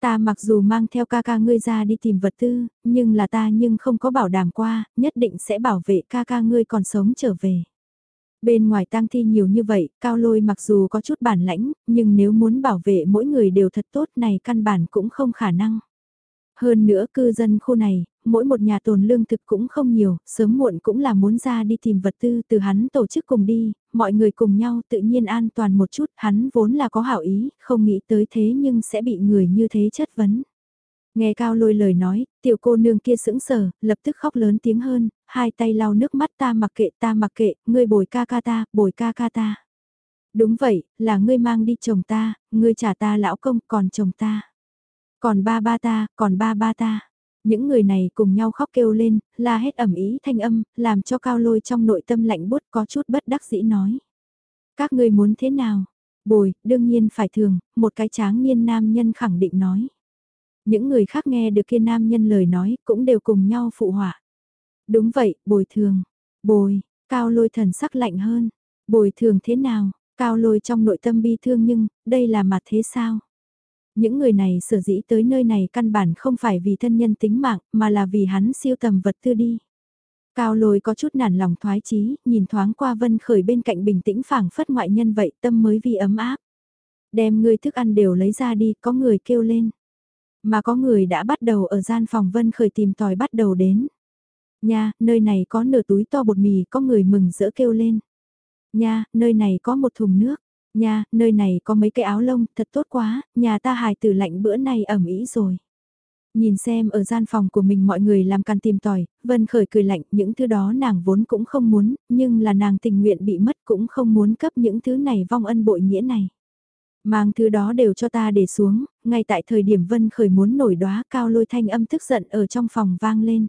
Ta mặc dù mang theo ca ca ngươi ra đi tìm vật tư, nhưng là ta nhưng không có bảo đảm qua, nhất định sẽ bảo vệ ca ca ngươi còn sống trở về. Bên ngoài tang thi nhiều như vậy, cao lôi mặc dù có chút bản lãnh, nhưng nếu muốn bảo vệ mỗi người đều thật tốt này căn bản cũng không khả năng. Hơn nữa cư dân khu này, mỗi một nhà tồn lương thực cũng không nhiều, sớm muộn cũng là muốn ra đi tìm vật tư từ hắn tổ chức cùng đi, mọi người cùng nhau tự nhiên an toàn một chút, hắn vốn là có hảo ý, không nghĩ tới thế nhưng sẽ bị người như thế chất vấn. Nghe cao lôi lời nói, tiểu cô nương kia sững sờ, lập tức khóc lớn tiếng hơn, hai tay lau nước mắt ta mặc kệ ta mặc kệ, ngươi bồi ca ca ta, bồi ca ca ta. Đúng vậy, là ngươi mang đi chồng ta, ngươi trả ta lão công, còn chồng ta. Còn ba ba ta, còn ba ba ta. Những người này cùng nhau khóc kêu lên, la hết ẩm ý thanh âm, làm cho cao lôi trong nội tâm lạnh bút có chút bất đắc dĩ nói. Các ngươi muốn thế nào? Bồi, đương nhiên phải thường, một cái tráng niên nam nhân khẳng định nói. Những người khác nghe được kia nam nhân lời nói cũng đều cùng nhau phụ họa. Đúng vậy, bồi thường. Bồi, cao lôi thần sắc lạnh hơn. Bồi thường thế nào? Cao lôi trong nội tâm bi thương nhưng, đây là mặt thế sao? Những người này sở dĩ tới nơi này căn bản không phải vì thân nhân tính mạng, mà là vì hắn siêu tầm vật tư đi. Cao lôi có chút nản lòng thoái chí, nhìn thoáng qua vân khởi bên cạnh bình tĩnh phảng phất ngoại nhân vậy tâm mới vì ấm áp. Đem người thức ăn đều lấy ra đi, có người kêu lên. Mà có người đã bắt đầu ở gian phòng vân khởi tìm tòi bắt đầu đến. Nha, nơi này có nửa túi to bột mì, có người mừng rỡ kêu lên. Nha, nơi này có một thùng nước. Nha, nơi này có mấy cái áo lông, thật tốt quá, nhà ta hài tử lạnh bữa nay ẩm ý rồi. Nhìn xem ở gian phòng của mình mọi người làm càn tìm tòi, Vân Khởi cười lạnh, những thứ đó nàng vốn cũng không muốn, nhưng là nàng tình nguyện bị mất cũng không muốn cấp những thứ này vong ân bội nghĩa này. Mang thứ đó đều cho ta để xuống, ngay tại thời điểm Vân Khởi muốn nổi đóa cao lôi thanh âm tức giận ở trong phòng vang lên.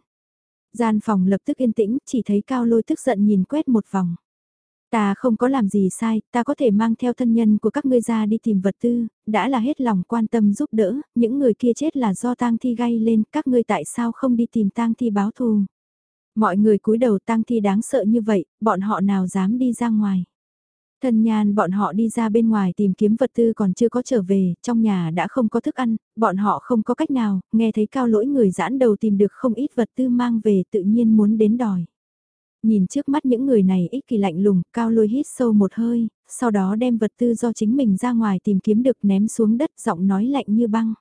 Gian phòng lập tức yên tĩnh, chỉ thấy cao lôi tức giận nhìn quét một vòng. Ta không có làm gì sai, ta có thể mang theo thân nhân của các ngươi ra đi tìm vật tư, đã là hết lòng quan tâm giúp đỡ, những người kia chết là do tang thi gây lên, các ngươi tại sao không đi tìm tang thi báo thù. Mọi người cúi đầu tang thi đáng sợ như vậy, bọn họ nào dám đi ra ngoài. Thần nhàn, bọn họ đi ra bên ngoài tìm kiếm vật tư còn chưa có trở về, trong nhà đã không có thức ăn, bọn họ không có cách nào, nghe thấy cao lỗi người giãn đầu tìm được không ít vật tư mang về tự nhiên muốn đến đòi. Nhìn trước mắt những người này ích kỳ lạnh lùng, cao lôi hít sâu một hơi, sau đó đem vật tư do chính mình ra ngoài tìm kiếm được ném xuống đất giọng nói lạnh như băng.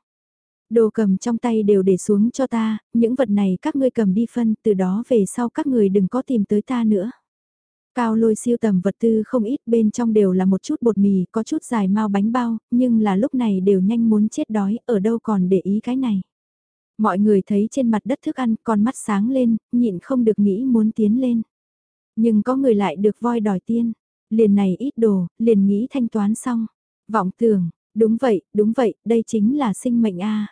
Đồ cầm trong tay đều để xuống cho ta, những vật này các ngươi cầm đi phân, từ đó về sau các người đừng có tìm tới ta nữa. Cao lôi siêu tầm vật tư không ít bên trong đều là một chút bột mì, có chút dài mau bánh bao, nhưng là lúc này đều nhanh muốn chết đói, ở đâu còn để ý cái này. Mọi người thấy trên mặt đất thức ăn, con mắt sáng lên, nhịn không được nghĩ muốn tiến lên. Nhưng có người lại được voi đòi tiên, liền này ít đồ, liền nghĩ thanh toán xong. Vọng tưởng, đúng vậy, đúng vậy, đây chính là sinh mệnh a.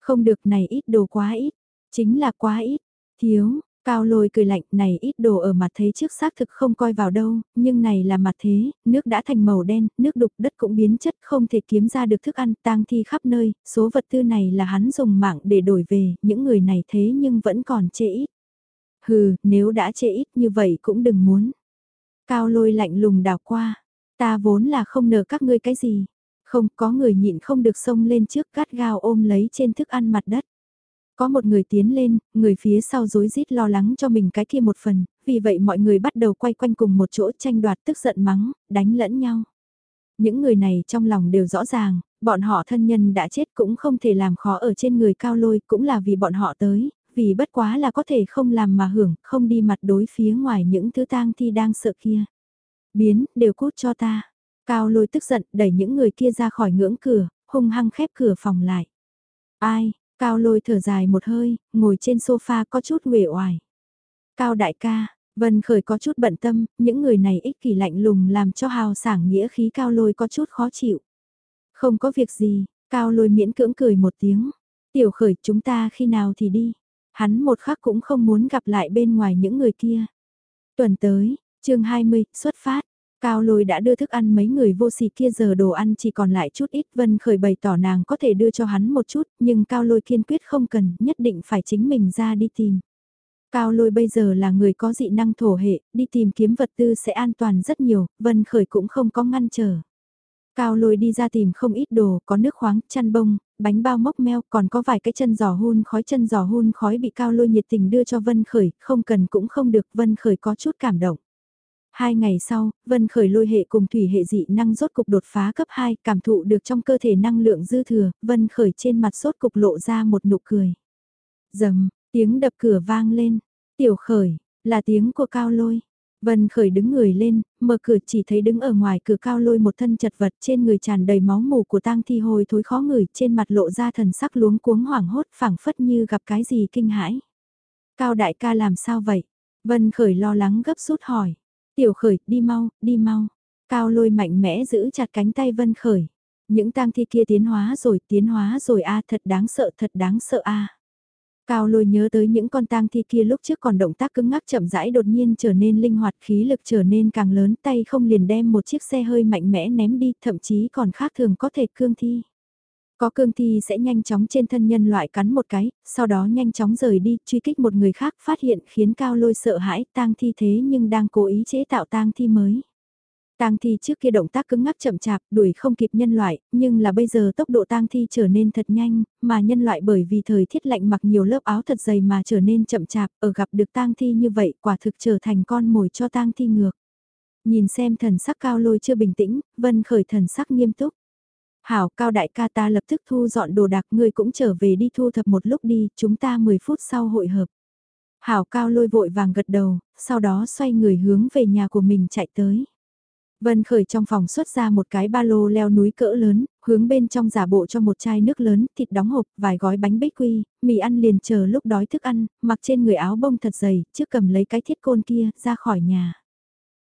Không được này ít đồ quá ít, chính là quá ít, thiếu, Cao lôi cười lạnh này ít đồ ở mặt thế trước xác thực không coi vào đâu, nhưng này là mặt thế, nước đã thành màu đen, nước đục đất cũng biến chất không thể kiếm ra được thức ăn tang thi khắp nơi, số vật tư này là hắn dùng mạng để đổi về, những người này thế nhưng vẫn còn chê ít. Hừ, nếu đã trễ ít như vậy cũng đừng muốn. Cao lôi lạnh lùng đào qua, ta vốn là không nợ các ngươi cái gì. Không có người nhịn không được xông lên trước cắt gao ôm lấy trên thức ăn mặt đất. Có một người tiến lên, người phía sau rối rít lo lắng cho mình cái kia một phần, vì vậy mọi người bắt đầu quay quanh cùng một chỗ tranh đoạt tức giận mắng, đánh lẫn nhau. Những người này trong lòng đều rõ ràng, bọn họ thân nhân đã chết cũng không thể làm khó ở trên người cao lôi, cũng là vì bọn họ tới, vì bất quá là có thể không làm mà hưởng, không đi mặt đối phía ngoài những thứ tang thi đang sợ kia. Biến, đều cút cho ta. Cao lôi tức giận đẩy những người kia ra khỏi ngưỡng cửa, hung hăng khép cửa phòng lại. Ai, cao lôi thở dài một hơi, ngồi trên sofa có chút uể oải. Cao đại ca, Vân Khởi có chút bận tâm, những người này ích kỷ lạnh lùng làm cho hào sảng nghĩa khí cao lôi có chút khó chịu. Không có việc gì, cao lôi miễn cưỡng cười một tiếng. Tiểu khởi chúng ta khi nào thì đi. Hắn một khắc cũng không muốn gặp lại bên ngoài những người kia. Tuần tới, chương 20, xuất phát. Cao lôi đã đưa thức ăn mấy người vô sỉ kia giờ đồ ăn chỉ còn lại chút ít Vân khởi bày tỏ nàng có thể đưa cho hắn một chút nhưng cao lôi kiên quyết không cần nhất định phải chính mình ra đi tìm. Cao lôi bây giờ là người có dị năng thổ hệ, đi tìm kiếm vật tư sẽ an toàn rất nhiều, Vân Khởi cũng không có ngăn trở. Cao lôi đi ra tìm không ít đồ, có nước khoáng, chăn bông, bánh bao mốc meo, còn có vài cái chân giò hun khói chân giò hun khói bị cao lôi nhiệt tình đưa cho Vân Khởi, không cần cũng không được, Vân Khởi có chút cảm động. Hai ngày sau, Vân Khởi lôi hệ cùng thủy hệ dị năng rốt cục đột phá cấp 2, cảm thụ được trong cơ thể năng lượng dư thừa, Vân Khởi trên mặt sốt cục lộ ra một nụ cười. Dầm, tiếng đập cửa vang lên, tiểu khởi, là tiếng của cao lôi. Vân Khởi đứng người lên, mở cửa chỉ thấy đứng ở ngoài cửa cao lôi một thân chật vật trên người tràn đầy máu mù của tang thi hồi thối khó ngửi trên mặt lộ ra thần sắc luống cuống hoảng hốt phảng phất như gặp cái gì kinh hãi. Cao đại ca làm sao vậy? Vân Khởi lo lắng gấp rút hỏi. Tiểu Khởi, đi mau, đi mau. Cao lôi mạnh mẽ giữ chặt cánh tay Vân Khởi. Những tang thi kia tiến hóa rồi, tiến hóa rồi a thật đáng sợ, thật đáng sợ a Cao lôi nhớ tới những con tang thi kia lúc trước còn động tác cứng ngắc chậm rãi đột nhiên trở nên linh hoạt khí lực trở nên càng lớn tay không liền đem một chiếc xe hơi mạnh mẽ ném đi thậm chí còn khác thường có thể cương thi. Có cương thi sẽ nhanh chóng trên thân nhân loại cắn một cái, sau đó nhanh chóng rời đi, truy kích một người khác phát hiện khiến cao lôi sợ hãi tang thi thế nhưng đang cố ý chế tạo tang thi mới. Tang thi trước kia động tác cứng ngắc chậm chạp, đuổi không kịp nhân loại, nhưng là bây giờ tốc độ tang thi trở nên thật nhanh, mà nhân loại bởi vì thời tiết lạnh mặc nhiều lớp áo thật dày mà trở nên chậm chạp, ở gặp được tang thi như vậy, quả thực trở thành con mồi cho tang thi ngược. Nhìn xem thần sắc cao lôi chưa bình tĩnh, vân khởi thần sắc nghiêm túc. Hảo cao đại ca ta lập tức thu dọn đồ đạc ngươi cũng trở về đi thu thập một lúc đi, chúng ta 10 phút sau hội hợp. Hảo cao lôi vội vàng gật đầu, sau đó xoay người hướng về nhà của mình chạy tới. Vân Khởi trong phòng xuất ra một cái ba lô leo núi cỡ lớn, hướng bên trong giả bộ cho một chai nước lớn, thịt đóng hộp, vài gói bánh bích quy, mì ăn liền chờ lúc đói thức ăn, mặc trên người áo bông thật dày, trước cầm lấy cái thiết côn kia, ra khỏi nhà.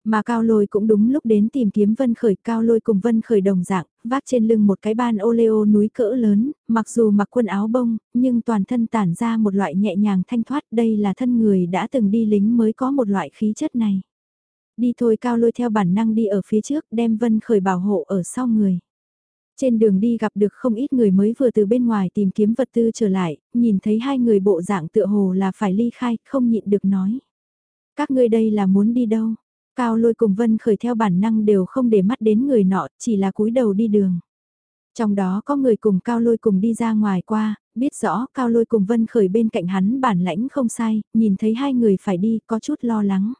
Mà Cao Lôi cũng đúng lúc đến tìm kiếm Vân Khởi, Cao Lôi cùng Vân Khởi đồng dạng, vác trên lưng một cái ban ô leo núi cỡ lớn, mặc dù mặc quần áo bông, nhưng toàn thân tản ra một loại nhẹ nhàng thanh thoát, đây là thân người đã từng đi lính mới có một loại khí chất này. Đi thôi cao lôi theo bản năng đi ở phía trước đem vân khởi bảo hộ ở sau người. Trên đường đi gặp được không ít người mới vừa từ bên ngoài tìm kiếm vật tư trở lại, nhìn thấy hai người bộ dạng tựa hồ là phải ly khai, không nhịn được nói. Các ngươi đây là muốn đi đâu? Cao lôi cùng vân khởi theo bản năng đều không để mắt đến người nọ, chỉ là cúi đầu đi đường. Trong đó có người cùng Cao Lôi cùng đi ra ngoài qua, biết rõ Cao Lôi cùng Vân Khởi bên cạnh hắn bản lãnh không sai, nhìn thấy hai người phải đi có chút lo lắng.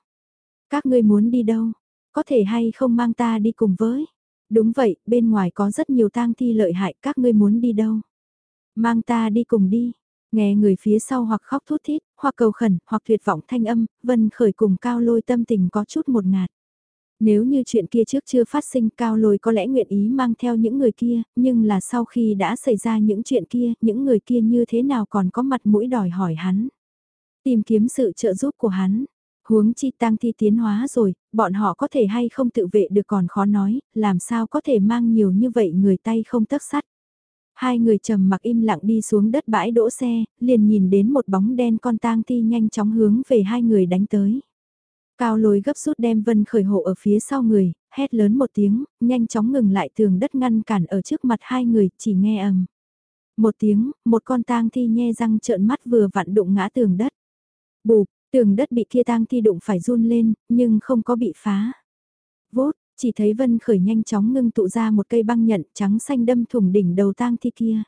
Các ngươi muốn đi đâu? Có thể hay không mang ta đi cùng với? Đúng vậy, bên ngoài có rất nhiều tang thi lợi hại, các ngươi muốn đi đâu? Mang ta đi cùng đi. Nghe người phía sau hoặc khóc thút thít, hoặc cầu khẩn, hoặc tuyệt vọng thanh âm, Vân Khởi cùng Cao Lôi tâm tình có chút một ngạt. Nếu như chuyện kia trước chưa phát sinh Cao Lôi có lẽ nguyện ý mang theo những người kia, nhưng là sau khi đã xảy ra những chuyện kia, những người kia như thế nào còn có mặt mũi đòi hỏi hắn. Tìm kiếm sự trợ giúp của hắn, Huống chi tang thi tiến hóa rồi, bọn họ có thể hay không tự vệ được còn khó nói, làm sao có thể mang nhiều như vậy người tay không tấc sắt. Hai người trầm mặc im lặng đi xuống đất bãi đỗ xe, liền nhìn đến một bóng đen con tang thi nhanh chóng hướng về hai người đánh tới. Cao lối gấp rút đem vân khởi hộ ở phía sau người, hét lớn một tiếng, nhanh chóng ngừng lại tường đất ngăn cản ở trước mặt hai người, chỉ nghe ầm. Một tiếng, một con tang thi nhe răng trợn mắt vừa vặn đụng ngã tường đất. Bụp, Tường đất bị kia tang thi đụng phải run lên, nhưng không có bị phá. Vốt, chỉ thấy Vân Khởi nhanh chóng ngưng tụ ra một cây băng nhận trắng xanh đâm thủng đỉnh đầu tang thi kia.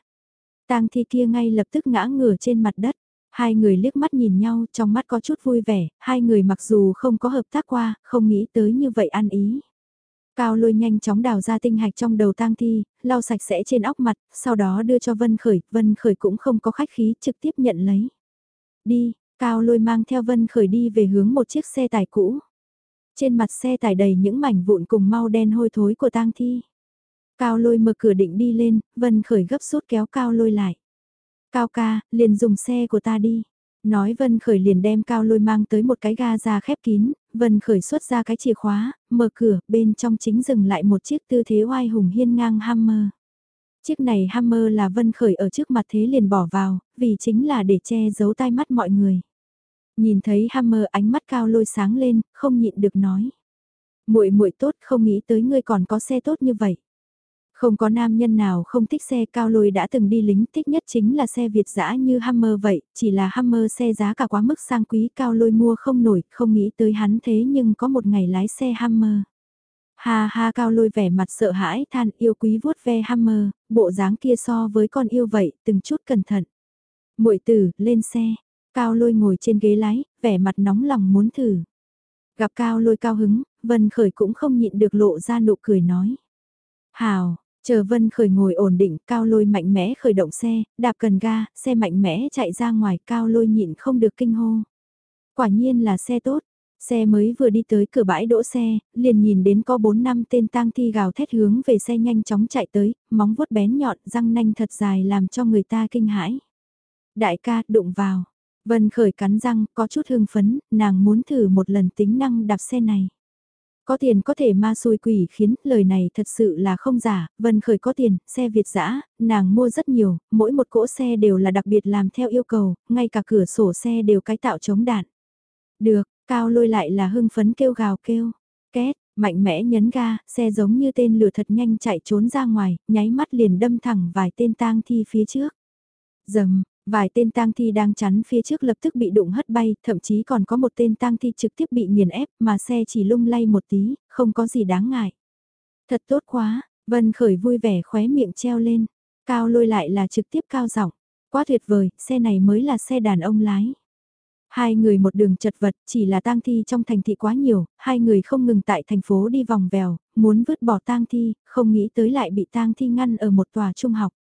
Tang thi kia ngay lập tức ngã ngửa trên mặt đất. Hai người liếc mắt nhìn nhau, trong mắt có chút vui vẻ, hai người mặc dù không có hợp tác qua, không nghĩ tới như vậy ăn ý. Cao lôi nhanh chóng đào ra tinh hạch trong đầu tang thi, lau sạch sẽ trên óc mặt, sau đó đưa cho Vân Khởi, Vân Khởi cũng không có khách khí, trực tiếp nhận lấy. Đi, Cao lôi mang theo Vân Khởi đi về hướng một chiếc xe tải cũ. Trên mặt xe tải đầy những mảnh vụn cùng mau đen hôi thối của tang thi. Cao lôi mở cửa định đi lên, Vân Khởi gấp rút kéo Cao lôi lại. Cao ca, liền dùng xe của ta đi. Nói Vân Khởi liền đem Cao lôi mang tới một cái ga ra khép kín, Vân Khởi xuất ra cái chìa khóa, mở cửa, bên trong chính dừng lại một chiếc tư thế oai hùng hiên ngang Hammer. Chiếc này Hammer là Vân Khởi ở trước mặt thế liền bỏ vào, vì chính là để che giấu tai mắt mọi người. Nhìn thấy Hammer ánh mắt cao lôi sáng lên, không nhịn được nói. muội muội tốt không nghĩ tới ngươi còn có xe tốt như vậy. Không có nam nhân nào không thích xe cao lôi đã từng đi lính thích nhất chính là xe Việt dã như Hammer vậy, chỉ là Hammer xe giá cả quá mức sang quý cao lôi mua không nổi, không nghĩ tới hắn thế nhưng có một ngày lái xe Hammer. Ha ha cao lôi vẻ mặt sợ hãi than yêu quý vuốt ve Hammer, bộ dáng kia so với con yêu vậy, từng chút cẩn thận. muội tử, lên xe, cao lôi ngồi trên ghế lái, vẻ mặt nóng lòng muốn thử. Gặp cao lôi cao hứng, Vân Khởi cũng không nhịn được lộ ra nụ cười nói. Hào, chờ Vân Khởi ngồi ổn định, cao lôi mạnh mẽ khởi động xe, đạp cần ga, xe mạnh mẽ chạy ra ngoài, cao lôi nhịn không được kinh hô. Quả nhiên là xe tốt, Xe mới vừa đi tới cửa bãi đỗ xe, liền nhìn đến có 4 năm tên tang thi gào thét hướng về xe nhanh chóng chạy tới, móng vuốt bén nhọn, răng nanh thật dài làm cho người ta kinh hãi. Đại ca, đụng vào. Vân khởi cắn răng, có chút hưng phấn, nàng muốn thử một lần tính năng đạp xe này. Có tiền có thể ma xui quỷ khiến, lời này thật sự là không giả, Vân Khởi có tiền, xe Việt dã nàng mua rất nhiều, mỗi một cỗ xe đều là đặc biệt làm theo yêu cầu, ngay cả cửa sổ xe đều cái tạo chống đạn. Được, Cao lôi lại là hưng phấn kêu gào kêu. Két, mạnh mẽ nhấn ga, xe giống như tên lửa thật nhanh chạy trốn ra ngoài, nháy mắt liền đâm thẳng vài tên tang thi phía trước. Dầm, vài tên tang thi đang chắn phía trước lập tức bị đụng hất bay, thậm chí còn có một tên tang thi trực tiếp bị nghiền ép mà xe chỉ lung lay một tí, không có gì đáng ngại. Thật tốt quá, Vân Khởi vui vẻ khóe miệng treo lên, cao lôi lại là trực tiếp cao giọng quá tuyệt vời, xe này mới là xe đàn ông lái. Hai người một đường chật vật, chỉ là tang thi trong thành thị quá nhiều, hai người không ngừng tại thành phố đi vòng vèo, muốn vứt bỏ tang thi, không nghĩ tới lại bị tang thi ngăn ở một tòa trung học.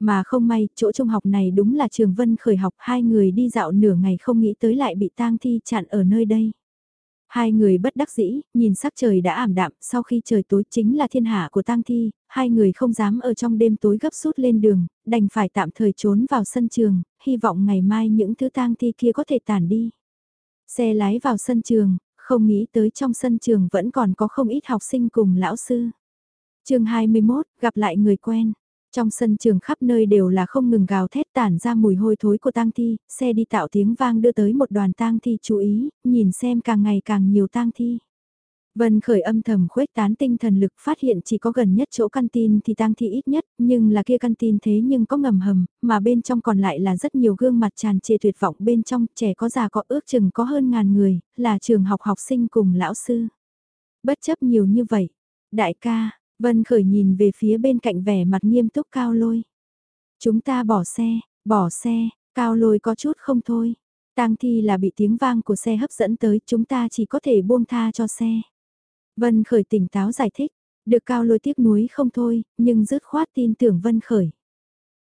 Mà không may, chỗ trung học này đúng là trường vân khởi học, hai người đi dạo nửa ngày không nghĩ tới lại bị tang thi chặn ở nơi đây. Hai người bất đắc dĩ, nhìn sắc trời đã ảm đạm, sau khi trời tối chính là thiên hạ của tang thi, hai người không dám ở trong đêm tối gấp rút lên đường, đành phải tạm thời trốn vào sân trường, hy vọng ngày mai những thứ tang thi kia có thể tản đi. Xe lái vào sân trường, không nghĩ tới trong sân trường vẫn còn có không ít học sinh cùng lão sư. chương 21, gặp lại người quen. Trong sân trường khắp nơi đều là không ngừng gào thét tản ra mùi hôi thối của tang thi, xe đi tạo tiếng vang đưa tới một đoàn tang thi chú ý, nhìn xem càng ngày càng nhiều tang thi. Vân khởi âm thầm khuếch tán tinh thần lực phát hiện chỉ có gần nhất chỗ căn tin thì tang thi ít nhất, nhưng là kia căn tin thế nhưng có ngầm hầm, mà bên trong còn lại là rất nhiều gương mặt tràn trề tuyệt vọng bên trong, trẻ có già có ước chừng có hơn ngàn người, là trường học học sinh cùng lão sư. Bất chấp nhiều như vậy, đại ca, Vân khởi nhìn về phía bên cạnh vẻ mặt nghiêm túc cao lôi. Chúng ta bỏ xe, bỏ xe, cao lôi có chút không thôi. Tang thi là bị tiếng vang của xe hấp dẫn tới, chúng ta chỉ có thể buông tha cho xe. Vân Khởi tỉnh táo giải thích, được cao lôi tiếc nuối không thôi, nhưng dứt khoát tin tưởng Vân Khởi.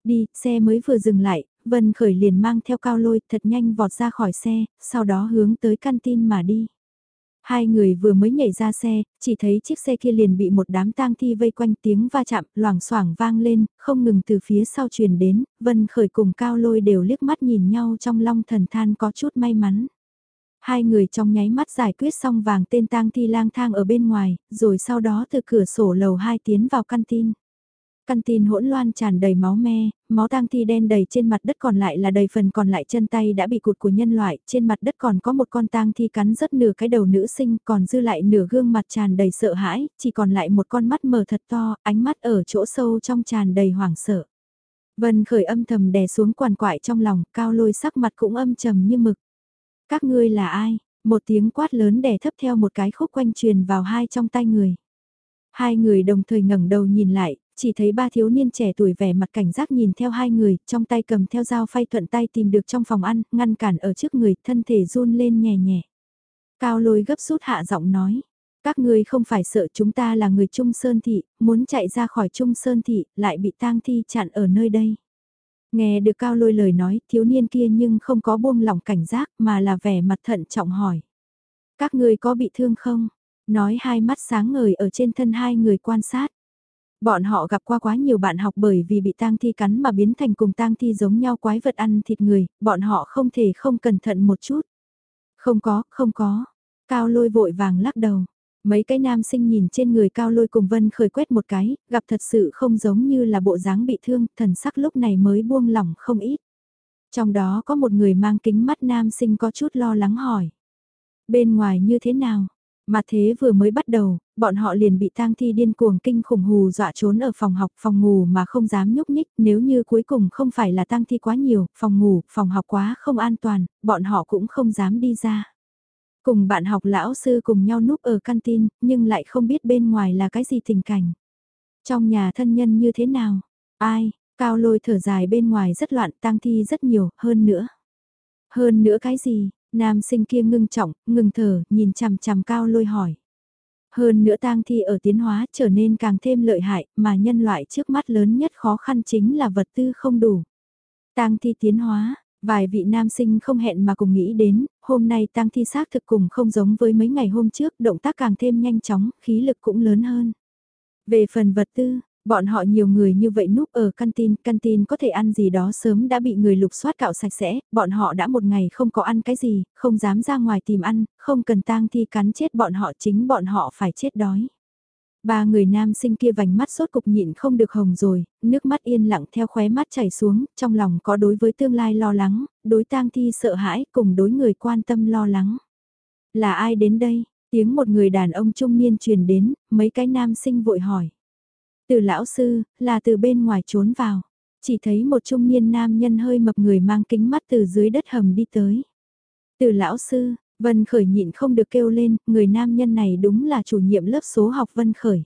Đi, xe mới vừa dừng lại, Vân Khởi liền mang theo cao lôi thật nhanh vọt ra khỏi xe, sau đó hướng tới căn tin mà đi. Hai người vừa mới nhảy ra xe, chỉ thấy chiếc xe kia liền bị một đám tang thi vây quanh tiếng va chạm, loảng xoảng vang lên, không ngừng từ phía sau truyền đến, Vân Khởi cùng Cao Lôi đều liếc mắt nhìn nhau trong long thần than có chút may mắn. Hai người trong nháy mắt giải quyết xong vàng tên tang thi lang thang ở bên ngoài, rồi sau đó từ cửa sổ lầu hai tiến vào căn tin. Căn tin hỗn loan tràn đầy máu me, máu tang thi đen đầy trên mặt đất còn lại là đầy phần còn lại chân tay đã bị cụt của nhân loại, trên mặt đất còn có một con tang thi cắn rất nửa cái đầu nữ sinh, còn dư lại nửa gương mặt tràn đầy sợ hãi, chỉ còn lại một con mắt mở thật to, ánh mắt ở chỗ sâu trong tràn đầy hoảng sợ. Vân khởi âm thầm đè xuống quằn quại trong lòng, cao lôi sắc mặt cũng âm trầm như mực. Các ngươi là ai? Một tiếng quát lớn đè thấp theo một cái khúc quanh truyền vào hai trong tay người. Hai người đồng thời ngẩng đầu nhìn lại, chỉ thấy ba thiếu niên trẻ tuổi vẻ mặt cảnh giác nhìn theo hai người, trong tay cầm theo dao phay thuận tay tìm được trong phòng ăn, ngăn cản ở trước người, thân thể run lên nhẹ nhẹ. Cao lôi gấp rút hạ giọng nói, các ngươi không phải sợ chúng ta là người Trung Sơn Thị, muốn chạy ra khỏi Trung Sơn Thị, lại bị tang thi chặn ở nơi đây. Nghe được cao lôi lời nói, thiếu niên kia nhưng không có buông lỏng cảnh giác mà là vẻ mặt thận trọng hỏi. Các người có bị thương không? Nói hai mắt sáng ngời ở trên thân hai người quan sát. Bọn họ gặp qua quá nhiều bạn học bởi vì bị tang thi cắn mà biến thành cùng tang thi giống nhau quái vật ăn thịt người, bọn họ không thể không cẩn thận một chút. Không có, không có. Cao lôi vội vàng lắc đầu. Mấy cái nam sinh nhìn trên người cao lôi cùng vân khởi quét một cái, gặp thật sự không giống như là bộ dáng bị thương, thần sắc lúc này mới buông lỏng không ít. Trong đó có một người mang kính mắt nam sinh có chút lo lắng hỏi. Bên ngoài như thế nào? Mà thế vừa mới bắt đầu, bọn họ liền bị tang thi điên cuồng kinh khủng hù dọa trốn ở phòng học phòng ngủ mà không dám nhúc nhích nếu như cuối cùng không phải là tang thi quá nhiều, phòng ngủ, phòng học quá không an toàn, bọn họ cũng không dám đi ra. Cùng bạn học lão sư cùng nhau núp ở canteen, nhưng lại không biết bên ngoài là cái gì tình cảnh. Trong nhà thân nhân như thế nào? Ai? Cao lôi thở dài bên ngoài rất loạn tang thi rất nhiều, hơn nữa. Hơn nữa cái gì? Nam sinh kia ngưng trọng, ngừng thở, nhìn chằm chằm cao lôi hỏi. Hơn nữa tang thi ở tiến hóa trở nên càng thêm lợi hại, mà nhân loại trước mắt lớn nhất khó khăn chính là vật tư không đủ. Tang thi tiến hóa, vài vị nam sinh không hẹn mà cùng nghĩ đến, hôm nay tang thi xác thực cùng không giống với mấy ngày hôm trước, động tác càng thêm nhanh chóng, khí lực cũng lớn hơn. Về phần vật tư, Bọn họ nhiều người như vậy núp ở canteen, canteen có thể ăn gì đó sớm đã bị người lục soát cạo sạch sẽ, bọn họ đã một ngày không có ăn cái gì, không dám ra ngoài tìm ăn, không cần tang thi cắn chết bọn họ chính bọn họ phải chết đói. Ba người nam sinh kia vành mắt sốt cục nhịn không được hồng rồi, nước mắt yên lặng theo khóe mắt chảy xuống, trong lòng có đối với tương lai lo lắng, đối tang thi sợ hãi cùng đối người quan tâm lo lắng. Là ai đến đây? Tiếng một người đàn ông trung niên truyền đến, mấy cái nam sinh vội hỏi. Từ lão sư, là từ bên ngoài trốn vào. Chỉ thấy một trung niên nam nhân hơi mập người mang kính mắt từ dưới đất hầm đi tới. Từ lão sư, Vân Khởi nhịn không được kêu lên, người nam nhân này đúng là chủ nhiệm lớp số học Vân Khởi.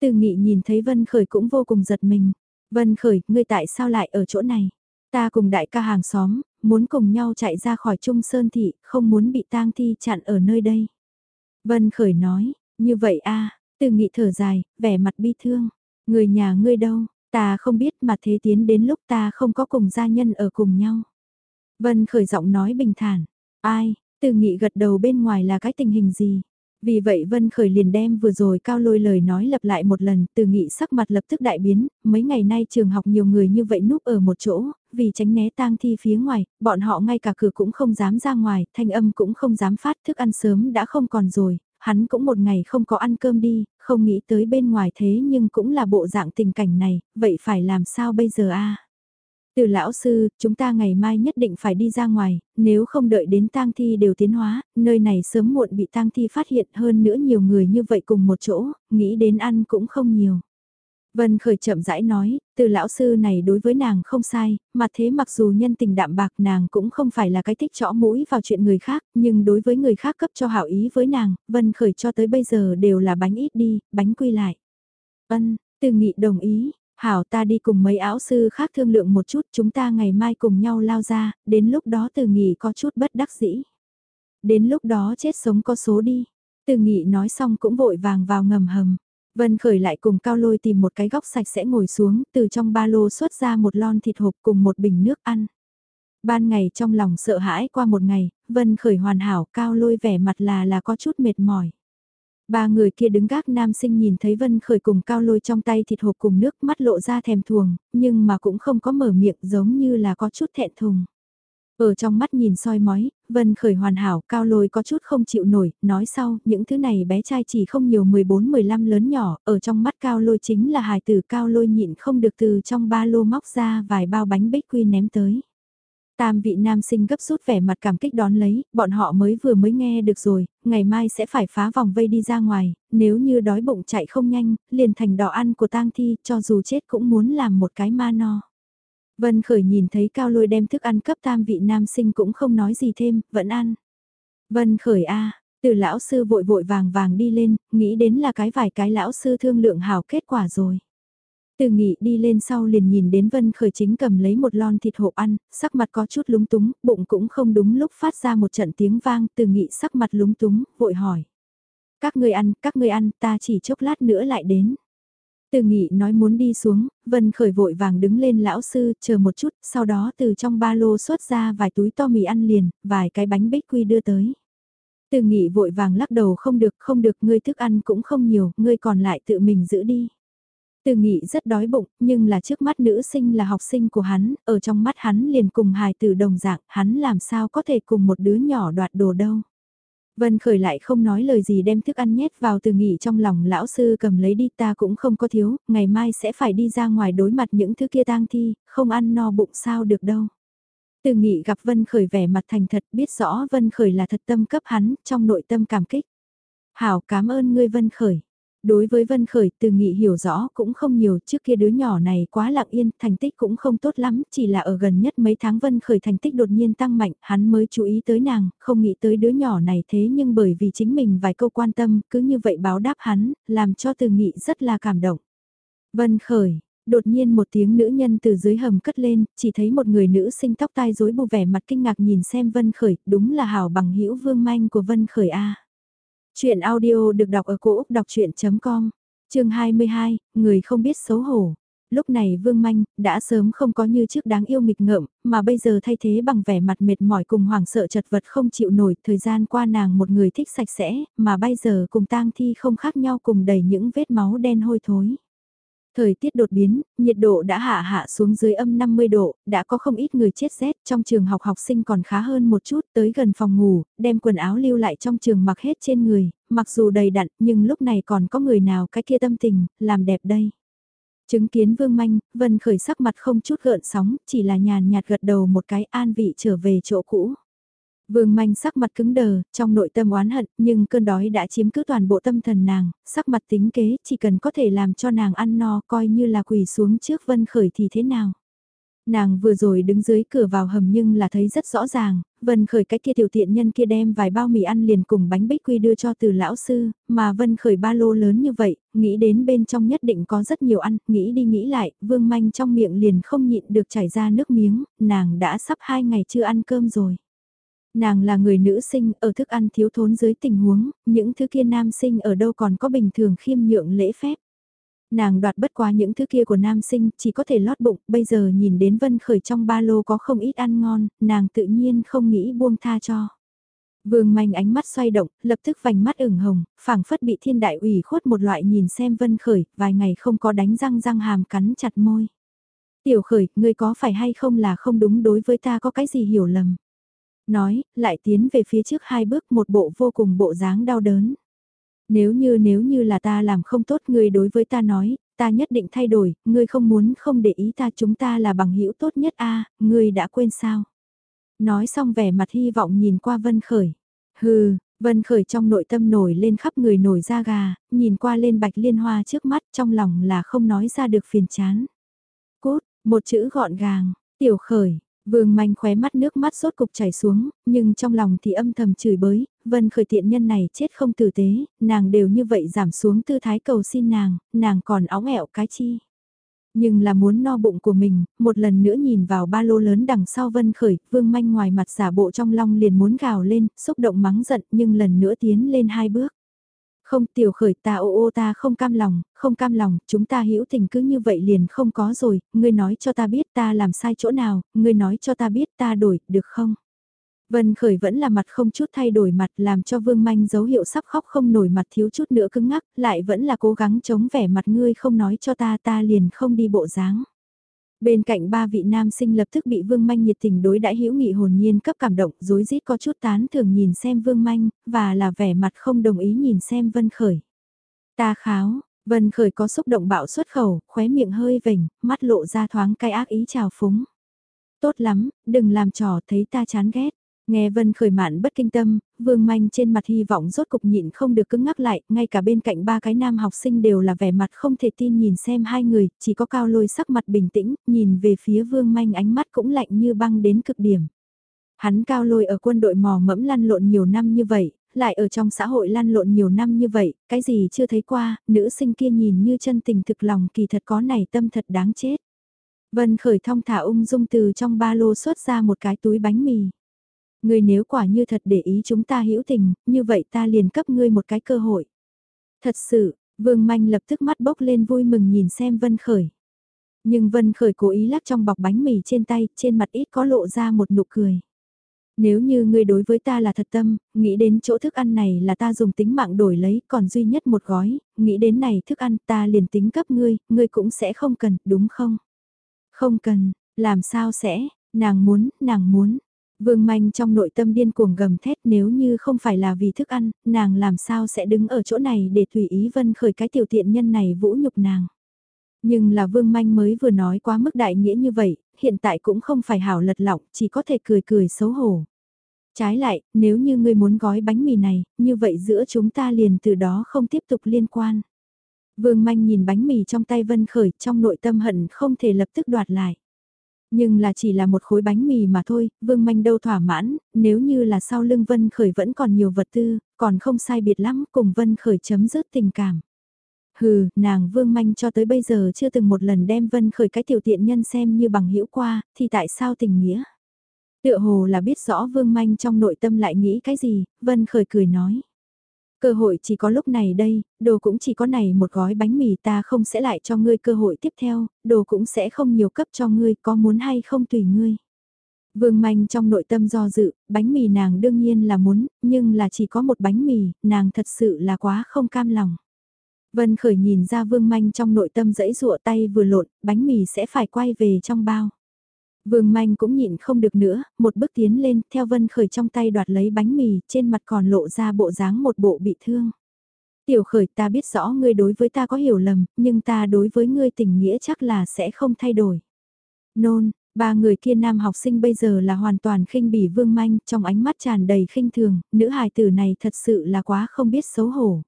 Từ nghị nhìn thấy Vân Khởi cũng vô cùng giật mình. Vân Khởi, ngươi tại sao lại ở chỗ này? Ta cùng đại ca hàng xóm, muốn cùng nhau chạy ra khỏi Trung Sơn Thị, không muốn bị tang thi chặn ở nơi đây. Vân Khởi nói, như vậy a từ nghị thở dài, vẻ mặt bi thương. Người nhà ngươi đâu, ta không biết mà thế tiến đến lúc ta không có cùng gia nhân ở cùng nhau. Vân khởi giọng nói bình thản. Ai, từ nghị gật đầu bên ngoài là cái tình hình gì? Vì vậy Vân Khởi liền đem vừa rồi cao lôi lời nói lặp lại một lần, từ nghị sắc mặt lập tức đại biến, mấy ngày nay trường học nhiều người như vậy núp ở một chỗ, vì tránh né tang thi phía ngoài, bọn họ ngay cả cửa cũng không dám ra ngoài, thanh âm cũng không dám phát, thức ăn sớm đã không còn rồi, hắn cũng một ngày không có ăn cơm đi, không nghĩ tới bên ngoài thế nhưng cũng là bộ dạng tình cảnh này, vậy phải làm sao bây giờ a? Từ lão sư, chúng ta ngày mai nhất định phải đi ra ngoài, nếu không đợi đến tang thi đều tiến hóa, nơi này sớm muộn bị tang thi phát hiện hơn nữa nhiều người như vậy cùng một chỗ, nghĩ đến ăn cũng không nhiều. Vân Khởi chậm rãi nói, từ lão sư này đối với nàng không sai, mà thế mặc dù nhân tình đạm bạc nàng cũng không phải là cái thích chõ mũi vào chuyện người khác, nhưng đối với người khác cấp cho hảo ý với nàng, Vân Khởi cho tới bây giờ đều là bánh ít đi, bánh quy lại. Vân, từ nghị đồng ý, hảo ta đi cùng mấy áo sư khác thương lượng một chút chúng ta ngày mai cùng nhau lao ra, đến lúc đó từ nghỉ có chút bất đắc dĩ. Đến lúc đó chết sống có số đi. Từ nghị nói xong cũng vội vàng vào ngầm hầm. Vân Khởi lại cùng Cao Lôi tìm một cái góc sạch sẽ ngồi xuống, từ trong ba lô xuất ra một lon thịt hộp cùng một bình nước ăn. Ban ngày trong lòng sợ hãi qua một ngày, Vân Khởi hoàn hảo, Cao Lôi vẻ mặt là là có chút mệt mỏi. Ba người kia đứng gác nam sinh nhìn thấy Vân Khởi cùng Cao Lôi trong tay thịt hộp cùng nước mắt lộ ra thèm thuồng, nhưng mà cũng không có mở miệng giống như là có chút thẹn thùng. Ở trong mắt nhìn soi mói, Vân khởi hoàn hảo, cao lôi có chút không chịu nổi, nói sau, những thứ này bé trai chỉ không nhiều 14-15 lớn nhỏ, ở trong mắt cao lôi chính là hài tử cao lôi nhịn không được từ trong ba lô móc ra vài bao bánh bích quy ném tới. Tam vị nam sinh gấp rút vẻ mặt cảm kích đón lấy, bọn họ mới vừa mới nghe được rồi, ngày mai sẽ phải phá vòng vây đi ra ngoài, nếu như đói bụng chạy không nhanh, liền thành đỏ ăn của tang thi, cho dù chết cũng muốn làm một cái ma no. Vân Khởi nhìn thấy Cao Lôi đem thức ăn cấp tam vị nam sinh cũng không nói gì thêm, vẫn ăn. Vân Khởi a, từ lão sư vội vội vàng vàng đi lên, nghĩ đến là cái vài cái lão sư thương lượng hảo kết quả rồi. Từ nghị đi lên sau liền nhìn đến Vân Khởi chính cầm lấy một lon thịt hộp ăn, sắc mặt có chút lúng túng, bụng cũng không đúng lúc phát ra một trận tiếng vang, từ nghị sắc mặt lúng túng, vội hỏi. Các người ăn, các người ăn, ta chỉ chốc lát nữa lại đến. Từ nghị nói muốn đi xuống, Vân khởi vội vàng đứng lên lão sư, chờ một chút, sau đó từ trong ba lô xuất ra vài túi to mì ăn liền, vài cái bánh bích quy đưa tới. Từ nghị vội vàng lắc đầu không được, không được, ngươi thức ăn cũng không nhiều, ngươi còn lại tự mình giữ đi. Từ nghị rất đói bụng, nhưng là trước mắt nữ sinh là học sinh của hắn, ở trong mắt hắn liền cùng hài tử đồng dạng, hắn làm sao có thể cùng một đứa nhỏ đoạt đồ đâu. Vân Khởi lại không nói lời gì đem thức ăn nhét vào từ nghỉ trong lòng lão sư cầm lấy đi ta cũng không có thiếu, ngày mai sẽ phải đi ra ngoài đối mặt những thứ kia tang thi, không ăn no bụng sao được đâu. Từ nghị gặp Vân Khởi vẻ mặt thành thật biết rõ Vân Khởi là thật tâm cấp hắn, trong nội tâm cảm kích. Hảo cảm ơn ngươi Vân Khởi. Đối với Vân Khởi từ nghị hiểu rõ cũng không nhiều trước kia đứa nhỏ này quá lặng yên, thành tích cũng không tốt lắm, chỉ là ở gần nhất mấy tháng Vân Khởi thành tích đột nhiên tăng mạnh, hắn mới chú ý tới nàng, không nghĩ tới đứa nhỏ này thế nhưng bởi vì chính mình vài câu quan tâm, cứ như vậy báo đáp hắn, làm cho từ nghị rất là cảm động. Vân Khởi, đột nhiên một tiếng nữ nhân từ dưới hầm cất lên, chỉ thấy một người nữ sinh tóc tai rối bù vẻ mặt kinh ngạc nhìn xem Vân Khởi, đúng là hảo bằng hữu vương manh của Vân Khởi A. Chuyện audio được đọc ở cổ Úc đọc chuyện.com, chương 22, người không biết xấu hổ. Lúc này Vương Manh, đã sớm không có như trước đáng yêu nghịch ngợm, mà bây giờ thay thế bằng vẻ mặt mệt mỏi cùng hoảng sợ chật vật không chịu nổi. Thời gian qua nàng một người thích sạch sẽ, mà bây giờ cùng tang thi không khác nhau cùng đầy những vết máu đen hôi thối. Thời tiết đột biến, nhiệt độ đã hạ hạ xuống dưới âm 50 độ, đã có không ít người chết rét, trong trường học học sinh còn khá hơn một chút, tới gần phòng ngủ, đem quần áo lưu lại trong trường mặc hết trên người, mặc dù đầy đặn, nhưng lúc này còn có người nào cái kia tâm tình, làm đẹp đây. Chứng kiến vương manh, vân khởi sắc mặt không chút gợn sóng, chỉ là nhàn nhạt gật đầu một cái an vị trở về chỗ cũ. Vương manh sắc mặt cứng đờ, trong nội tâm oán hận, nhưng cơn đói đã chiếm cứ toàn bộ tâm thần nàng, sắc mặt tính kế, chỉ cần có thể làm cho nàng ăn no coi như là quỳ xuống trước vân khởi thì thế nào. Nàng vừa rồi đứng dưới cửa vào hầm nhưng là thấy rất rõ ràng, Vân Khởi cái kia tiểu tiện nhân kia đem vài bao mì ăn liền cùng bánh bích quy đưa cho từ lão sư, mà Vân Khởi ba lô lớn như vậy, nghĩ đến bên trong nhất định có rất nhiều ăn, nghĩ đi nghĩ lại, Vương Manh trong miệng liền không nhịn được chảy ra nước miếng, nàng đã sắp hai ngày chưa ăn cơm rồi. Nàng là người nữ sinh, ở thức ăn thiếu thốn dưới tình huống, những thứ kia nam sinh ở đâu còn có bình thường khiêm nhượng lễ phép. Nàng đoạt bất quá những thứ kia của nam sinh, chỉ có thể lót bụng, bây giờ nhìn đến Vân Khởi trong ba lô có không ít ăn ngon, nàng tự nhiên không nghĩ buông tha cho. Vương manh ánh mắt xoay động, lập tức vành mắt ửng hồng, phảng phất bị thiên đại ủy khuất một loại nhìn xem Vân Khởi, vài ngày không có đánh răng răng hàm cắn chặt môi. Tiểu Khởi, ngươi có phải hay không là không đúng đối với ta có cái gì hiểu lầm? Nói, lại tiến về phía trước hai bước một bộ vô cùng bộ dáng đau đớn. Nếu như nếu như là ta làm không tốt ngươi đối với ta nói, ta nhất định thay đổi, ngươi không muốn không để ý ta chúng ta là bằng hữu tốt nhất a ngươi đã quên sao? Nói xong vẻ mặt hy vọng nhìn qua Vân Khởi. Hừ, Vân Khởi trong nội tâm nổi lên khắp người nổi da gà, nhìn qua lên bạch liên hoa trước mắt trong lòng là không nói ra được phiền chán. Cút, một chữ gọn gàng, tiểu khởi, Vương manh khóe mắt nước mắt sốt cục chảy xuống, nhưng trong lòng thì âm thầm chửi bới, vân khởi tiện nhân này chết không tử tế, nàng đều như vậy giảm xuống tư thái cầu xin nàng, nàng còn óng ẹo cái chi. Nhưng là muốn no bụng của mình, một lần nữa nhìn vào ba lô lớn đằng sau vân khởi, vương manh ngoài mặt giả bộ trong long liền muốn gào lên, xúc động mắng giận nhưng lần nữa tiến lên hai bước. Không tiểu khởi ta ô ô ta không cam lòng, không cam lòng, chúng ta hữu tình cứ như vậy liền không có rồi, ngươi nói cho ta biết ta làm sai chỗ nào, ngươi nói cho ta biết ta đổi, được không? Vân Khởi vẫn là mặt không chút thay đổi mặt làm cho Vương Manh dấu hiệu sắp khóc không nổi mặt thiếu chút nữa cứng ngắc, lại vẫn là cố gắng chống vẻ mặt ngươi không nói cho ta ta liền không đi bộ dáng. Bên cạnh ba vị nam sinh lập tức bị Vương Manh nhiệt tình đối đãi hữu nghị hồn nhiên cấp cảm động, rối rít có chút tán thường nhìn xem Vương Manh, và là vẻ mặt không đồng ý nhìn xem Vân Khởi. Ta kháo, Vân Khởi có xúc động bạo xuất khẩu, khóe miệng hơi vểnh, mắt lộ ra thoáng cay ác ý chào phúng. Tốt lắm, đừng làm trò thấy ta chán ghét. Nghe Vân khởi mạn bất kinh tâm, Vương Manh trên mặt hy vọng rốt cục nhịn không được cứng ngắc lại, ngay cả bên cạnh ba cái nam học sinh đều là vẻ mặt không thể tin nhìn xem hai người, chỉ có cao lôi sắc mặt bình tĩnh, nhìn về phía Vương Manh ánh mắt cũng lạnh như băng đến cực điểm. Hắn cao lôi ở quân đội mò mẫm lăn lộn nhiều năm như vậy, lại ở trong xã hội lăn lộn nhiều năm như vậy, cái gì chưa thấy qua, nữ sinh kia nhìn như chân tình thực lòng kỳ thật có này tâm thật đáng chết. Vân khởi thong thả ung dung từ trong ba lô xuất ra một cái túi bánh mì. Ngươi nếu quả như thật để ý chúng ta hữu tình, như vậy ta liền cấp ngươi một cái cơ hội. Thật sự, Vương Manh lập tức mắt bốc lên vui mừng nhìn xem Vân Khởi. Nhưng Vân Khởi cố ý lắc trong bọc bánh mì trên tay, trên mặt ít có lộ ra một nụ cười. Nếu như ngươi đối với ta là thật tâm, nghĩ đến chỗ thức ăn này là ta dùng tính mạng đổi lấy, còn duy nhất một gói, nghĩ đến này thức ăn ta liền tính cấp ngươi, ngươi cũng sẽ không cần, đúng không? Không cần, làm sao sẽ, nàng muốn, nàng muốn, Vương Manh trong nội tâm điên cuồng gầm thét nếu như không phải là vì thức ăn, nàng làm sao sẽ đứng ở chỗ này để tùy ý vân khởi cái tiểu tiện nhân này vũ nhục nàng. Nhưng là Vương Manh mới vừa nói quá mức đại nghĩa như vậy, hiện tại cũng không phải hảo lật lọng, chỉ có thể cười cười xấu hổ. Trái lại, nếu như ngươi muốn gói bánh mì này, như vậy giữa chúng ta liền từ đó không tiếp tục liên quan. Vương Manh nhìn bánh mì trong tay Vân Khởi trong nội tâm hận không thể lập tức đoạt lại. Nhưng là chỉ là một khối bánh mì mà thôi, Vương Manh đâu thỏa mãn, nếu như là sau lưng Vân Khởi vẫn còn nhiều vật tư, còn không sai biệt lắm cùng Vân Khởi chấm dứt tình cảm. Hừ, nàng Vương Manh cho tới bây giờ chưa từng một lần đem Vân Khởi cái tiểu tiện nhân xem như bằng hữu qua, thì tại sao tình nghĩa? Tựa hồ là biết rõ Vương Manh trong nội tâm lại nghĩ cái gì, Vân Khởi cười nói. Cơ hội chỉ có lúc này đây, đồ cũng chỉ có này một gói bánh mì ta không sẽ lại cho ngươi cơ hội tiếp theo, đồ cũng sẽ không nhiều cấp cho ngươi có muốn hay không tùy ngươi. Vương Manh trong nội tâm do dự, bánh mì nàng đương nhiên là muốn, nhưng là chỉ có một bánh mì, nàng thật sự là quá không cam lòng. Vân Khởi nhìn ra Vương Manh trong nội tâm dẫy rụa tay vừa lộn, bánh mì sẽ phải quay về trong bao. Vương Manh cũng nhịn không được nữa, một bước tiến lên, theo Vân Khởi trong tay đoạt lấy bánh mì, trên mặt còn lộ ra bộ dáng một bộ bị thương. Tiểu Khởi ta biết rõ ngươi đối với ta có hiểu lầm, nhưng ta đối với ngươi tình nghĩa chắc là sẽ không thay đổi. Nôn, ba người kia nam học sinh bây giờ là hoàn toàn khinh bỉ Vương Manh, trong ánh mắt tràn đầy khinh thường, nữ hài tử này thật sự là quá không biết xấu hổ.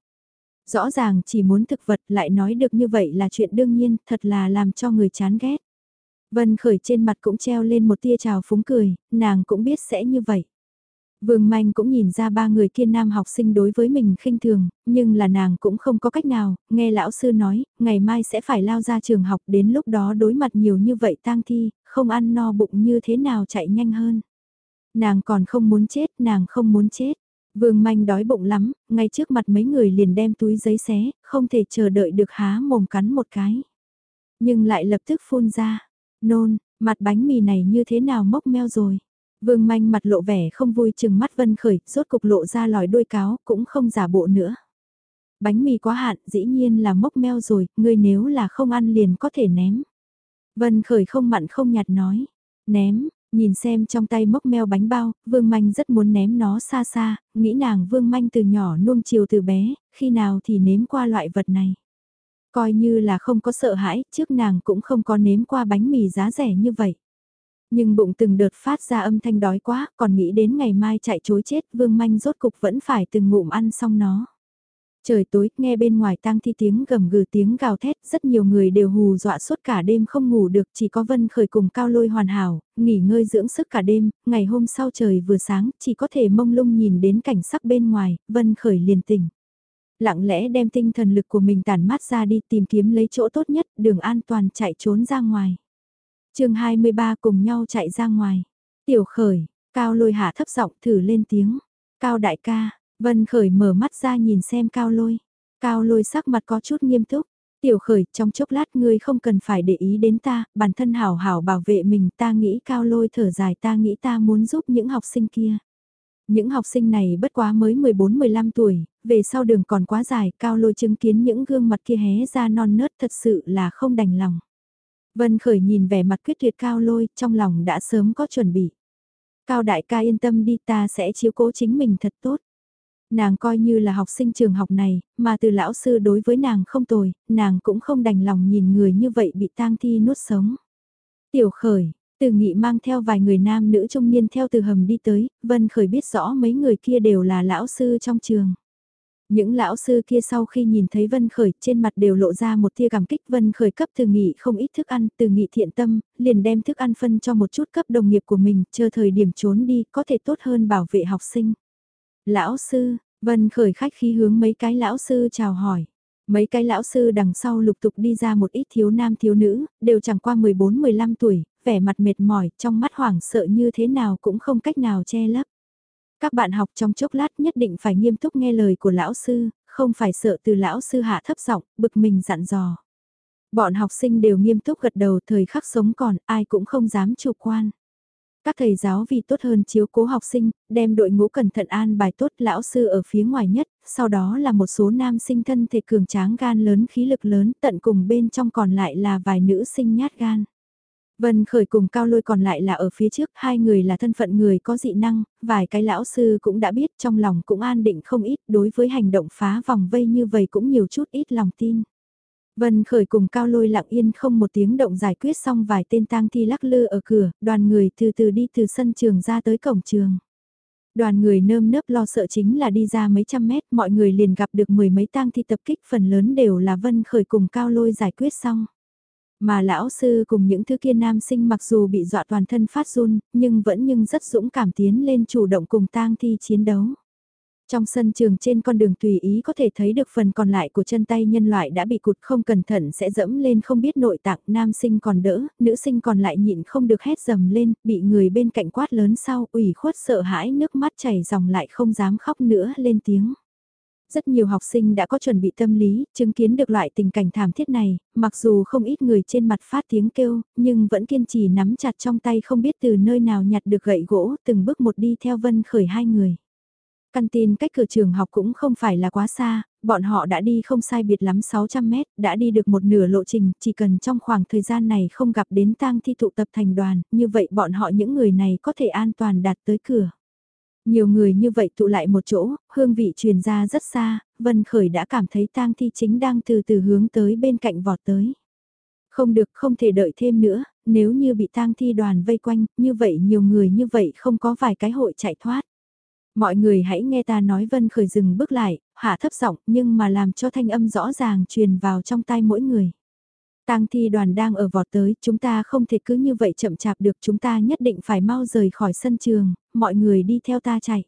Rõ ràng chỉ muốn thực vật lại nói được như vậy là chuyện đương nhiên, thật là làm cho người chán ghét. Vân Khởi trên mặt cũng treo lên một tia trào phúng cười, nàng cũng biết sẽ như vậy. Vương Manh cũng nhìn ra ba người kia nam học sinh đối với mình khinh thường, nhưng là nàng cũng không có cách nào, nghe lão sư nói, ngày mai sẽ phải lao ra trường học đến lúc đó đối mặt nhiều như vậy tang thi, không ăn no bụng như thế nào chạy nhanh hơn. Nàng còn không muốn chết, nàng không muốn chết. Vương Manh đói bụng lắm, ngay trước mặt mấy người liền đem túi giấy xé, không thể chờ đợi được há mồm cắn một cái. Nhưng lại lập tức phun ra, Nôn, mặt bánh mì này như thế nào mốc meo rồi. Vương manh mặt lộ vẻ không vui chừng mắt Vân Khởi, rốt cục lộ ra lòi đuôi cáo, cũng không giả bộ nữa. Bánh mì quá hạn, dĩ nhiên là mốc meo rồi, ngươi nếu là không ăn liền có thể ném. Vân Khởi không mặn không nhạt nói, ném, nhìn xem trong tay mốc meo bánh bao, Vương Manh rất muốn ném nó xa xa, nghĩ nàng Vương Manh từ nhỏ nuông chiều từ bé, khi nào thì nếm qua loại vật này. Coi như là không có sợ hãi, trước nàng cũng không có nếm qua bánh mì giá rẻ như vậy. Nhưng bụng từng đợt phát ra âm thanh đói quá, còn nghĩ đến ngày mai chạy chối chết, vương manh rốt cục vẫn phải từng ngụm ăn xong nó. Trời tối, nghe bên ngoài tang thi tiếng gầm gừ tiếng gào thét, rất nhiều người đều hù dọa suốt cả đêm không ngủ được, chỉ có Vân Khởi cùng Cao Lôi hoàn hảo, nghỉ ngơi dưỡng sức cả đêm, ngày hôm sau trời vừa sáng, chỉ có thể mông lung nhìn đến cảnh sắc bên ngoài, Vân Khởi liền tỉnh. Lặng lẽ đem tinh thần lực của mình tản mát ra đi tìm kiếm lấy chỗ tốt nhất, đường an toàn chạy trốn ra ngoài. chương 23 cùng nhau chạy ra ngoài. Tiểu khởi, cao lôi hạ thấp giọng thử lên tiếng. Cao đại ca, vân khởi mở mắt ra nhìn xem cao lôi. Cao lôi sắc mặt có chút nghiêm túc. Tiểu khởi, trong chốc lát ngươi không cần phải để ý đến ta, bản thân hảo hảo bảo vệ mình, ta nghĩ cao lôi thở dài ta nghĩ ta muốn giúp những học sinh kia. Những học sinh này bất quá mới 14-15 tuổi, về sau đường còn quá dài, cao lôi chứng kiến những gương mặt kia hé ra non nớt thật sự là không đành lòng. Vân Khởi nhìn vẻ mặt quyết tuyệt cao lôi, trong lòng đã sớm có chuẩn bị. Cao đại ca yên tâm đi ta sẽ chiếu cố chính mình thật tốt. Nàng coi như là học sinh trường học này, mà từ lão sư đối với nàng không tồi, nàng cũng không đành lòng nhìn người như vậy bị tang thi nuốt sống. Tiểu khởi, từ nghị mang theo vài người nam nữ trung niên theo từ hầm đi tới, Vân Khởi biết rõ mấy người kia đều là lão sư trong trường. Những lão sư kia sau khi nhìn thấy Vân Khởi trên mặt đều lộ ra một tia cảm kích Vân Khởi cấp từ nghị không ít thức ăn, từ nghị thiện tâm, liền đem thức ăn phân cho một chút cấp đồng nghiệp của mình, chờ thời điểm trốn đi có thể tốt hơn bảo vệ học sinh. Lão sư, Vân Khởi khách khí hướng mấy cái lão sư chào hỏi. Mấy cái lão sư đằng sau lục tục đi ra một ít thiếu nam thiếu nữ, đều chẳng qua 14-15 tuổi, vẻ mặt mệt mỏi, trong mắt hoảng sợ như thế nào cũng không cách nào che lấp. Các bạn học trong chốc lát nhất định phải nghiêm túc nghe lời của lão sư, không phải sợ từ lão sư hạ thấp giọng, bực mình dặn dò. Bọn học sinh đều nghiêm túc gật đầu thời khắc sống còn, ai cũng không dám chủ quan. Các thầy giáo vì tốt hơn chiếu cố học sinh, đem đội ngũ cẩn thận an bài tốt lão sư ở phía ngoài nhất, sau đó là một số nam sinh thân thể cường tráng gan lớn khí lực lớn tận cùng bên trong còn lại là vài nữ sinh nhát gan. Vân Khởi cùng Cao Lôi còn lại là ở phía trước, hai người là thân phận người có dị năng, vài cái lão sư cũng đã biết trong lòng cũng an định không ít đối với hành động phá vòng vây như vậy cũng nhiều chút ít lòng tin. Vân Khởi cùng Cao Lôi lặng yên không một tiếng động giải quyết xong vài tên tang thi lắc lư ở cửa, đoàn người từ từ đi từ sân trường ra tới cổng trường. Đoàn người nơm nớp lo sợ chính là đi ra mấy trăm mét, mọi người liền gặp được mười mấy tang thi tập kích phần lớn đều là Vân Khởi cùng Cao Lôi giải quyết xong. Mà lão sư cùng những thứ kia nam sinh mặc dù bị dọa toàn thân phát run, nhưng vẫn nhưng rất dũng cảm tiến lên chủ động cùng tang thi chiến đấu. Trong sân trường trên con đường tùy ý có thể thấy được phần còn lại của chân tay nhân loại đã bị cụt không cẩn thận sẽ dẫm lên không biết nội tạng, nam sinh còn đỡ, nữ sinh còn lại nhịn không được hét dầm lên, bị người bên cạnh quát lớn sau, ủy khuất sợ hãi nước mắt chảy dòng lại không dám khóc nữa lên tiếng. Rất nhiều học sinh đã có chuẩn bị tâm lý, chứng kiến được loại tình cảnh thảm thiết này, mặc dù không ít người trên mặt phát tiếng kêu, nhưng vẫn kiên trì nắm chặt trong tay không biết từ nơi nào nhặt được gậy gỗ, từng bước một đi theo Vân Khởi hai người. Căn tin cách cửa trường học cũng không phải là quá xa, bọn họ đã đi không sai biệt lắm 600 mét, đã đi được một nửa lộ trình, chỉ cần trong khoảng thời gian này không gặp đến tang thi tụ tập thành đoàn, như vậy bọn họ những người này có thể an toàn đạt tới cửa. Nhiều người như vậy tụ lại một chỗ, hương vị truyền ra rất xa, Vân Khởi đã cảm thấy tang thi chính đang từ từ hướng tới bên cạnh vọt tới. Không được, không thể đợi thêm nữa, nếu như bị tang thi đoàn vây quanh, như vậy nhiều người như vậy không có vài cái hội chạy thoát. Mọi người hãy nghe ta nói Vân Khởi dừng bước lại, hạ thấp giọng nhưng mà làm cho thanh âm rõ ràng truyền vào trong tai mỗi người. Tang thi đoàn đang ở vọt tới, chúng ta không thể cứ như vậy chậm chạp được, chúng ta nhất định phải mau rời khỏi sân trường, mọi người đi theo ta chạy.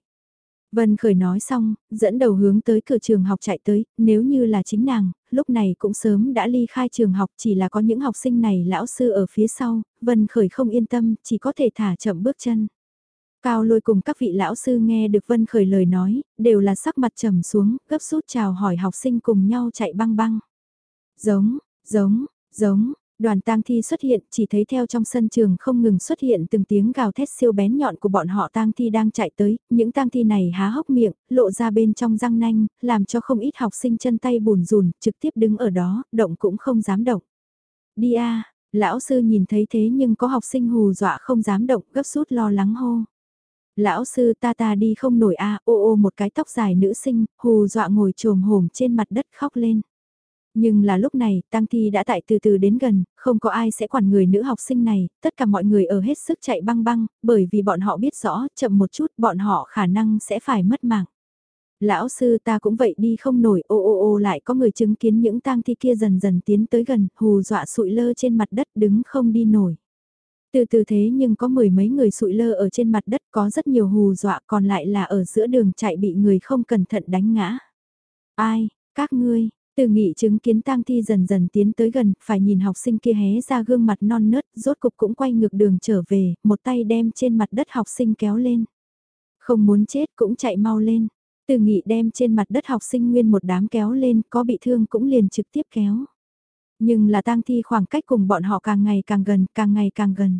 Vân Khởi nói xong, dẫn đầu hướng tới cửa trường học chạy tới, nếu như là chính nàng, lúc này cũng sớm đã ly khai trường học chỉ là có những học sinh này lão sư ở phía sau, Vân Khởi không yên tâm, chỉ có thể thả chậm bước chân. Cao lôi cùng các vị lão sư nghe được Vân Khởi lời nói, đều là sắc mặt trầm xuống, gấp rút chào hỏi học sinh cùng nhau chạy băng băng. Giống, giống, giống, đoàn tang thi xuất hiện chỉ thấy theo trong sân trường không ngừng xuất hiện từng tiếng gào thét siêu bén nhọn của bọn họ tang thi đang chạy tới, những tang thi này há hốc miệng, lộ ra bên trong răng nanh, làm cho không ít học sinh chân tay bùn rùn, trực tiếp đứng ở đó, động cũng không dám động. Đi a lão sư nhìn thấy thế nhưng có học sinh hù dọa không dám động, gấp rút lo lắng hô. Lão sư ta ta đi không nổi a ô ô một cái tóc dài nữ sinh, hù dọa ngồi trồm hổm trên mặt đất khóc lên. Nhưng là lúc này, Tăng Thi đã tại từ từ đến gần, không có ai sẽ quản người nữ học sinh này, tất cả mọi người ở hết sức chạy băng băng, bởi vì bọn họ biết rõ, chậm một chút, bọn họ khả năng sẽ phải mất mạng. Lão sư ta cũng vậy đi không nổi, ô ô ô lại có người chứng kiến những tang thi kia dần dần tiến tới gần, hù dọa sụi lơ trên mặt đất đứng không đi nổi. Từ từ thế nhưng có mười mấy người sụi lơ ở trên mặt đất có rất nhiều hù dọa còn lại là ở giữa đường chạy bị người không cẩn thận đánh ngã. Ai, các ngươi, từ nghị chứng kiến tang thi dần dần tiến tới gần, phải nhìn học sinh kia hé ra gương mặt non nớt, rốt cục cũng quay ngược đường trở về, một tay đem trên mặt đất học sinh kéo lên. Không muốn chết cũng chạy mau lên. Từ nghị đem trên mặt đất học sinh nguyên một đám kéo lên, có bị thương cũng liền trực tiếp kéo. Nhưng là tang thi khoảng cách cùng bọn họ càng ngày càng gần, càng ngày càng gần.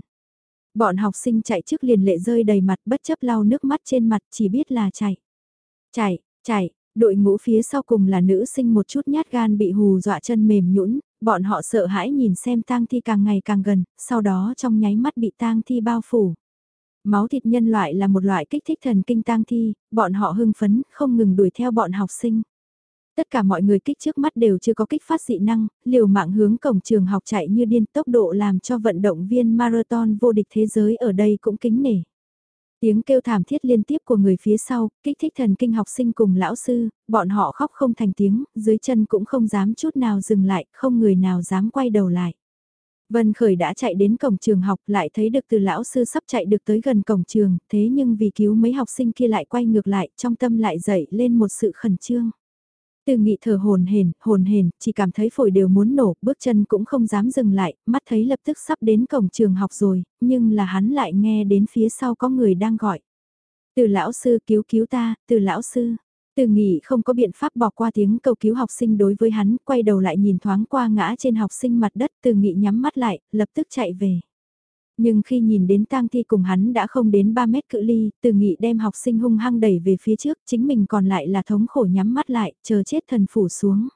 Bọn học sinh chạy trước liền lệ rơi đầy mặt bất chấp lau nước mắt trên mặt chỉ biết là chạy. Chạy, chạy, đội ngũ phía sau cùng là nữ sinh một chút nhát gan bị hù dọa chân mềm nhũn bọn họ sợ hãi nhìn xem tang thi càng ngày càng gần, sau đó trong nháy mắt bị tang thi bao phủ. Máu thịt nhân loại là một loại kích thích thần kinh tang thi, bọn họ hưng phấn, không ngừng đuổi theo bọn học sinh. Tất cả mọi người kích trước mắt đều chưa có kích phát dị năng, liều mạng hướng cổng trường học chạy như điên tốc độ làm cho vận động viên marathon vô địch thế giới ở đây cũng kính nể. Tiếng kêu thảm thiết liên tiếp của người phía sau, kích thích thần kinh học sinh cùng lão sư, bọn họ khóc không thành tiếng, dưới chân cũng không dám chút nào dừng lại, không người nào dám quay đầu lại. Vân Khởi đã chạy đến cổng trường học lại thấy được từ lão sư sắp chạy được tới gần cổng trường, thế nhưng vì cứu mấy học sinh kia lại quay ngược lại, trong tâm lại dậy lên một sự khẩn trương. Từ nghị thở hồn hển, hồn hển, chỉ cảm thấy phổi đều muốn nổ, bước chân cũng không dám dừng lại, mắt thấy lập tức sắp đến cổng trường học rồi, nhưng là hắn lại nghe đến phía sau có người đang gọi. Từ lão sư cứu cứu ta, từ lão sư. Từ nghị không có biện pháp bỏ qua tiếng cầu cứu học sinh đối với hắn, quay đầu lại nhìn thoáng qua ngã trên học sinh mặt đất, từ nghị nhắm mắt lại, lập tức chạy về. Nhưng khi nhìn đến tang thi cùng hắn đã không đến 3 mét cự ly, từ nghị đem học sinh hung hăng đẩy về phía trước, chính mình còn lại là thống khổ nhắm mắt lại, chờ chết thần phủ xuống.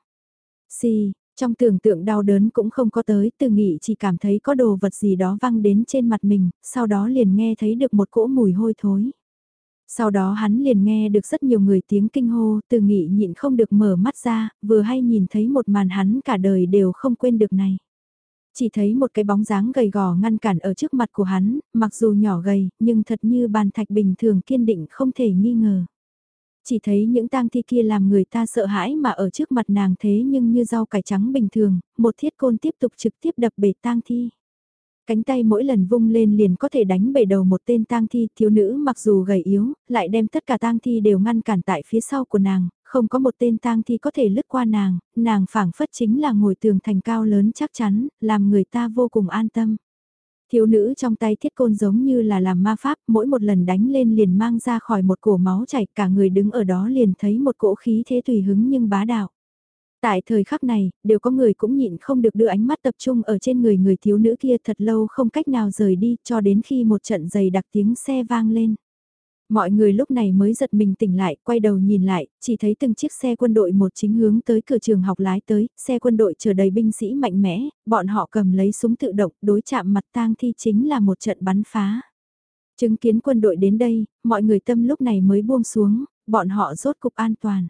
Si, trong tưởng tượng đau đớn cũng không có tới, từ nghị chỉ cảm thấy có đồ vật gì đó văng đến trên mặt mình, sau đó liền nghe thấy được một cỗ mùi hôi thối. Sau đó hắn liền nghe được rất nhiều người tiếng kinh hô, từ nghị nhịn không được mở mắt ra, vừa hay nhìn thấy một màn hắn cả đời đều không quên được này. Chỉ thấy một cái bóng dáng gầy gò ngăn cản ở trước mặt của hắn, mặc dù nhỏ gầy, nhưng thật như bàn thạch bình thường kiên định không thể nghi ngờ. Chỉ thấy những tang thi kia làm người ta sợ hãi mà ở trước mặt nàng thế nhưng như rau cải trắng bình thường, một thiết côn tiếp tục trực tiếp đập bể tang thi. Cánh tay mỗi lần vung lên liền có thể đánh bể đầu một tên tang thi, thiếu nữ mặc dù gầy yếu, lại đem tất cả tang thi đều ngăn cản tại phía sau của nàng, không có một tên tang thi có thể lướt qua nàng, nàng phảng phất chính là ngồi tường thành cao lớn chắc chắn, làm người ta vô cùng an tâm. Thiếu nữ trong tay thiết côn giống như là làm ma pháp, mỗi một lần đánh lên liền mang ra khỏi một cổ máu chảy, cả người đứng ở đó liền thấy một cỗ khí thế tùy hứng nhưng bá đạo. Tại thời khắc này, đều có người cũng nhịn không được đưa ánh mắt tập trung ở trên người người thiếu nữ kia thật lâu không cách nào rời đi cho đến khi một trận giày đặc tiếng xe vang lên. Mọi người lúc này mới giật mình tỉnh lại, quay đầu nhìn lại, chỉ thấy từng chiếc xe quân đội một chính hướng tới cửa trường học lái tới, xe quân đội chờ đầy binh sĩ mạnh mẽ, bọn họ cầm lấy súng tự động, đối chạm mặt tang thi chính là một trận bắn phá. Chứng kiến quân đội đến đây, mọi người tâm lúc này mới buông xuống, bọn họ rốt cục an toàn.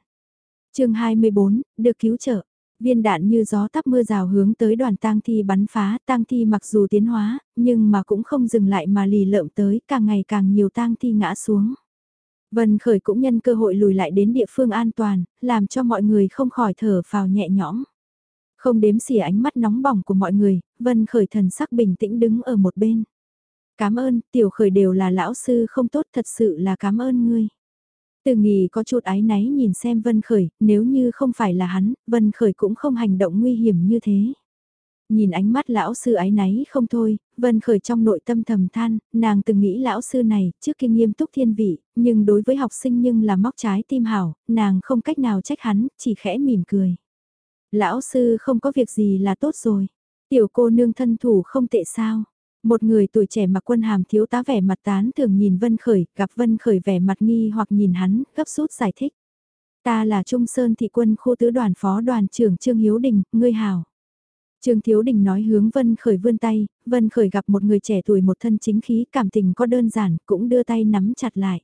chương 24, được cứu trợ. Viên đạn như gió tắp mưa rào hướng tới đoàn tang thi bắn phá, tang thi mặc dù tiến hóa, nhưng mà cũng không dừng lại mà lì lợm tới, càng ngày càng nhiều tang thi ngã xuống. Vân Khởi cũng nhân cơ hội lùi lại đến địa phương an toàn, làm cho mọi người không khỏi thở phào nhẹ nhõm. Không đếm xỉa ánh mắt nóng bỏng của mọi người, Vân Khởi thần sắc bình tĩnh đứng ở một bên. Cảm ơn, tiểu khởi đều là lão sư không tốt thật sự là cảm ơn ngươi. Từ nghỉ có chút ái náy nhìn xem Vân Khởi, nếu như không phải là hắn, Vân Khởi cũng không hành động nguy hiểm như thế. Nhìn ánh mắt lão sư ái náy không thôi, Vân Khởi trong nội tâm thầm than, nàng từng nghĩ lão sư này, trước kinh nghiêm túc thiên vị, nhưng đối với học sinh nhưng là móc trái tim hảo, nàng không cách nào trách hắn, chỉ khẽ mỉm cười. Lão sư không có việc gì là tốt rồi, tiểu cô nương thân thủ không tệ sao. Một người tuổi trẻ mặc quân hàm thiếu tá vẻ mặt tán thường nhìn Vân Khởi, gặp Vân Khởi vẻ mặt nghi hoặc nhìn hắn, gấp rút giải thích. Ta là Trung Sơn thị quân khu tứ đoàn phó đoàn trưởng Trương Hiếu Đình, ngươi hảo. Trương Thiếu Đình nói hướng Vân Khởi vươn tay, Vân Khởi gặp một người trẻ tuổi một thân chính khí cảm tình có đơn giản, cũng đưa tay nắm chặt lại.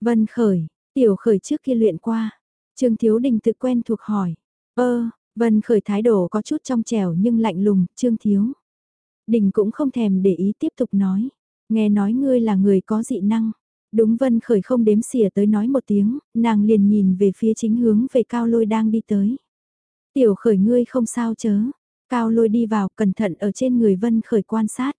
Vân Khởi, Tiểu Khởi trước kia luyện qua. Trương Thiếu Đình tự quen thuộc hỏi. Ơ, Vân Khởi thái độ có chút trong trẻo nhưng lạnh lùng, Trương Thiếu. Đình cũng không thèm để ý tiếp tục nói. Nghe nói ngươi là người có dị năng. Đúng Vân Khởi không đếm xỉa tới nói một tiếng, nàng liền nhìn về phía chính hướng về cao lôi đang đi tới. Tiểu Khởi ngươi không sao chớ. Cao lôi đi vào cẩn thận ở trên người Vân Khởi quan sát.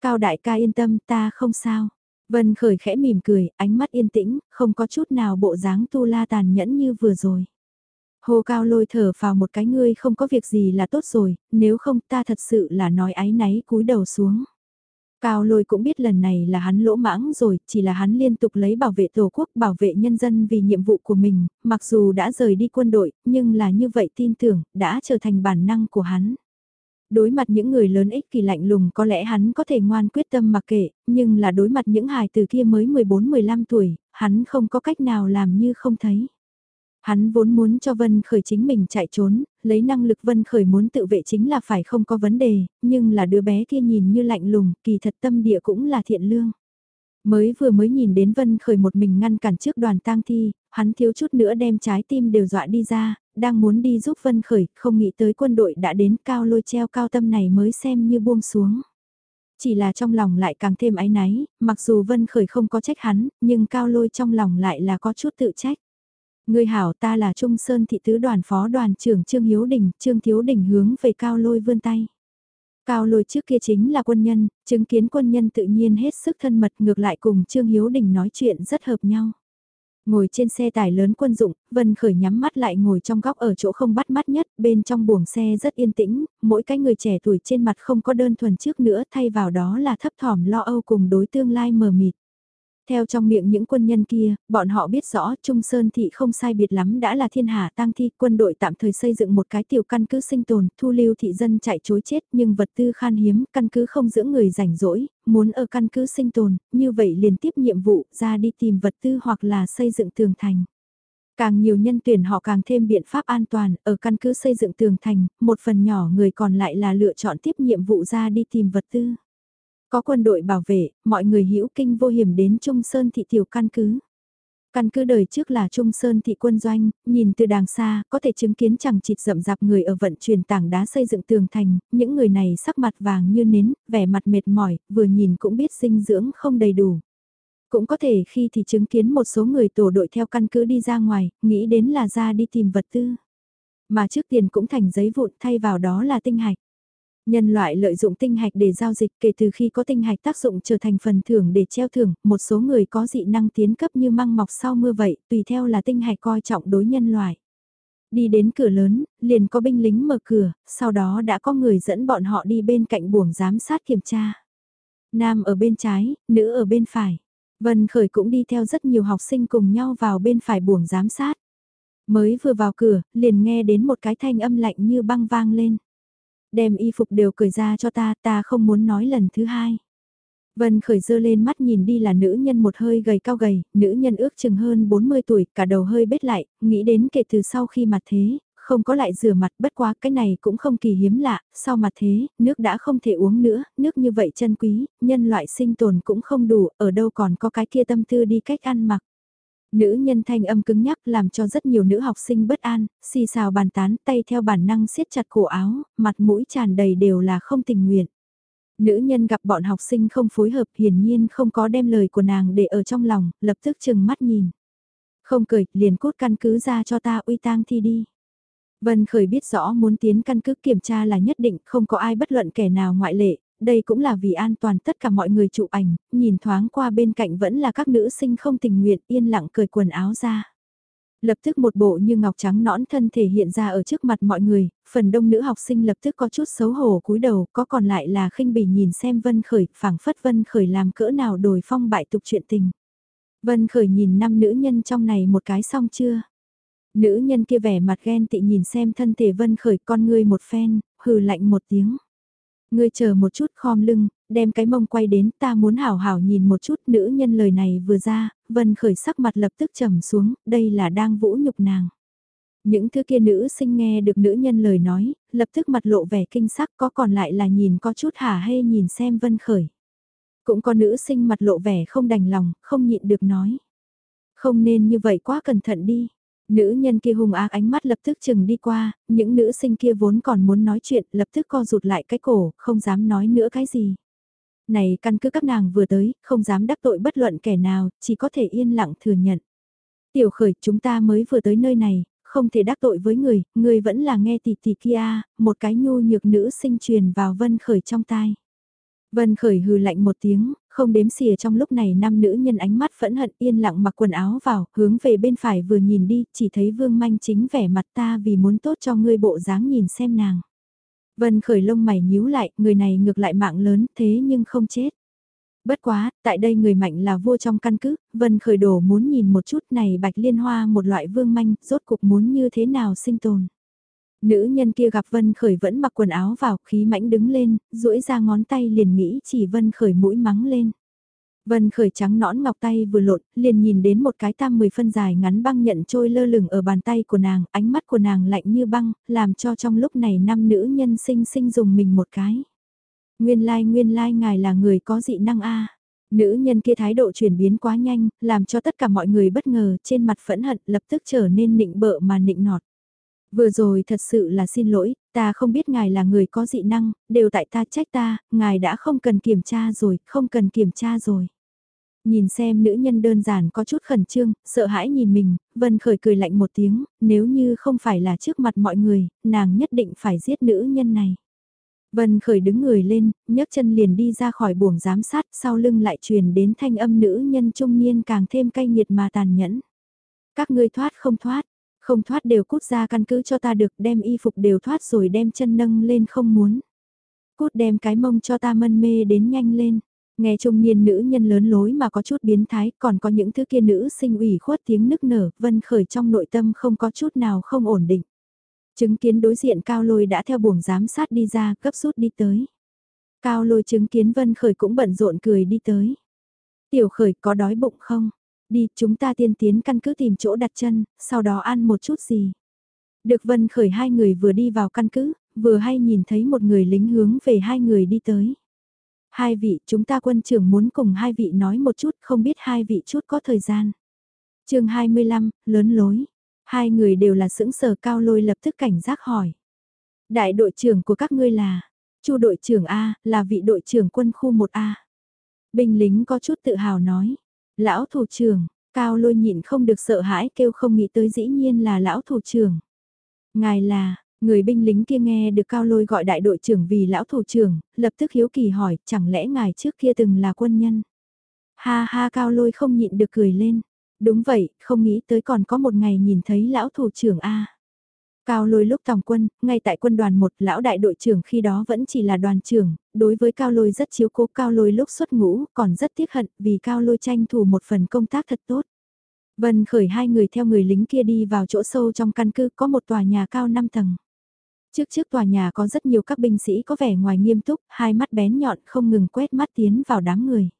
Cao đại ca yên tâm ta không sao. Vân Khởi khẽ mỉm cười, ánh mắt yên tĩnh, không có chút nào bộ dáng tu la tàn nhẫn như vừa rồi. Hồ Cao lôi thở vào một cái ngươi không có việc gì là tốt rồi, nếu không ta thật sự là nói ái náy cúi đầu xuống. Cao lôi cũng biết lần này là hắn lỗ mãng rồi, chỉ là hắn liên tục lấy bảo vệ tổ quốc, bảo vệ nhân dân vì nhiệm vụ của mình, mặc dù đã rời đi quân đội, nhưng là như vậy tin tưởng, đã trở thành bản năng của hắn. Đối mặt những người lớn ích kỳ lạnh lùng có lẽ hắn có thể ngoan quyết tâm mặc kệ, nhưng là đối mặt những hài từ kia mới 14-15 tuổi, hắn không có cách nào làm như không thấy. Hắn vốn muốn cho Vân Khởi chính mình chạy trốn, lấy năng lực Vân Khởi muốn tự vệ chính là phải không có vấn đề, nhưng là đứa bé kia nhìn như lạnh lùng, kỳ thật tâm địa cũng là thiện lương. Mới vừa mới nhìn đến Vân Khởi một mình ngăn cản trước đoàn tang thi, hắn thiếu chút nữa đem trái tim đều dọa đi ra, đang muốn đi giúp Vân Khởi, không nghĩ tới quân đội đã đến cao lôi treo cao tâm này mới xem như buông xuống. Chỉ là trong lòng lại càng thêm áy náy, mặc dù Vân Khởi không có trách hắn, nhưng cao lôi trong lòng lại là có chút tự trách. Người hảo ta là Trung Sơn thị tứ đoàn phó đoàn trưởng Trương Hiếu Đình, Trương Thiếu Đình hướng về cao lôi vươn tay. Cao lôi trước kia chính là quân nhân, chứng kiến quân nhân tự nhiên hết sức thân mật ngược lại cùng Trương Hiếu Đình nói chuyện rất hợp nhau. Ngồi trên xe tải lớn quân dụng, Vân Khởi nhắm mắt lại ngồi trong góc ở chỗ không bắt mắt nhất, bên trong buồng xe rất yên tĩnh, mỗi cái người trẻ tuổi trên mặt không có đơn thuần trước nữa thay vào đó là thấp thỏm lo âu cùng đối tương lai mờ mịt. Theo trong miệng những quân nhân kia, bọn họ biết rõ Trung Sơn Thị không sai biệt lắm đã là thiên hạ tăng thi, quân đội tạm thời xây dựng một cái tiểu căn cứ sinh tồn, thu lưu thị dân chạy chối chết nhưng vật tư khan hiếm, căn cứ không dưỡng người rảnh rỗi, muốn ở căn cứ sinh tồn, như vậy liền tiếp nhiệm vụ ra đi tìm vật tư hoặc là xây dựng tường thành. Càng nhiều nhân tuyển họ càng thêm biện pháp an toàn, ở căn cứ xây dựng tường thành, một phần nhỏ người còn lại là lựa chọn tiếp nhiệm vụ ra đi tìm vật tư. Có quân đội bảo vệ, mọi người hữu kinh vô hiểm đến Trung Sơn thị tiểu căn cứ. Căn cứ đời trước là Trung Sơn thị quân doanh, nhìn từ đàng xa, có thể chứng kiến chẳng chịt rậm rạp người ở vận chuyển tảng đá xây dựng tường thành, những người này sắc mặt vàng như nến, vẻ mặt mệt mỏi, vừa nhìn cũng biết dinh dưỡng không đầy đủ. Cũng có thể khi thì chứng kiến một số người tổ đội theo căn cứ đi ra ngoài, nghĩ đến là ra đi tìm vật tư. Mà trước tiền cũng thành giấy vụn thay vào đó là tinh hạch. Nhân loại lợi dụng tinh hạch để giao dịch kể từ khi có tinh hạch tác dụng trở thành phần thưởng để treo thưởng, một số người có dị năng tiến cấp như măng mọc sau mưa vậy, tùy theo là tinh hạch coi trọng đối nhân loại. Đi đến cửa lớn, liền có binh lính mở cửa, sau đó đã có người dẫn bọn họ đi bên cạnh buồng giám sát kiểm tra. Nam ở bên trái, nữ ở bên phải. Vân Khởi cũng đi theo rất nhiều học sinh cùng nhau vào bên phải buồng giám sát. Mới vừa vào cửa, liền nghe đến một cái thanh âm lạnh như băng vang lên. Đem y phục đều cởi ra cho ta, ta không muốn nói lần thứ hai. Vân khởi dơ lên mắt nhìn đi là nữ nhân một hơi gầy cao gầy, nữ nhân ước chừng hơn 40 tuổi, cả đầu hơi bết lại, nghĩ đến kể từ sau khi mặt thế, không có lại rửa mặt bất quá cái này cũng không kỳ hiếm lạ, sau mặt thế, nước đã không thể uống nữa, nước như vậy chân quý, nhân loại sinh tồn cũng không đủ, ở đâu còn có cái kia tâm tư đi cách ăn mặc. Nữ nhân thanh âm cứng nhắc làm cho rất nhiều nữ học sinh bất an, xì xào bàn tán tay theo bản năng siết chặt cổ áo, mặt mũi tràn đầy đều là không tình nguyện. Nữ nhân gặp bọn học sinh không phối hợp hiển nhiên không có đem lời của nàng để ở trong lòng, lập tức chừng mắt nhìn. Không cười, liền cốt căn cứ ra cho ta uy tang thi đi. Vân Khởi biết rõ muốn tiến căn cứ kiểm tra là nhất định không có ai bất luận kẻ nào ngoại lệ, đây cũng là vì an toàn tất cả mọi người chụp ảnh, nhìn thoáng qua bên cạnh vẫn là các nữ sinh không tình nguyện yên lặng cởi quần áo ra. Lập tức một bộ như ngọc trắng nõn thân thể hiện ra ở trước mặt mọi người, phần đông nữ học sinh lập tức có chút xấu hổ cúi đầu, có còn lại là khinh bỉ nhìn xem Vân Khởi, phảng phất Vân Khởi làm cỡ nào đổi phong bại tục chuyện tình. Vân Khởi nhìn năm nữ nhân trong này một cái xong chưa? Nữ nhân kia vẻ mặt ghen tị nhìn xem thân thể Vân Khởi con ngươi một phen, hừ lạnh một tiếng. Ngươi chờ một chút khom lưng, đem cái mông quay đến ta muốn hảo hảo nhìn một chút nữ nhân lời này vừa ra, Vân khởi sắc mặt lập tức trầm xuống, đây là đang vũ nhục nàng. Những thứ kia nữ sinh nghe được nữ nhân lời nói, lập tức mặt lộ vẻ kinh sắc có còn lại là nhìn có chút hả hê nhìn xem Vân khởi. Cũng có nữ sinh mặt lộ vẻ không đành lòng, không nhịn được nói. Không nên như vậy quá cẩn thận đi. Nữ nhân kia hung ác ánh mắt lập tức chừng đi qua, những nữ sinh kia vốn còn muốn nói chuyện, lập tức co rụt lại cái cổ, không dám nói nữa cái gì. Này căn cứ các nàng vừa tới, không dám đắc tội bất luận kẻ nào, chỉ có thể yên lặng thừa nhận. Tiểu khởi, chúng ta mới vừa tới nơi này, không thể đắc tội với người, người vẫn là nghe tỷ tỷ kia, một cái nhu nhược nữ sinh truyền vào vân khởi trong tai. Vân khởi hừ lạnh một tiếng, không đếm xìa trong lúc này năm nữ nhân ánh mắt phẫn hận yên lặng mặc quần áo vào, hướng về bên phải vừa nhìn đi, chỉ thấy vương manh chính vẻ mặt ta vì muốn tốt cho ngươi bộ dáng nhìn xem nàng. Vân khởi lông mày nhíu lại, người này ngược lại mạng lớn thế nhưng không chết. Bất quá, tại đây người mạnh là vua trong căn cứ, Vân khởi đổ muốn nhìn một chút này bạch liên hoa một loại vương manh, rốt cục muốn như thế nào sinh tồn. Nữ nhân kia gặp Vân Khởi vẫn mặc quần áo vào, khí mãnh đứng lên, duỗi ra ngón tay liền nghĩ chỉ Vân Khởi mũi mắng lên. Vân Khởi trắng nõn ngọc tay vừa lộn, liền nhìn đến một cái tam mười phân dài ngắn băng nhận trôi lơ lửng ở bàn tay của nàng, ánh mắt của nàng lạnh như băng, làm cho trong lúc này năm nữ nhân sinh sinh dùng mình một cái. Nguyên lai like, nguyên lai like ngài là người có dị năng a. Nữ nhân kia thái độ chuyển biến quá nhanh, làm cho tất cả mọi người bất ngờ, trên mặt phẫn hận lập tức trở nên nịnh bợ mà nịnh nọt. Vừa rồi thật sự là xin lỗi, ta không biết ngài là người có dị năng, đều tại ta trách ta, ngài đã không cần kiểm tra rồi, không cần kiểm tra rồi. Nhìn xem nữ nhân đơn giản có chút khẩn trương, sợ hãi nhìn mình, Vân Khởi cười lạnh một tiếng, nếu như không phải là trước mặt mọi người, nàng nhất định phải giết nữ nhân này. Vân Khởi đứng người lên, nhấc chân liền đi ra khỏi buồng giám sát, sau lưng lại truyền đến thanh âm nữ nhân trung niên càng thêm cay nghiệt mà tàn nhẫn. Các ngươi thoát không thoát, không thoát đều cút ra căn cứ cho ta được đem y phục đều thoát rồi đem chân nâng lên không muốn. Cút đem cái mông cho ta mân mê đến nhanh lên. Nghe trung niên nữ nhân lớn lối mà có chút biến thái, còn có những thứ kia nữ sinh ủy khuất tiếng nức nở, vân khởi trong nội tâm không có chút nào không ổn định. Chứng kiến đối diện cao lôi đã theo buồng giám sát đi ra, gấp rút đi tới. Cao lôi chứng kiến vân khởi cũng bận rộn cười đi tới. Tiểu khởi có đói bụng không? Đi, chúng ta tiên tiến căn cứ tìm chỗ đặt chân, sau đó ăn một chút gì. Được Vân Khởi hai người vừa đi vào căn cứ, vừa hay nhìn thấy một người lính hướng về hai người đi tới. Hai vị, chúng ta quân trưởng muốn cùng hai vị nói một chút, không biết hai vị chút có thời gian. chương 25, lớn lối. Hai người đều là sững sờ cao lôi lập tức cảnh giác hỏi. Đại đội trưởng của các ngươi là, chu đội trưởng A, là vị đội trưởng quân khu 1A. Binh lính có chút tự hào nói. Lão thủ trưởng, cao lôi nhịn không được sợ hãi kêu không nghĩ tới dĩ nhiên là lão thủ trưởng. Ngài là, người binh lính kia nghe được cao lôi gọi đại đội trưởng vì lão thủ trưởng, lập tức hiếu kỳ hỏi chẳng lẽ ngài trước kia từng là quân nhân. Ha ha cao lôi không nhịn được cười lên. Đúng vậy, không nghĩ tới còn có một ngày nhìn thấy lão thủ trưởng A. Cao lôi lúc tòng quân, ngay tại quân đoàn một lão đại đội trưởng khi đó vẫn chỉ là đoàn trưởng, đối với cao lôi rất chiếu cố cao lôi lúc xuất ngũ, còn rất tiếc hận vì cao lôi tranh thủ một phần công tác thật tốt. Vân khởi hai người theo người lính kia đi vào chỗ sâu trong căn cứ có một tòa nhà cao 5 tầng. Trước trước tòa nhà có rất nhiều các binh sĩ có vẻ ngoài nghiêm túc, hai mắt bén nhọn không ngừng quét mắt tiến vào đám người.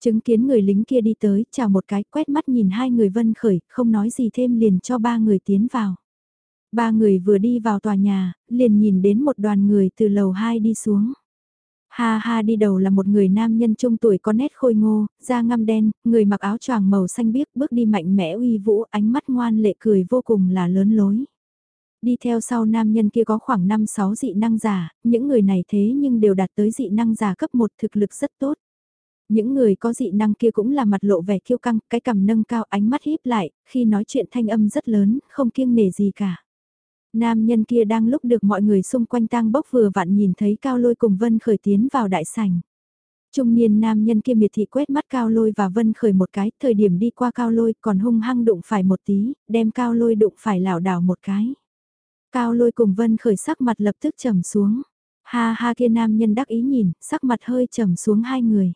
Chứng kiến người lính kia đi tới, chào một cái, quét mắt nhìn hai người vân khởi, không nói gì thêm liền cho ba người tiến vào. Ba người vừa đi vào tòa nhà, liền nhìn đến một đoàn người từ lầu 2 đi xuống. Ha ha đi đầu là một người nam nhân trung tuổi có nét khôi ngô, da ngăm đen, người mặc áo choàng màu xanh biếc bước đi mạnh mẽ uy vũ, ánh mắt ngoan lệ cười vô cùng là lớn lối. Đi theo sau nam nhân kia có khoảng 5-6 dị năng giả, những người này thế nhưng đều đạt tới dị năng giả cấp 1 thực lực rất tốt. Những người có dị năng kia cũng là mặt lộ vẻ kiêu căng, cái cằm nâng cao ánh mắt híp lại, khi nói chuyện thanh âm rất lớn, không kiêng nể gì cả. Nam nhân kia đang lúc được mọi người xung quanh tang bốc vừa vặn nhìn thấy cao lôi cùng Vân Khởi tiến vào đại sảnh. Trung niên nam nhân kia miệt thị quét mắt cao lôi và Vân Khởi một cái, thời điểm đi qua cao lôi còn hung hăng đụng phải một tí, đem cao lôi đụng phải lảo đảo một cái. Cao lôi cùng Vân Khởi sắc mặt lập tức trầm xuống. Ha ha kia nam nhân đắc ý nhìn, sắc mặt hơi trầm xuống hai người.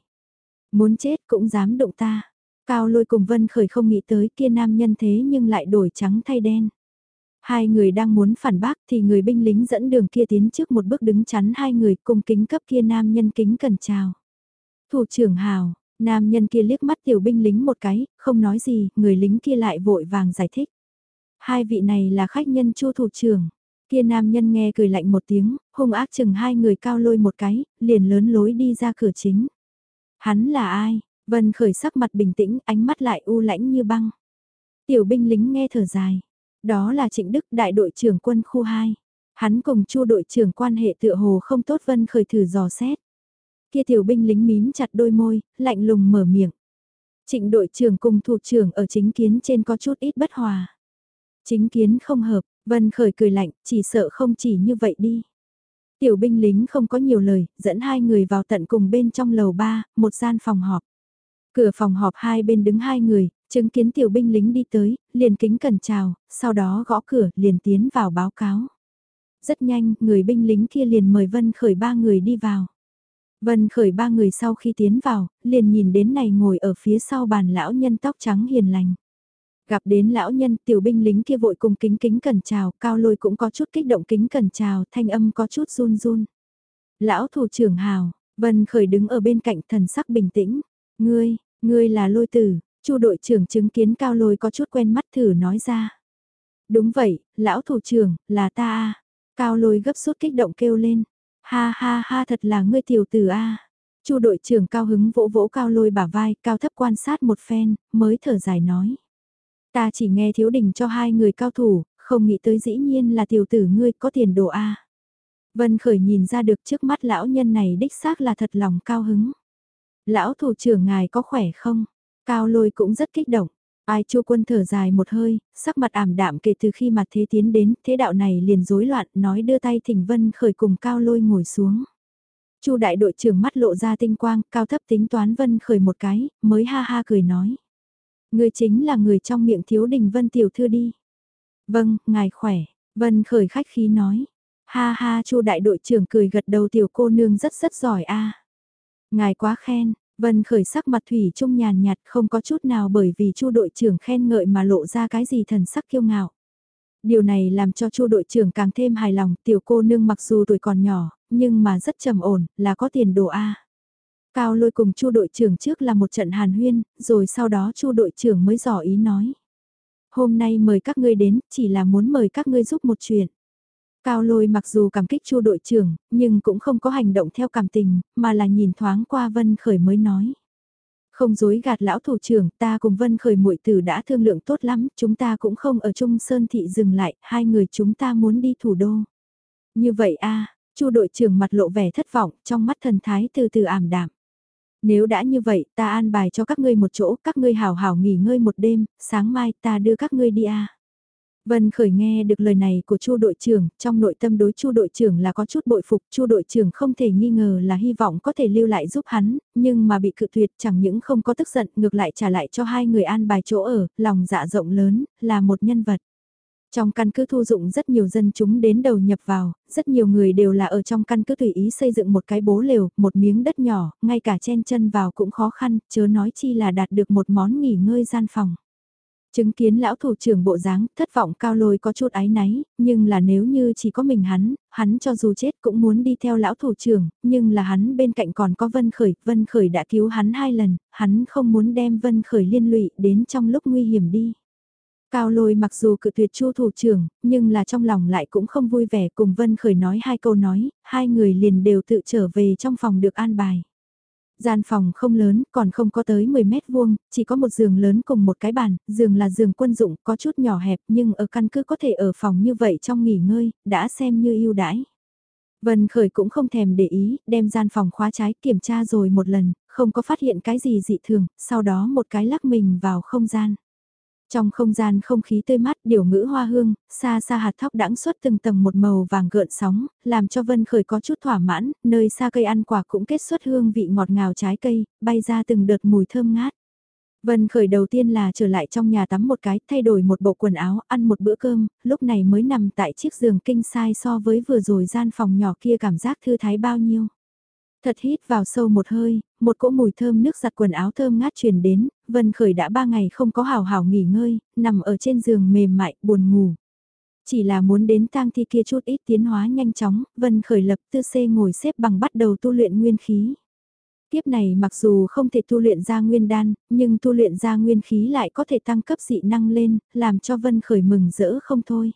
Muốn chết cũng dám đụng ta. Cao lôi cùng Vân Khởi không nghĩ tới kia nam nhân thế nhưng lại đổi trắng thay đen. Hai người đang muốn phản bác thì người binh lính dẫn đường kia tiến trước một bước đứng chắn hai người cùng kính cấp kia nam nhân kính cần chào. Thủ trưởng hào, nam nhân kia liếc mắt tiểu binh lính một cái, không nói gì, người lính kia lại vội vàng giải thích. Hai vị này là khách nhân chu thủ trưởng. Kia nam nhân nghe cười lạnh một tiếng, hung ác chừng hai người cao lôi một cái, liền lớn lối đi ra cửa chính. Hắn là ai? Vân khởi sắc mặt bình tĩnh, ánh mắt lại u lãnh như băng. Tiểu binh lính nghe thở dài. Đó là Trịnh Đức đại đội trưởng quân khu 2. Hắn cùng chu đội trưởng quan hệ tựa hồ không tốt Vân khởi thử dò xét. Kia tiểu binh lính mím chặt đôi môi, lạnh lùng mở miệng. Trịnh đội trưởng cùng thủ trưởng ở chính kiến trên có chút ít bất hòa. Chính kiến không hợp, Vân khởi cười lạnh, chỉ sợ không chỉ như vậy đi. Tiểu binh lính không có nhiều lời, dẫn hai người vào tận cùng bên trong lầu ba, một gian phòng họp. Cửa phòng họp hai bên đứng hai người, chứng kiến tiểu binh lính đi tới, liền kính cẩn chào, sau đó gõ cửa, liền tiến vào báo cáo. Rất nhanh, người binh lính kia liền mời Vân Khởi ba người đi vào. Vân Khởi ba người sau khi tiến vào, liền nhìn đến này ngồi ở phía sau bàn lão nhân tóc trắng hiền lành. Gặp đến lão nhân tiểu binh lính kia vội cùng kính kính cẩn chào, cao lôi cũng có chút kích động kính cẩn chào, thanh âm có chút run run. Lão thủ trưởng hào, Vân Khởi đứng ở bên cạnh thần sắc bình tĩnh. Ngươi, ngươi là lôi tử, chu đội trưởng chứng kiến cao lôi có chút quen mắt thử nói ra. Đúng vậy, lão thủ trưởng, là ta a Cao lôi gấp rút kích động kêu lên. Ha ha ha thật là ngươi tiểu tử a chu đội trưởng cao hứng vỗ vỗ cao lôi bả vai, cao thấp quan sát một phen, mới thở dài nói. Ta chỉ nghe thiếu đình cho hai người cao thủ, không nghĩ tới dĩ nhiên là tiểu tử ngươi có tiền đồ A. Vân Khởi nhìn ra được trước mắt lão nhân này đích xác là thật lòng cao hứng. Lão thủ trưởng ngài có khỏe không? Cao lôi cũng rất kích động. Ai chu quân thở dài một hơi, sắc mặt ảm đạm kể từ khi mặt thế tiến đến, thế đạo này liền rối loạn, nói đưa tay thỉnh Vân Khởi cùng Cao lôi ngồi xuống. chu đại đội trưởng mắt lộ ra tinh quang, cao thấp tính toán Vân Khởi một cái, mới ha ha cười nói. Người chính là người trong miệng thiếu đình Vân Tiểu Thư đi. Vâng, ngài khỏe, Vân khởi khách khí nói. Ha ha chu đại đội trưởng cười gật đầu tiểu cô nương rất rất giỏi a Ngài quá khen, Vân khởi sắc mặt thủy trung nhàn nhạt không có chút nào bởi vì chu đội trưởng khen ngợi mà lộ ra cái gì thần sắc kiêu ngạo. Điều này làm cho chu đội trưởng càng thêm hài lòng, tiểu cô nương mặc dù tuổi còn nhỏ, nhưng mà rất trầm ổn, là có tiền đồ A. Cao lôi cùng chu đội trưởng trước là một trận hàn huyên, rồi sau đó chu đội trưởng mới dò ý nói. Hôm nay mời các ngươi đến, chỉ là muốn mời các ngươi giúp một chuyện. Cao lôi mặc dù cảm kích chu đội trưởng, nhưng cũng không có hành động theo cảm tình, mà là nhìn thoáng qua Vân Khởi mới nói. Không dối gạt lão thủ trưởng, ta cùng Vân Khởi muội tử đã thương lượng tốt lắm, chúng ta cũng không ở Trung Sơn Thị dừng lại, hai người chúng ta muốn đi thủ đô. Như vậy a Chu đội trưởng mặt lộ vẻ thất vọng, trong mắt thần thái từ từ ảm đạm. Nếu đã như vậy, ta an bài cho các ngươi một chỗ, các ngươi hào hào nghỉ ngơi một đêm, sáng mai ta đưa các ngươi đi a. Vân Khởi nghe được lời này của Chu đội trưởng, trong nội tâm đối Chu đội trưởng là có chút bội phục, Chu đội trưởng không thể nghi ngờ là hy vọng có thể lưu lại giúp hắn, nhưng mà bị cự tuyệt chẳng những không có tức giận, ngược lại trả lại cho hai người an bài chỗ ở, lòng dạ rộng lớn, là một nhân vật. Trong căn cứ thu dụng rất nhiều dân chúng đến đầu nhập vào, rất nhiều người đều là ở trong căn cứ tùy ý xây dựng một cái bố lều, một miếng đất nhỏ, ngay cả chen chân vào cũng khó khăn, chớ nói chi là đạt được một món nghỉ ngơi gian phòng. Chứng kiến lão thủ trưởng bộ dáng, thất vọng cao lôi có chút ái náy, nhưng là nếu như chỉ có mình hắn, hắn cho dù chết cũng muốn đi theo lão thủ trưởng, nhưng là hắn bên cạnh còn có Vân Khởi, Vân Khởi đã cứu hắn hai lần, hắn không muốn đem Vân Khởi liên lụy đến trong lúc nguy hiểm đi. Cao lôi mặc dù cự tuyệt chu thủ trưởng, nhưng là trong lòng lại cũng không vui vẻ cùng Vân Khởi nói hai câu nói, hai người liền đều tự trở về trong phòng được an bài. Gian phòng không lớn, còn không có tới 10 mét vuông, chỉ có một giường lớn cùng một cái bàn, giường là giường quân dụng, có chút nhỏ hẹp nhưng ở căn cứ có thể ở phòng như vậy trong nghỉ ngơi, đã xem như ưu đãi. Vân Khởi cũng không thèm để ý, đem gian phòng khóa trái kiểm tra rồi một lần, không có phát hiện cái gì dị thường, sau đó một cái lắc mình vào không gian. Trong không gian không khí tươi mát điều ngữ hoa hương, xa xa hạt thóc đãng xuất từng tầng một màu vàng gợn sóng, làm cho Vân Khởi có chút thỏa mãn, nơi xa cây ăn quả cũng kết xuất hương vị ngọt ngào trái cây, bay ra từng đợt mùi thơm ngát. Vân Khởi đầu tiên là trở lại trong nhà tắm một cái, thay đổi một bộ quần áo, ăn một bữa cơm, lúc này mới nằm tại chiếc giường kinh sai so với vừa rồi gian phòng nhỏ kia cảm giác thư thái bao nhiêu. Thật hít vào sâu một hơi, một cỗ mùi thơm nước giặt quần áo thơm ngát truyền đến, Vân Khởi đã ba ngày không có hào hào nghỉ ngơi, nằm ở trên giường mềm mại, buồn ngủ. Chỉ là muốn đến tang thi kia chút ít tiến hóa nhanh chóng, Vân Khởi lập tư xê ngồi xếp bằng bắt đầu tu luyện nguyên khí. Kiếp này mặc dù không thể tu luyện ra nguyên đan, nhưng tu luyện ra nguyên khí lại có thể tăng cấp dị năng lên, làm cho Vân Khởi mừng rỡ không thôi.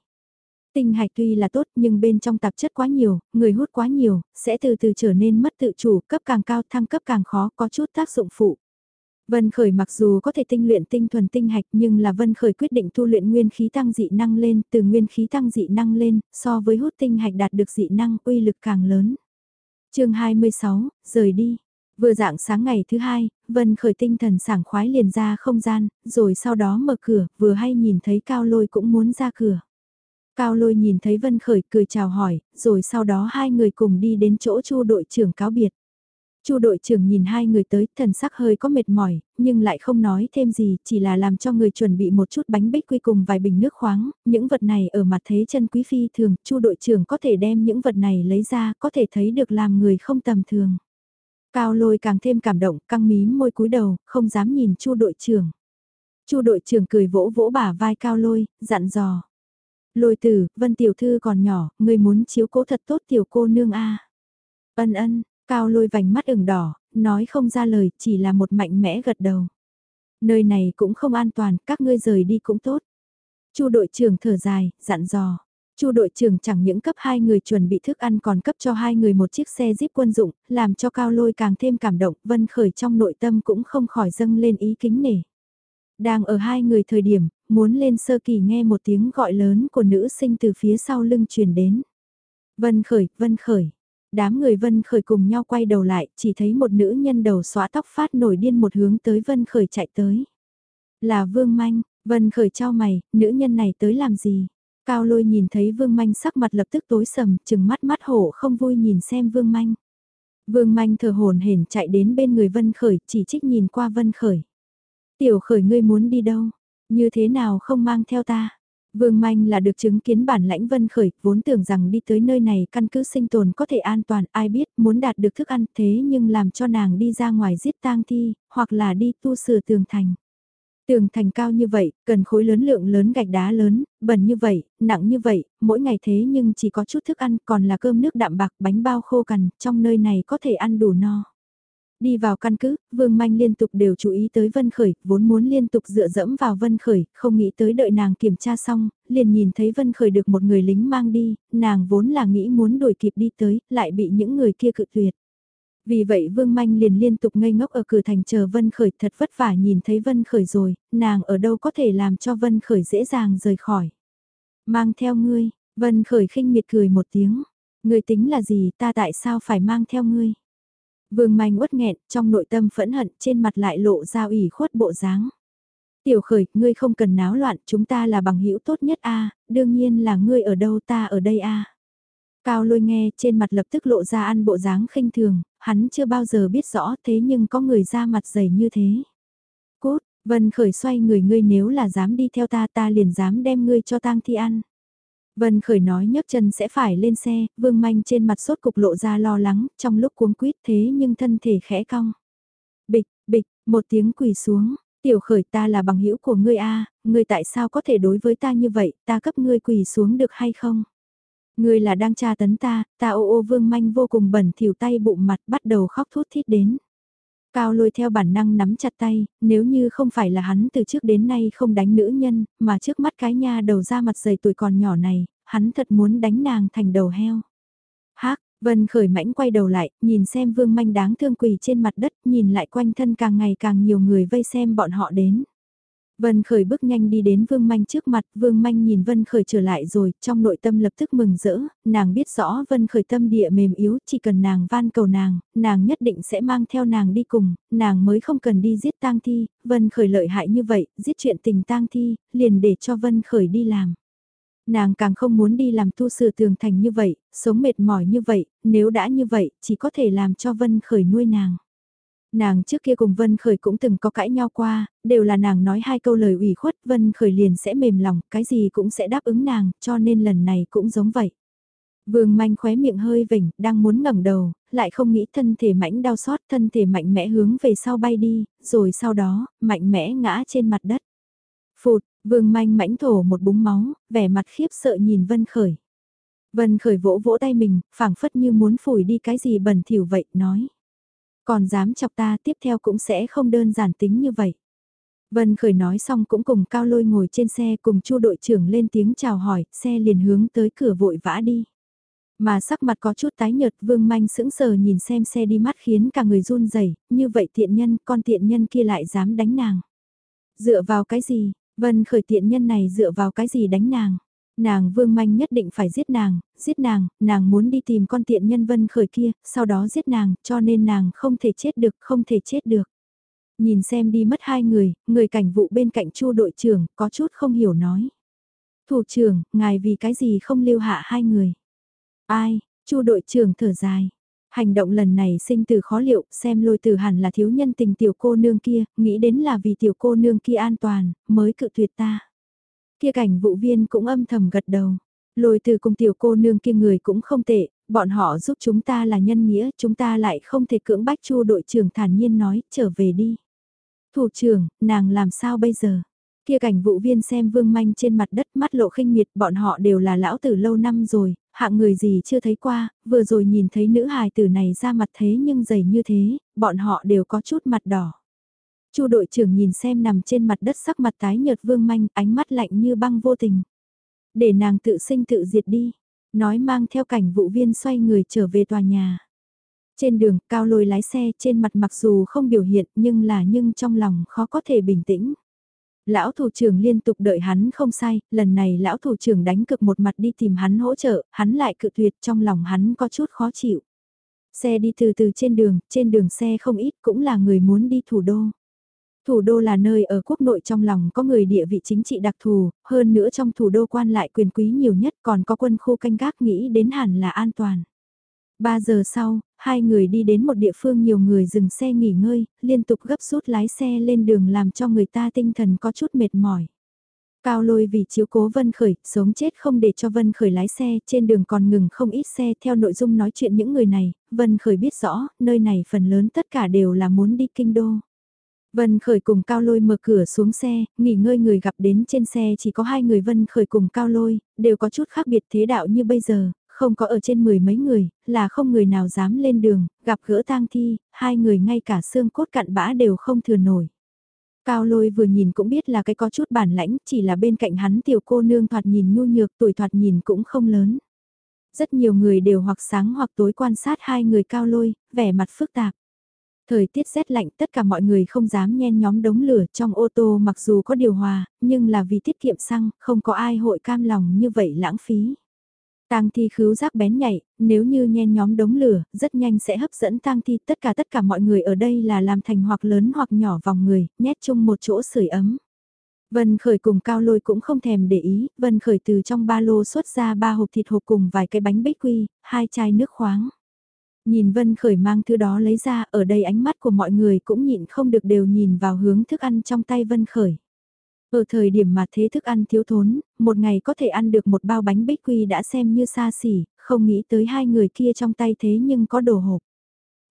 Tinh hạch tuy là tốt nhưng bên trong tạp chất quá nhiều, người hút quá nhiều, sẽ từ từ trở nên mất tự chủ, cấp càng cao thăng cấp càng khó, có chút tác dụng phụ. Vân Khởi mặc dù có thể tinh luyện tinh thuần tinh hạch nhưng là Vân Khởi quyết định tu luyện nguyên khí tăng dị năng lên, từ nguyên khí tăng dị năng lên, so với hút tinh hạch đạt được dị năng uy lực càng lớn. chương 26, rời đi. Vừa dạng sáng ngày thứ hai, Vân Khởi tinh thần sảng khoái liền ra không gian, rồi sau đó mở cửa, vừa hay nhìn thấy Cao Lôi cũng muốn ra cửa. Cao lôi nhìn thấy Vân Khởi cười chào hỏi, rồi sau đó hai người cùng đi đến chỗ chu đội trưởng cáo biệt. Chu đội trưởng nhìn hai người tới, thần sắc hơi có mệt mỏi, nhưng lại không nói thêm gì, chỉ là làm cho người chuẩn bị một chút bánh bích quy cùng vài bình nước khoáng, những vật này ở mặt thế chân quý phi thường, Chu đội trưởng có thể đem những vật này lấy ra, có thể thấy được làm người không tầm thường. Cao lôi càng thêm cảm động, căng mím môi cúi đầu, không dám nhìn Chu đội trưởng. Chu đội trưởng cười vỗ vỗ bả vai Cao lôi, dặn dò. Lôi tử, vân tiểu thư còn nhỏ, người muốn chiếu cố thật tốt tiểu cô nương a Ân ân, cao lôi vành mắt ửng đỏ, nói không ra lời, chỉ là một mạnh mẽ gật đầu. Nơi này cũng không an toàn, các ngươi rời đi cũng tốt. Chu đội trưởng thở dài, dặn dò. Chu đội trưởng chẳng những cấp hai người chuẩn bị thức ăn còn cấp cho hai người một chiếc xe jeep quân dụng, làm cho cao lôi càng thêm cảm động, vân khởi trong nội tâm cũng không khỏi dâng lên ý kính nể. Đang ở hai người thời điểm, muốn lên sơ kỳ nghe một tiếng gọi lớn của nữ sinh từ phía sau lưng truyền đến. Vân khởi, vân khởi. Đám người vân khởi cùng nhau quay đầu lại, chỉ thấy một nữ nhân đầu xóa tóc phát nổi điên một hướng tới vân khởi chạy tới. Là vương manh, vân khởi trao mày, nữ nhân này tới làm gì? Cao lôi nhìn thấy vương manh sắc mặt lập tức tối sầm, chừng mắt mắt hổ không vui nhìn xem vương manh. Vương manh thờ hồn hển chạy đến bên người vân khởi, chỉ trích nhìn qua vân khởi. Tiểu khởi ngươi muốn đi đâu? Như thế nào không mang theo ta? Vương Manh là được chứng kiến bản lãnh vân khởi, vốn tưởng rằng đi tới nơi này căn cứ sinh tồn có thể an toàn, ai biết muốn đạt được thức ăn thế nhưng làm cho nàng đi ra ngoài giết tang thi, hoặc là đi tu sửa tường thành. Tường thành cao như vậy, cần khối lớn lượng lớn gạch đá lớn, bẩn như vậy, nặng như vậy, mỗi ngày thế nhưng chỉ có chút thức ăn còn là cơm nước đạm bạc bánh bao khô cằn, trong nơi này có thể ăn đủ no. Đi vào căn cứ, Vương Manh liên tục đều chú ý tới Vân Khởi, vốn muốn liên tục dựa dẫm vào Vân Khởi, không nghĩ tới đợi nàng kiểm tra xong, liền nhìn thấy Vân Khởi được một người lính mang đi, nàng vốn là nghĩ muốn đuổi kịp đi tới, lại bị những người kia cự tuyệt. Vì vậy Vương Manh liền liên tục ngây ngốc ở cửa thành chờ Vân Khởi thật vất vả nhìn thấy Vân Khởi rồi, nàng ở đâu có thể làm cho Vân Khởi dễ dàng rời khỏi. Mang theo ngươi, Vân Khởi khinh miệt cười một tiếng, ngươi tính là gì ta tại sao phải mang theo ngươi. Vương Manh uất nghẹn, trong nội tâm phẫn hận trên mặt lại lộ ra ủy khuất bộ dáng. Tiểu khởi, ngươi không cần náo loạn, chúng ta là bằng hữu tốt nhất a đương nhiên là ngươi ở đâu ta ở đây a Cao lôi nghe trên mặt lập tức lộ ra ăn bộ dáng khinh thường, hắn chưa bao giờ biết rõ thế nhưng có người ra mặt dày như thế. Cốt, Vân khởi xoay người ngươi nếu là dám đi theo ta ta liền dám đem ngươi cho tang thi ăn. Vân khởi nói nhấc chân sẽ phải lên xe, vương manh trên mặt sốt cục lộ ra lo lắng, trong lúc cuống quýt thế nhưng thân thể khẽ cong. Bịch, bịch, một tiếng quỳ xuống, tiểu khởi ta là bằng hữu của ngươi a ngươi tại sao có thể đối với ta như vậy, ta cấp ngươi quỳ xuống được hay không? Ngươi là đang tra tấn ta, ta ô ô vương manh vô cùng bẩn thỉu tay bụng mặt bắt đầu khóc thút thít đến. Cao lôi theo bản năng nắm chặt tay, nếu như không phải là hắn từ trước đến nay không đánh nữ nhân, mà trước mắt cái nha đầu ra mặt dày tuổi còn nhỏ này, hắn thật muốn đánh nàng thành đầu heo. Hác, Vân khởi mãnh quay đầu lại, nhìn xem vương manh đáng thương quỳ trên mặt đất, nhìn lại quanh thân càng ngày càng nhiều người vây xem bọn họ đến. Vân Khởi bước nhanh đi đến Vương Manh trước mặt, Vương Manh nhìn Vân Khởi trở lại rồi, trong nội tâm lập tức mừng rỡ, nàng biết rõ Vân Khởi tâm địa mềm yếu, chỉ cần nàng van cầu nàng, nàng nhất định sẽ mang theo nàng đi cùng, nàng mới không cần đi giết tang thi, Vân Khởi lợi hại như vậy, giết chuyện tình tang thi, liền để cho Vân Khởi đi làm. Nàng càng không muốn đi làm tu sự tường thành như vậy, sống mệt mỏi như vậy, nếu đã như vậy, chỉ có thể làm cho Vân Khởi nuôi nàng. Nàng trước kia cùng Vân Khởi cũng từng có cãi nhau qua, đều là nàng nói hai câu lời ủy khuất Vân Khởi liền sẽ mềm lòng, cái gì cũng sẽ đáp ứng nàng, cho nên lần này cũng giống vậy. Vương manh khóe miệng hơi vỉnh, đang muốn ngẩng đầu, lại không nghĩ thân thể mảnh đau xót, thân thể mạnh mẽ hướng về sau bay đi, rồi sau đó, mạnh mẽ ngã trên mặt đất. Phụt, vương manh mảnh thổ một búng máu, vẻ mặt khiếp sợ nhìn Vân Khởi. Vân Khởi vỗ vỗ tay mình, phảng phất như muốn phủi đi cái gì bẩn thỉu vậy, nói. Còn dám chọc ta tiếp theo cũng sẽ không đơn giản tính như vậy. Vân Khởi nói xong cũng cùng Cao Lôi ngồi trên xe cùng Chu đội trưởng lên tiếng chào hỏi, xe liền hướng tới cửa vội vã đi. Mà sắc mặt có chút tái nhợt Vương Manh sững sờ nhìn xem xe đi mắt khiến cả người run rẩy như vậy tiện nhân, con tiện nhân kia lại dám đánh nàng. Dựa vào cái gì, Vân Khởi tiện nhân này dựa vào cái gì đánh nàng. Nàng vương manh nhất định phải giết nàng, giết nàng, nàng muốn đi tìm con tiện nhân vân khởi kia, sau đó giết nàng, cho nên nàng không thể chết được, không thể chết được. Nhìn xem đi mất hai người, người cảnh vụ bên cạnh chu đội trưởng, có chút không hiểu nói. Thủ trưởng, ngài vì cái gì không lưu hạ hai người? Ai, chu đội trưởng thở dài. Hành động lần này sinh từ khó liệu, xem lôi từ hẳn là thiếu nhân tình tiểu cô nương kia, nghĩ đến là vì tiểu cô nương kia an toàn, mới cự tuyệt ta. Kia cảnh vụ viên cũng âm thầm gật đầu. Lôi từ cùng tiểu cô nương kia người cũng không tệ, bọn họ giúp chúng ta là nhân nghĩa, chúng ta lại không thể cưỡng bách chu đội trưởng thản nhiên nói, trở về đi. Thủ trưởng, nàng làm sao bây giờ? Kia cảnh vụ viên xem vương manh trên mặt đất mắt lộ khinh miệt, bọn họ đều là lão tử lâu năm rồi, hạng người gì chưa thấy qua, vừa rồi nhìn thấy nữ hài tử này ra mặt thế nhưng dày như thế, bọn họ đều có chút mặt đỏ. Chu đội trưởng nhìn xem nằm trên mặt đất sắc mặt tái nhợt vương manh, ánh mắt lạnh như băng vô tình. Để nàng tự sinh tự diệt đi, nói mang theo cảnh vụ viên xoay người trở về tòa nhà. Trên đường, cao lôi lái xe trên mặt mặc dù không biểu hiện nhưng là nhưng trong lòng khó có thể bình tĩnh. Lão thủ trưởng liên tục đợi hắn không sai, lần này lão thủ trưởng đánh cực một mặt đi tìm hắn hỗ trợ, hắn lại cự tuyệt trong lòng hắn có chút khó chịu. Xe đi từ từ trên đường, trên đường xe không ít cũng là người muốn đi thủ đô. Thủ đô là nơi ở quốc nội trong lòng có người địa vị chính trị đặc thù, hơn nữa trong thủ đô quan lại quyền quý nhiều nhất còn có quân khu canh gác nghĩ đến hẳn là an toàn. Ba giờ sau, hai người đi đến một địa phương nhiều người dừng xe nghỉ ngơi, liên tục gấp rút lái xe lên đường làm cho người ta tinh thần có chút mệt mỏi. Cao lôi vì chiếu cố Vân Khởi, sống chết không để cho Vân Khởi lái xe, trên đường còn ngừng không ít xe theo nội dung nói chuyện những người này, Vân Khởi biết rõ, nơi này phần lớn tất cả đều là muốn đi kinh đô. Vân Khởi cùng Cao Lôi mở cửa xuống xe, nghỉ ngơi người gặp đến trên xe chỉ có hai người Vân Khởi cùng Cao Lôi, đều có chút khác biệt thế đạo như bây giờ, không có ở trên mười mấy người, là không người nào dám lên đường, gặp gỡ tang thi, hai người ngay cả xương cốt cặn bã đều không thừa nổi. Cao lôi vừa nhìn cũng biết là cái có chút bản lãnh, chỉ là bên cạnh hắn tiểu cô nương thoạt nhìn nhu nhược tuổi thoạt nhìn cũng không lớn. Rất nhiều người đều hoặc sáng hoặc tối quan sát hai người cao lôi, vẻ mặt phức tạp. Thời tiết rét lạnh tất cả mọi người không dám nhen nhóm đống lửa trong ô tô mặc dù có điều hòa, nhưng là vì tiết kiệm xăng, không có ai hội cam lòng như vậy lãng phí. Tang thi khứu giác bén nhạy, nếu như nhen nhóm đống lửa, rất nhanh sẽ hấp dẫn tang thi tất cả tất cả mọi người ở đây là làm thành hoặc lớn hoặc nhỏ vòng người, nhét chung một chỗ sưởi ấm. Vân Khởi cùng Cao Lôi cũng không thèm để ý, Vân Khởi từ trong ba lô xuất ra ba hộp thịt hộp cùng vài cái bánh bích quy, hai chai nước khoáng. Nhìn Vân Khởi mang thứ đó lấy ra, ở đây ánh mắt của mọi người cũng nhịn không được đều nhìn vào hướng thức ăn trong tay Vân Khởi. Ở thời điểm mà thế thức ăn thiếu thốn, một ngày có thể ăn được một bao bánh bích quy đã xem như xa xỉ, không nghĩ tới hai người kia trong tay thế nhưng có đồ hộp.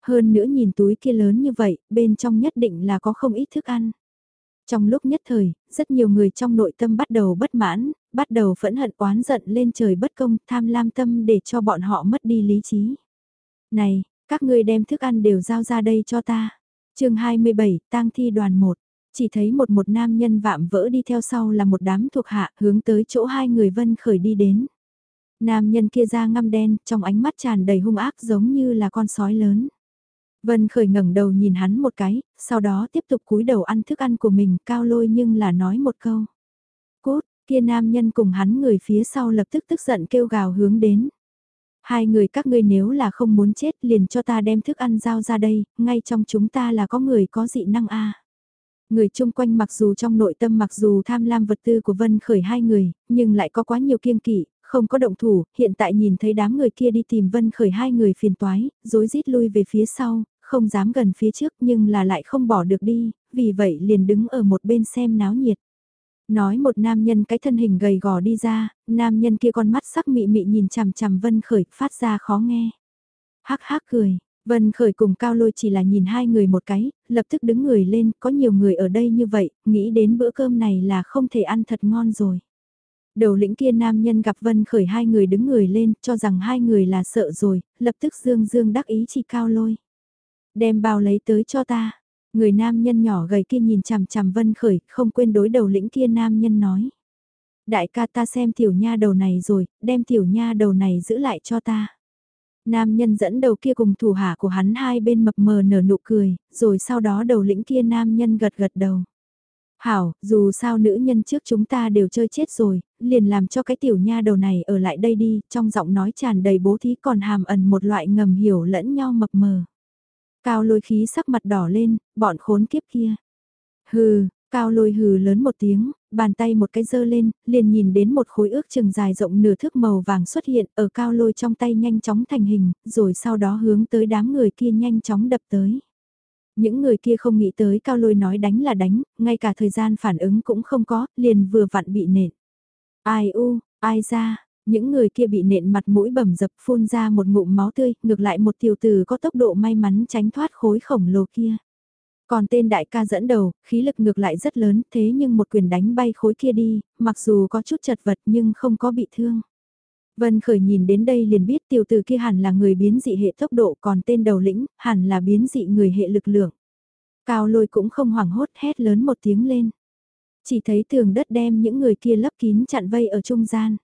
Hơn nữa nhìn túi kia lớn như vậy, bên trong nhất định là có không ít thức ăn. Trong lúc nhất thời, rất nhiều người trong nội tâm bắt đầu bất mãn, bắt đầu phẫn hận oán giận lên trời bất công, tham lam tâm để cho bọn họ mất đi lý trí. Này, các ngươi đem thức ăn đều giao ra đây cho ta. chương 27, tang thi đoàn 1. Chỉ thấy một một nam nhân vạm vỡ đi theo sau là một đám thuộc hạ hướng tới chỗ hai người vân khởi đi đến. Nam nhân kia da ngăm đen, trong ánh mắt tràn đầy hung ác giống như là con sói lớn. Vân khởi ngẩng đầu nhìn hắn một cái, sau đó tiếp tục cúi đầu ăn thức ăn của mình cao lôi nhưng là nói một câu. Cốt, kia nam nhân cùng hắn người phía sau lập tức tức giận kêu gào hướng đến. Hai người các ngươi nếu là không muốn chết liền cho ta đem thức ăn giao ra đây, ngay trong chúng ta là có người có dị năng a. Người chung quanh mặc dù trong nội tâm mặc dù tham lam vật tư của Vân Khởi hai người, nhưng lại có quá nhiều kiêng kỵ, không có động thủ, hiện tại nhìn thấy đám người kia đi tìm Vân Khởi hai người phiền toái, rối rít lui về phía sau, không dám gần phía trước nhưng là lại không bỏ được đi, vì vậy liền đứng ở một bên xem náo nhiệt. Nói một nam nhân cái thân hình gầy gò đi ra, nam nhân kia con mắt sắc mị mị nhìn chằm chằm Vân Khởi phát ra khó nghe. Hắc hắc cười, Vân Khởi cùng Cao Lôi chỉ là nhìn hai người một cái, lập tức đứng người lên, có nhiều người ở đây như vậy, nghĩ đến bữa cơm này là không thể ăn thật ngon rồi. Đầu lĩnh kia nam nhân gặp Vân Khởi hai người đứng người lên, cho rằng hai người là sợ rồi, lập tức dương dương đắc ý chỉ Cao Lôi. Đem bao lấy tới cho ta. Người nam nhân nhỏ gầy kia nhìn chằm chằm Vân Khởi, không quên đối đầu lĩnh kia nam nhân nói. Đại ca ta xem tiểu nha đầu này rồi, đem tiểu nha đầu này giữ lại cho ta. Nam nhân dẫn đầu kia cùng thủ hạ của hắn hai bên mập mờ nở nụ cười, rồi sau đó đầu lĩnh kia nam nhân gật gật đầu. Hảo, dù sao nữ nhân trước chúng ta đều chơi chết rồi, liền làm cho cái tiểu nha đầu này ở lại đây đi, trong giọng nói tràn đầy bố thí còn hàm ẩn một loại ngầm hiểu lẫn nhau mập mờ. Cao lôi khí sắc mặt đỏ lên, bọn khốn kiếp kia. Hừ, cao lôi hừ lớn một tiếng, bàn tay một cái dơ lên, liền nhìn đến một khối ước chừng dài rộng nửa thước màu vàng xuất hiện ở cao lôi trong tay nhanh chóng thành hình, rồi sau đó hướng tới đám người kia nhanh chóng đập tới. Những người kia không nghĩ tới cao lôi nói đánh là đánh, ngay cả thời gian phản ứng cũng không có, liền vừa vặn bị nện. Ai u, ai ra, những người kia bị nện mặt mũi bầm dập phun ra một ngụm máu tươi, ngược lại một tiểu tử có tốc độ may mắn tránh thoát khối khổng lồ kia. Còn tên đại ca dẫn đầu, khí lực ngược lại rất lớn, thế nhưng một quyền đánh bay khối kia đi, mặc dù có chút chật vật nhưng không có bị thương. Vân Khởi nhìn đến đây liền biết tiểu tử kia hẳn là người biến dị hệ tốc độ còn tên đầu lĩnh, hẳn là biến dị người hệ lực lượng. Cao lôi cũng không hoảng hốt hét lớn một tiếng lên. Chỉ thấy tường đất đem những người kia lấp kín chặn vây ở trung gian.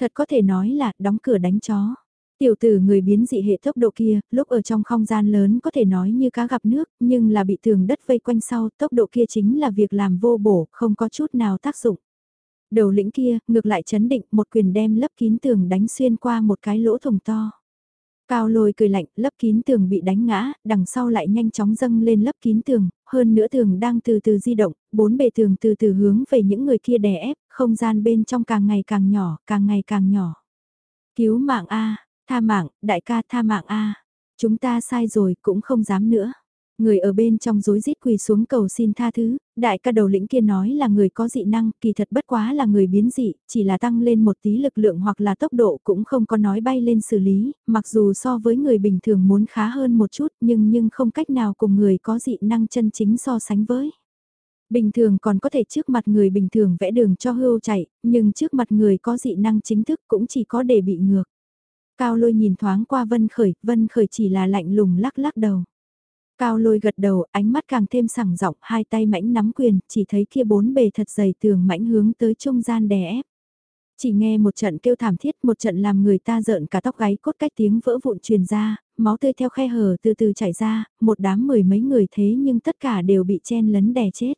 Thật có thể nói là đóng cửa đánh chó. Tiểu tử người biến dị hệ tốc độ kia, lúc ở trong không gian lớn có thể nói như cá gặp nước, nhưng là bị tường đất vây quanh sau, tốc độ kia chính là việc làm vô bổ, không có chút nào tác dụng. Đầu lĩnh kia, ngược lại chấn định, một quyền đem lấp kín tường đánh xuyên qua một cái lỗ thủng to. Cao lôi cười lạnh, lấp kín tường bị đánh ngã, đằng sau lại nhanh chóng dâng lên lấp kín tường, hơn nữa tường đang từ từ di động, bốn bề tường từ từ hướng về những người kia đè ép, không gian bên trong càng ngày càng nhỏ, càng ngày càng nhỏ. Cứu mạng A, tha mạng, đại ca tha mạng A, chúng ta sai rồi cũng không dám nữa. Người ở bên trong rối rít quỳ xuống cầu xin tha thứ, đại ca đầu lĩnh kia nói là người có dị năng, kỳ thật bất quá là người biến dị, chỉ là tăng lên một tí lực lượng hoặc là tốc độ cũng không có nói bay lên xử lý, mặc dù so với người bình thường muốn khá hơn một chút nhưng nhưng không cách nào cùng người có dị năng chân chính so sánh với. Bình thường còn có thể trước mặt người bình thường vẽ đường cho hưu chạy, nhưng trước mặt người có dị năng chính thức cũng chỉ có để bị ngược. Cao lôi nhìn thoáng qua Vân Khởi, Vân Khởi chỉ là lạnh lùng lắc lắc đầu. Cao lôi gật đầu, ánh mắt càng thêm sẳng rộng, hai tay mãnh nắm quyền, chỉ thấy kia bốn bề thật dày tường mãnh hướng tới trung gian đè ép. Chỉ nghe một trận kêu thảm thiết, một trận làm người ta rợn cả tóc gáy cốt cách tiếng vỡ vụn truyền ra, máu tươi theo khe hở từ từ chảy ra, một đám mười mấy người thế nhưng tất cả đều bị chen lấn đè chết.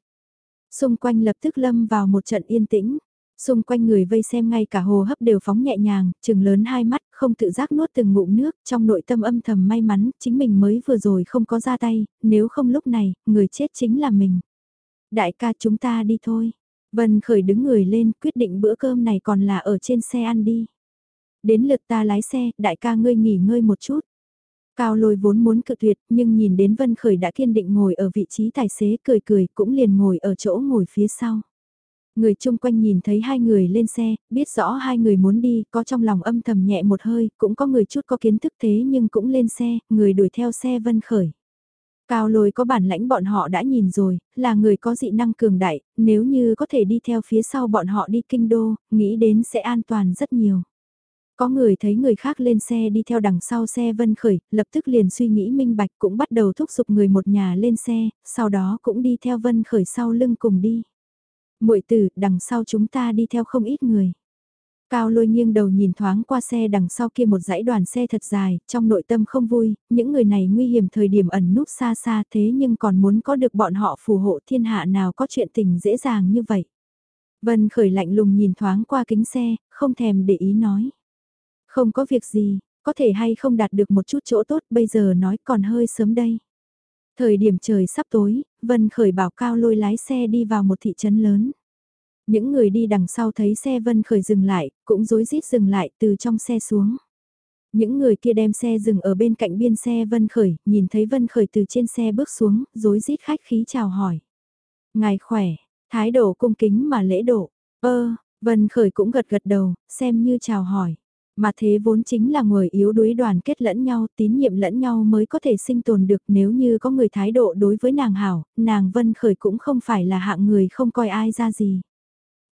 Xung quanh lập tức lâm vào một trận yên tĩnh, xung quanh người vây xem ngay cả hồ hấp đều phóng nhẹ nhàng, chừng lớn hai mắt, không tự giác nuốt từng ngụm nước, trong nội tâm âm thầm may mắn, chính mình mới vừa rồi không có ra tay, nếu không lúc này, người chết chính là mình. Đại ca chúng ta đi thôi. Vân Khởi đứng người lên, quyết định bữa cơm này còn là ở trên xe ăn đi. Đến lượt ta lái xe, đại ca ngươi nghỉ ngơi một chút. Cao lôi vốn muốn cự tuyệt, nhưng nhìn đến Vân Khởi đã kiên định ngồi ở vị trí tài xế cười cười cũng liền ngồi ở chỗ ngồi phía sau. Người chung quanh nhìn thấy hai người lên xe, biết rõ hai người muốn đi, có trong lòng âm thầm nhẹ một hơi, cũng có người chút có kiến thức thế nhưng cũng lên xe, người đuổi theo xe Vân Khởi. Cao lôi có bản lãnh bọn họ đã nhìn rồi, là người có dị năng cường đại, nếu như có thể đi theo phía sau bọn họ đi kinh đô, nghĩ đến sẽ an toàn rất nhiều. Có người thấy người khác lên xe đi theo đằng sau xe vân khởi, lập tức liền suy nghĩ minh bạch cũng bắt đầu thúc giục người một nhà lên xe, sau đó cũng đi theo vân khởi sau lưng cùng đi muội tử, đằng sau chúng ta đi theo không ít người. Cao lôi nghiêng đầu nhìn thoáng qua xe đằng sau kia một dãy đoàn xe thật dài, trong nội tâm không vui, những người này nguy hiểm thời điểm ẩn núp xa xa thế nhưng còn muốn có được bọn họ phù hộ thiên hạ nào có chuyện tình dễ dàng như vậy. Vân khởi lạnh lùng nhìn thoáng qua kính xe, không thèm để ý nói. Không có việc gì, có thể hay không đạt được một chút chỗ tốt bây giờ nói còn hơi sớm đây. Thời điểm trời sắp tối, Vân khởi bảo cao lôi lái xe đi vào một thị trấn lớn. Những người đi đằng sau thấy xe Vân Khởi dừng lại, cũng rối rít dừng lại từ trong xe xuống. Những người kia đem xe dừng ở bên cạnh biên xe Vân Khởi, nhìn thấy Vân Khởi từ trên xe bước xuống, rối rít khách khí chào hỏi. Ngài khỏe, thái độ cung kính mà lễ độ. Ơ, Vân Khởi cũng gật gật đầu, xem như chào hỏi. Mà thế vốn chính là người yếu đuối đoàn kết lẫn nhau, tín nhiệm lẫn nhau mới có thể sinh tồn được nếu như có người thái độ đối với nàng hảo, nàng Vân Khởi cũng không phải là hạng người không coi ai ra gì.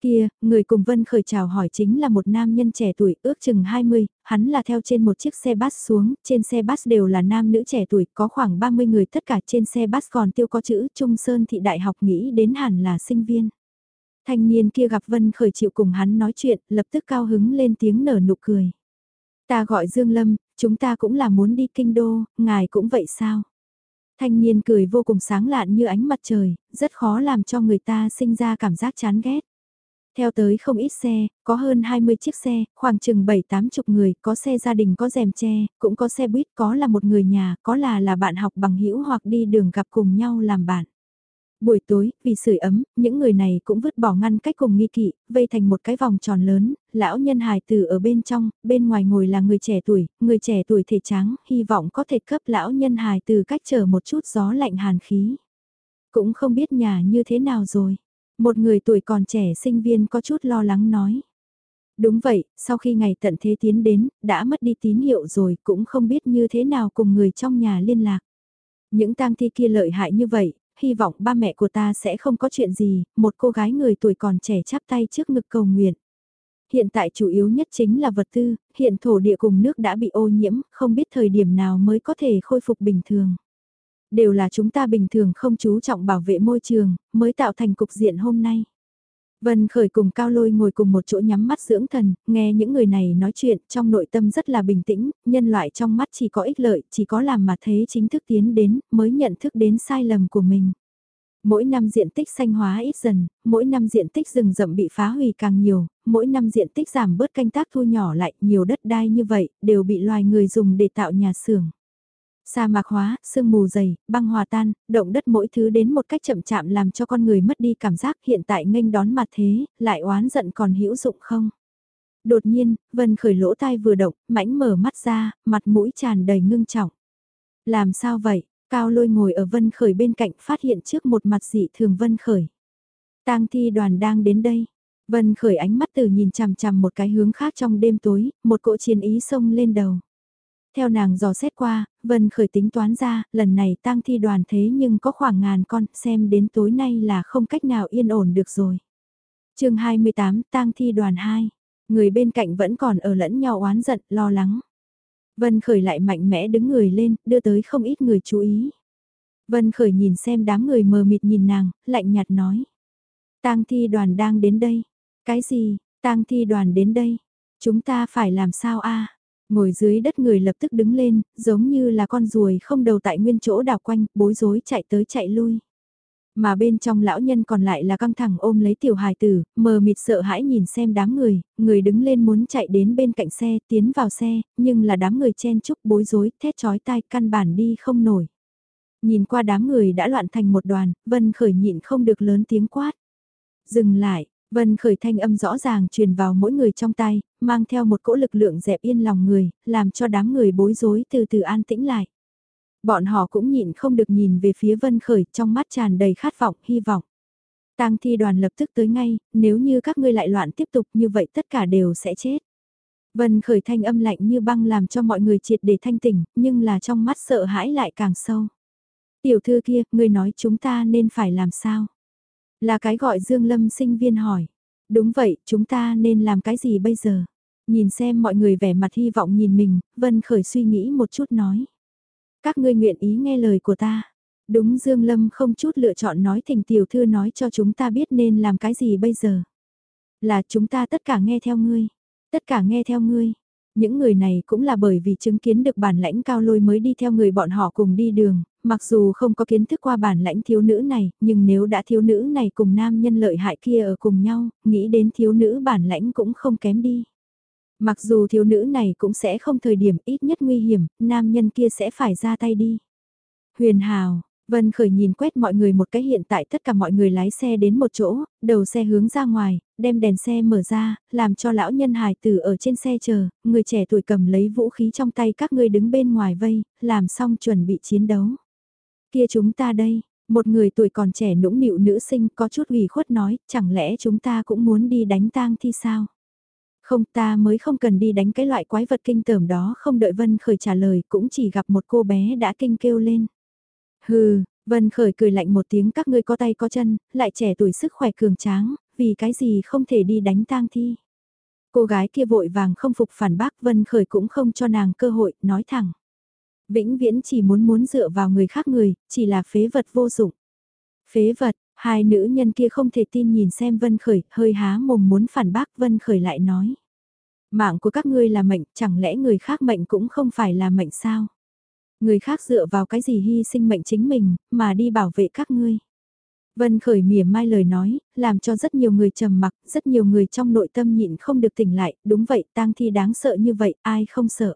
Kia, người cùng Vân Khởi chào hỏi chính là một nam nhân trẻ tuổi ước chừng 20, hắn là theo trên một chiếc xe bus xuống, trên xe bus đều là nam nữ trẻ tuổi, có khoảng 30 người tất cả trên xe bus còn tiêu có chữ Trung Sơn Thị Đại học nghĩ đến hẳn là sinh viên. Thanh niên kia gặp Vân Khởi chịu cùng hắn nói chuyện, lập tức cao hứng lên tiếng nở nụ cười. Ta gọi Dương Lâm, chúng ta cũng là muốn đi kinh đô, ngài cũng vậy sao? Thanh niên cười vô cùng sáng lạn như ánh mặt trời, rất khó làm cho người ta sinh ra cảm giác chán ghét. Theo tới không ít xe, có hơn 20 chiếc xe, khoảng chừng 7-8 chục người, có xe gia đình có rèm che, cũng có xe buýt, có là một người nhà, có là là bạn học bằng hữu hoặc đi đường gặp cùng nhau làm bạn. Buổi tối, vì sưởi ấm, những người này cũng vứt bỏ ngăn cách cùng nghi kỵ, vây thành một cái vòng tròn lớn, lão nhân hài tử ở bên trong, bên ngoài ngồi là người trẻ tuổi, người trẻ tuổi thể trắng, hy vọng có thể cấp lão nhân hài tử cách trở một chút gió lạnh hàn khí. Cũng không biết nhà như thế nào rồi. Một người tuổi còn trẻ sinh viên có chút lo lắng nói. Đúng vậy, sau khi ngày tận thế tiến đến, đã mất đi tín hiệu rồi cũng không biết như thế nào cùng người trong nhà liên lạc. Những tang thi kia lợi hại như vậy, hy vọng ba mẹ của ta sẽ không có chuyện gì, một cô gái người tuổi còn trẻ chắp tay trước ngực cầu nguyện. Hiện tại chủ yếu nhất chính là vật tư, hiện thổ địa cùng nước đã bị ô nhiễm, không biết thời điểm nào mới có thể khôi phục bình thường đều là chúng ta bình thường không chú trọng bảo vệ môi trường, mới tạo thành cục diện hôm nay. Vân Khởi cùng Cao Lôi ngồi cùng một chỗ nhắm mắt dưỡng thần, nghe những người này nói chuyện trong nội tâm rất là bình tĩnh, nhân loại trong mắt chỉ có ích lợi, chỉ có làm mà thế chính thức tiến đến, mới nhận thức đến sai lầm của mình. Mỗi năm diện tích xanh hóa ít dần, mỗi năm diện tích rừng rậm bị phá hủy càng nhiều, mỗi năm diện tích giảm bớt canh tác thu nhỏ lại, nhiều đất đai như vậy, đều bị loài người dùng để tạo nhà xưởng. Sa mạc hóa, sương mù dày, băng hòa tan, động đất mỗi thứ đến một cách chậm chạm làm cho con người mất đi cảm giác hiện tại nghênh đón mặt thế, lại oán giận còn hữu dụng không? Đột nhiên, Vân khởi lỗ tai vừa động, mãnh mở mắt ra, mặt mũi tràn đầy ngưng trọng. Làm sao vậy? Cao lôi ngồi ở Vân khởi bên cạnh phát hiện trước một mặt dị thường Vân khởi. tang thi đoàn đang đến đây. Vân khởi ánh mắt từ nhìn chằm chằm một cái hướng khác trong đêm tối, một cỗ chiến ý sông lên đầu. Theo nàng dò xét qua, Vân khởi tính toán ra, lần này tang thi đoàn thế nhưng có khoảng ngàn con, xem đến tối nay là không cách nào yên ổn được rồi. chương 28 tang thi đoàn 2, người bên cạnh vẫn còn ở lẫn nhau oán giận, lo lắng. Vân khởi lại mạnh mẽ đứng người lên, đưa tới không ít người chú ý. Vân khởi nhìn xem đám người mờ mịt nhìn nàng, lạnh nhạt nói. tang thi đoàn đang đến đây. Cái gì, tang thi đoàn đến đây, chúng ta phải làm sao a? Ngồi dưới đất người lập tức đứng lên, giống như là con ruồi không đầu tại nguyên chỗ đảo quanh, bối rối chạy tới chạy lui. Mà bên trong lão nhân còn lại là căng thẳng ôm lấy tiểu hài tử, mờ mịt sợ hãi nhìn xem đám người, người đứng lên muốn chạy đến bên cạnh xe, tiến vào xe, nhưng là đám người chen chúc bối rối, thét chói tai căn bản đi không nổi. Nhìn qua đám người đã loạn thành một đoàn, Vân Khởi nhịn không được lớn tiếng quát. Dừng lại, Vân Khởi thanh âm rõ ràng truyền vào mỗi người trong tay, mang theo một cỗ lực lượng dẹp yên lòng người, làm cho đám người bối rối từ từ an tĩnh lại. Bọn họ cũng nhịn không được nhìn về phía Vân Khởi trong mắt tràn đầy khát vọng, hy vọng. Tang thi đoàn lập tức tới ngay, nếu như các ngươi lại loạn tiếp tục như vậy tất cả đều sẽ chết. Vân Khởi thanh âm lạnh như băng làm cho mọi người triệt để thanh tỉnh, nhưng là trong mắt sợ hãi lại càng sâu. Tiểu thư kia, ngươi nói chúng ta nên phải làm sao? Là cái gọi Dương Lâm sinh viên hỏi. Đúng vậy, chúng ta nên làm cái gì bây giờ? Nhìn xem mọi người vẻ mặt hy vọng nhìn mình, Vân Khởi suy nghĩ một chút nói. Các ngươi nguyện ý nghe lời của ta. Đúng Dương Lâm không chút lựa chọn nói thỉnh tiểu thư nói cho chúng ta biết nên làm cái gì bây giờ. Là chúng ta tất cả nghe theo ngươi. Tất cả nghe theo ngươi. Những người này cũng là bởi vì chứng kiến được bản lãnh cao lôi mới đi theo người bọn họ cùng đi đường, mặc dù không có kiến thức qua bản lãnh thiếu nữ này, nhưng nếu đã thiếu nữ này cùng nam nhân lợi hại kia ở cùng nhau, nghĩ đến thiếu nữ bản lãnh cũng không kém đi. Mặc dù thiếu nữ này cũng sẽ không thời điểm ít nhất nguy hiểm, nam nhân kia sẽ phải ra tay đi. Huyền Hào, Vân Khởi nhìn quét mọi người một cái hiện tại tất cả mọi người lái xe đến một chỗ, đầu xe hướng ra ngoài, đem đèn xe mở ra, làm cho lão nhân hài tử ở trên xe chờ, người trẻ tuổi cầm lấy vũ khí trong tay các ngươi đứng bên ngoài vây, làm xong chuẩn bị chiến đấu. Kia chúng ta đây, một người tuổi còn trẻ nũng nịu nữ sinh có chút ủy khuất nói, chẳng lẽ chúng ta cũng muốn đi đánh tang thi sao? Không ta mới không cần đi đánh cái loại quái vật kinh tởm đó không đợi Vân Khởi trả lời cũng chỉ gặp một cô bé đã kinh kêu lên. Hừ, Vân Khởi cười lạnh một tiếng các ngươi có tay có chân, lại trẻ tuổi sức khỏe cường tráng, vì cái gì không thể đi đánh tang thi. Cô gái kia vội vàng không phục phản bác Vân Khởi cũng không cho nàng cơ hội, nói thẳng. Vĩnh viễn chỉ muốn muốn dựa vào người khác người, chỉ là phế vật vô dụng. Phế vật, hai nữ nhân kia không thể tin nhìn xem Vân Khởi, hơi há mồm muốn phản bác Vân Khởi lại nói. Mạng của các ngươi là mệnh, chẳng lẽ người khác mệnh cũng không phải là mệnh sao? Người khác dựa vào cái gì hy sinh mệnh chính mình, mà đi bảo vệ các ngươi. Vân khởi mỉa mai lời nói, làm cho rất nhiều người trầm mặc, rất nhiều người trong nội tâm nhịn không được tỉnh lại, đúng vậy, tang thi đáng sợ như vậy, ai không sợ.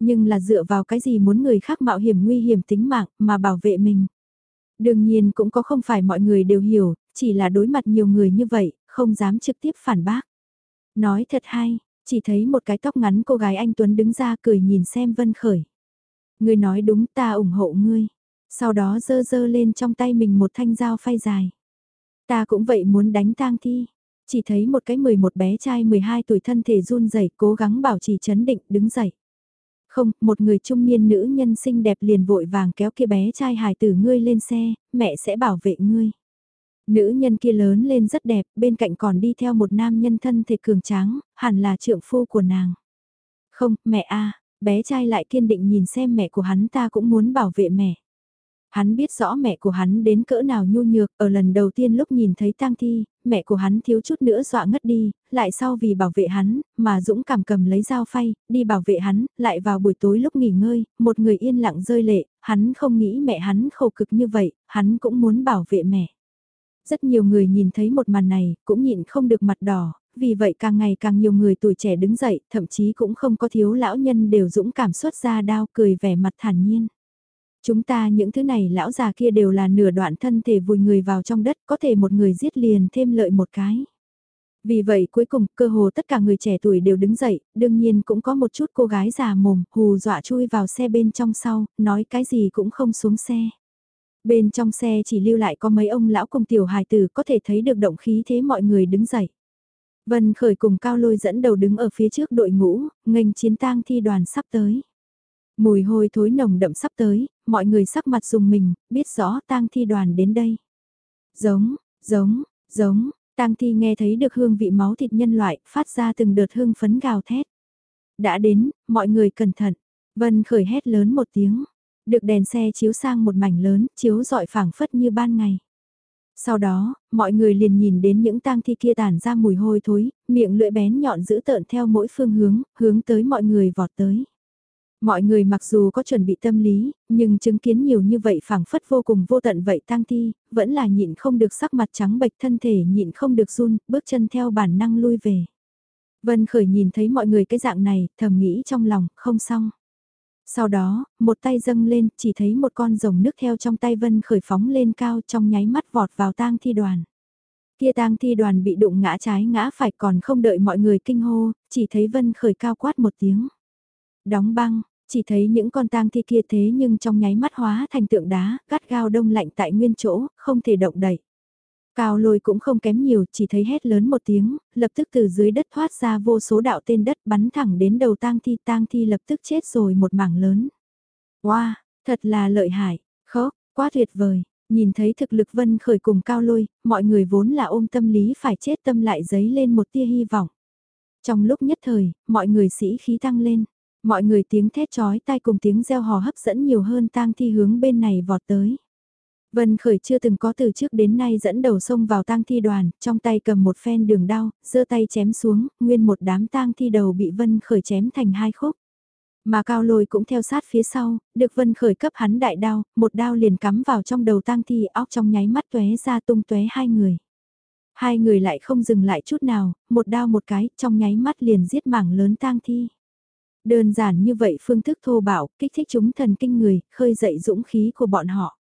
Nhưng là dựa vào cái gì muốn người khác mạo hiểm nguy hiểm tính mạng mà bảo vệ mình. Đương nhiên cũng có không phải mọi người đều hiểu, chỉ là đối mặt nhiều người như vậy, không dám trực tiếp phản bác. Nói thật hay, chỉ thấy một cái tóc ngắn cô gái anh Tuấn đứng ra cười nhìn xem Vân Khởi. Ngươi nói đúng ta ủng hộ ngươi. Sau đó dơ dơ lên trong tay mình một thanh dao phay dài. Ta cũng vậy muốn đánh tang thi. Chỉ thấy một cái 11 bé trai 12 tuổi thân thể run rẩy cố gắng bảo trì chấn định đứng dậy. Không, một người trung niên nữ nhân xinh đẹp liền vội vàng kéo kia bé trai hài tử ngươi lên xe, mẹ sẽ bảo vệ ngươi. Nữ nhân kia lớn lên rất đẹp, bên cạnh còn đi theo một nam nhân thân thể cường tráng, hẳn là trượng phu của nàng. Không, mẹ a bé trai lại kiên định nhìn xem mẹ của hắn ta cũng muốn bảo vệ mẹ. Hắn biết rõ mẹ của hắn đến cỡ nào nhu nhược, ở lần đầu tiên lúc nhìn thấy tang thi, mẹ của hắn thiếu chút nữa dọa ngất đi, lại sau vì bảo vệ hắn, mà dũng cảm cầm lấy dao phay, đi bảo vệ hắn, lại vào buổi tối lúc nghỉ ngơi, một người yên lặng rơi lệ, hắn không nghĩ mẹ hắn khổ cực như vậy, hắn cũng muốn bảo vệ mẹ. Rất nhiều người nhìn thấy một màn này, cũng nhịn không được mặt đỏ, vì vậy càng ngày càng nhiều người tuổi trẻ đứng dậy, thậm chí cũng không có thiếu lão nhân đều dũng cảm xuất ra đao cười vẻ mặt thản nhiên. Chúng ta những thứ này lão già kia đều là nửa đoạn thân thể vùi người vào trong đất, có thể một người giết liền thêm lợi một cái. Vì vậy cuối cùng cơ hồ tất cả người trẻ tuổi đều đứng dậy, đương nhiên cũng có một chút cô gái già mồm, hù dọa chui vào xe bên trong sau, nói cái gì cũng không xuống xe. Bên trong xe chỉ lưu lại có mấy ông lão cùng tiểu hài tử có thể thấy được động khí thế mọi người đứng dậy. Vân Khởi cùng Cao Lôi dẫn đầu đứng ở phía trước đội ngũ, nghênh chiến tang thi đoàn sắp tới. Mùi hôi thối nồng đậm sắp tới, mọi người sắc mặt dùng mình, biết rõ tang thi đoàn đến đây. Giống, giống, giống, tang thi nghe thấy được hương vị máu thịt nhân loại, phát ra từng đợt hương phấn gào thét. Đã đến, mọi người cẩn thận. Vân khởi hét lớn một tiếng. Được đèn xe chiếu sang một mảnh lớn, chiếu dọi phảng phất như ban ngày. Sau đó, mọi người liền nhìn đến những tang thi kia tản ra mùi hôi thối, miệng lưỡi bén nhọn giữ tợn theo mỗi phương hướng, hướng tới mọi người vọt tới. Mọi người mặc dù có chuẩn bị tâm lý, nhưng chứng kiến nhiều như vậy phảng phất vô cùng vô tận vậy tang thi, vẫn là nhịn không được sắc mặt trắng bệch thân thể nhịn không được run, bước chân theo bản năng lui về. Vân Khởi nhìn thấy mọi người cái dạng này, thầm nghĩ trong lòng, không xong. Sau đó, một tay dâng lên, chỉ thấy một con rồng nước theo trong tay Vân Khởi phóng lên cao trong nháy mắt vọt vào tang thi đoàn. Kia tang thi đoàn bị đụng ngã trái ngã phải còn không đợi mọi người kinh hô, chỉ thấy Vân Khởi cao quát một tiếng. Đóng băng, chỉ thấy những con tang thi kia thế nhưng trong nháy mắt hóa thành tượng đá, gắt gao đông lạnh tại nguyên chỗ, không thể động đậy. Cao lôi cũng không kém nhiều, chỉ thấy hét lớn một tiếng, lập tức từ dưới đất thoát ra vô số đạo tên đất bắn thẳng đến đầu tang thi, tang thi lập tức chết rồi một mảng lớn. Wow, thật là lợi hại, khóc, quá tuyệt vời, nhìn thấy thực lực vân khởi cùng cao lôi, mọi người vốn là ôm tâm lý phải chết tâm lại giấy lên một tia hy vọng. Trong lúc nhất thời, mọi người sĩ khí tăng lên, mọi người tiếng thét chói tai cùng tiếng reo hò hấp dẫn nhiều hơn tang thi hướng bên này vọt tới. Vân Khởi chưa từng có từ trước đến nay dẫn đầu sông vào tang thi đoàn, trong tay cầm một phen đường đao, giơ tay chém xuống, nguyên một đám tang thi đầu bị Vân Khởi chém thành hai khúc. Mà cao lôi cũng theo sát phía sau, được Vân Khởi cấp hắn đại đao, một đao liền cắm vào trong đầu tang thi óc trong nháy mắt tóe ra tung tóe hai người. Hai người lại không dừng lại chút nào, một đao một cái, trong nháy mắt liền giết mảng lớn tang thi. Đơn giản như vậy phương thức thô bạo, kích thích chúng thần kinh người, khơi dậy dũng khí của bọn họ.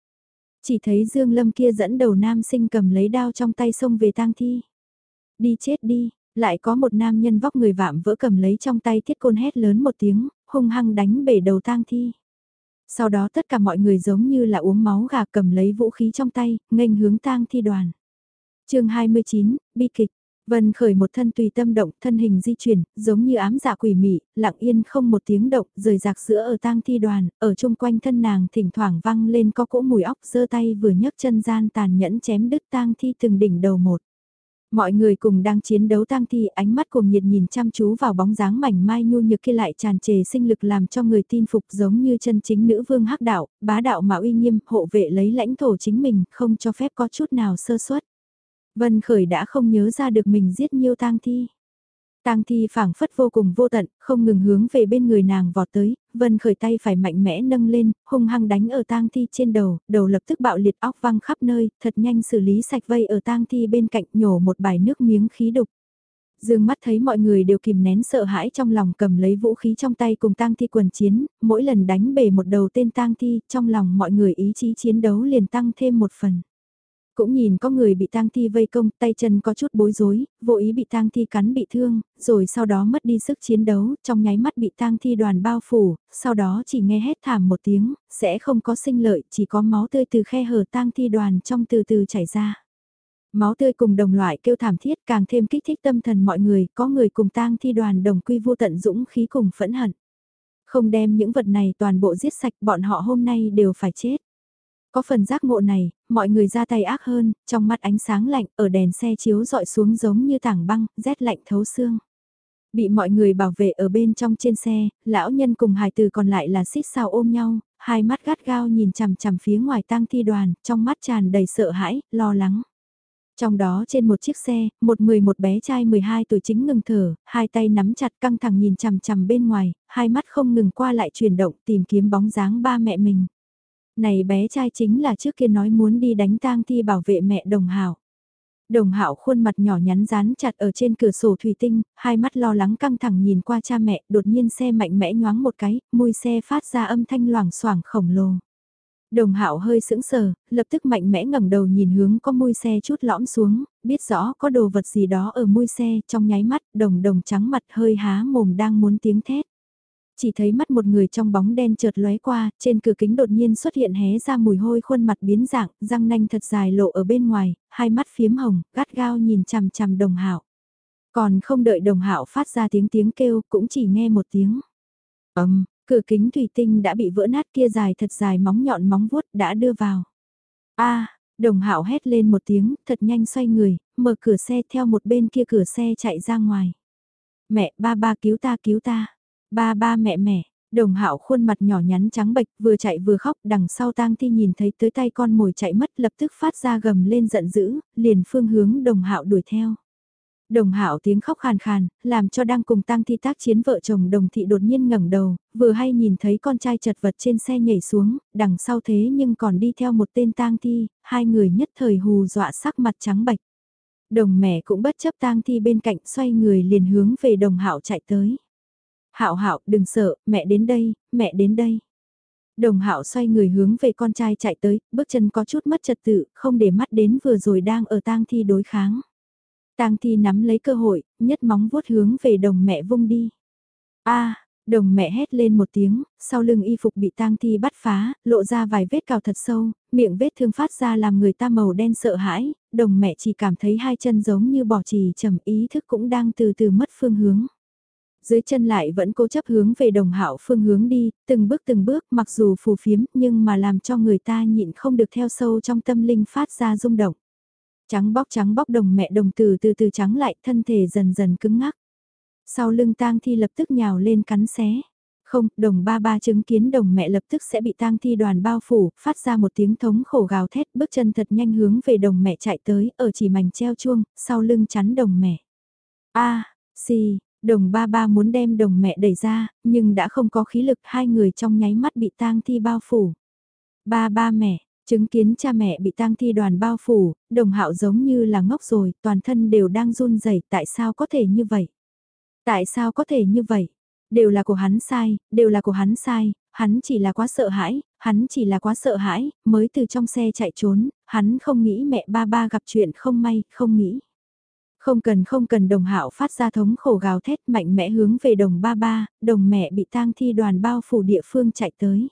Chỉ thấy Dương Lâm kia dẫn đầu nam sinh cầm lấy đao trong tay xông về tang thi. Đi chết đi, lại có một nam nhân vóc người vạm vỡ cầm lấy trong tay thiết côn hét lớn một tiếng, hung hăng đánh bể đầu tang thi. Sau đó tất cả mọi người giống như là uống máu gà cầm lấy vũ khí trong tay, nghênh hướng tang thi đoàn. chương 29, bi kịch. Vân khởi một thân tùy tâm động, thân hình di chuyển, giống như ám dạ quỷ mị, lặng yên không một tiếng động, rời rạc giữa ở tang thi đoàn, ở chung quanh thân nàng thỉnh thoảng văng lên có cỗ mùi óc giơ tay vừa nhấc chân gian tàn nhẫn chém đứt tang thi từng đỉnh đầu một. Mọi người cùng đang chiến đấu tang thi ánh mắt cùng nhiệt nhìn chăm chú vào bóng dáng mảnh mai nhu nhược kia lại tràn trề sinh lực làm cho người tin phục giống như chân chính nữ vương hắc đạo, bá đạo mà uy nghiêm, hộ vệ lấy lãnh thổ chính mình, không cho phép có chút nào sơ suất. Vân Khởi đã không nhớ ra được mình giết nhiêu tang thi. Tang thi phảng phất vô cùng vô tận, không ngừng hướng về bên người nàng vọt tới, Vân Khởi tay phải mạnh mẽ nâng lên, hung hăng đánh ở tang thi trên đầu, đầu lập tức bạo liệt óc văng khắp nơi, thật nhanh xử lý sạch vây ở tang thi bên cạnh nhổ một bài nước miếng khí đục. Dương mắt thấy mọi người đều kìm nén sợ hãi trong lòng cầm lấy vũ khí trong tay cùng tang thi quần chiến, mỗi lần đánh bể một đầu tên tang thi, trong lòng mọi người ý chí chiến đấu liền tăng thêm một phần. Cũng nhìn có người bị tang thi vây công, tay chân có chút bối rối, vô ý bị tang thi cắn bị thương, rồi sau đó mất đi sức chiến đấu, trong nháy mắt bị tang thi đoàn bao phủ, sau đó chỉ nghe hét thảm một tiếng, sẽ không có sinh lợi, chỉ có máu tươi từ khe hở tang thi đoàn trong từ từ chảy ra. Máu tươi cùng đồng loại kêu thảm thiết càng thêm kích thích tâm thần mọi người, có người cùng tang thi đoàn đồng quy vô tận dũng khí cùng phẫn hận. Không đem những vật này toàn bộ giết sạch bọn họ hôm nay đều phải chết. Có phần giác ngộ này, mọi người ra tay ác hơn, trong mắt ánh sáng lạnh ở đèn xe chiếu dọi xuống giống như tảng băng, rét lạnh thấu xương. Bị mọi người bảo vệ ở bên trong trên xe, lão nhân cùng hài từ còn lại là xích sao ôm nhau, hai mắt gắt gao nhìn chằm chằm phía ngoài tang thi đoàn, trong mắt tràn đầy sợ hãi, lo lắng. Trong đó trên một chiếc xe, một mười một bé trai 12 tuổi chính ngừng thở, hai tay nắm chặt căng thẳng nhìn chằm chằm bên ngoài, hai mắt không ngừng qua lại chuyển động tìm kiếm bóng dáng ba mẹ mình. Này bé trai chính là trước kia nói muốn đi đánh tang thi bảo vệ mẹ đồng hảo. Đồng hạo khuôn mặt nhỏ nhắn dán chặt ở trên cửa sổ thủy tinh, hai mắt lo lắng căng thẳng nhìn qua cha mẹ, đột nhiên xe mạnh mẽ nhoáng một cái, mùi xe phát ra âm thanh loảng xoảng khổng lồ. Đồng hạo hơi sững sờ, lập tức mạnh mẽ ngẩng đầu nhìn hướng có mùi xe chút lõm xuống, biết rõ có đồ vật gì đó ở mùi xe, trong nháy mắt, đồng đồng trắng mặt hơi há mồm đang muốn tiếng thét chỉ thấy mắt một người trong bóng đen chợt lóe qua, trên cửa kính đột nhiên xuất hiện hé ra mùi hôi khuôn mặt biến dạng, răng nanh thật dài lộ ở bên ngoài, hai mắt phiếm hồng, gắt gao nhìn chằm chằm đồng hạo. Còn không đợi đồng hạo phát ra tiếng tiếng kêu, cũng chỉ nghe một tiếng. ầm, cửa kính thủy tinh đã bị vỡ nát kia dài thật dài móng nhọn móng vuốt đã đưa vào. a đồng hạo hét lên một tiếng, thật nhanh xoay người, mở cửa xe theo một bên kia cửa xe chạy ra ngoài. Mẹ, ba ba cứu ta cứu ta. Ba ba mẹ mẹ, Đồng hạo khuôn mặt nhỏ nhắn trắng bệch vừa chạy vừa khóc đằng sau tang thi nhìn thấy tới tay con mồi chạy mất lập tức phát ra gầm lên giận dữ, liền phương hướng đồng hạo đuổi theo. Đồng hạo tiếng khóc khàn khàn, làm cho đang cùng tang thi tác chiến vợ chồng đồng thị đột nhiên ngẩng đầu, vừa hay nhìn thấy con trai chật vật trên xe nhảy xuống, đằng sau thế nhưng còn đi theo một tên tang thi, hai người nhất thời hù dọa sắc mặt trắng bệch. Đồng mẹ cũng bất chấp tang thi bên cạnh xoay người liền hướng về đồng hạo chạy tới. Hạo hạo đừng sợ, mẹ đến đây, mẹ đến đây. Đồng hạo xoay người hướng về con trai chạy tới, bước chân có chút mất trật tự, không để mắt đến vừa rồi đang ở tang thi đối kháng. Tang thi nắm lấy cơ hội, nhất móng vuốt hướng về đồng mẹ vung đi. a đồng mẹ hét lên một tiếng, sau lưng y phục bị tang thi bắt phá, lộ ra vài vết cào thật sâu, miệng vết thương phát ra làm người ta màu đen sợ hãi, đồng mẹ chỉ cảm thấy hai chân giống như bỏ trì trầm ý thức cũng đang từ từ mất phương hướng. Dưới chân lại vẫn cố chấp hướng về đồng hạo phương hướng đi, từng bước từng bước mặc dù phù phiếm nhưng mà làm cho người ta nhịn không được theo sâu trong tâm linh phát ra rung động. Trắng bóc trắng bóc đồng mẹ đồng từ từ từ trắng lại thân thể dần dần cứng ngắc. Sau lưng tang thi lập tức nhào lên cắn xé. Không, đồng ba ba chứng kiến đồng mẹ lập tức sẽ bị tang thi đoàn bao phủ, phát ra một tiếng thống khổ gào thét, bước chân thật nhanh hướng về đồng mẹ chạy tới, ở chỉ mảnh treo chuông, sau lưng chắn đồng mẹ. a à, xì, đồng ba ba muốn đem đồng mẹ đẩy ra, nhưng đã không có khí lực hai người trong nháy mắt bị tang thi bao phủ. Ba ba mẹ, chứng kiến cha mẹ bị tang thi đoàn bao phủ, đồng hạo giống như là ngốc rồi, toàn thân đều đang run rẩy tại sao có thể như vậy? Tại sao có thể như vậy? Đều là của hắn sai, đều là của hắn sai, hắn chỉ là quá sợ hãi, hắn chỉ là quá sợ hãi, mới từ trong xe chạy trốn, hắn không nghĩ mẹ ba ba gặp chuyện không may, không nghĩ. Không cần không cần đồng hạo phát ra thống khổ gào thét mạnh mẽ hướng về đồng ba ba, đồng mẹ bị tang thi đoàn bao phủ địa phương chạy tới.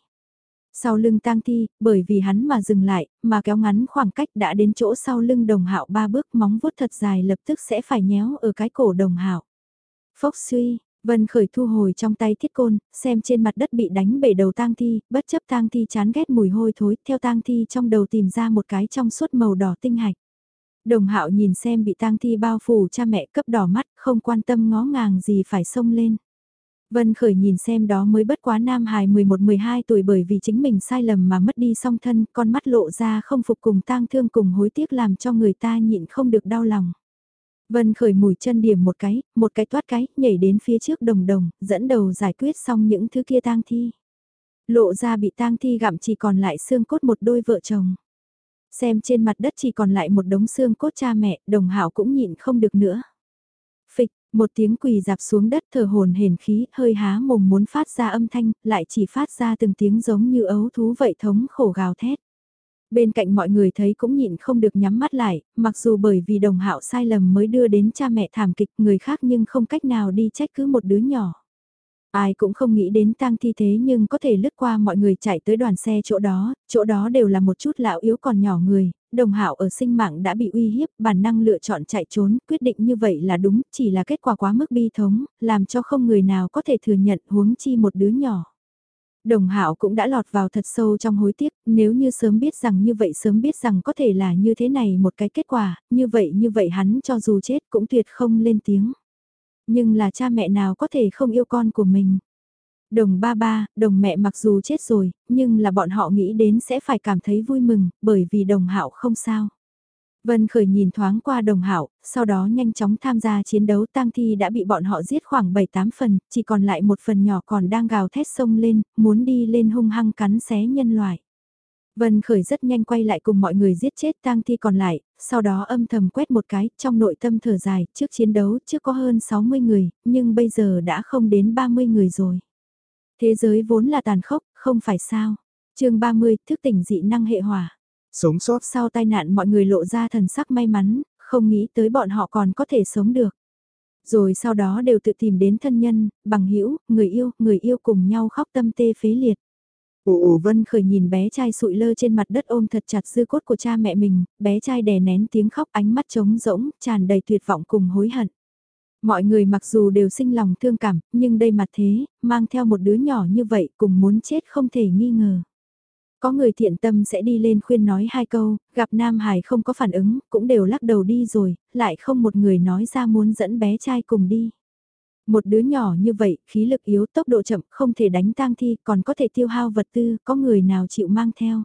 Sau lưng tang thi, bởi vì hắn mà dừng lại, mà kéo ngắn khoảng cách đã đến chỗ sau lưng đồng hạo ba bước móng vuốt thật dài lập tức sẽ phải nhéo ở cái cổ đồng hạo. Phốc suy, Vân khởi thu hồi trong tay thiết côn, xem trên mặt đất bị đánh bể đầu tang thi, bất chấp tang thi chán ghét mùi hôi thối, theo tang thi trong đầu tìm ra một cái trong suốt màu đỏ tinh hạch. Đồng hạo nhìn xem bị tang thi bao phủ cha mẹ cấp đỏ mắt, không quan tâm ngó ngàng gì phải xông lên. Vân Khởi nhìn xem đó mới bất quá nam hài 11-12 tuổi bởi vì chính mình sai lầm mà mất đi song thân, con mắt lộ ra không phục cùng tang thương cùng hối tiếc làm cho người ta nhịn không được đau lòng. Vân Khởi mùi chân điểm một cái, một cái toát cái, nhảy đến phía trước đồng đồng, dẫn đầu giải quyết xong những thứ kia tang thi. Lộ ra bị tang thi gặm chỉ còn lại xương cốt một đôi vợ chồng. Xem trên mặt đất chỉ còn lại một đống xương cốt cha mẹ, đồng hảo cũng nhịn không được nữa. Phịch, một tiếng quỳ dạp xuống đất thở hồn hển khí, hơi há mồm muốn phát ra âm thanh, lại chỉ phát ra từng tiếng giống như ấu thú vậy thống khổ gào thét. Bên cạnh mọi người thấy cũng nhịn không được nhắm mắt lại, mặc dù bởi vì đồng hạo sai lầm mới đưa đến cha mẹ thảm kịch người khác nhưng không cách nào đi trách cứ một đứa nhỏ. Ai cũng không nghĩ đến tang thi thế nhưng có thể lướt qua mọi người chạy tới đoàn xe chỗ đó, chỗ đó đều là một chút lão yếu còn nhỏ người, đồng hạo ở sinh mạng đã bị uy hiếp, bản năng lựa chọn chạy trốn, quyết định như vậy là đúng, chỉ là kết quả quá mức bi thống, làm cho không người nào có thể thừa nhận huống chi một đứa nhỏ. Đồng Hạo cũng đã lọt vào thật sâu trong hối tiếc, nếu như sớm biết rằng như vậy sớm biết rằng có thể là như thế này một cái kết quả, như vậy như vậy hắn cho dù chết cũng tuyệt không lên tiếng. Nhưng là cha mẹ nào có thể không yêu con của mình. Đồng ba ba, đồng mẹ mặc dù chết rồi, nhưng là bọn họ nghĩ đến sẽ phải cảm thấy vui mừng, bởi vì đồng hạo không sao. Vân Khởi nhìn thoáng qua đồng hạo, sau đó nhanh chóng tham gia chiến đấu tang thi đã bị bọn họ giết khoảng 7-8 phần, chỉ còn lại một phần nhỏ còn đang gào thét sông lên, muốn đi lên hung hăng cắn xé nhân loại. Vân Khởi rất nhanh quay lại cùng mọi người giết chết tang thi còn lại, sau đó âm thầm quét một cái, trong nội tâm thở dài, trước chiến đấu trước có hơn 60 người, nhưng bây giờ đã không đến 30 người rồi. Thế giới vốn là tàn khốc, không phải sao. chương 30, thức tỉnh dị năng hệ hỏa. Sống sót sau tai nạn mọi người lộ ra thần sắc may mắn, không nghĩ tới bọn họ còn có thể sống được. Rồi sau đó đều tự tìm đến thân nhân, bằng hữu người yêu, người yêu cùng nhau khóc tâm tê phế liệt. Ồ ồ Vân khởi nhìn bé trai sụi lơ trên mặt đất ôm thật chặt dư cốt của cha mẹ mình, bé trai đè nén tiếng khóc ánh mắt trống rỗng, tràn đầy tuyệt vọng cùng hối hận. Mọi người mặc dù đều sinh lòng thương cảm, nhưng đây mặt thế, mang theo một đứa nhỏ như vậy cùng muốn chết không thể nghi ngờ. Có người thiện tâm sẽ đi lên khuyên nói hai câu, gặp Nam Hải không có phản ứng, cũng đều lắc đầu đi rồi, lại không một người nói ra muốn dẫn bé trai cùng đi. Một đứa nhỏ như vậy, khí lực yếu, tốc độ chậm, không thể đánh tang thi, còn có thể tiêu hao vật tư, có người nào chịu mang theo.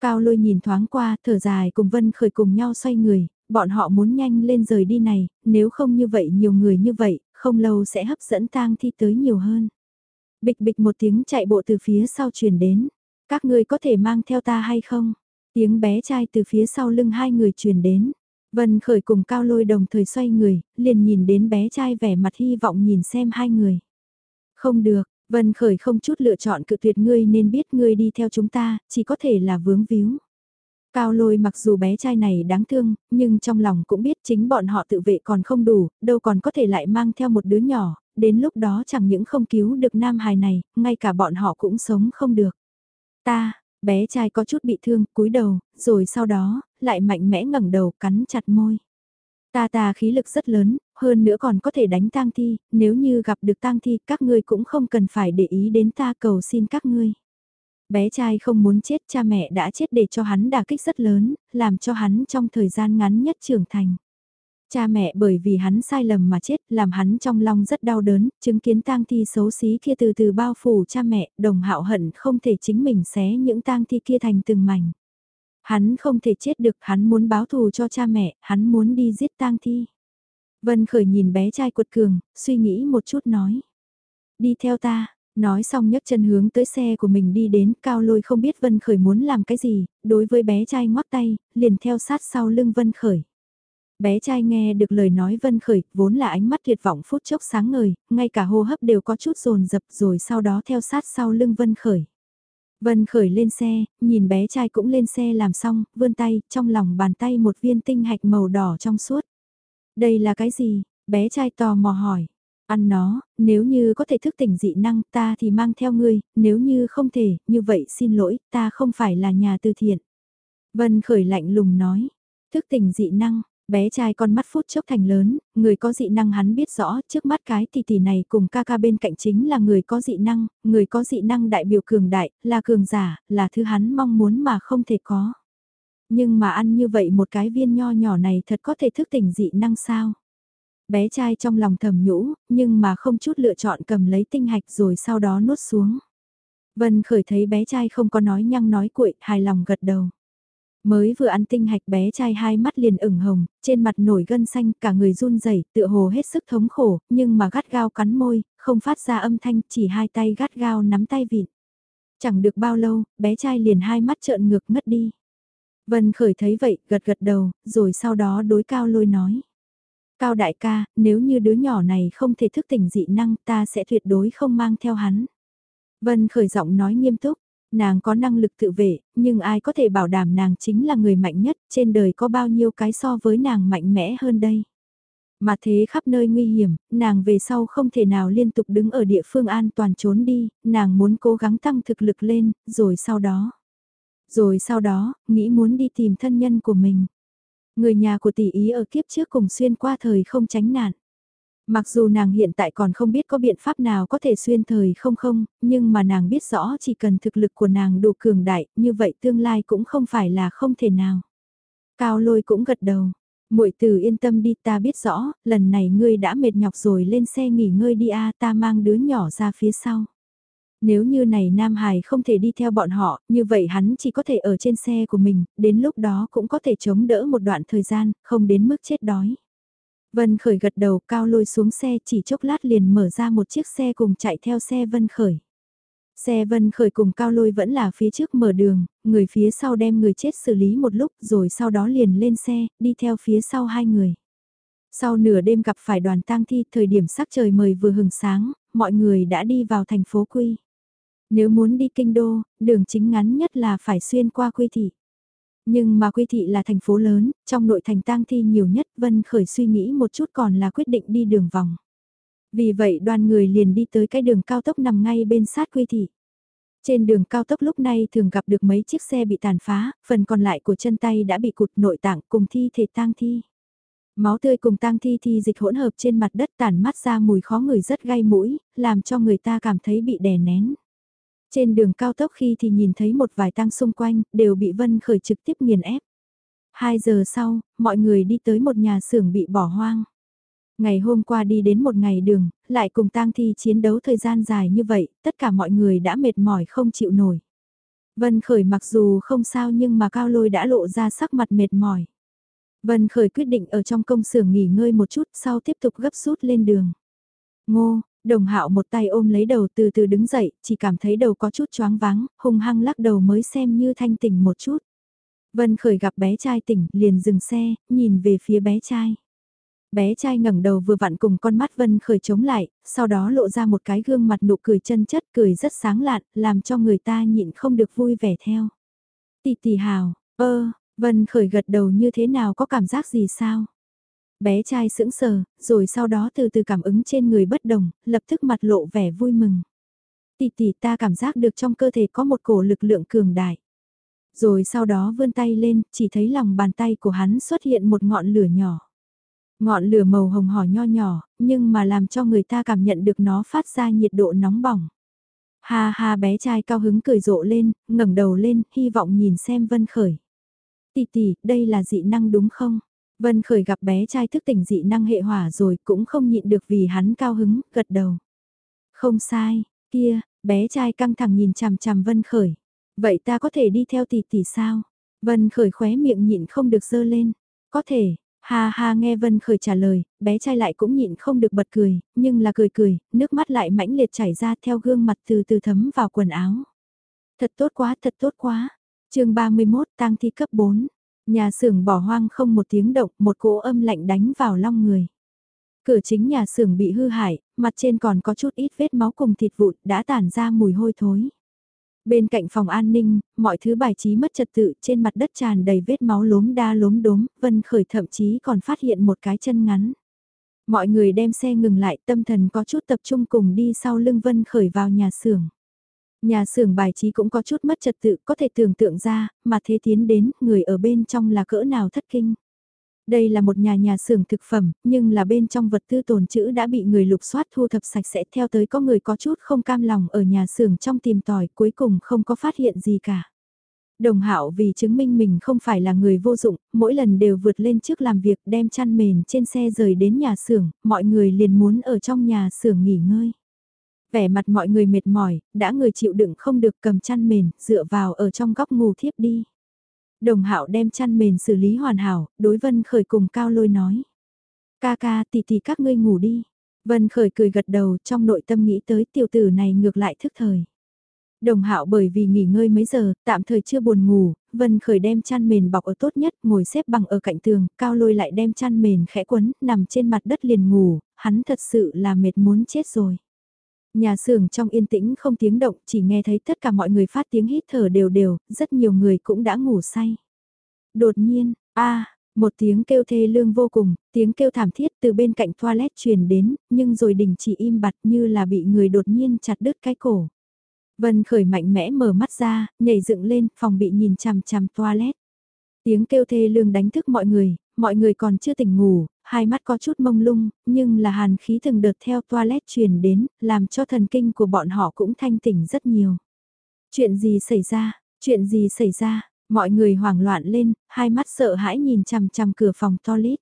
Cao lôi nhìn thoáng qua, thở dài cùng Vân Khởi cùng nhau xoay người, bọn họ muốn nhanh lên rời đi này, nếu không như vậy nhiều người như vậy, không lâu sẽ hấp dẫn tang thi tới nhiều hơn. Bịch bịch một tiếng chạy bộ từ phía sau truyền đến, các ngươi có thể mang theo ta hay không? Tiếng bé trai từ phía sau lưng hai người truyền đến. Vân Khởi cùng Cao Lôi đồng thời xoay người, liền nhìn đến bé trai vẻ mặt hy vọng nhìn xem hai người. Không được, Vân Khởi không chút lựa chọn cự tuyệt ngươi nên biết ngươi đi theo chúng ta, chỉ có thể là vướng víu. Cao lôi mặc dù bé trai này đáng thương, nhưng trong lòng cũng biết chính bọn họ tự vệ còn không đủ, đâu còn có thể lại mang theo một đứa nhỏ, đến lúc đó chẳng những không cứu được nam hài này, ngay cả bọn họ cũng sống không được. Ta, bé trai có chút bị thương, cúi đầu, rồi sau đó, lại mạnh mẽ ngẩng đầu cắn chặt môi. Ta ta khí lực rất lớn, hơn nữa còn có thể đánh tang thi, nếu như gặp được tang thi các ngươi cũng không cần phải để ý đến ta cầu xin các ngươi. Bé trai không muốn chết cha mẹ đã chết để cho hắn đả kích rất lớn, làm cho hắn trong thời gian ngắn nhất trưởng thành. Cha mẹ bởi vì hắn sai lầm mà chết, làm hắn trong lòng rất đau đớn, chứng kiến tang thi xấu xí kia từ từ bao phủ cha mẹ, đồng hạo hận không thể chính mình xé những tang thi kia thành từng mảnh. Hắn không thể chết được, hắn muốn báo thù cho cha mẹ, hắn muốn đi giết tang thi. Vân Khởi nhìn bé trai cuột cường, suy nghĩ một chút nói. Đi theo ta, nói xong nhấc chân hướng tới xe của mình đi đến, cao lôi không biết Vân Khởi muốn làm cái gì, đối với bé trai ngoắc tay, liền theo sát sau lưng Vân Khởi. Bé trai nghe được lời nói Vân Khởi, vốn là ánh mắt tuyệt vọng phút chốc sáng ngời, ngay cả hô hấp đều có chút rồn dập rồi sau đó theo sát sau lưng Vân Khởi. Vân Khởi lên xe, nhìn bé trai cũng lên xe làm xong, vươn tay, trong lòng bàn tay một viên tinh hạch màu đỏ trong suốt. Đây là cái gì? Bé trai tò mò hỏi. Ăn nó, nếu như có thể thức tỉnh dị năng ta thì mang theo ngươi, nếu như không thể, như vậy xin lỗi, ta không phải là nhà từ thiện. Vân Khởi lạnh lùng nói. Thức tỉnh dị năng, Bé trai con mắt phút chốc thành lớn, người có dị năng hắn biết rõ trước mắt cái tỷ tỷ này cùng ca ca bên cạnh chính là người có dị năng, người có dị năng đại biểu cường đại, là cường giả, là thứ hắn mong muốn mà không thể có. Nhưng mà ăn như vậy một cái viên nho nhỏ này thật có thể thức tỉnh dị năng sao? Bé trai trong lòng thầm nhũ, nhưng mà không chút lựa chọn cầm lấy tinh hạch rồi sau đó nuốt xuống. Vân khởi thấy bé trai không có nói nhăng nói cuội, hài lòng gật đầu. Mới vừa ăn tinh hạch bé trai hai mắt liền ửng hồng, trên mặt nổi gân xanh cả người run rẩy tựa hồ hết sức thống khổ, nhưng mà gắt gao cắn môi, không phát ra âm thanh, chỉ hai tay gắt gao nắm tay vịn. Chẳng được bao lâu, bé trai liền hai mắt trợn ngược ngất đi. Vân khởi thấy vậy, gật gật đầu, rồi sau đó đối cao lôi nói. Cao đại ca, nếu như đứa nhỏ này không thể thức tỉnh dị năng ta sẽ tuyệt đối không mang theo hắn. Vân khởi giọng nói nghiêm túc, Nàng có năng lực tự vệ, nhưng ai có thể bảo đảm nàng chính là người mạnh nhất, trên đời có bao nhiêu cái so với nàng mạnh mẽ hơn đây. Mà thế khắp nơi nguy hiểm, nàng về sau không thể nào liên tục đứng ở địa phương an toàn trốn đi, nàng muốn cố gắng tăng thực lực lên, rồi sau đó. Rồi sau đó, nghĩ muốn đi tìm thân nhân của mình. Người nhà của tỷ ý ở kiếp trước cùng xuyên qua thời không tránh nạn. Mặc dù nàng hiện tại còn không biết có biện pháp nào có thể xuyên thời không không, nhưng mà nàng biết rõ chỉ cần thực lực của nàng đủ cường đại, như vậy tương lai cũng không phải là không thể nào. Cao lôi cũng gật đầu. muội tử yên tâm đi ta biết rõ, lần này ngươi đã mệt nhọc rồi lên xe nghỉ ngơi đi a ta mang đứa nhỏ ra phía sau. Nếu như này Nam Hải không thể đi theo bọn họ, như vậy hắn chỉ có thể ở trên xe của mình, đến lúc đó cũng có thể chống đỡ một đoạn thời gian, không đến mức chết đói. Vân Khởi gật đầu cao lôi xuống xe chỉ chốc lát liền mở ra một chiếc xe cùng chạy theo xe Vân Khởi. Xe Vân Khởi cùng cao lôi vẫn là phía trước mở đường, người phía sau đem người chết xử lý một lúc rồi sau đó liền lên xe, đi theo phía sau hai người. Sau nửa đêm gặp phải đoàn tang thi thời điểm sắc trời mời vừa hừng sáng, mọi người đã đi vào thành phố Quy. Nếu muốn đi kinh đô, đường chính ngắn nhất là phải xuyên qua Quy thị. Nhưng mà Quy Thị là thành phố lớn, trong nội thành tang thi nhiều nhất Vân Khởi suy nghĩ một chút còn là quyết định đi đường vòng. Vì vậy đoàn người liền đi tới cái đường cao tốc nằm ngay bên sát Quy Thị. Trên đường cao tốc lúc này thường gặp được mấy chiếc xe bị tàn phá, phần còn lại của chân tay đã bị cụt nội tạng cùng thi thể tang thi. Máu tươi cùng tang thi thi dịch hỗn hợp trên mặt đất tản mắt ra mùi khó người rất gai mũi, làm cho người ta cảm thấy bị đè nén. Trên đường cao tốc khi thì nhìn thấy một vài tang xung quanh, đều bị Vân Khởi trực tiếp nghiền ép. Hai giờ sau, mọi người đi tới một nhà xưởng bị bỏ hoang. Ngày hôm qua đi đến một ngày đường, lại cùng tang thi chiến đấu thời gian dài như vậy, tất cả mọi người đã mệt mỏi không chịu nổi. Vân Khởi mặc dù không sao nhưng mà Cao Lôi đã lộ ra sắc mặt mệt mỏi. Vân Khởi quyết định ở trong công xưởng nghỉ ngơi một chút sau tiếp tục gấp rút lên đường. Ngô, đồng hạo một tay ôm lấy đầu từ từ đứng dậy, chỉ cảm thấy đầu có chút choáng váng, hung hăng lắc đầu mới xem như thanh tỉnh một chút. Vân Khởi gặp bé trai tỉnh, liền dừng xe, nhìn về phía bé trai. Bé trai ngẩng đầu vừa vặn cùng con mắt Vân Khởi chống lại, sau đó lộ ra một cái gương mặt nụ cười chân chất, cười rất sáng lạn, làm cho người ta nhịn không được vui vẻ theo. Tì tì hào, ơ, Vân Khởi gật đầu như thế nào có cảm giác gì sao? Bé trai sững sờ, rồi sau đó từ từ cảm ứng trên người bất đồng, lập tức mặt lộ vẻ vui mừng. Tì tì ta cảm giác được trong cơ thể có một cổ lực lượng cường đại. Rồi sau đó vươn tay lên, chỉ thấy lòng bàn tay của hắn xuất hiện một ngọn lửa nhỏ. Ngọn lửa màu hồng hỏ nho nhỏ, nhưng mà làm cho người ta cảm nhận được nó phát ra nhiệt độ nóng bỏng. Ha ha bé trai cao hứng cười rộ lên, ngẩng đầu lên, hy vọng nhìn xem Vân Khởi. Tỷ tỷ, đây là dị năng đúng không? Vân Khởi gặp bé trai thức tỉnh dị năng hệ hỏa rồi cũng không nhịn được vì hắn cao hứng, gật đầu. Không sai, kia, bé trai căng thẳng nhìn chằm chằm Vân Khởi. Vậy ta có thể đi theo tỷ tỷ sao? Vân Khởi khóe miệng nhịn không được dơ lên. Có thể, ha ha nghe Vân Khởi trả lời, bé trai lại cũng nhịn không được bật cười, nhưng là cười cười, nước mắt lại mãnh liệt chảy ra theo gương mặt từ từ thấm vào quần áo. Thật tốt quá, thật tốt quá. chương 31 tang thi cấp 4. Nhà xưởng bỏ hoang không một tiếng động, một cỗ âm lạnh đánh vào long người. Cửa chính nhà xưởng bị hư hại, mặt trên còn có chút ít vết máu cùng thịt vụn đã tản ra mùi hôi thối. Bên cạnh phòng an ninh, mọi thứ bài trí mất trật tự trên mặt đất tràn đầy vết máu lốm đa lốm đốm, Vân Khởi thậm chí còn phát hiện một cái chân ngắn. Mọi người đem xe ngừng lại tâm thần có chút tập trung cùng đi sau lưng Vân Khởi vào nhà xưởng. Nhà xưởng bài trí cũng có chút mất trật tự có thể tưởng tượng ra, mà thế tiến đến, người ở bên trong là cỡ nào thất kinh. Đây là một nhà nhà xưởng thực phẩm, nhưng là bên trong vật tư tồn trữ đã bị người lục soát thu thập sạch sẽ theo tới có người có chút không cam lòng ở nhà xưởng trong tìm tòi cuối cùng không có phát hiện gì cả. Đồng hạo vì chứng minh mình không phải là người vô dụng, mỗi lần đều vượt lên trước làm việc đem chăn mền trên xe rời đến nhà xưởng, mọi người liền muốn ở trong nhà xưởng nghỉ ngơi. Vẻ mặt mọi người mệt mỏi, đã người chịu đựng không được cầm chăn mền, dựa vào ở trong góc ngủ thiếp đi. Đồng hạo đem chăn mền xử lý hoàn hảo, đối Vân Khởi cùng Cao Lôi nói. Ca ca tỷ tỷ các ngươi ngủ đi. Vân Khởi cười gật đầu trong nội tâm nghĩ tới tiểu tử này ngược lại thức thời. Đồng hạo bởi vì nghỉ ngơi mấy giờ, tạm thời chưa buồn ngủ, Vân Khởi đem chăn mền bọc ở tốt nhất, ngồi xếp bằng ở cạnh tường, cao lôi lại đem chăn mền khẽ quấn, nằm trên mặt đất liền ngủ, hắn thật sự là mệt muốn chết rồi. Nhà xưởng trong yên tĩnh không tiếng động, chỉ nghe thấy tất cả mọi người phát tiếng hít thở đều đều, rất nhiều người cũng đã ngủ say. Đột nhiên, a một tiếng kêu thê lương vô cùng, tiếng kêu thảm thiết từ bên cạnh toilet truyền đến, nhưng rồi đình chỉ im bặt như là bị người đột nhiên chặt đứt cái cổ. Vân khởi mạnh mẽ mở mắt ra, nhảy dựng lên, phòng bị nhìn chằm chằm toilet. Tiếng kêu thê lương đánh thức mọi người, mọi người còn chưa tỉnh ngủ, hai mắt có chút mông lung, nhưng là hàn khí từng đợt theo toilet truyền đến, làm cho thần kinh của bọn họ cũng thanh tỉnh rất nhiều. Chuyện gì xảy ra, chuyện gì xảy ra, mọi người hoảng loạn lên, hai mắt sợ hãi nhìn chằm chằm cửa phòng toilet.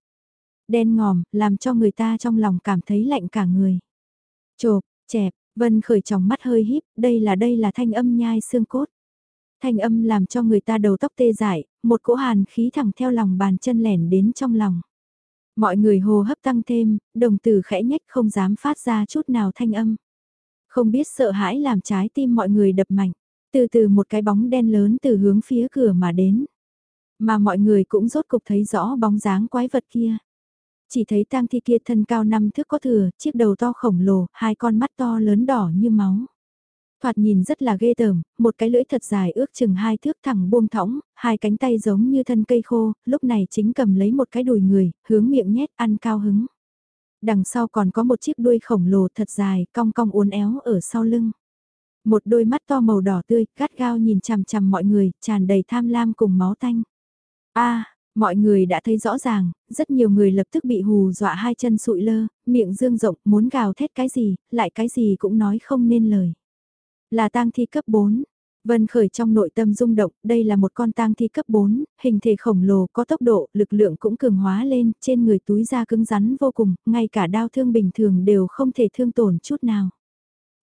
Đen ngòm, làm cho người ta trong lòng cảm thấy lạnh cả người. Chộp, chẹp, Vân khởi trong mắt hơi híp, đây là đây là thanh âm nhai xương cốt. Thanh âm làm cho người ta đầu tóc tê dại, một cỗ hàn khí thẳng theo lòng bàn chân lẻn đến trong lòng. Mọi người hô hấp tăng thêm, đồng tử khẽ nhách không dám phát ra chút nào thanh âm. Không biết sợ hãi làm trái tim mọi người đập mạnh, từ từ một cái bóng đen lớn từ hướng phía cửa mà đến. Mà mọi người cũng rốt cục thấy rõ bóng dáng quái vật kia. Chỉ thấy tang thi kia thân cao năm thước có thừa, chiếc đầu to khổng lồ, hai con mắt to lớn đỏ như máu. Thoạt nhìn rất là ghê tởm, một cái lưỡi thật dài ước chừng hai thước thẳng buông thõng, hai cánh tay giống như thân cây khô, lúc này chính cầm lấy một cái đùi người, hướng miệng nhét ăn cao hứng. Đằng sau còn có một chiếc đuôi khổng lồ thật dài, cong cong uốn éo ở sau lưng. Một đôi mắt to màu đỏ tươi, gắt gao nhìn chằm chằm mọi người, tràn đầy tham lam cùng máu tanh. a mọi người đã thấy rõ ràng, rất nhiều người lập tức bị hù dọa hai chân sụi lơ, miệng dương rộng, muốn gào thét cái gì, lại cái gì cũng nói không nên lời. Là tang thi cấp 4. Vân Khởi trong nội tâm rung động, đây là một con tang thi cấp 4, hình thể khổng lồ có tốc độ, lực lượng cũng cường hóa lên, trên người túi da cứng rắn vô cùng, ngay cả đau thương bình thường đều không thể thương tổn chút nào.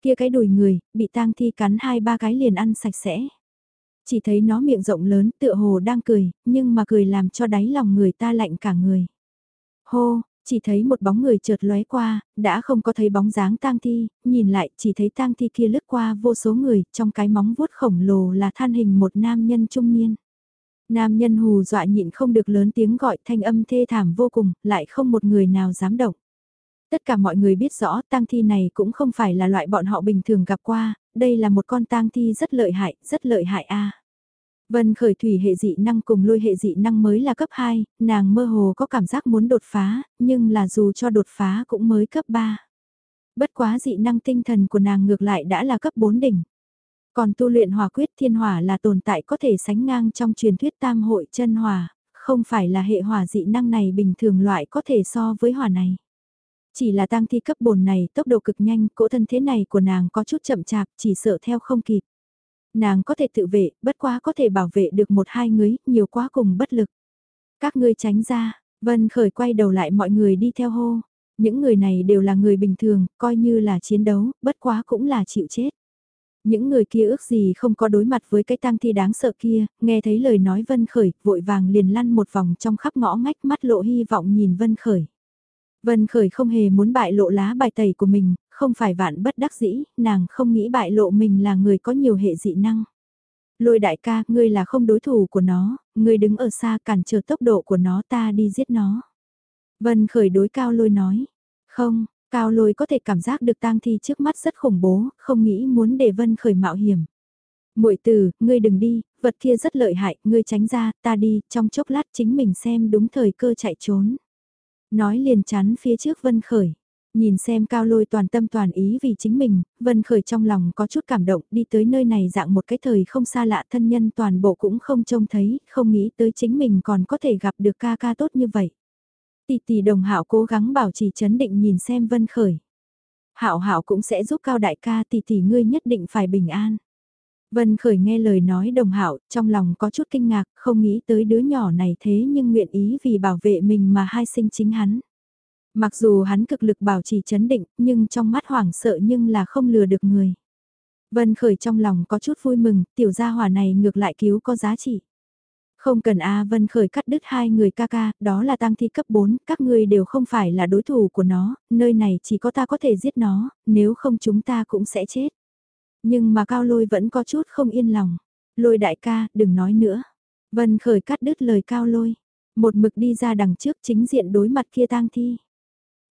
Kia cái đùi người, bị tang thi cắn hai ba cái liền ăn sạch sẽ. Chỉ thấy nó miệng rộng lớn tựa hồ đang cười, nhưng mà cười làm cho đáy lòng người ta lạnh cả người. Hô, chỉ thấy một bóng người chợt lóe qua, đã không có thấy bóng dáng tang thi, nhìn lại chỉ thấy tang thi kia lướt qua vô số người, trong cái móng vuốt khổng lồ là than hình một nam nhân trung niên. Nam nhân hù dọa nhịn không được lớn tiếng gọi thanh âm thê thảm vô cùng, lại không một người nào dám động. Tất cả mọi người biết rõ tang thi này cũng không phải là loại bọn họ bình thường gặp qua, đây là một con tang thi rất lợi hại, rất lợi hại a. Vân khởi thủy hệ dị năng cùng lôi hệ dị năng mới là cấp 2, nàng mơ hồ có cảm giác muốn đột phá, nhưng là dù cho đột phá cũng mới cấp 3. Bất quá dị năng tinh thần của nàng ngược lại đã là cấp 4 đỉnh. Còn tu luyện hòa quyết thiên hỏa là tồn tại có thể sánh ngang trong truyền thuyết tam hội chân hỏa, không phải là hệ hỏa dị năng này bình thường loại có thể so với hỏa này. Chỉ là tang thi cấp bồn này tốc độ cực nhanh, cỗ thân thế này của nàng có chút chậm chạp, chỉ sợ theo không kịp. Nàng có thể tự vệ, bất quá có thể bảo vệ được một hai người, nhiều quá cùng bất lực. Các ngươi tránh ra, Vân Khởi quay đầu lại mọi người đi theo hô. Những người này đều là người bình thường, coi như là chiến đấu, bất quá cũng là chịu chết. Những người kia ước gì không có đối mặt với cái tang thi đáng sợ kia, nghe thấy lời nói Vân Khởi, vội vàng liền lăn một vòng trong khắp ngõ ngách mắt lộ hy vọng nhìn Vân Khởi. Vân Khởi không hề muốn bại lộ lá bài tẩy của mình, không phải vạn bất đắc dĩ, nàng không nghĩ bại lộ mình là người có nhiều hệ dị năng. Lôi đại ca, ngươi là không đối thủ của nó, ngươi đứng ở xa cản trở tốc độ của nó ta đi giết nó. Vân Khởi đối cao lôi nói, không, cao lôi có thể cảm giác được tang thi trước mắt rất khủng bố, không nghĩ muốn để Vân Khởi mạo hiểm. muội từ, ngươi đừng đi, vật kia rất lợi hại, ngươi tránh ra, ta đi, trong chốc lát chính mình xem đúng thời cơ chạy trốn. Nói liền chắn phía trước Vân Khởi. Nhìn xem cao lôi toàn tâm toàn ý vì chính mình, Vân Khởi trong lòng có chút cảm động đi tới nơi này dạng một cái thời không xa lạ thân nhân toàn bộ cũng không trông thấy, không nghĩ tới chính mình còn có thể gặp được ca ca tốt như vậy. Tỷ tỷ đồng hạo cố gắng bảo trì chấn định nhìn xem Vân Khởi. Hạo hạo cũng sẽ giúp cao đại ca tỷ tỷ ngươi nhất định phải bình an. Vân Khởi nghe lời nói đồng hạo, trong lòng có chút kinh ngạc, không nghĩ tới đứa nhỏ này thế nhưng nguyện ý vì bảo vệ mình mà hai sinh chính hắn. Mặc dù hắn cực lực bảo trì chấn định, nhưng trong mắt hoảng sợ nhưng là không lừa được người. Vân Khởi trong lòng có chút vui mừng, tiểu gia hỏa này ngược lại cứu có giá trị. Không cần A Vân Khởi cắt đứt hai người ca ca, đó là tăng thi cấp 4, các ngươi đều không phải là đối thủ của nó, nơi này chỉ có ta có thể giết nó, nếu không chúng ta cũng sẽ chết. Nhưng mà Cao Lôi vẫn có chút không yên lòng. Lôi đại ca, đừng nói nữa. Vân Khởi cắt đứt lời Cao Lôi. Một mực đi ra đằng trước chính diện đối mặt kia tang thi.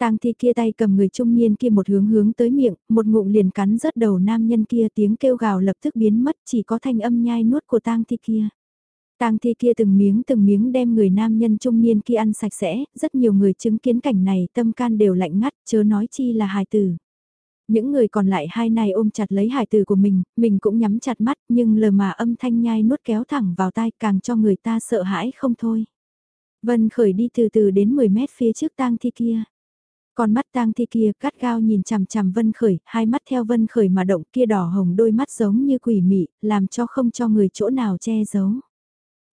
Tang thi kia tay cầm người trung niên kia một hướng hướng tới miệng, một ngụm liền cắn rớt đầu nam nhân kia tiếng kêu gào lập tức biến mất chỉ có thanh âm nhai nuốt của tang thi kia. Tang thi kia từng miếng từng miếng đem người nam nhân trung niên kia ăn sạch sẽ, rất nhiều người chứng kiến cảnh này tâm can đều lạnh ngắt, chớ nói chi là hài tử. Những người còn lại hai này ôm chặt lấy hài tử của mình, mình cũng nhắm chặt mắt nhưng lờ mà âm thanh nhai nuốt kéo thẳng vào tai càng cho người ta sợ hãi không thôi. Vân khởi đi từ từ đến 10 mét phía trước tang thi kia. Con mắt tang thi kia cắt gao nhìn chằm chằm Vân Khởi, hai mắt theo Vân Khởi mà động kia đỏ hồng đôi mắt giống như quỷ mị, làm cho không cho người chỗ nào che giấu.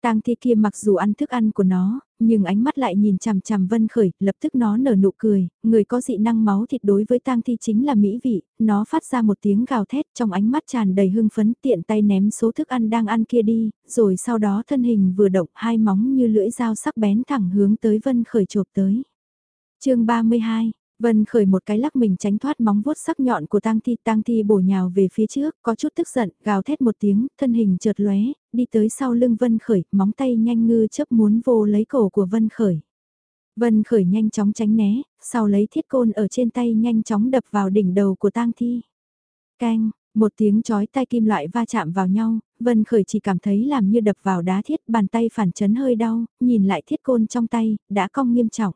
Tang thi kia mặc dù ăn thức ăn của nó, nhưng ánh mắt lại nhìn chằm chằm Vân Khởi, lập tức nó nở nụ cười, người có dị năng máu thịt đối với tang thi chính là mỹ vị, nó phát ra một tiếng gào thét trong ánh mắt tràn đầy hưng phấn tiện tay ném số thức ăn đang ăn kia đi, rồi sau đó thân hình vừa động hai móng như lưỡi dao sắc bén thẳng hướng tới Vân Khởi chộp tới. chương 32 Vân khởi một cái lắc mình tránh thoát móng vuốt sắc nhọn của tang thi, tang thi bổ nhào về phía trước, có chút tức giận, gào thét một tiếng, thân hình chợt lóe, đi tới sau lưng Vân khởi, móng tay nhanh ngư chớp muốn vô lấy cổ của Vân khởi. Vân khởi nhanh chóng tránh né, sau lấy thiết côn ở trên tay nhanh chóng đập vào đỉnh đầu của tang thi. Canh, một tiếng chói tay kim loại va chạm vào nhau, Vân khởi chỉ cảm thấy làm như đập vào đá thiết, bàn tay phản chấn hơi đau, nhìn lại thiết côn trong tay, đã cong nghiêm trọng.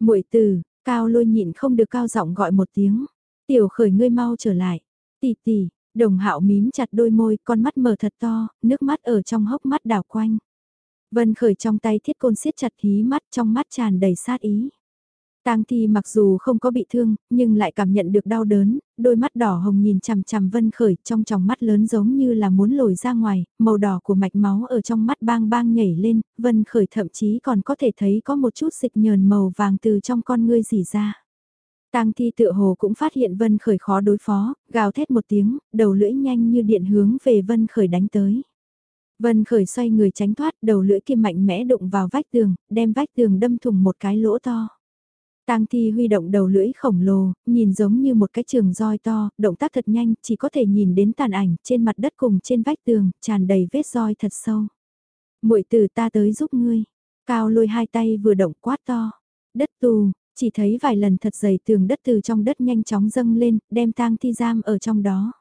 muội từ, Cao lôi nhịn không được cao giọng gọi một tiếng. Tiểu khởi ngươi mau trở lại. tì tì đồng hạo mím chặt đôi môi, con mắt mở thật to, nước mắt ở trong hốc mắt đảo quanh. Vân khởi trong tay thiết côn siết chặt hí mắt trong mắt tràn đầy sát ý. Tang Thi mặc dù không có bị thương, nhưng lại cảm nhận được đau đớn, đôi mắt đỏ hồng nhìn chằm chằm Vân Khởi, trong tròng mắt lớn giống như là muốn lồi ra ngoài, màu đỏ của mạch máu ở trong mắt bang bang nhảy lên, Vân Khởi thậm chí còn có thể thấy có một chút dịch nhờn màu vàng từ trong con ngươi rỉ ra. Tang Thi tựa hồ cũng phát hiện Vân Khởi khó đối phó, gào thét một tiếng, đầu lưỡi nhanh như điện hướng về Vân Khởi đánh tới. Vân Khởi xoay người tránh thoát, đầu lưỡi kim mạnh mẽ đụng vào vách tường, đem vách tường đâm thủng một cái lỗ to. Tang Thi huy động đầu lưỡi khổng lồ, nhìn giống như một cái trường roi to, động tác thật nhanh, chỉ có thể nhìn đến tàn ảnh trên mặt đất cùng trên vách tường, tràn đầy vết roi thật sâu. Muội tử ta tới giúp ngươi. Cao lôi hai tay vừa động quát to. Đất tù, chỉ thấy vài lần thật dày tường đất từ trong đất nhanh chóng dâng lên, đem Tang Thi giam ở trong đó.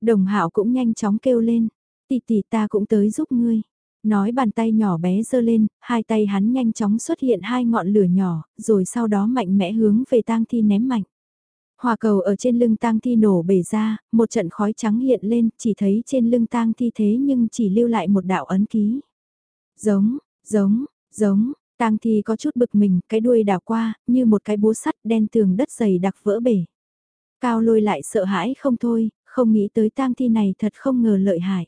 Đồng Hạo cũng nhanh chóng kêu lên, tỷ tỷ ta cũng tới giúp ngươi. Nói bàn tay nhỏ bé giơ lên, hai tay hắn nhanh chóng xuất hiện hai ngọn lửa nhỏ, rồi sau đó mạnh mẽ hướng về tang thi ném mạnh. Hòa cầu ở trên lưng tang thi nổ bể ra, một trận khói trắng hiện lên, chỉ thấy trên lưng tang thi thế nhưng chỉ lưu lại một đạo ấn ký. Giống, giống, giống, tang thi có chút bực mình, cái đuôi đảo qua, như một cái búa sắt đen tường đất dày đặc vỡ bể. Cao lôi lại sợ hãi không thôi, không nghĩ tới tang thi này thật không ngờ lợi hại.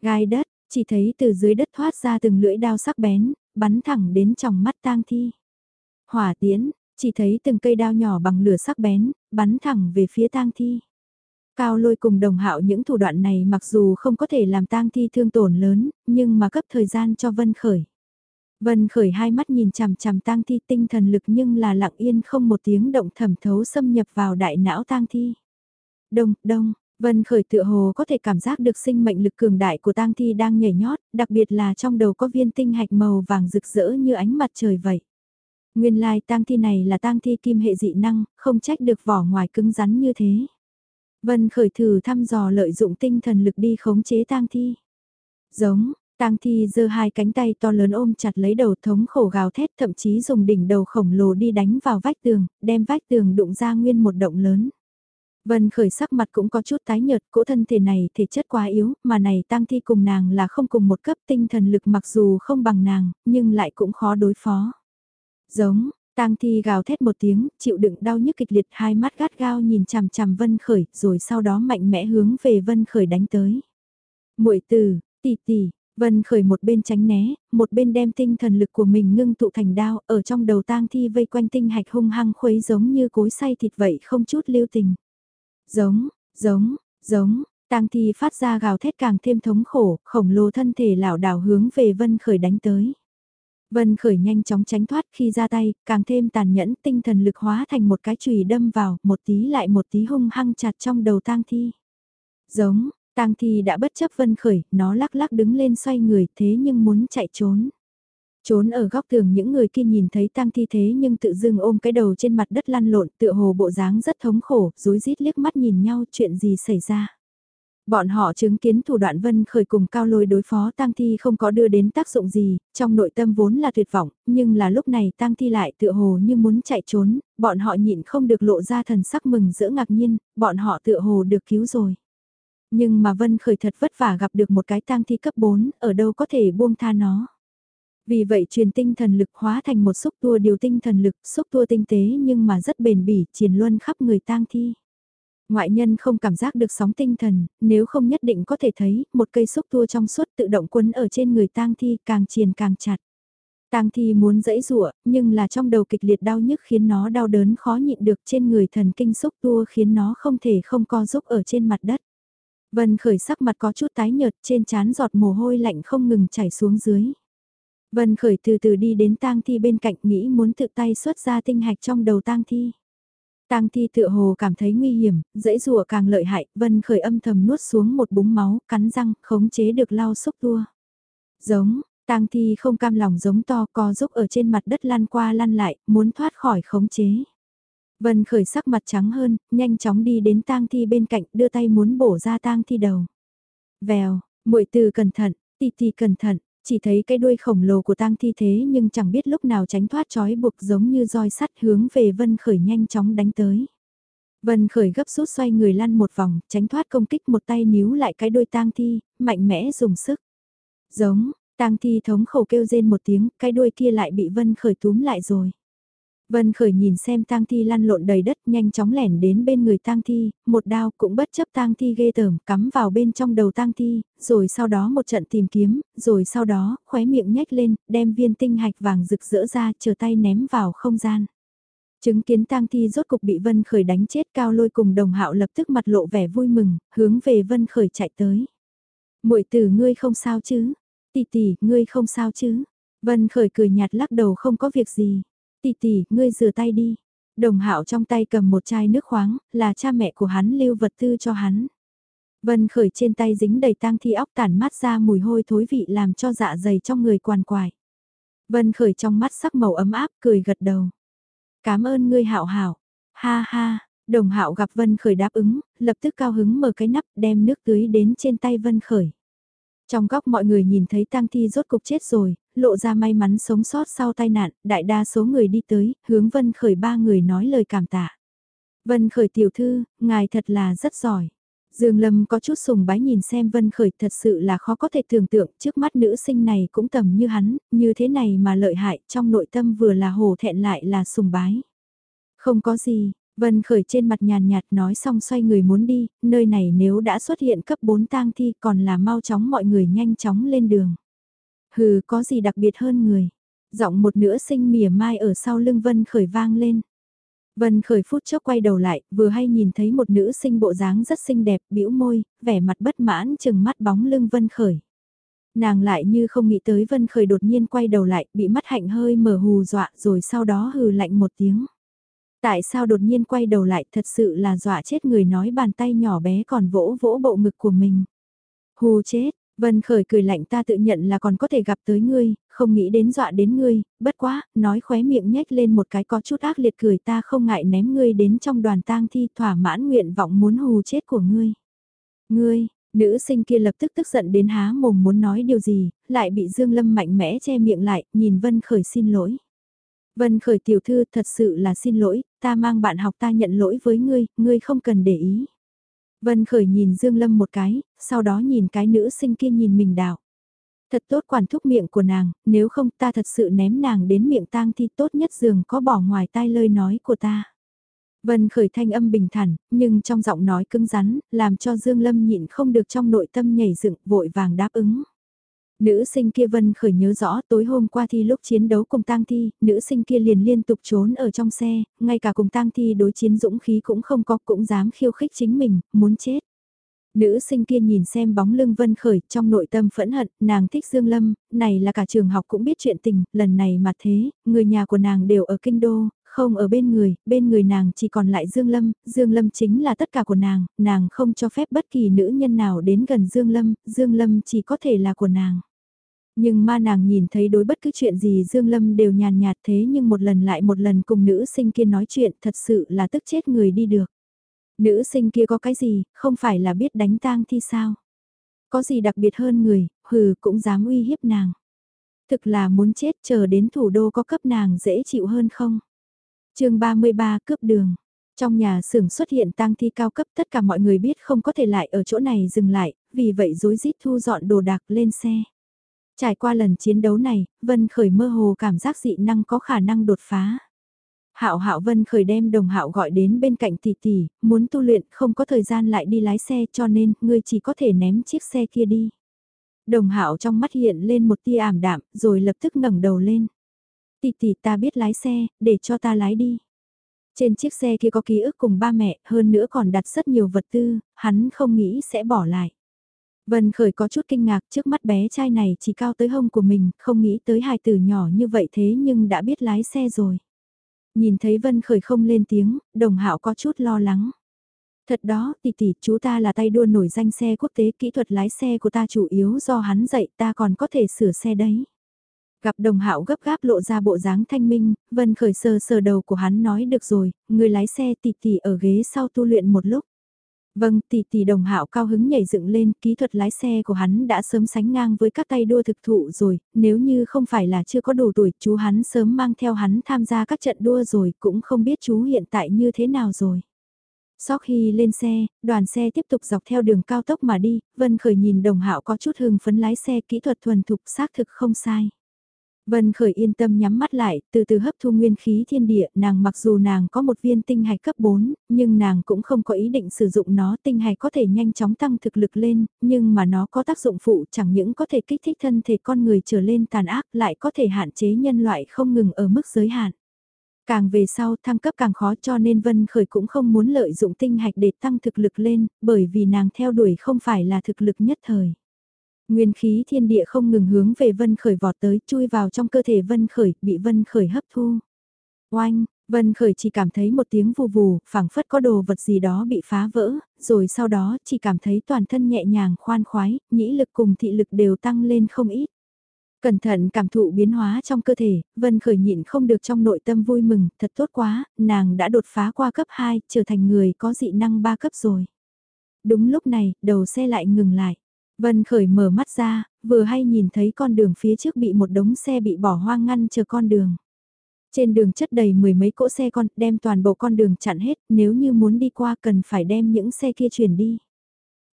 Gai đất, chỉ thấy từ dưới đất thoát ra từng lưỡi đao sắc bén, bắn thẳng đến trong mắt tang thi. Hỏa tiễn, chỉ thấy từng cây đao nhỏ bằng lửa sắc bén, bắn thẳng về phía tang thi. Cao lôi cùng đồng hạo những thủ đoạn này mặc dù không có thể làm tang thi thương tổn lớn, nhưng mà cấp thời gian cho Vân Khởi. Vân Khởi hai mắt nhìn chằm chằm tang thi tinh thần lực nhưng là lặng yên không một tiếng động thẩm thấu xâm nhập vào đại não tang thi. Đông, đông, Vân Khởi tựa hồ có thể cảm giác được sinh mệnh lực cường đại của tang thi đang nhảy nhót, đặc biệt là trong đầu có viên tinh hạch màu vàng rực rỡ như ánh mặt trời vậy. Nguyên lai tang thi này là tang thi kim hệ dị năng, không trách được vỏ ngoài cứng rắn như thế. Vân Khởi thử thăm dò lợi dụng tinh thần lực đi khống chế tang thi. Giống, tang thi giơ hai cánh tay to lớn ôm chặt lấy đầu thống khổ gào thét thậm chí dùng đỉnh đầu khổng lồ đi đánh vào vách tường, đem vách tường đụng ra nguyên một động lớn. Vân khởi sắc mặt cũng có chút tái nhợt, cỗ thân thể này thể chất quá yếu, mà này tăng thi cùng nàng là không cùng một cấp tinh thần lực mặc dù không bằng nàng, nhưng lại cũng khó đối phó. Giống, tang thi gào thét một tiếng, chịu đựng đau nhức kịch liệt hai mắt gắt gao nhìn chằm chằm Vân Khởi, rồi sau đó mạnh mẽ hướng về Vân Khởi đánh tới. Muội tử, tỷ tỷ, Vân Khởi một bên tránh né, một bên đem tinh thần lực của mình ngưng tụ thành đao, ở trong đầu tang thi vây quanh tinh hạch hung hăng khuấy giống như cối xay thịt vậy không chút lưu tình. Giống, giống, giống, tang thi phát ra gào thét càng thêm thống khổ, khổng lồ thân thể lảo đảo hướng về Vân Khởi đánh tới. Vân Khởi nhanh chóng tránh thoát khi ra tay, càng thêm tàn nhẫn tinh thần lực hóa thành một cái chùy đâm vào, một tí lại một tí hung hăng chặt trong đầu tang thi. Giống, tang thi đã bất chấp Vân Khởi, nó lắc lắc đứng lên xoay người thế nhưng muốn chạy trốn. Trốn ở góc tường những người kia nhìn thấy tang thi thế nhưng tự dưng ôm cái đầu trên mặt đất lăn lộn tựa hồ bộ dáng rất thống khổ, rối rít liếc mắt nhìn nhau chuyện gì xảy ra. Bọn họ chứng kiến thủ đoạn vân khởi cùng cao lôi đối phó tang thi không có đưa đến tác dụng gì, trong nội tâm vốn là tuyệt vọng, nhưng là lúc này tang thi lại tựa hồ như muốn chạy trốn, bọn họ nhịn không được lộ ra thần sắc mừng giữa ngạc nhiên, bọn họ tựa hồ được cứu rồi. Nhưng mà vân khởi thật vất vả gặp được một cái tang thi cấp 4, ở đâu có thể buông tha nó. Vì vậy truyền tinh thần lực hóa thành một xúc tua điều tinh thần lực, xúc tua tinh tế nhưng mà rất bền bỉ, triền luân khắp người tang thi. Ngoại nhân không cảm giác được sóng tinh thần, nếu không nhất định có thể thấy, một cây xúc tua trong suốt tự động quấn ở trên người tang thi càng triền càng chặt. Tang thi muốn dẫy rụa, nhưng là trong đầu kịch liệt đau nhức khiến nó đau đớn khó nhịn được trên người thần kinh xúc tua khiến nó không thể không co giúp ở trên mặt đất. Vân khởi sắc mặt có chút tái nhợt trên trán giọt mồ hôi lạnh không ngừng chảy xuống dưới. Vân Khởi từ từ đi đến tang thi bên cạnh nghĩ muốn tự tay xuất ra tinh hạch trong đầu tang thi. Tang thi tựa hồ cảm thấy nguy hiểm, dãy rùa càng lợi hại, Vân Khởi âm thầm nuốt xuống một búng máu, cắn răng, khống chế được lao xúc tua. Giống, tang thi không cam lòng giống to co giúp ở trên mặt đất lăn qua lăn lại, muốn thoát khỏi khống chế. Vân Khởi sắc mặt trắng hơn, nhanh chóng đi đến tang thi bên cạnh, đưa tay muốn bổ ra tang thi đầu. Vèo, muội từ cẩn thận, tì tì cẩn thận, chỉ thấy cái đuôi khổng lồ của tang thi thế nhưng chẳng biết lúc nào tránh thoát trói buộc giống như roi sắt hướng về Vân Khởi nhanh chóng đánh tới. Vân Khởi gấp rút xoay người lăn một vòng, tránh thoát công kích một tay níu lại cái đuôi tang thi, mạnh mẽ dùng sức. Giống, tang thi thống khổ kêu rên một tiếng, cái đuôi kia lại bị Vân Khởi túm lại rồi. Vân Khởi nhìn xem tang thi lăn lộn đầy đất nhanh chóng lẻn đến bên người tang thi, một đao cũng bất chấp tang thi ghê tởm cắm vào bên trong đầu tang thi, rồi sau đó một trận tìm kiếm, rồi sau đó khóe miệng nhếch lên, đem viên tinh hạch vàng rực rỡ ra chờ tay ném vào không gian. Chứng kiến tang thi rốt cục bị Vân Khởi đánh chết cao lôi cùng đồng hạo lập tức mặt lộ vẻ vui mừng, hướng về Vân Khởi chạy tới. muội tử ngươi không sao chứ? Tỷ tỷ, ngươi không sao chứ? Vân Khởi cười nhạt lắc đầu không có việc gì. Tỷ tỷ, ngươi rửa tay đi. Đồng hạo trong tay cầm một chai nước khoáng, là cha mẹ của hắn lưu vật tư cho hắn. Vân khởi trên tay dính đầy tang thi óc tản mát ra mùi hôi thối vị làm cho dạ dày trong người quằn quại. Vân khởi trong mắt sắc màu ấm áp cười gật đầu. Cảm ơn ngươi hạo hảo. Ha ha, đồng hạo gặp Vân khởi đáp ứng, lập tức cao hứng mở cái nắp đem nước tưới đến trên tay Vân khởi. Trong góc mọi người nhìn thấy tang thi rốt cục chết rồi, lộ ra may mắn sống sót sau tai nạn, đại đa số người đi tới, hướng Vân Khởi ba người nói lời cảm tạ. Vân Khởi tiểu thư, ngài thật là rất giỏi. Dương Lâm có chút sùng bái nhìn xem Vân Khởi thật sự là khó có thể tưởng tượng trước mắt nữ sinh này cũng tầm như hắn, như thế này mà lợi hại trong nội tâm vừa là hồ thẹn lại là sùng bái. Không có gì, Vân Khởi trên mặt nhàn nhạt nói xong xoay người muốn đi, nơi này nếu đã xuất hiện cấp 4 tang thi còn là mau chóng mọi người nhanh chóng lên đường. Hừ có gì đặc biệt hơn người. Giọng một nửa sinh mỉa mai ở sau lưng Vân Khởi vang lên. Vân Khởi phút chốc quay đầu lại, vừa hay nhìn thấy một nữ sinh bộ dáng rất xinh đẹp, bĩu môi, vẻ mặt bất mãn chừng mắt bóng lưng Vân Khởi. Nàng lại như không nghĩ tới Vân Khởi đột nhiên quay đầu lại, bị mắt hạnh hơi mở hù dọa rồi sau đó hừ lạnh một tiếng. Tại sao đột nhiên quay đầu lại thật sự là dọa chết người nói bàn tay nhỏ bé còn vỗ vỗ bộ ngực của mình. Hù chết, Vân Khởi cười lạnh ta tự nhận là còn có thể gặp tới ngươi, không nghĩ đến dọa đến ngươi, bất quá, nói khóe miệng nhếch lên một cái có chút ác liệt cười ta không ngại ném ngươi đến trong đoàn tang thi thỏa mãn nguyện vọng muốn hù chết của ngươi. Ngươi, nữ sinh kia lập tức tức giận đến há mồm muốn nói điều gì, lại bị Dương Lâm mạnh mẽ che miệng lại, nhìn Vân Khởi xin lỗi. Vân Khởi tiểu thư thật sự là xin lỗi, ta mang bạn học ta nhận lỗi với ngươi, ngươi không cần để ý. Vân Khởi nhìn Dương Lâm một cái, sau đó nhìn cái nữ sinh kia nhìn mình đảo. Thật tốt quản thúc miệng của nàng, nếu không ta thật sự ném nàng đến miệng tang thì tốt nhất giường có bỏ ngoài tai lời nói của ta. Vân Khởi thanh âm bình thản, nhưng trong giọng nói cứng rắn, làm cho Dương Lâm nhịn không được trong nội tâm nhảy dựng, vội vàng đáp ứng. Nữ sinh kia Vân khởi nhớ rõ tối hôm qua thi lúc chiến đấu cùng tang thi, nữ sinh kia liền liên tục trốn ở trong xe, ngay cả cùng tang thi đối chiến dũng khí cũng không có cũng dám khiêu khích chính mình, muốn chết. Nữ sinh kia nhìn xem bóng lưng Vân Khởi trong nội tâm phẫn hận, nàng thích Dương Lâm, này là cả trường học cũng biết chuyện tình, lần này mà thế, người nhà của nàng đều ở kinh đô, không ở bên người, bên người nàng chỉ còn lại Dương Lâm, Dương Lâm chính là tất cả của nàng, nàng không cho phép bất kỳ nữ nhân nào đến gần Dương Lâm, Dương Lâm chỉ có thể là của nàng. Nhưng ma nàng nhìn thấy đối bất cứ chuyện gì Dương Lâm đều nhàn nhạt thế nhưng một lần lại một lần cùng nữ sinh kia nói chuyện thật sự là tức chết người đi được. Nữ sinh kia có cái gì, không phải là biết đánh tang thi sao? Có gì đặc biệt hơn người, hừ cũng dám uy hiếp nàng. Thực là muốn chết chờ đến thủ đô có cấp nàng dễ chịu hơn không? chương 33 cướp đường. Trong nhà xưởng xuất hiện tang thi cao cấp tất cả mọi người biết không có thể lại ở chỗ này dừng lại, vì vậy dối rít thu dọn đồ đạc lên xe. Trải qua lần chiến đấu này, Vân Khởi mơ hồ cảm giác dị năng có khả năng đột phá. Hạo Hạo Vân Khởi đem đồng Hạo gọi đến bên cạnh tỷ tỷ, muốn tu luyện không có thời gian lại đi lái xe cho nên ngươi chỉ có thể ném chiếc xe kia đi. Đồng Hạo trong mắt hiện lên một tia ảm đạm, rồi lập tức ngẩng đầu lên. Tỷ tỷ ta biết lái xe, để cho ta lái đi. Trên chiếc xe kia có ký ức cùng ba mẹ, hơn nữa còn đặt rất nhiều vật tư, hắn không nghĩ sẽ bỏ lại. Vân Khởi có chút kinh ngạc trước mắt bé trai này chỉ cao tới hông của mình, không nghĩ tới hài tử nhỏ như vậy thế nhưng đã biết lái xe rồi. Nhìn thấy Vân Khởi không lên tiếng, đồng hạo có chút lo lắng. Thật đó, tỷ tỷ, chú ta là tay đua nổi danh xe quốc tế, kỹ thuật lái xe của ta chủ yếu do hắn dạy, ta còn có thể sửa xe đấy. Gặp đồng hạo gấp gáp lộ ra bộ dáng thanh minh, Vân Khởi sờ sờ đầu của hắn nói được rồi, người lái xe tỷ tỷ ở ghế sau tu luyện một lúc. Vâng, tỷ tỷ đồng hạo cao hứng nhảy dựng lên, kỹ thuật lái xe của hắn đã sớm sánh ngang với các tay đua thực thụ rồi, nếu như không phải là chưa có đủ tuổi, chú hắn sớm mang theo hắn tham gia các trận đua rồi, cũng không biết chú hiện tại như thế nào rồi. Sau khi lên xe, đoàn xe tiếp tục dọc theo đường cao tốc mà đi, Vân Khởi nhìn đồng hạo có chút hưng phấn lái xe kỹ thuật thuần thục xác thực không sai. Vân Khởi yên tâm nhắm mắt lại, từ từ hấp thu nguyên khí thiên địa, nàng mặc dù nàng có một viên tinh hạch cấp 4, nhưng nàng cũng không có ý định sử dụng nó, tinh hạch có thể nhanh chóng tăng thực lực lên, nhưng mà nó có tác dụng phụ chẳng những có thể kích thích thân thể con người trở lên tàn ác lại có thể hạn chế nhân loại không ngừng ở mức giới hạn. Càng về sau thăng cấp càng khó cho nên Vân Khởi cũng không muốn lợi dụng tinh hạch để tăng thực lực lên, bởi vì nàng theo đuổi không phải là thực lực nhất thời. Nguyên khí thiên địa không ngừng hướng về Vân Khởi vọt tới, chui vào trong cơ thể Vân Khởi, bị Vân Khởi hấp thu. Oanh, Vân Khởi chỉ cảm thấy một tiếng vù vù, phảng phất có đồ vật gì đó bị phá vỡ, rồi sau đó chỉ cảm thấy toàn thân nhẹ nhàng khoan khoái, nhĩ lực cùng thị lực đều tăng lên không ít. Cẩn thận cảm thụ biến hóa trong cơ thể, Vân Khởi nhịn không được trong nội tâm vui mừng, thật tốt quá, nàng đã đột phá qua cấp 2, trở thành người có dị năng 3 cấp rồi. Đúng lúc này, đầu xe lại ngừng lại. Vân Khởi mở mắt ra, vừa hay nhìn thấy con đường phía trước bị một đống xe bị bỏ hoang ngăn chờ con đường. Trên đường chất đầy mười mấy cỗ xe con, đem toàn bộ con đường chặn hết, nếu như muốn đi qua cần phải đem những xe kia chuyển đi.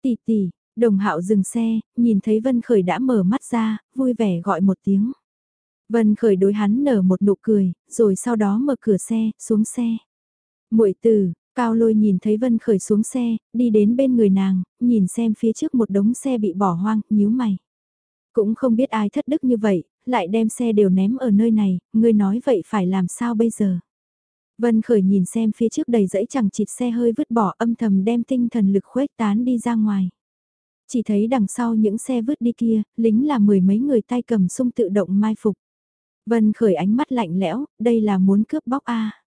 Tỷ tỷ, đồng hạo dừng xe, nhìn thấy Vân Khởi đã mở mắt ra, vui vẻ gọi một tiếng. Vân Khởi đối hắn nở một nụ cười, rồi sau đó mở cửa xe, xuống xe. muội tử, Cao lôi nhìn thấy Vân Khởi xuống xe, đi đến bên người nàng, nhìn xem phía trước một đống xe bị bỏ hoang, nhíu mày. Cũng không biết ai thất đức như vậy, lại đem xe đều ném ở nơi này, ngươi nói vậy phải làm sao bây giờ? Vân Khởi nhìn xem phía trước đầy dãy chẳng chịt xe hơi vứt bỏ âm thầm đem tinh thần lực khuếch tán đi ra ngoài. Chỉ thấy đằng sau những xe vứt đi kia, lính là mười mấy người tay cầm sung tự động mai phục. Vân Khởi ánh mắt lạnh lẽo, đây là muốn cướp bóc A.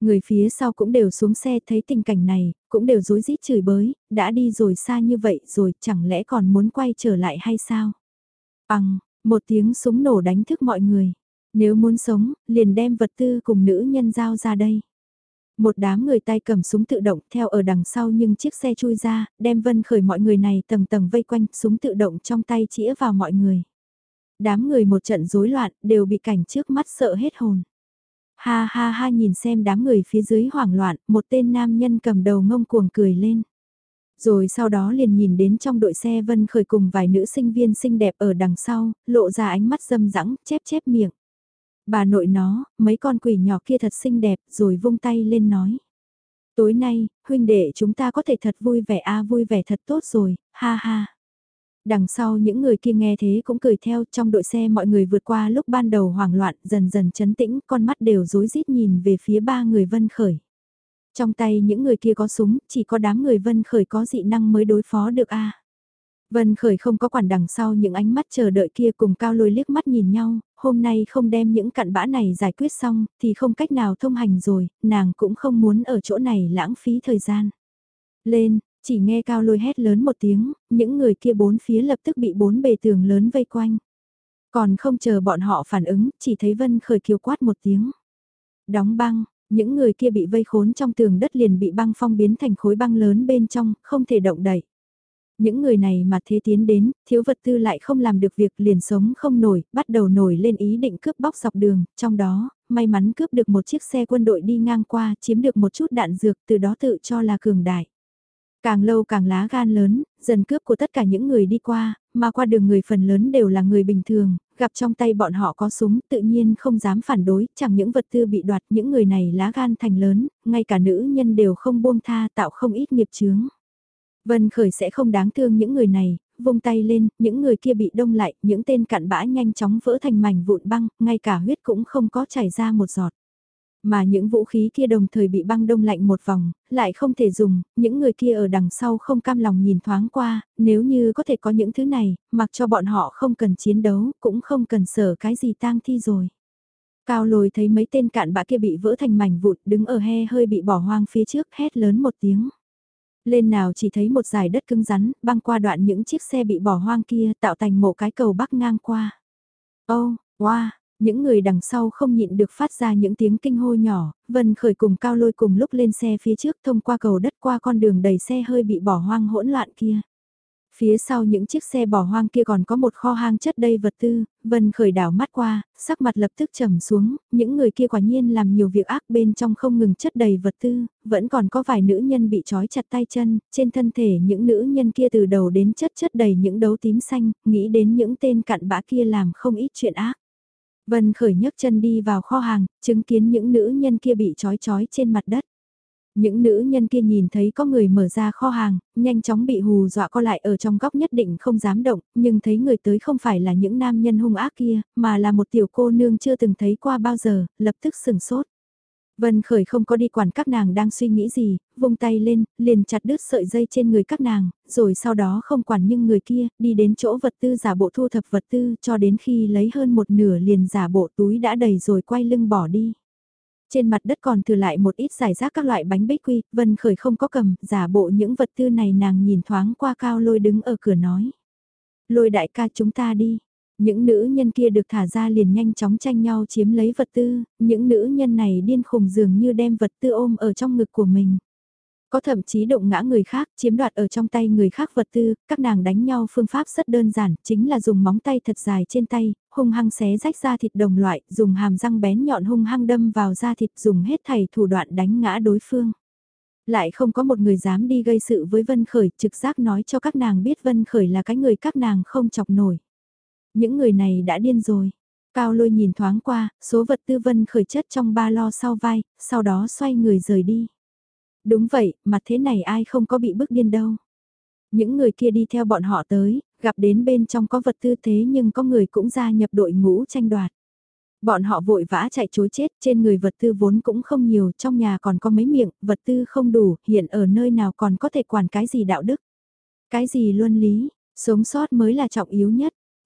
Người phía sau cũng đều xuống xe thấy tình cảnh này, cũng đều rối rít chửi bới, đã đi rồi xa như vậy rồi chẳng lẽ còn muốn quay trở lại hay sao? Bằng, một tiếng súng nổ đánh thức mọi người. Nếu muốn sống, liền đem vật tư cùng nữ nhân giao ra đây. Một đám người tay cầm súng tự động theo ở đằng sau nhưng chiếc xe chui ra, đem vân khởi mọi người này tầng tầng vây quanh, súng tự động trong tay chĩa vào mọi người. Đám người một trận rối loạn, đều bị cảnh trước mắt sợ hết hồn. Ha ha ha nhìn xem đám người phía dưới hoảng loạn, một tên nam nhân cầm đầu ngông cuồng cười lên. Rồi sau đó liền nhìn đến trong đội xe Vân Khởi cùng vài nữ sinh viên xinh đẹp ở đằng sau, lộ ra ánh mắt dâm rãng, chép chép miệng. Bà nội nó, mấy con quỷ nhỏ kia thật xinh đẹp, rồi vung tay lên nói. Tối nay, huynh đệ chúng ta có thể thật vui vẻ a vui vẻ thật tốt rồi, ha ha. Đằng sau những người kia nghe thế cũng cười theo trong đội xe mọi người vượt qua lúc ban đầu hoảng loạn dần dần chấn tĩnh con mắt đều rối rít nhìn về phía ba người vân khởi. Trong tay những người kia có súng, chỉ có đám người vân khởi có dị năng mới đối phó được a Vân Khởi không có quản đằng sau những ánh mắt chờ đợi kia cùng cao lôi liếc mắt nhìn nhau, hôm nay không đem những cặn bã này giải quyết xong thì không cách nào thông hành rồi, nàng cũng không muốn ở chỗ này lãng phí thời gian. Lên, chỉ nghe cao lôi hét lớn một tiếng, những người kia bốn phía lập tức bị bốn bề tường lớn vây quanh. Còn không chờ bọn họ phản ứng, chỉ thấy Vân khởi kiều quát một tiếng. Đóng băng, những người kia bị vây khốn trong tường đất liền bị băng phong biến thành khối băng lớn bên trong, không thể động đậy. Những người này mà thế tiến đến, thiếu vật tư lại không làm được việc liền sống không nổi, bắt đầu nổi lên ý định cướp bóc dọc đường, trong đó, may mắn cướp được một chiếc xe quân đội đi ngang qua, chiếm được một chút đạn dược, từ đó tự cho là cường đại. Càng lâu càng lá gan lớn, dần cướp của tất cả những người đi qua, mà qua đường người phần lớn đều là người bình thường, gặp trong tay bọn họ có súng tự nhiên không dám phản đối, chẳng những vật tư bị đoạt những người này lá gan thành lớn, ngay cả nữ nhân đều không buông tha tạo không ít nghiệp chướng. Vân Khởi sẽ không đáng thương những người này, vung tay lên, những người kia bị đông lại, những tên cặn bã nhanh chóng vỡ thành mảnh vụn băng, ngay cả huyết cũng không có chảy ra một giọt. Mà những vũ khí kia đồng thời bị băng đông lạnh một vòng, lại không thể dùng, những người kia ở đằng sau không cam lòng nhìn thoáng qua, nếu như có thể có những thứ này, mặc cho bọn họ không cần chiến đấu, cũng không cần sở cái gì tang thi rồi. Cao lồi thấy mấy tên cạn bã kia bị vỡ thành mảnh vụn đứng ở he hơi bị bỏ hoang phía trước hét lớn một tiếng. Lên nào chỉ thấy một dải đất cứng rắn, băng qua đoạn những chiếc xe bị bỏ hoang kia tạo thành một cái cầu bắc ngang qua. Ô, oh, wow, những người đằng sau không nhịn được phát ra những tiếng kinh hô nhỏ, Vân Khởi cùng Cao Lôi cùng lúc lên xe phía trước thông qua cầu đất qua con đường đầy xe hơi bị bỏ hoang hỗn loạn kia. Phía sau những chiếc xe bỏ hoang kia còn có một kho hang chất đầy vật tư, Vân Khởi đảo mắt qua, sắc mặt lập tức trầm xuống, những người kia quả nhiên làm nhiều việc ác bên trong không ngừng chất đầy vật tư, vẫn còn có vài nữ nhân bị trói chặt tay chân, trên thân thể những nữ nhân kia từ đầu đến chất chất đầy những đấu tím xanh, nghĩ đến những tên cặn bã kia làm không ít chuyện ác. Vân khởi nhấc chân đi vào kho hàng, chứng kiến những nữ nhân kia bị trói trói trên mặt đất. Những nữ nhân kia nhìn thấy có người mở ra kho hàng, nhanh chóng bị hù dọa co lại ở trong góc nhất định không dám động, nhưng thấy người tới không phải là những nam nhân hung ác kia, mà là một tiểu cô nương chưa từng thấy qua bao giờ, lập tức sừng sốt. Vân Khởi không có đi quản các nàng đang suy nghĩ gì, vung tay lên, liền chặt đứt sợi dây trên người các nàng, rồi sau đó không quản nhưng người kia, đi đến chỗ vật tư giả bộ thu thập vật tư cho đến khi lấy hơn một nửa liền giả bộ túi đã đầy rồi quay lưng bỏ đi. Trên mặt đất còn thừa lại một ít giải rác các loại bánh bích quy, Vân Khởi không có cầm, giả bộ những vật tư này nàng nhìn thoáng qua cao lôi đứng ở cửa nói. Lôi đại ca chúng ta đi. Những nữ nhân kia được thả ra liền nhanh chóng tranh nhau chiếm lấy vật tư, những nữ nhân này điên khùng dường như đem vật tư ôm ở trong ngực của mình. Có thậm chí động ngã người khác, chiếm đoạt ở trong tay người khác vật tư, các nàng đánh nhau phương pháp rất đơn giản, chính là dùng móng tay thật dài trên tay, hung hăng xé rách ra thịt đồng loại, dùng hàm răng bén nhọn hung hăng đâm vào da thịt, dùng hết thảy thủ đoạn đánh ngã đối phương. Lại không có một người dám đi gây sự với Vân Khởi, trực giác nói cho các nàng biết Vân Khởi là cái người các nàng không chọc nổi. Những người này đã điên rồi. Cao lôi nhìn thoáng qua, số vật tư Vân Khởi chất trong ba lo sau vai, sau đó xoay người rời đi. Đúng vậy, mặt thế này ai không có bị bức điên đâu. Những người kia đi theo bọn họ tới, gặp đến bên trong có vật tư thế nhưng có người cũng gia nhập đội ngũ tranh đoạt. Bọn họ vội vã chạy chối chết, trên người vật tư vốn cũng không nhiều, trong nhà còn có mấy miệng, vật tư không đủ, hiện ở nơi nào còn có thể quản cái gì đạo đức. Cái gì luân lý, sống sót mới là trọng yếu nhất.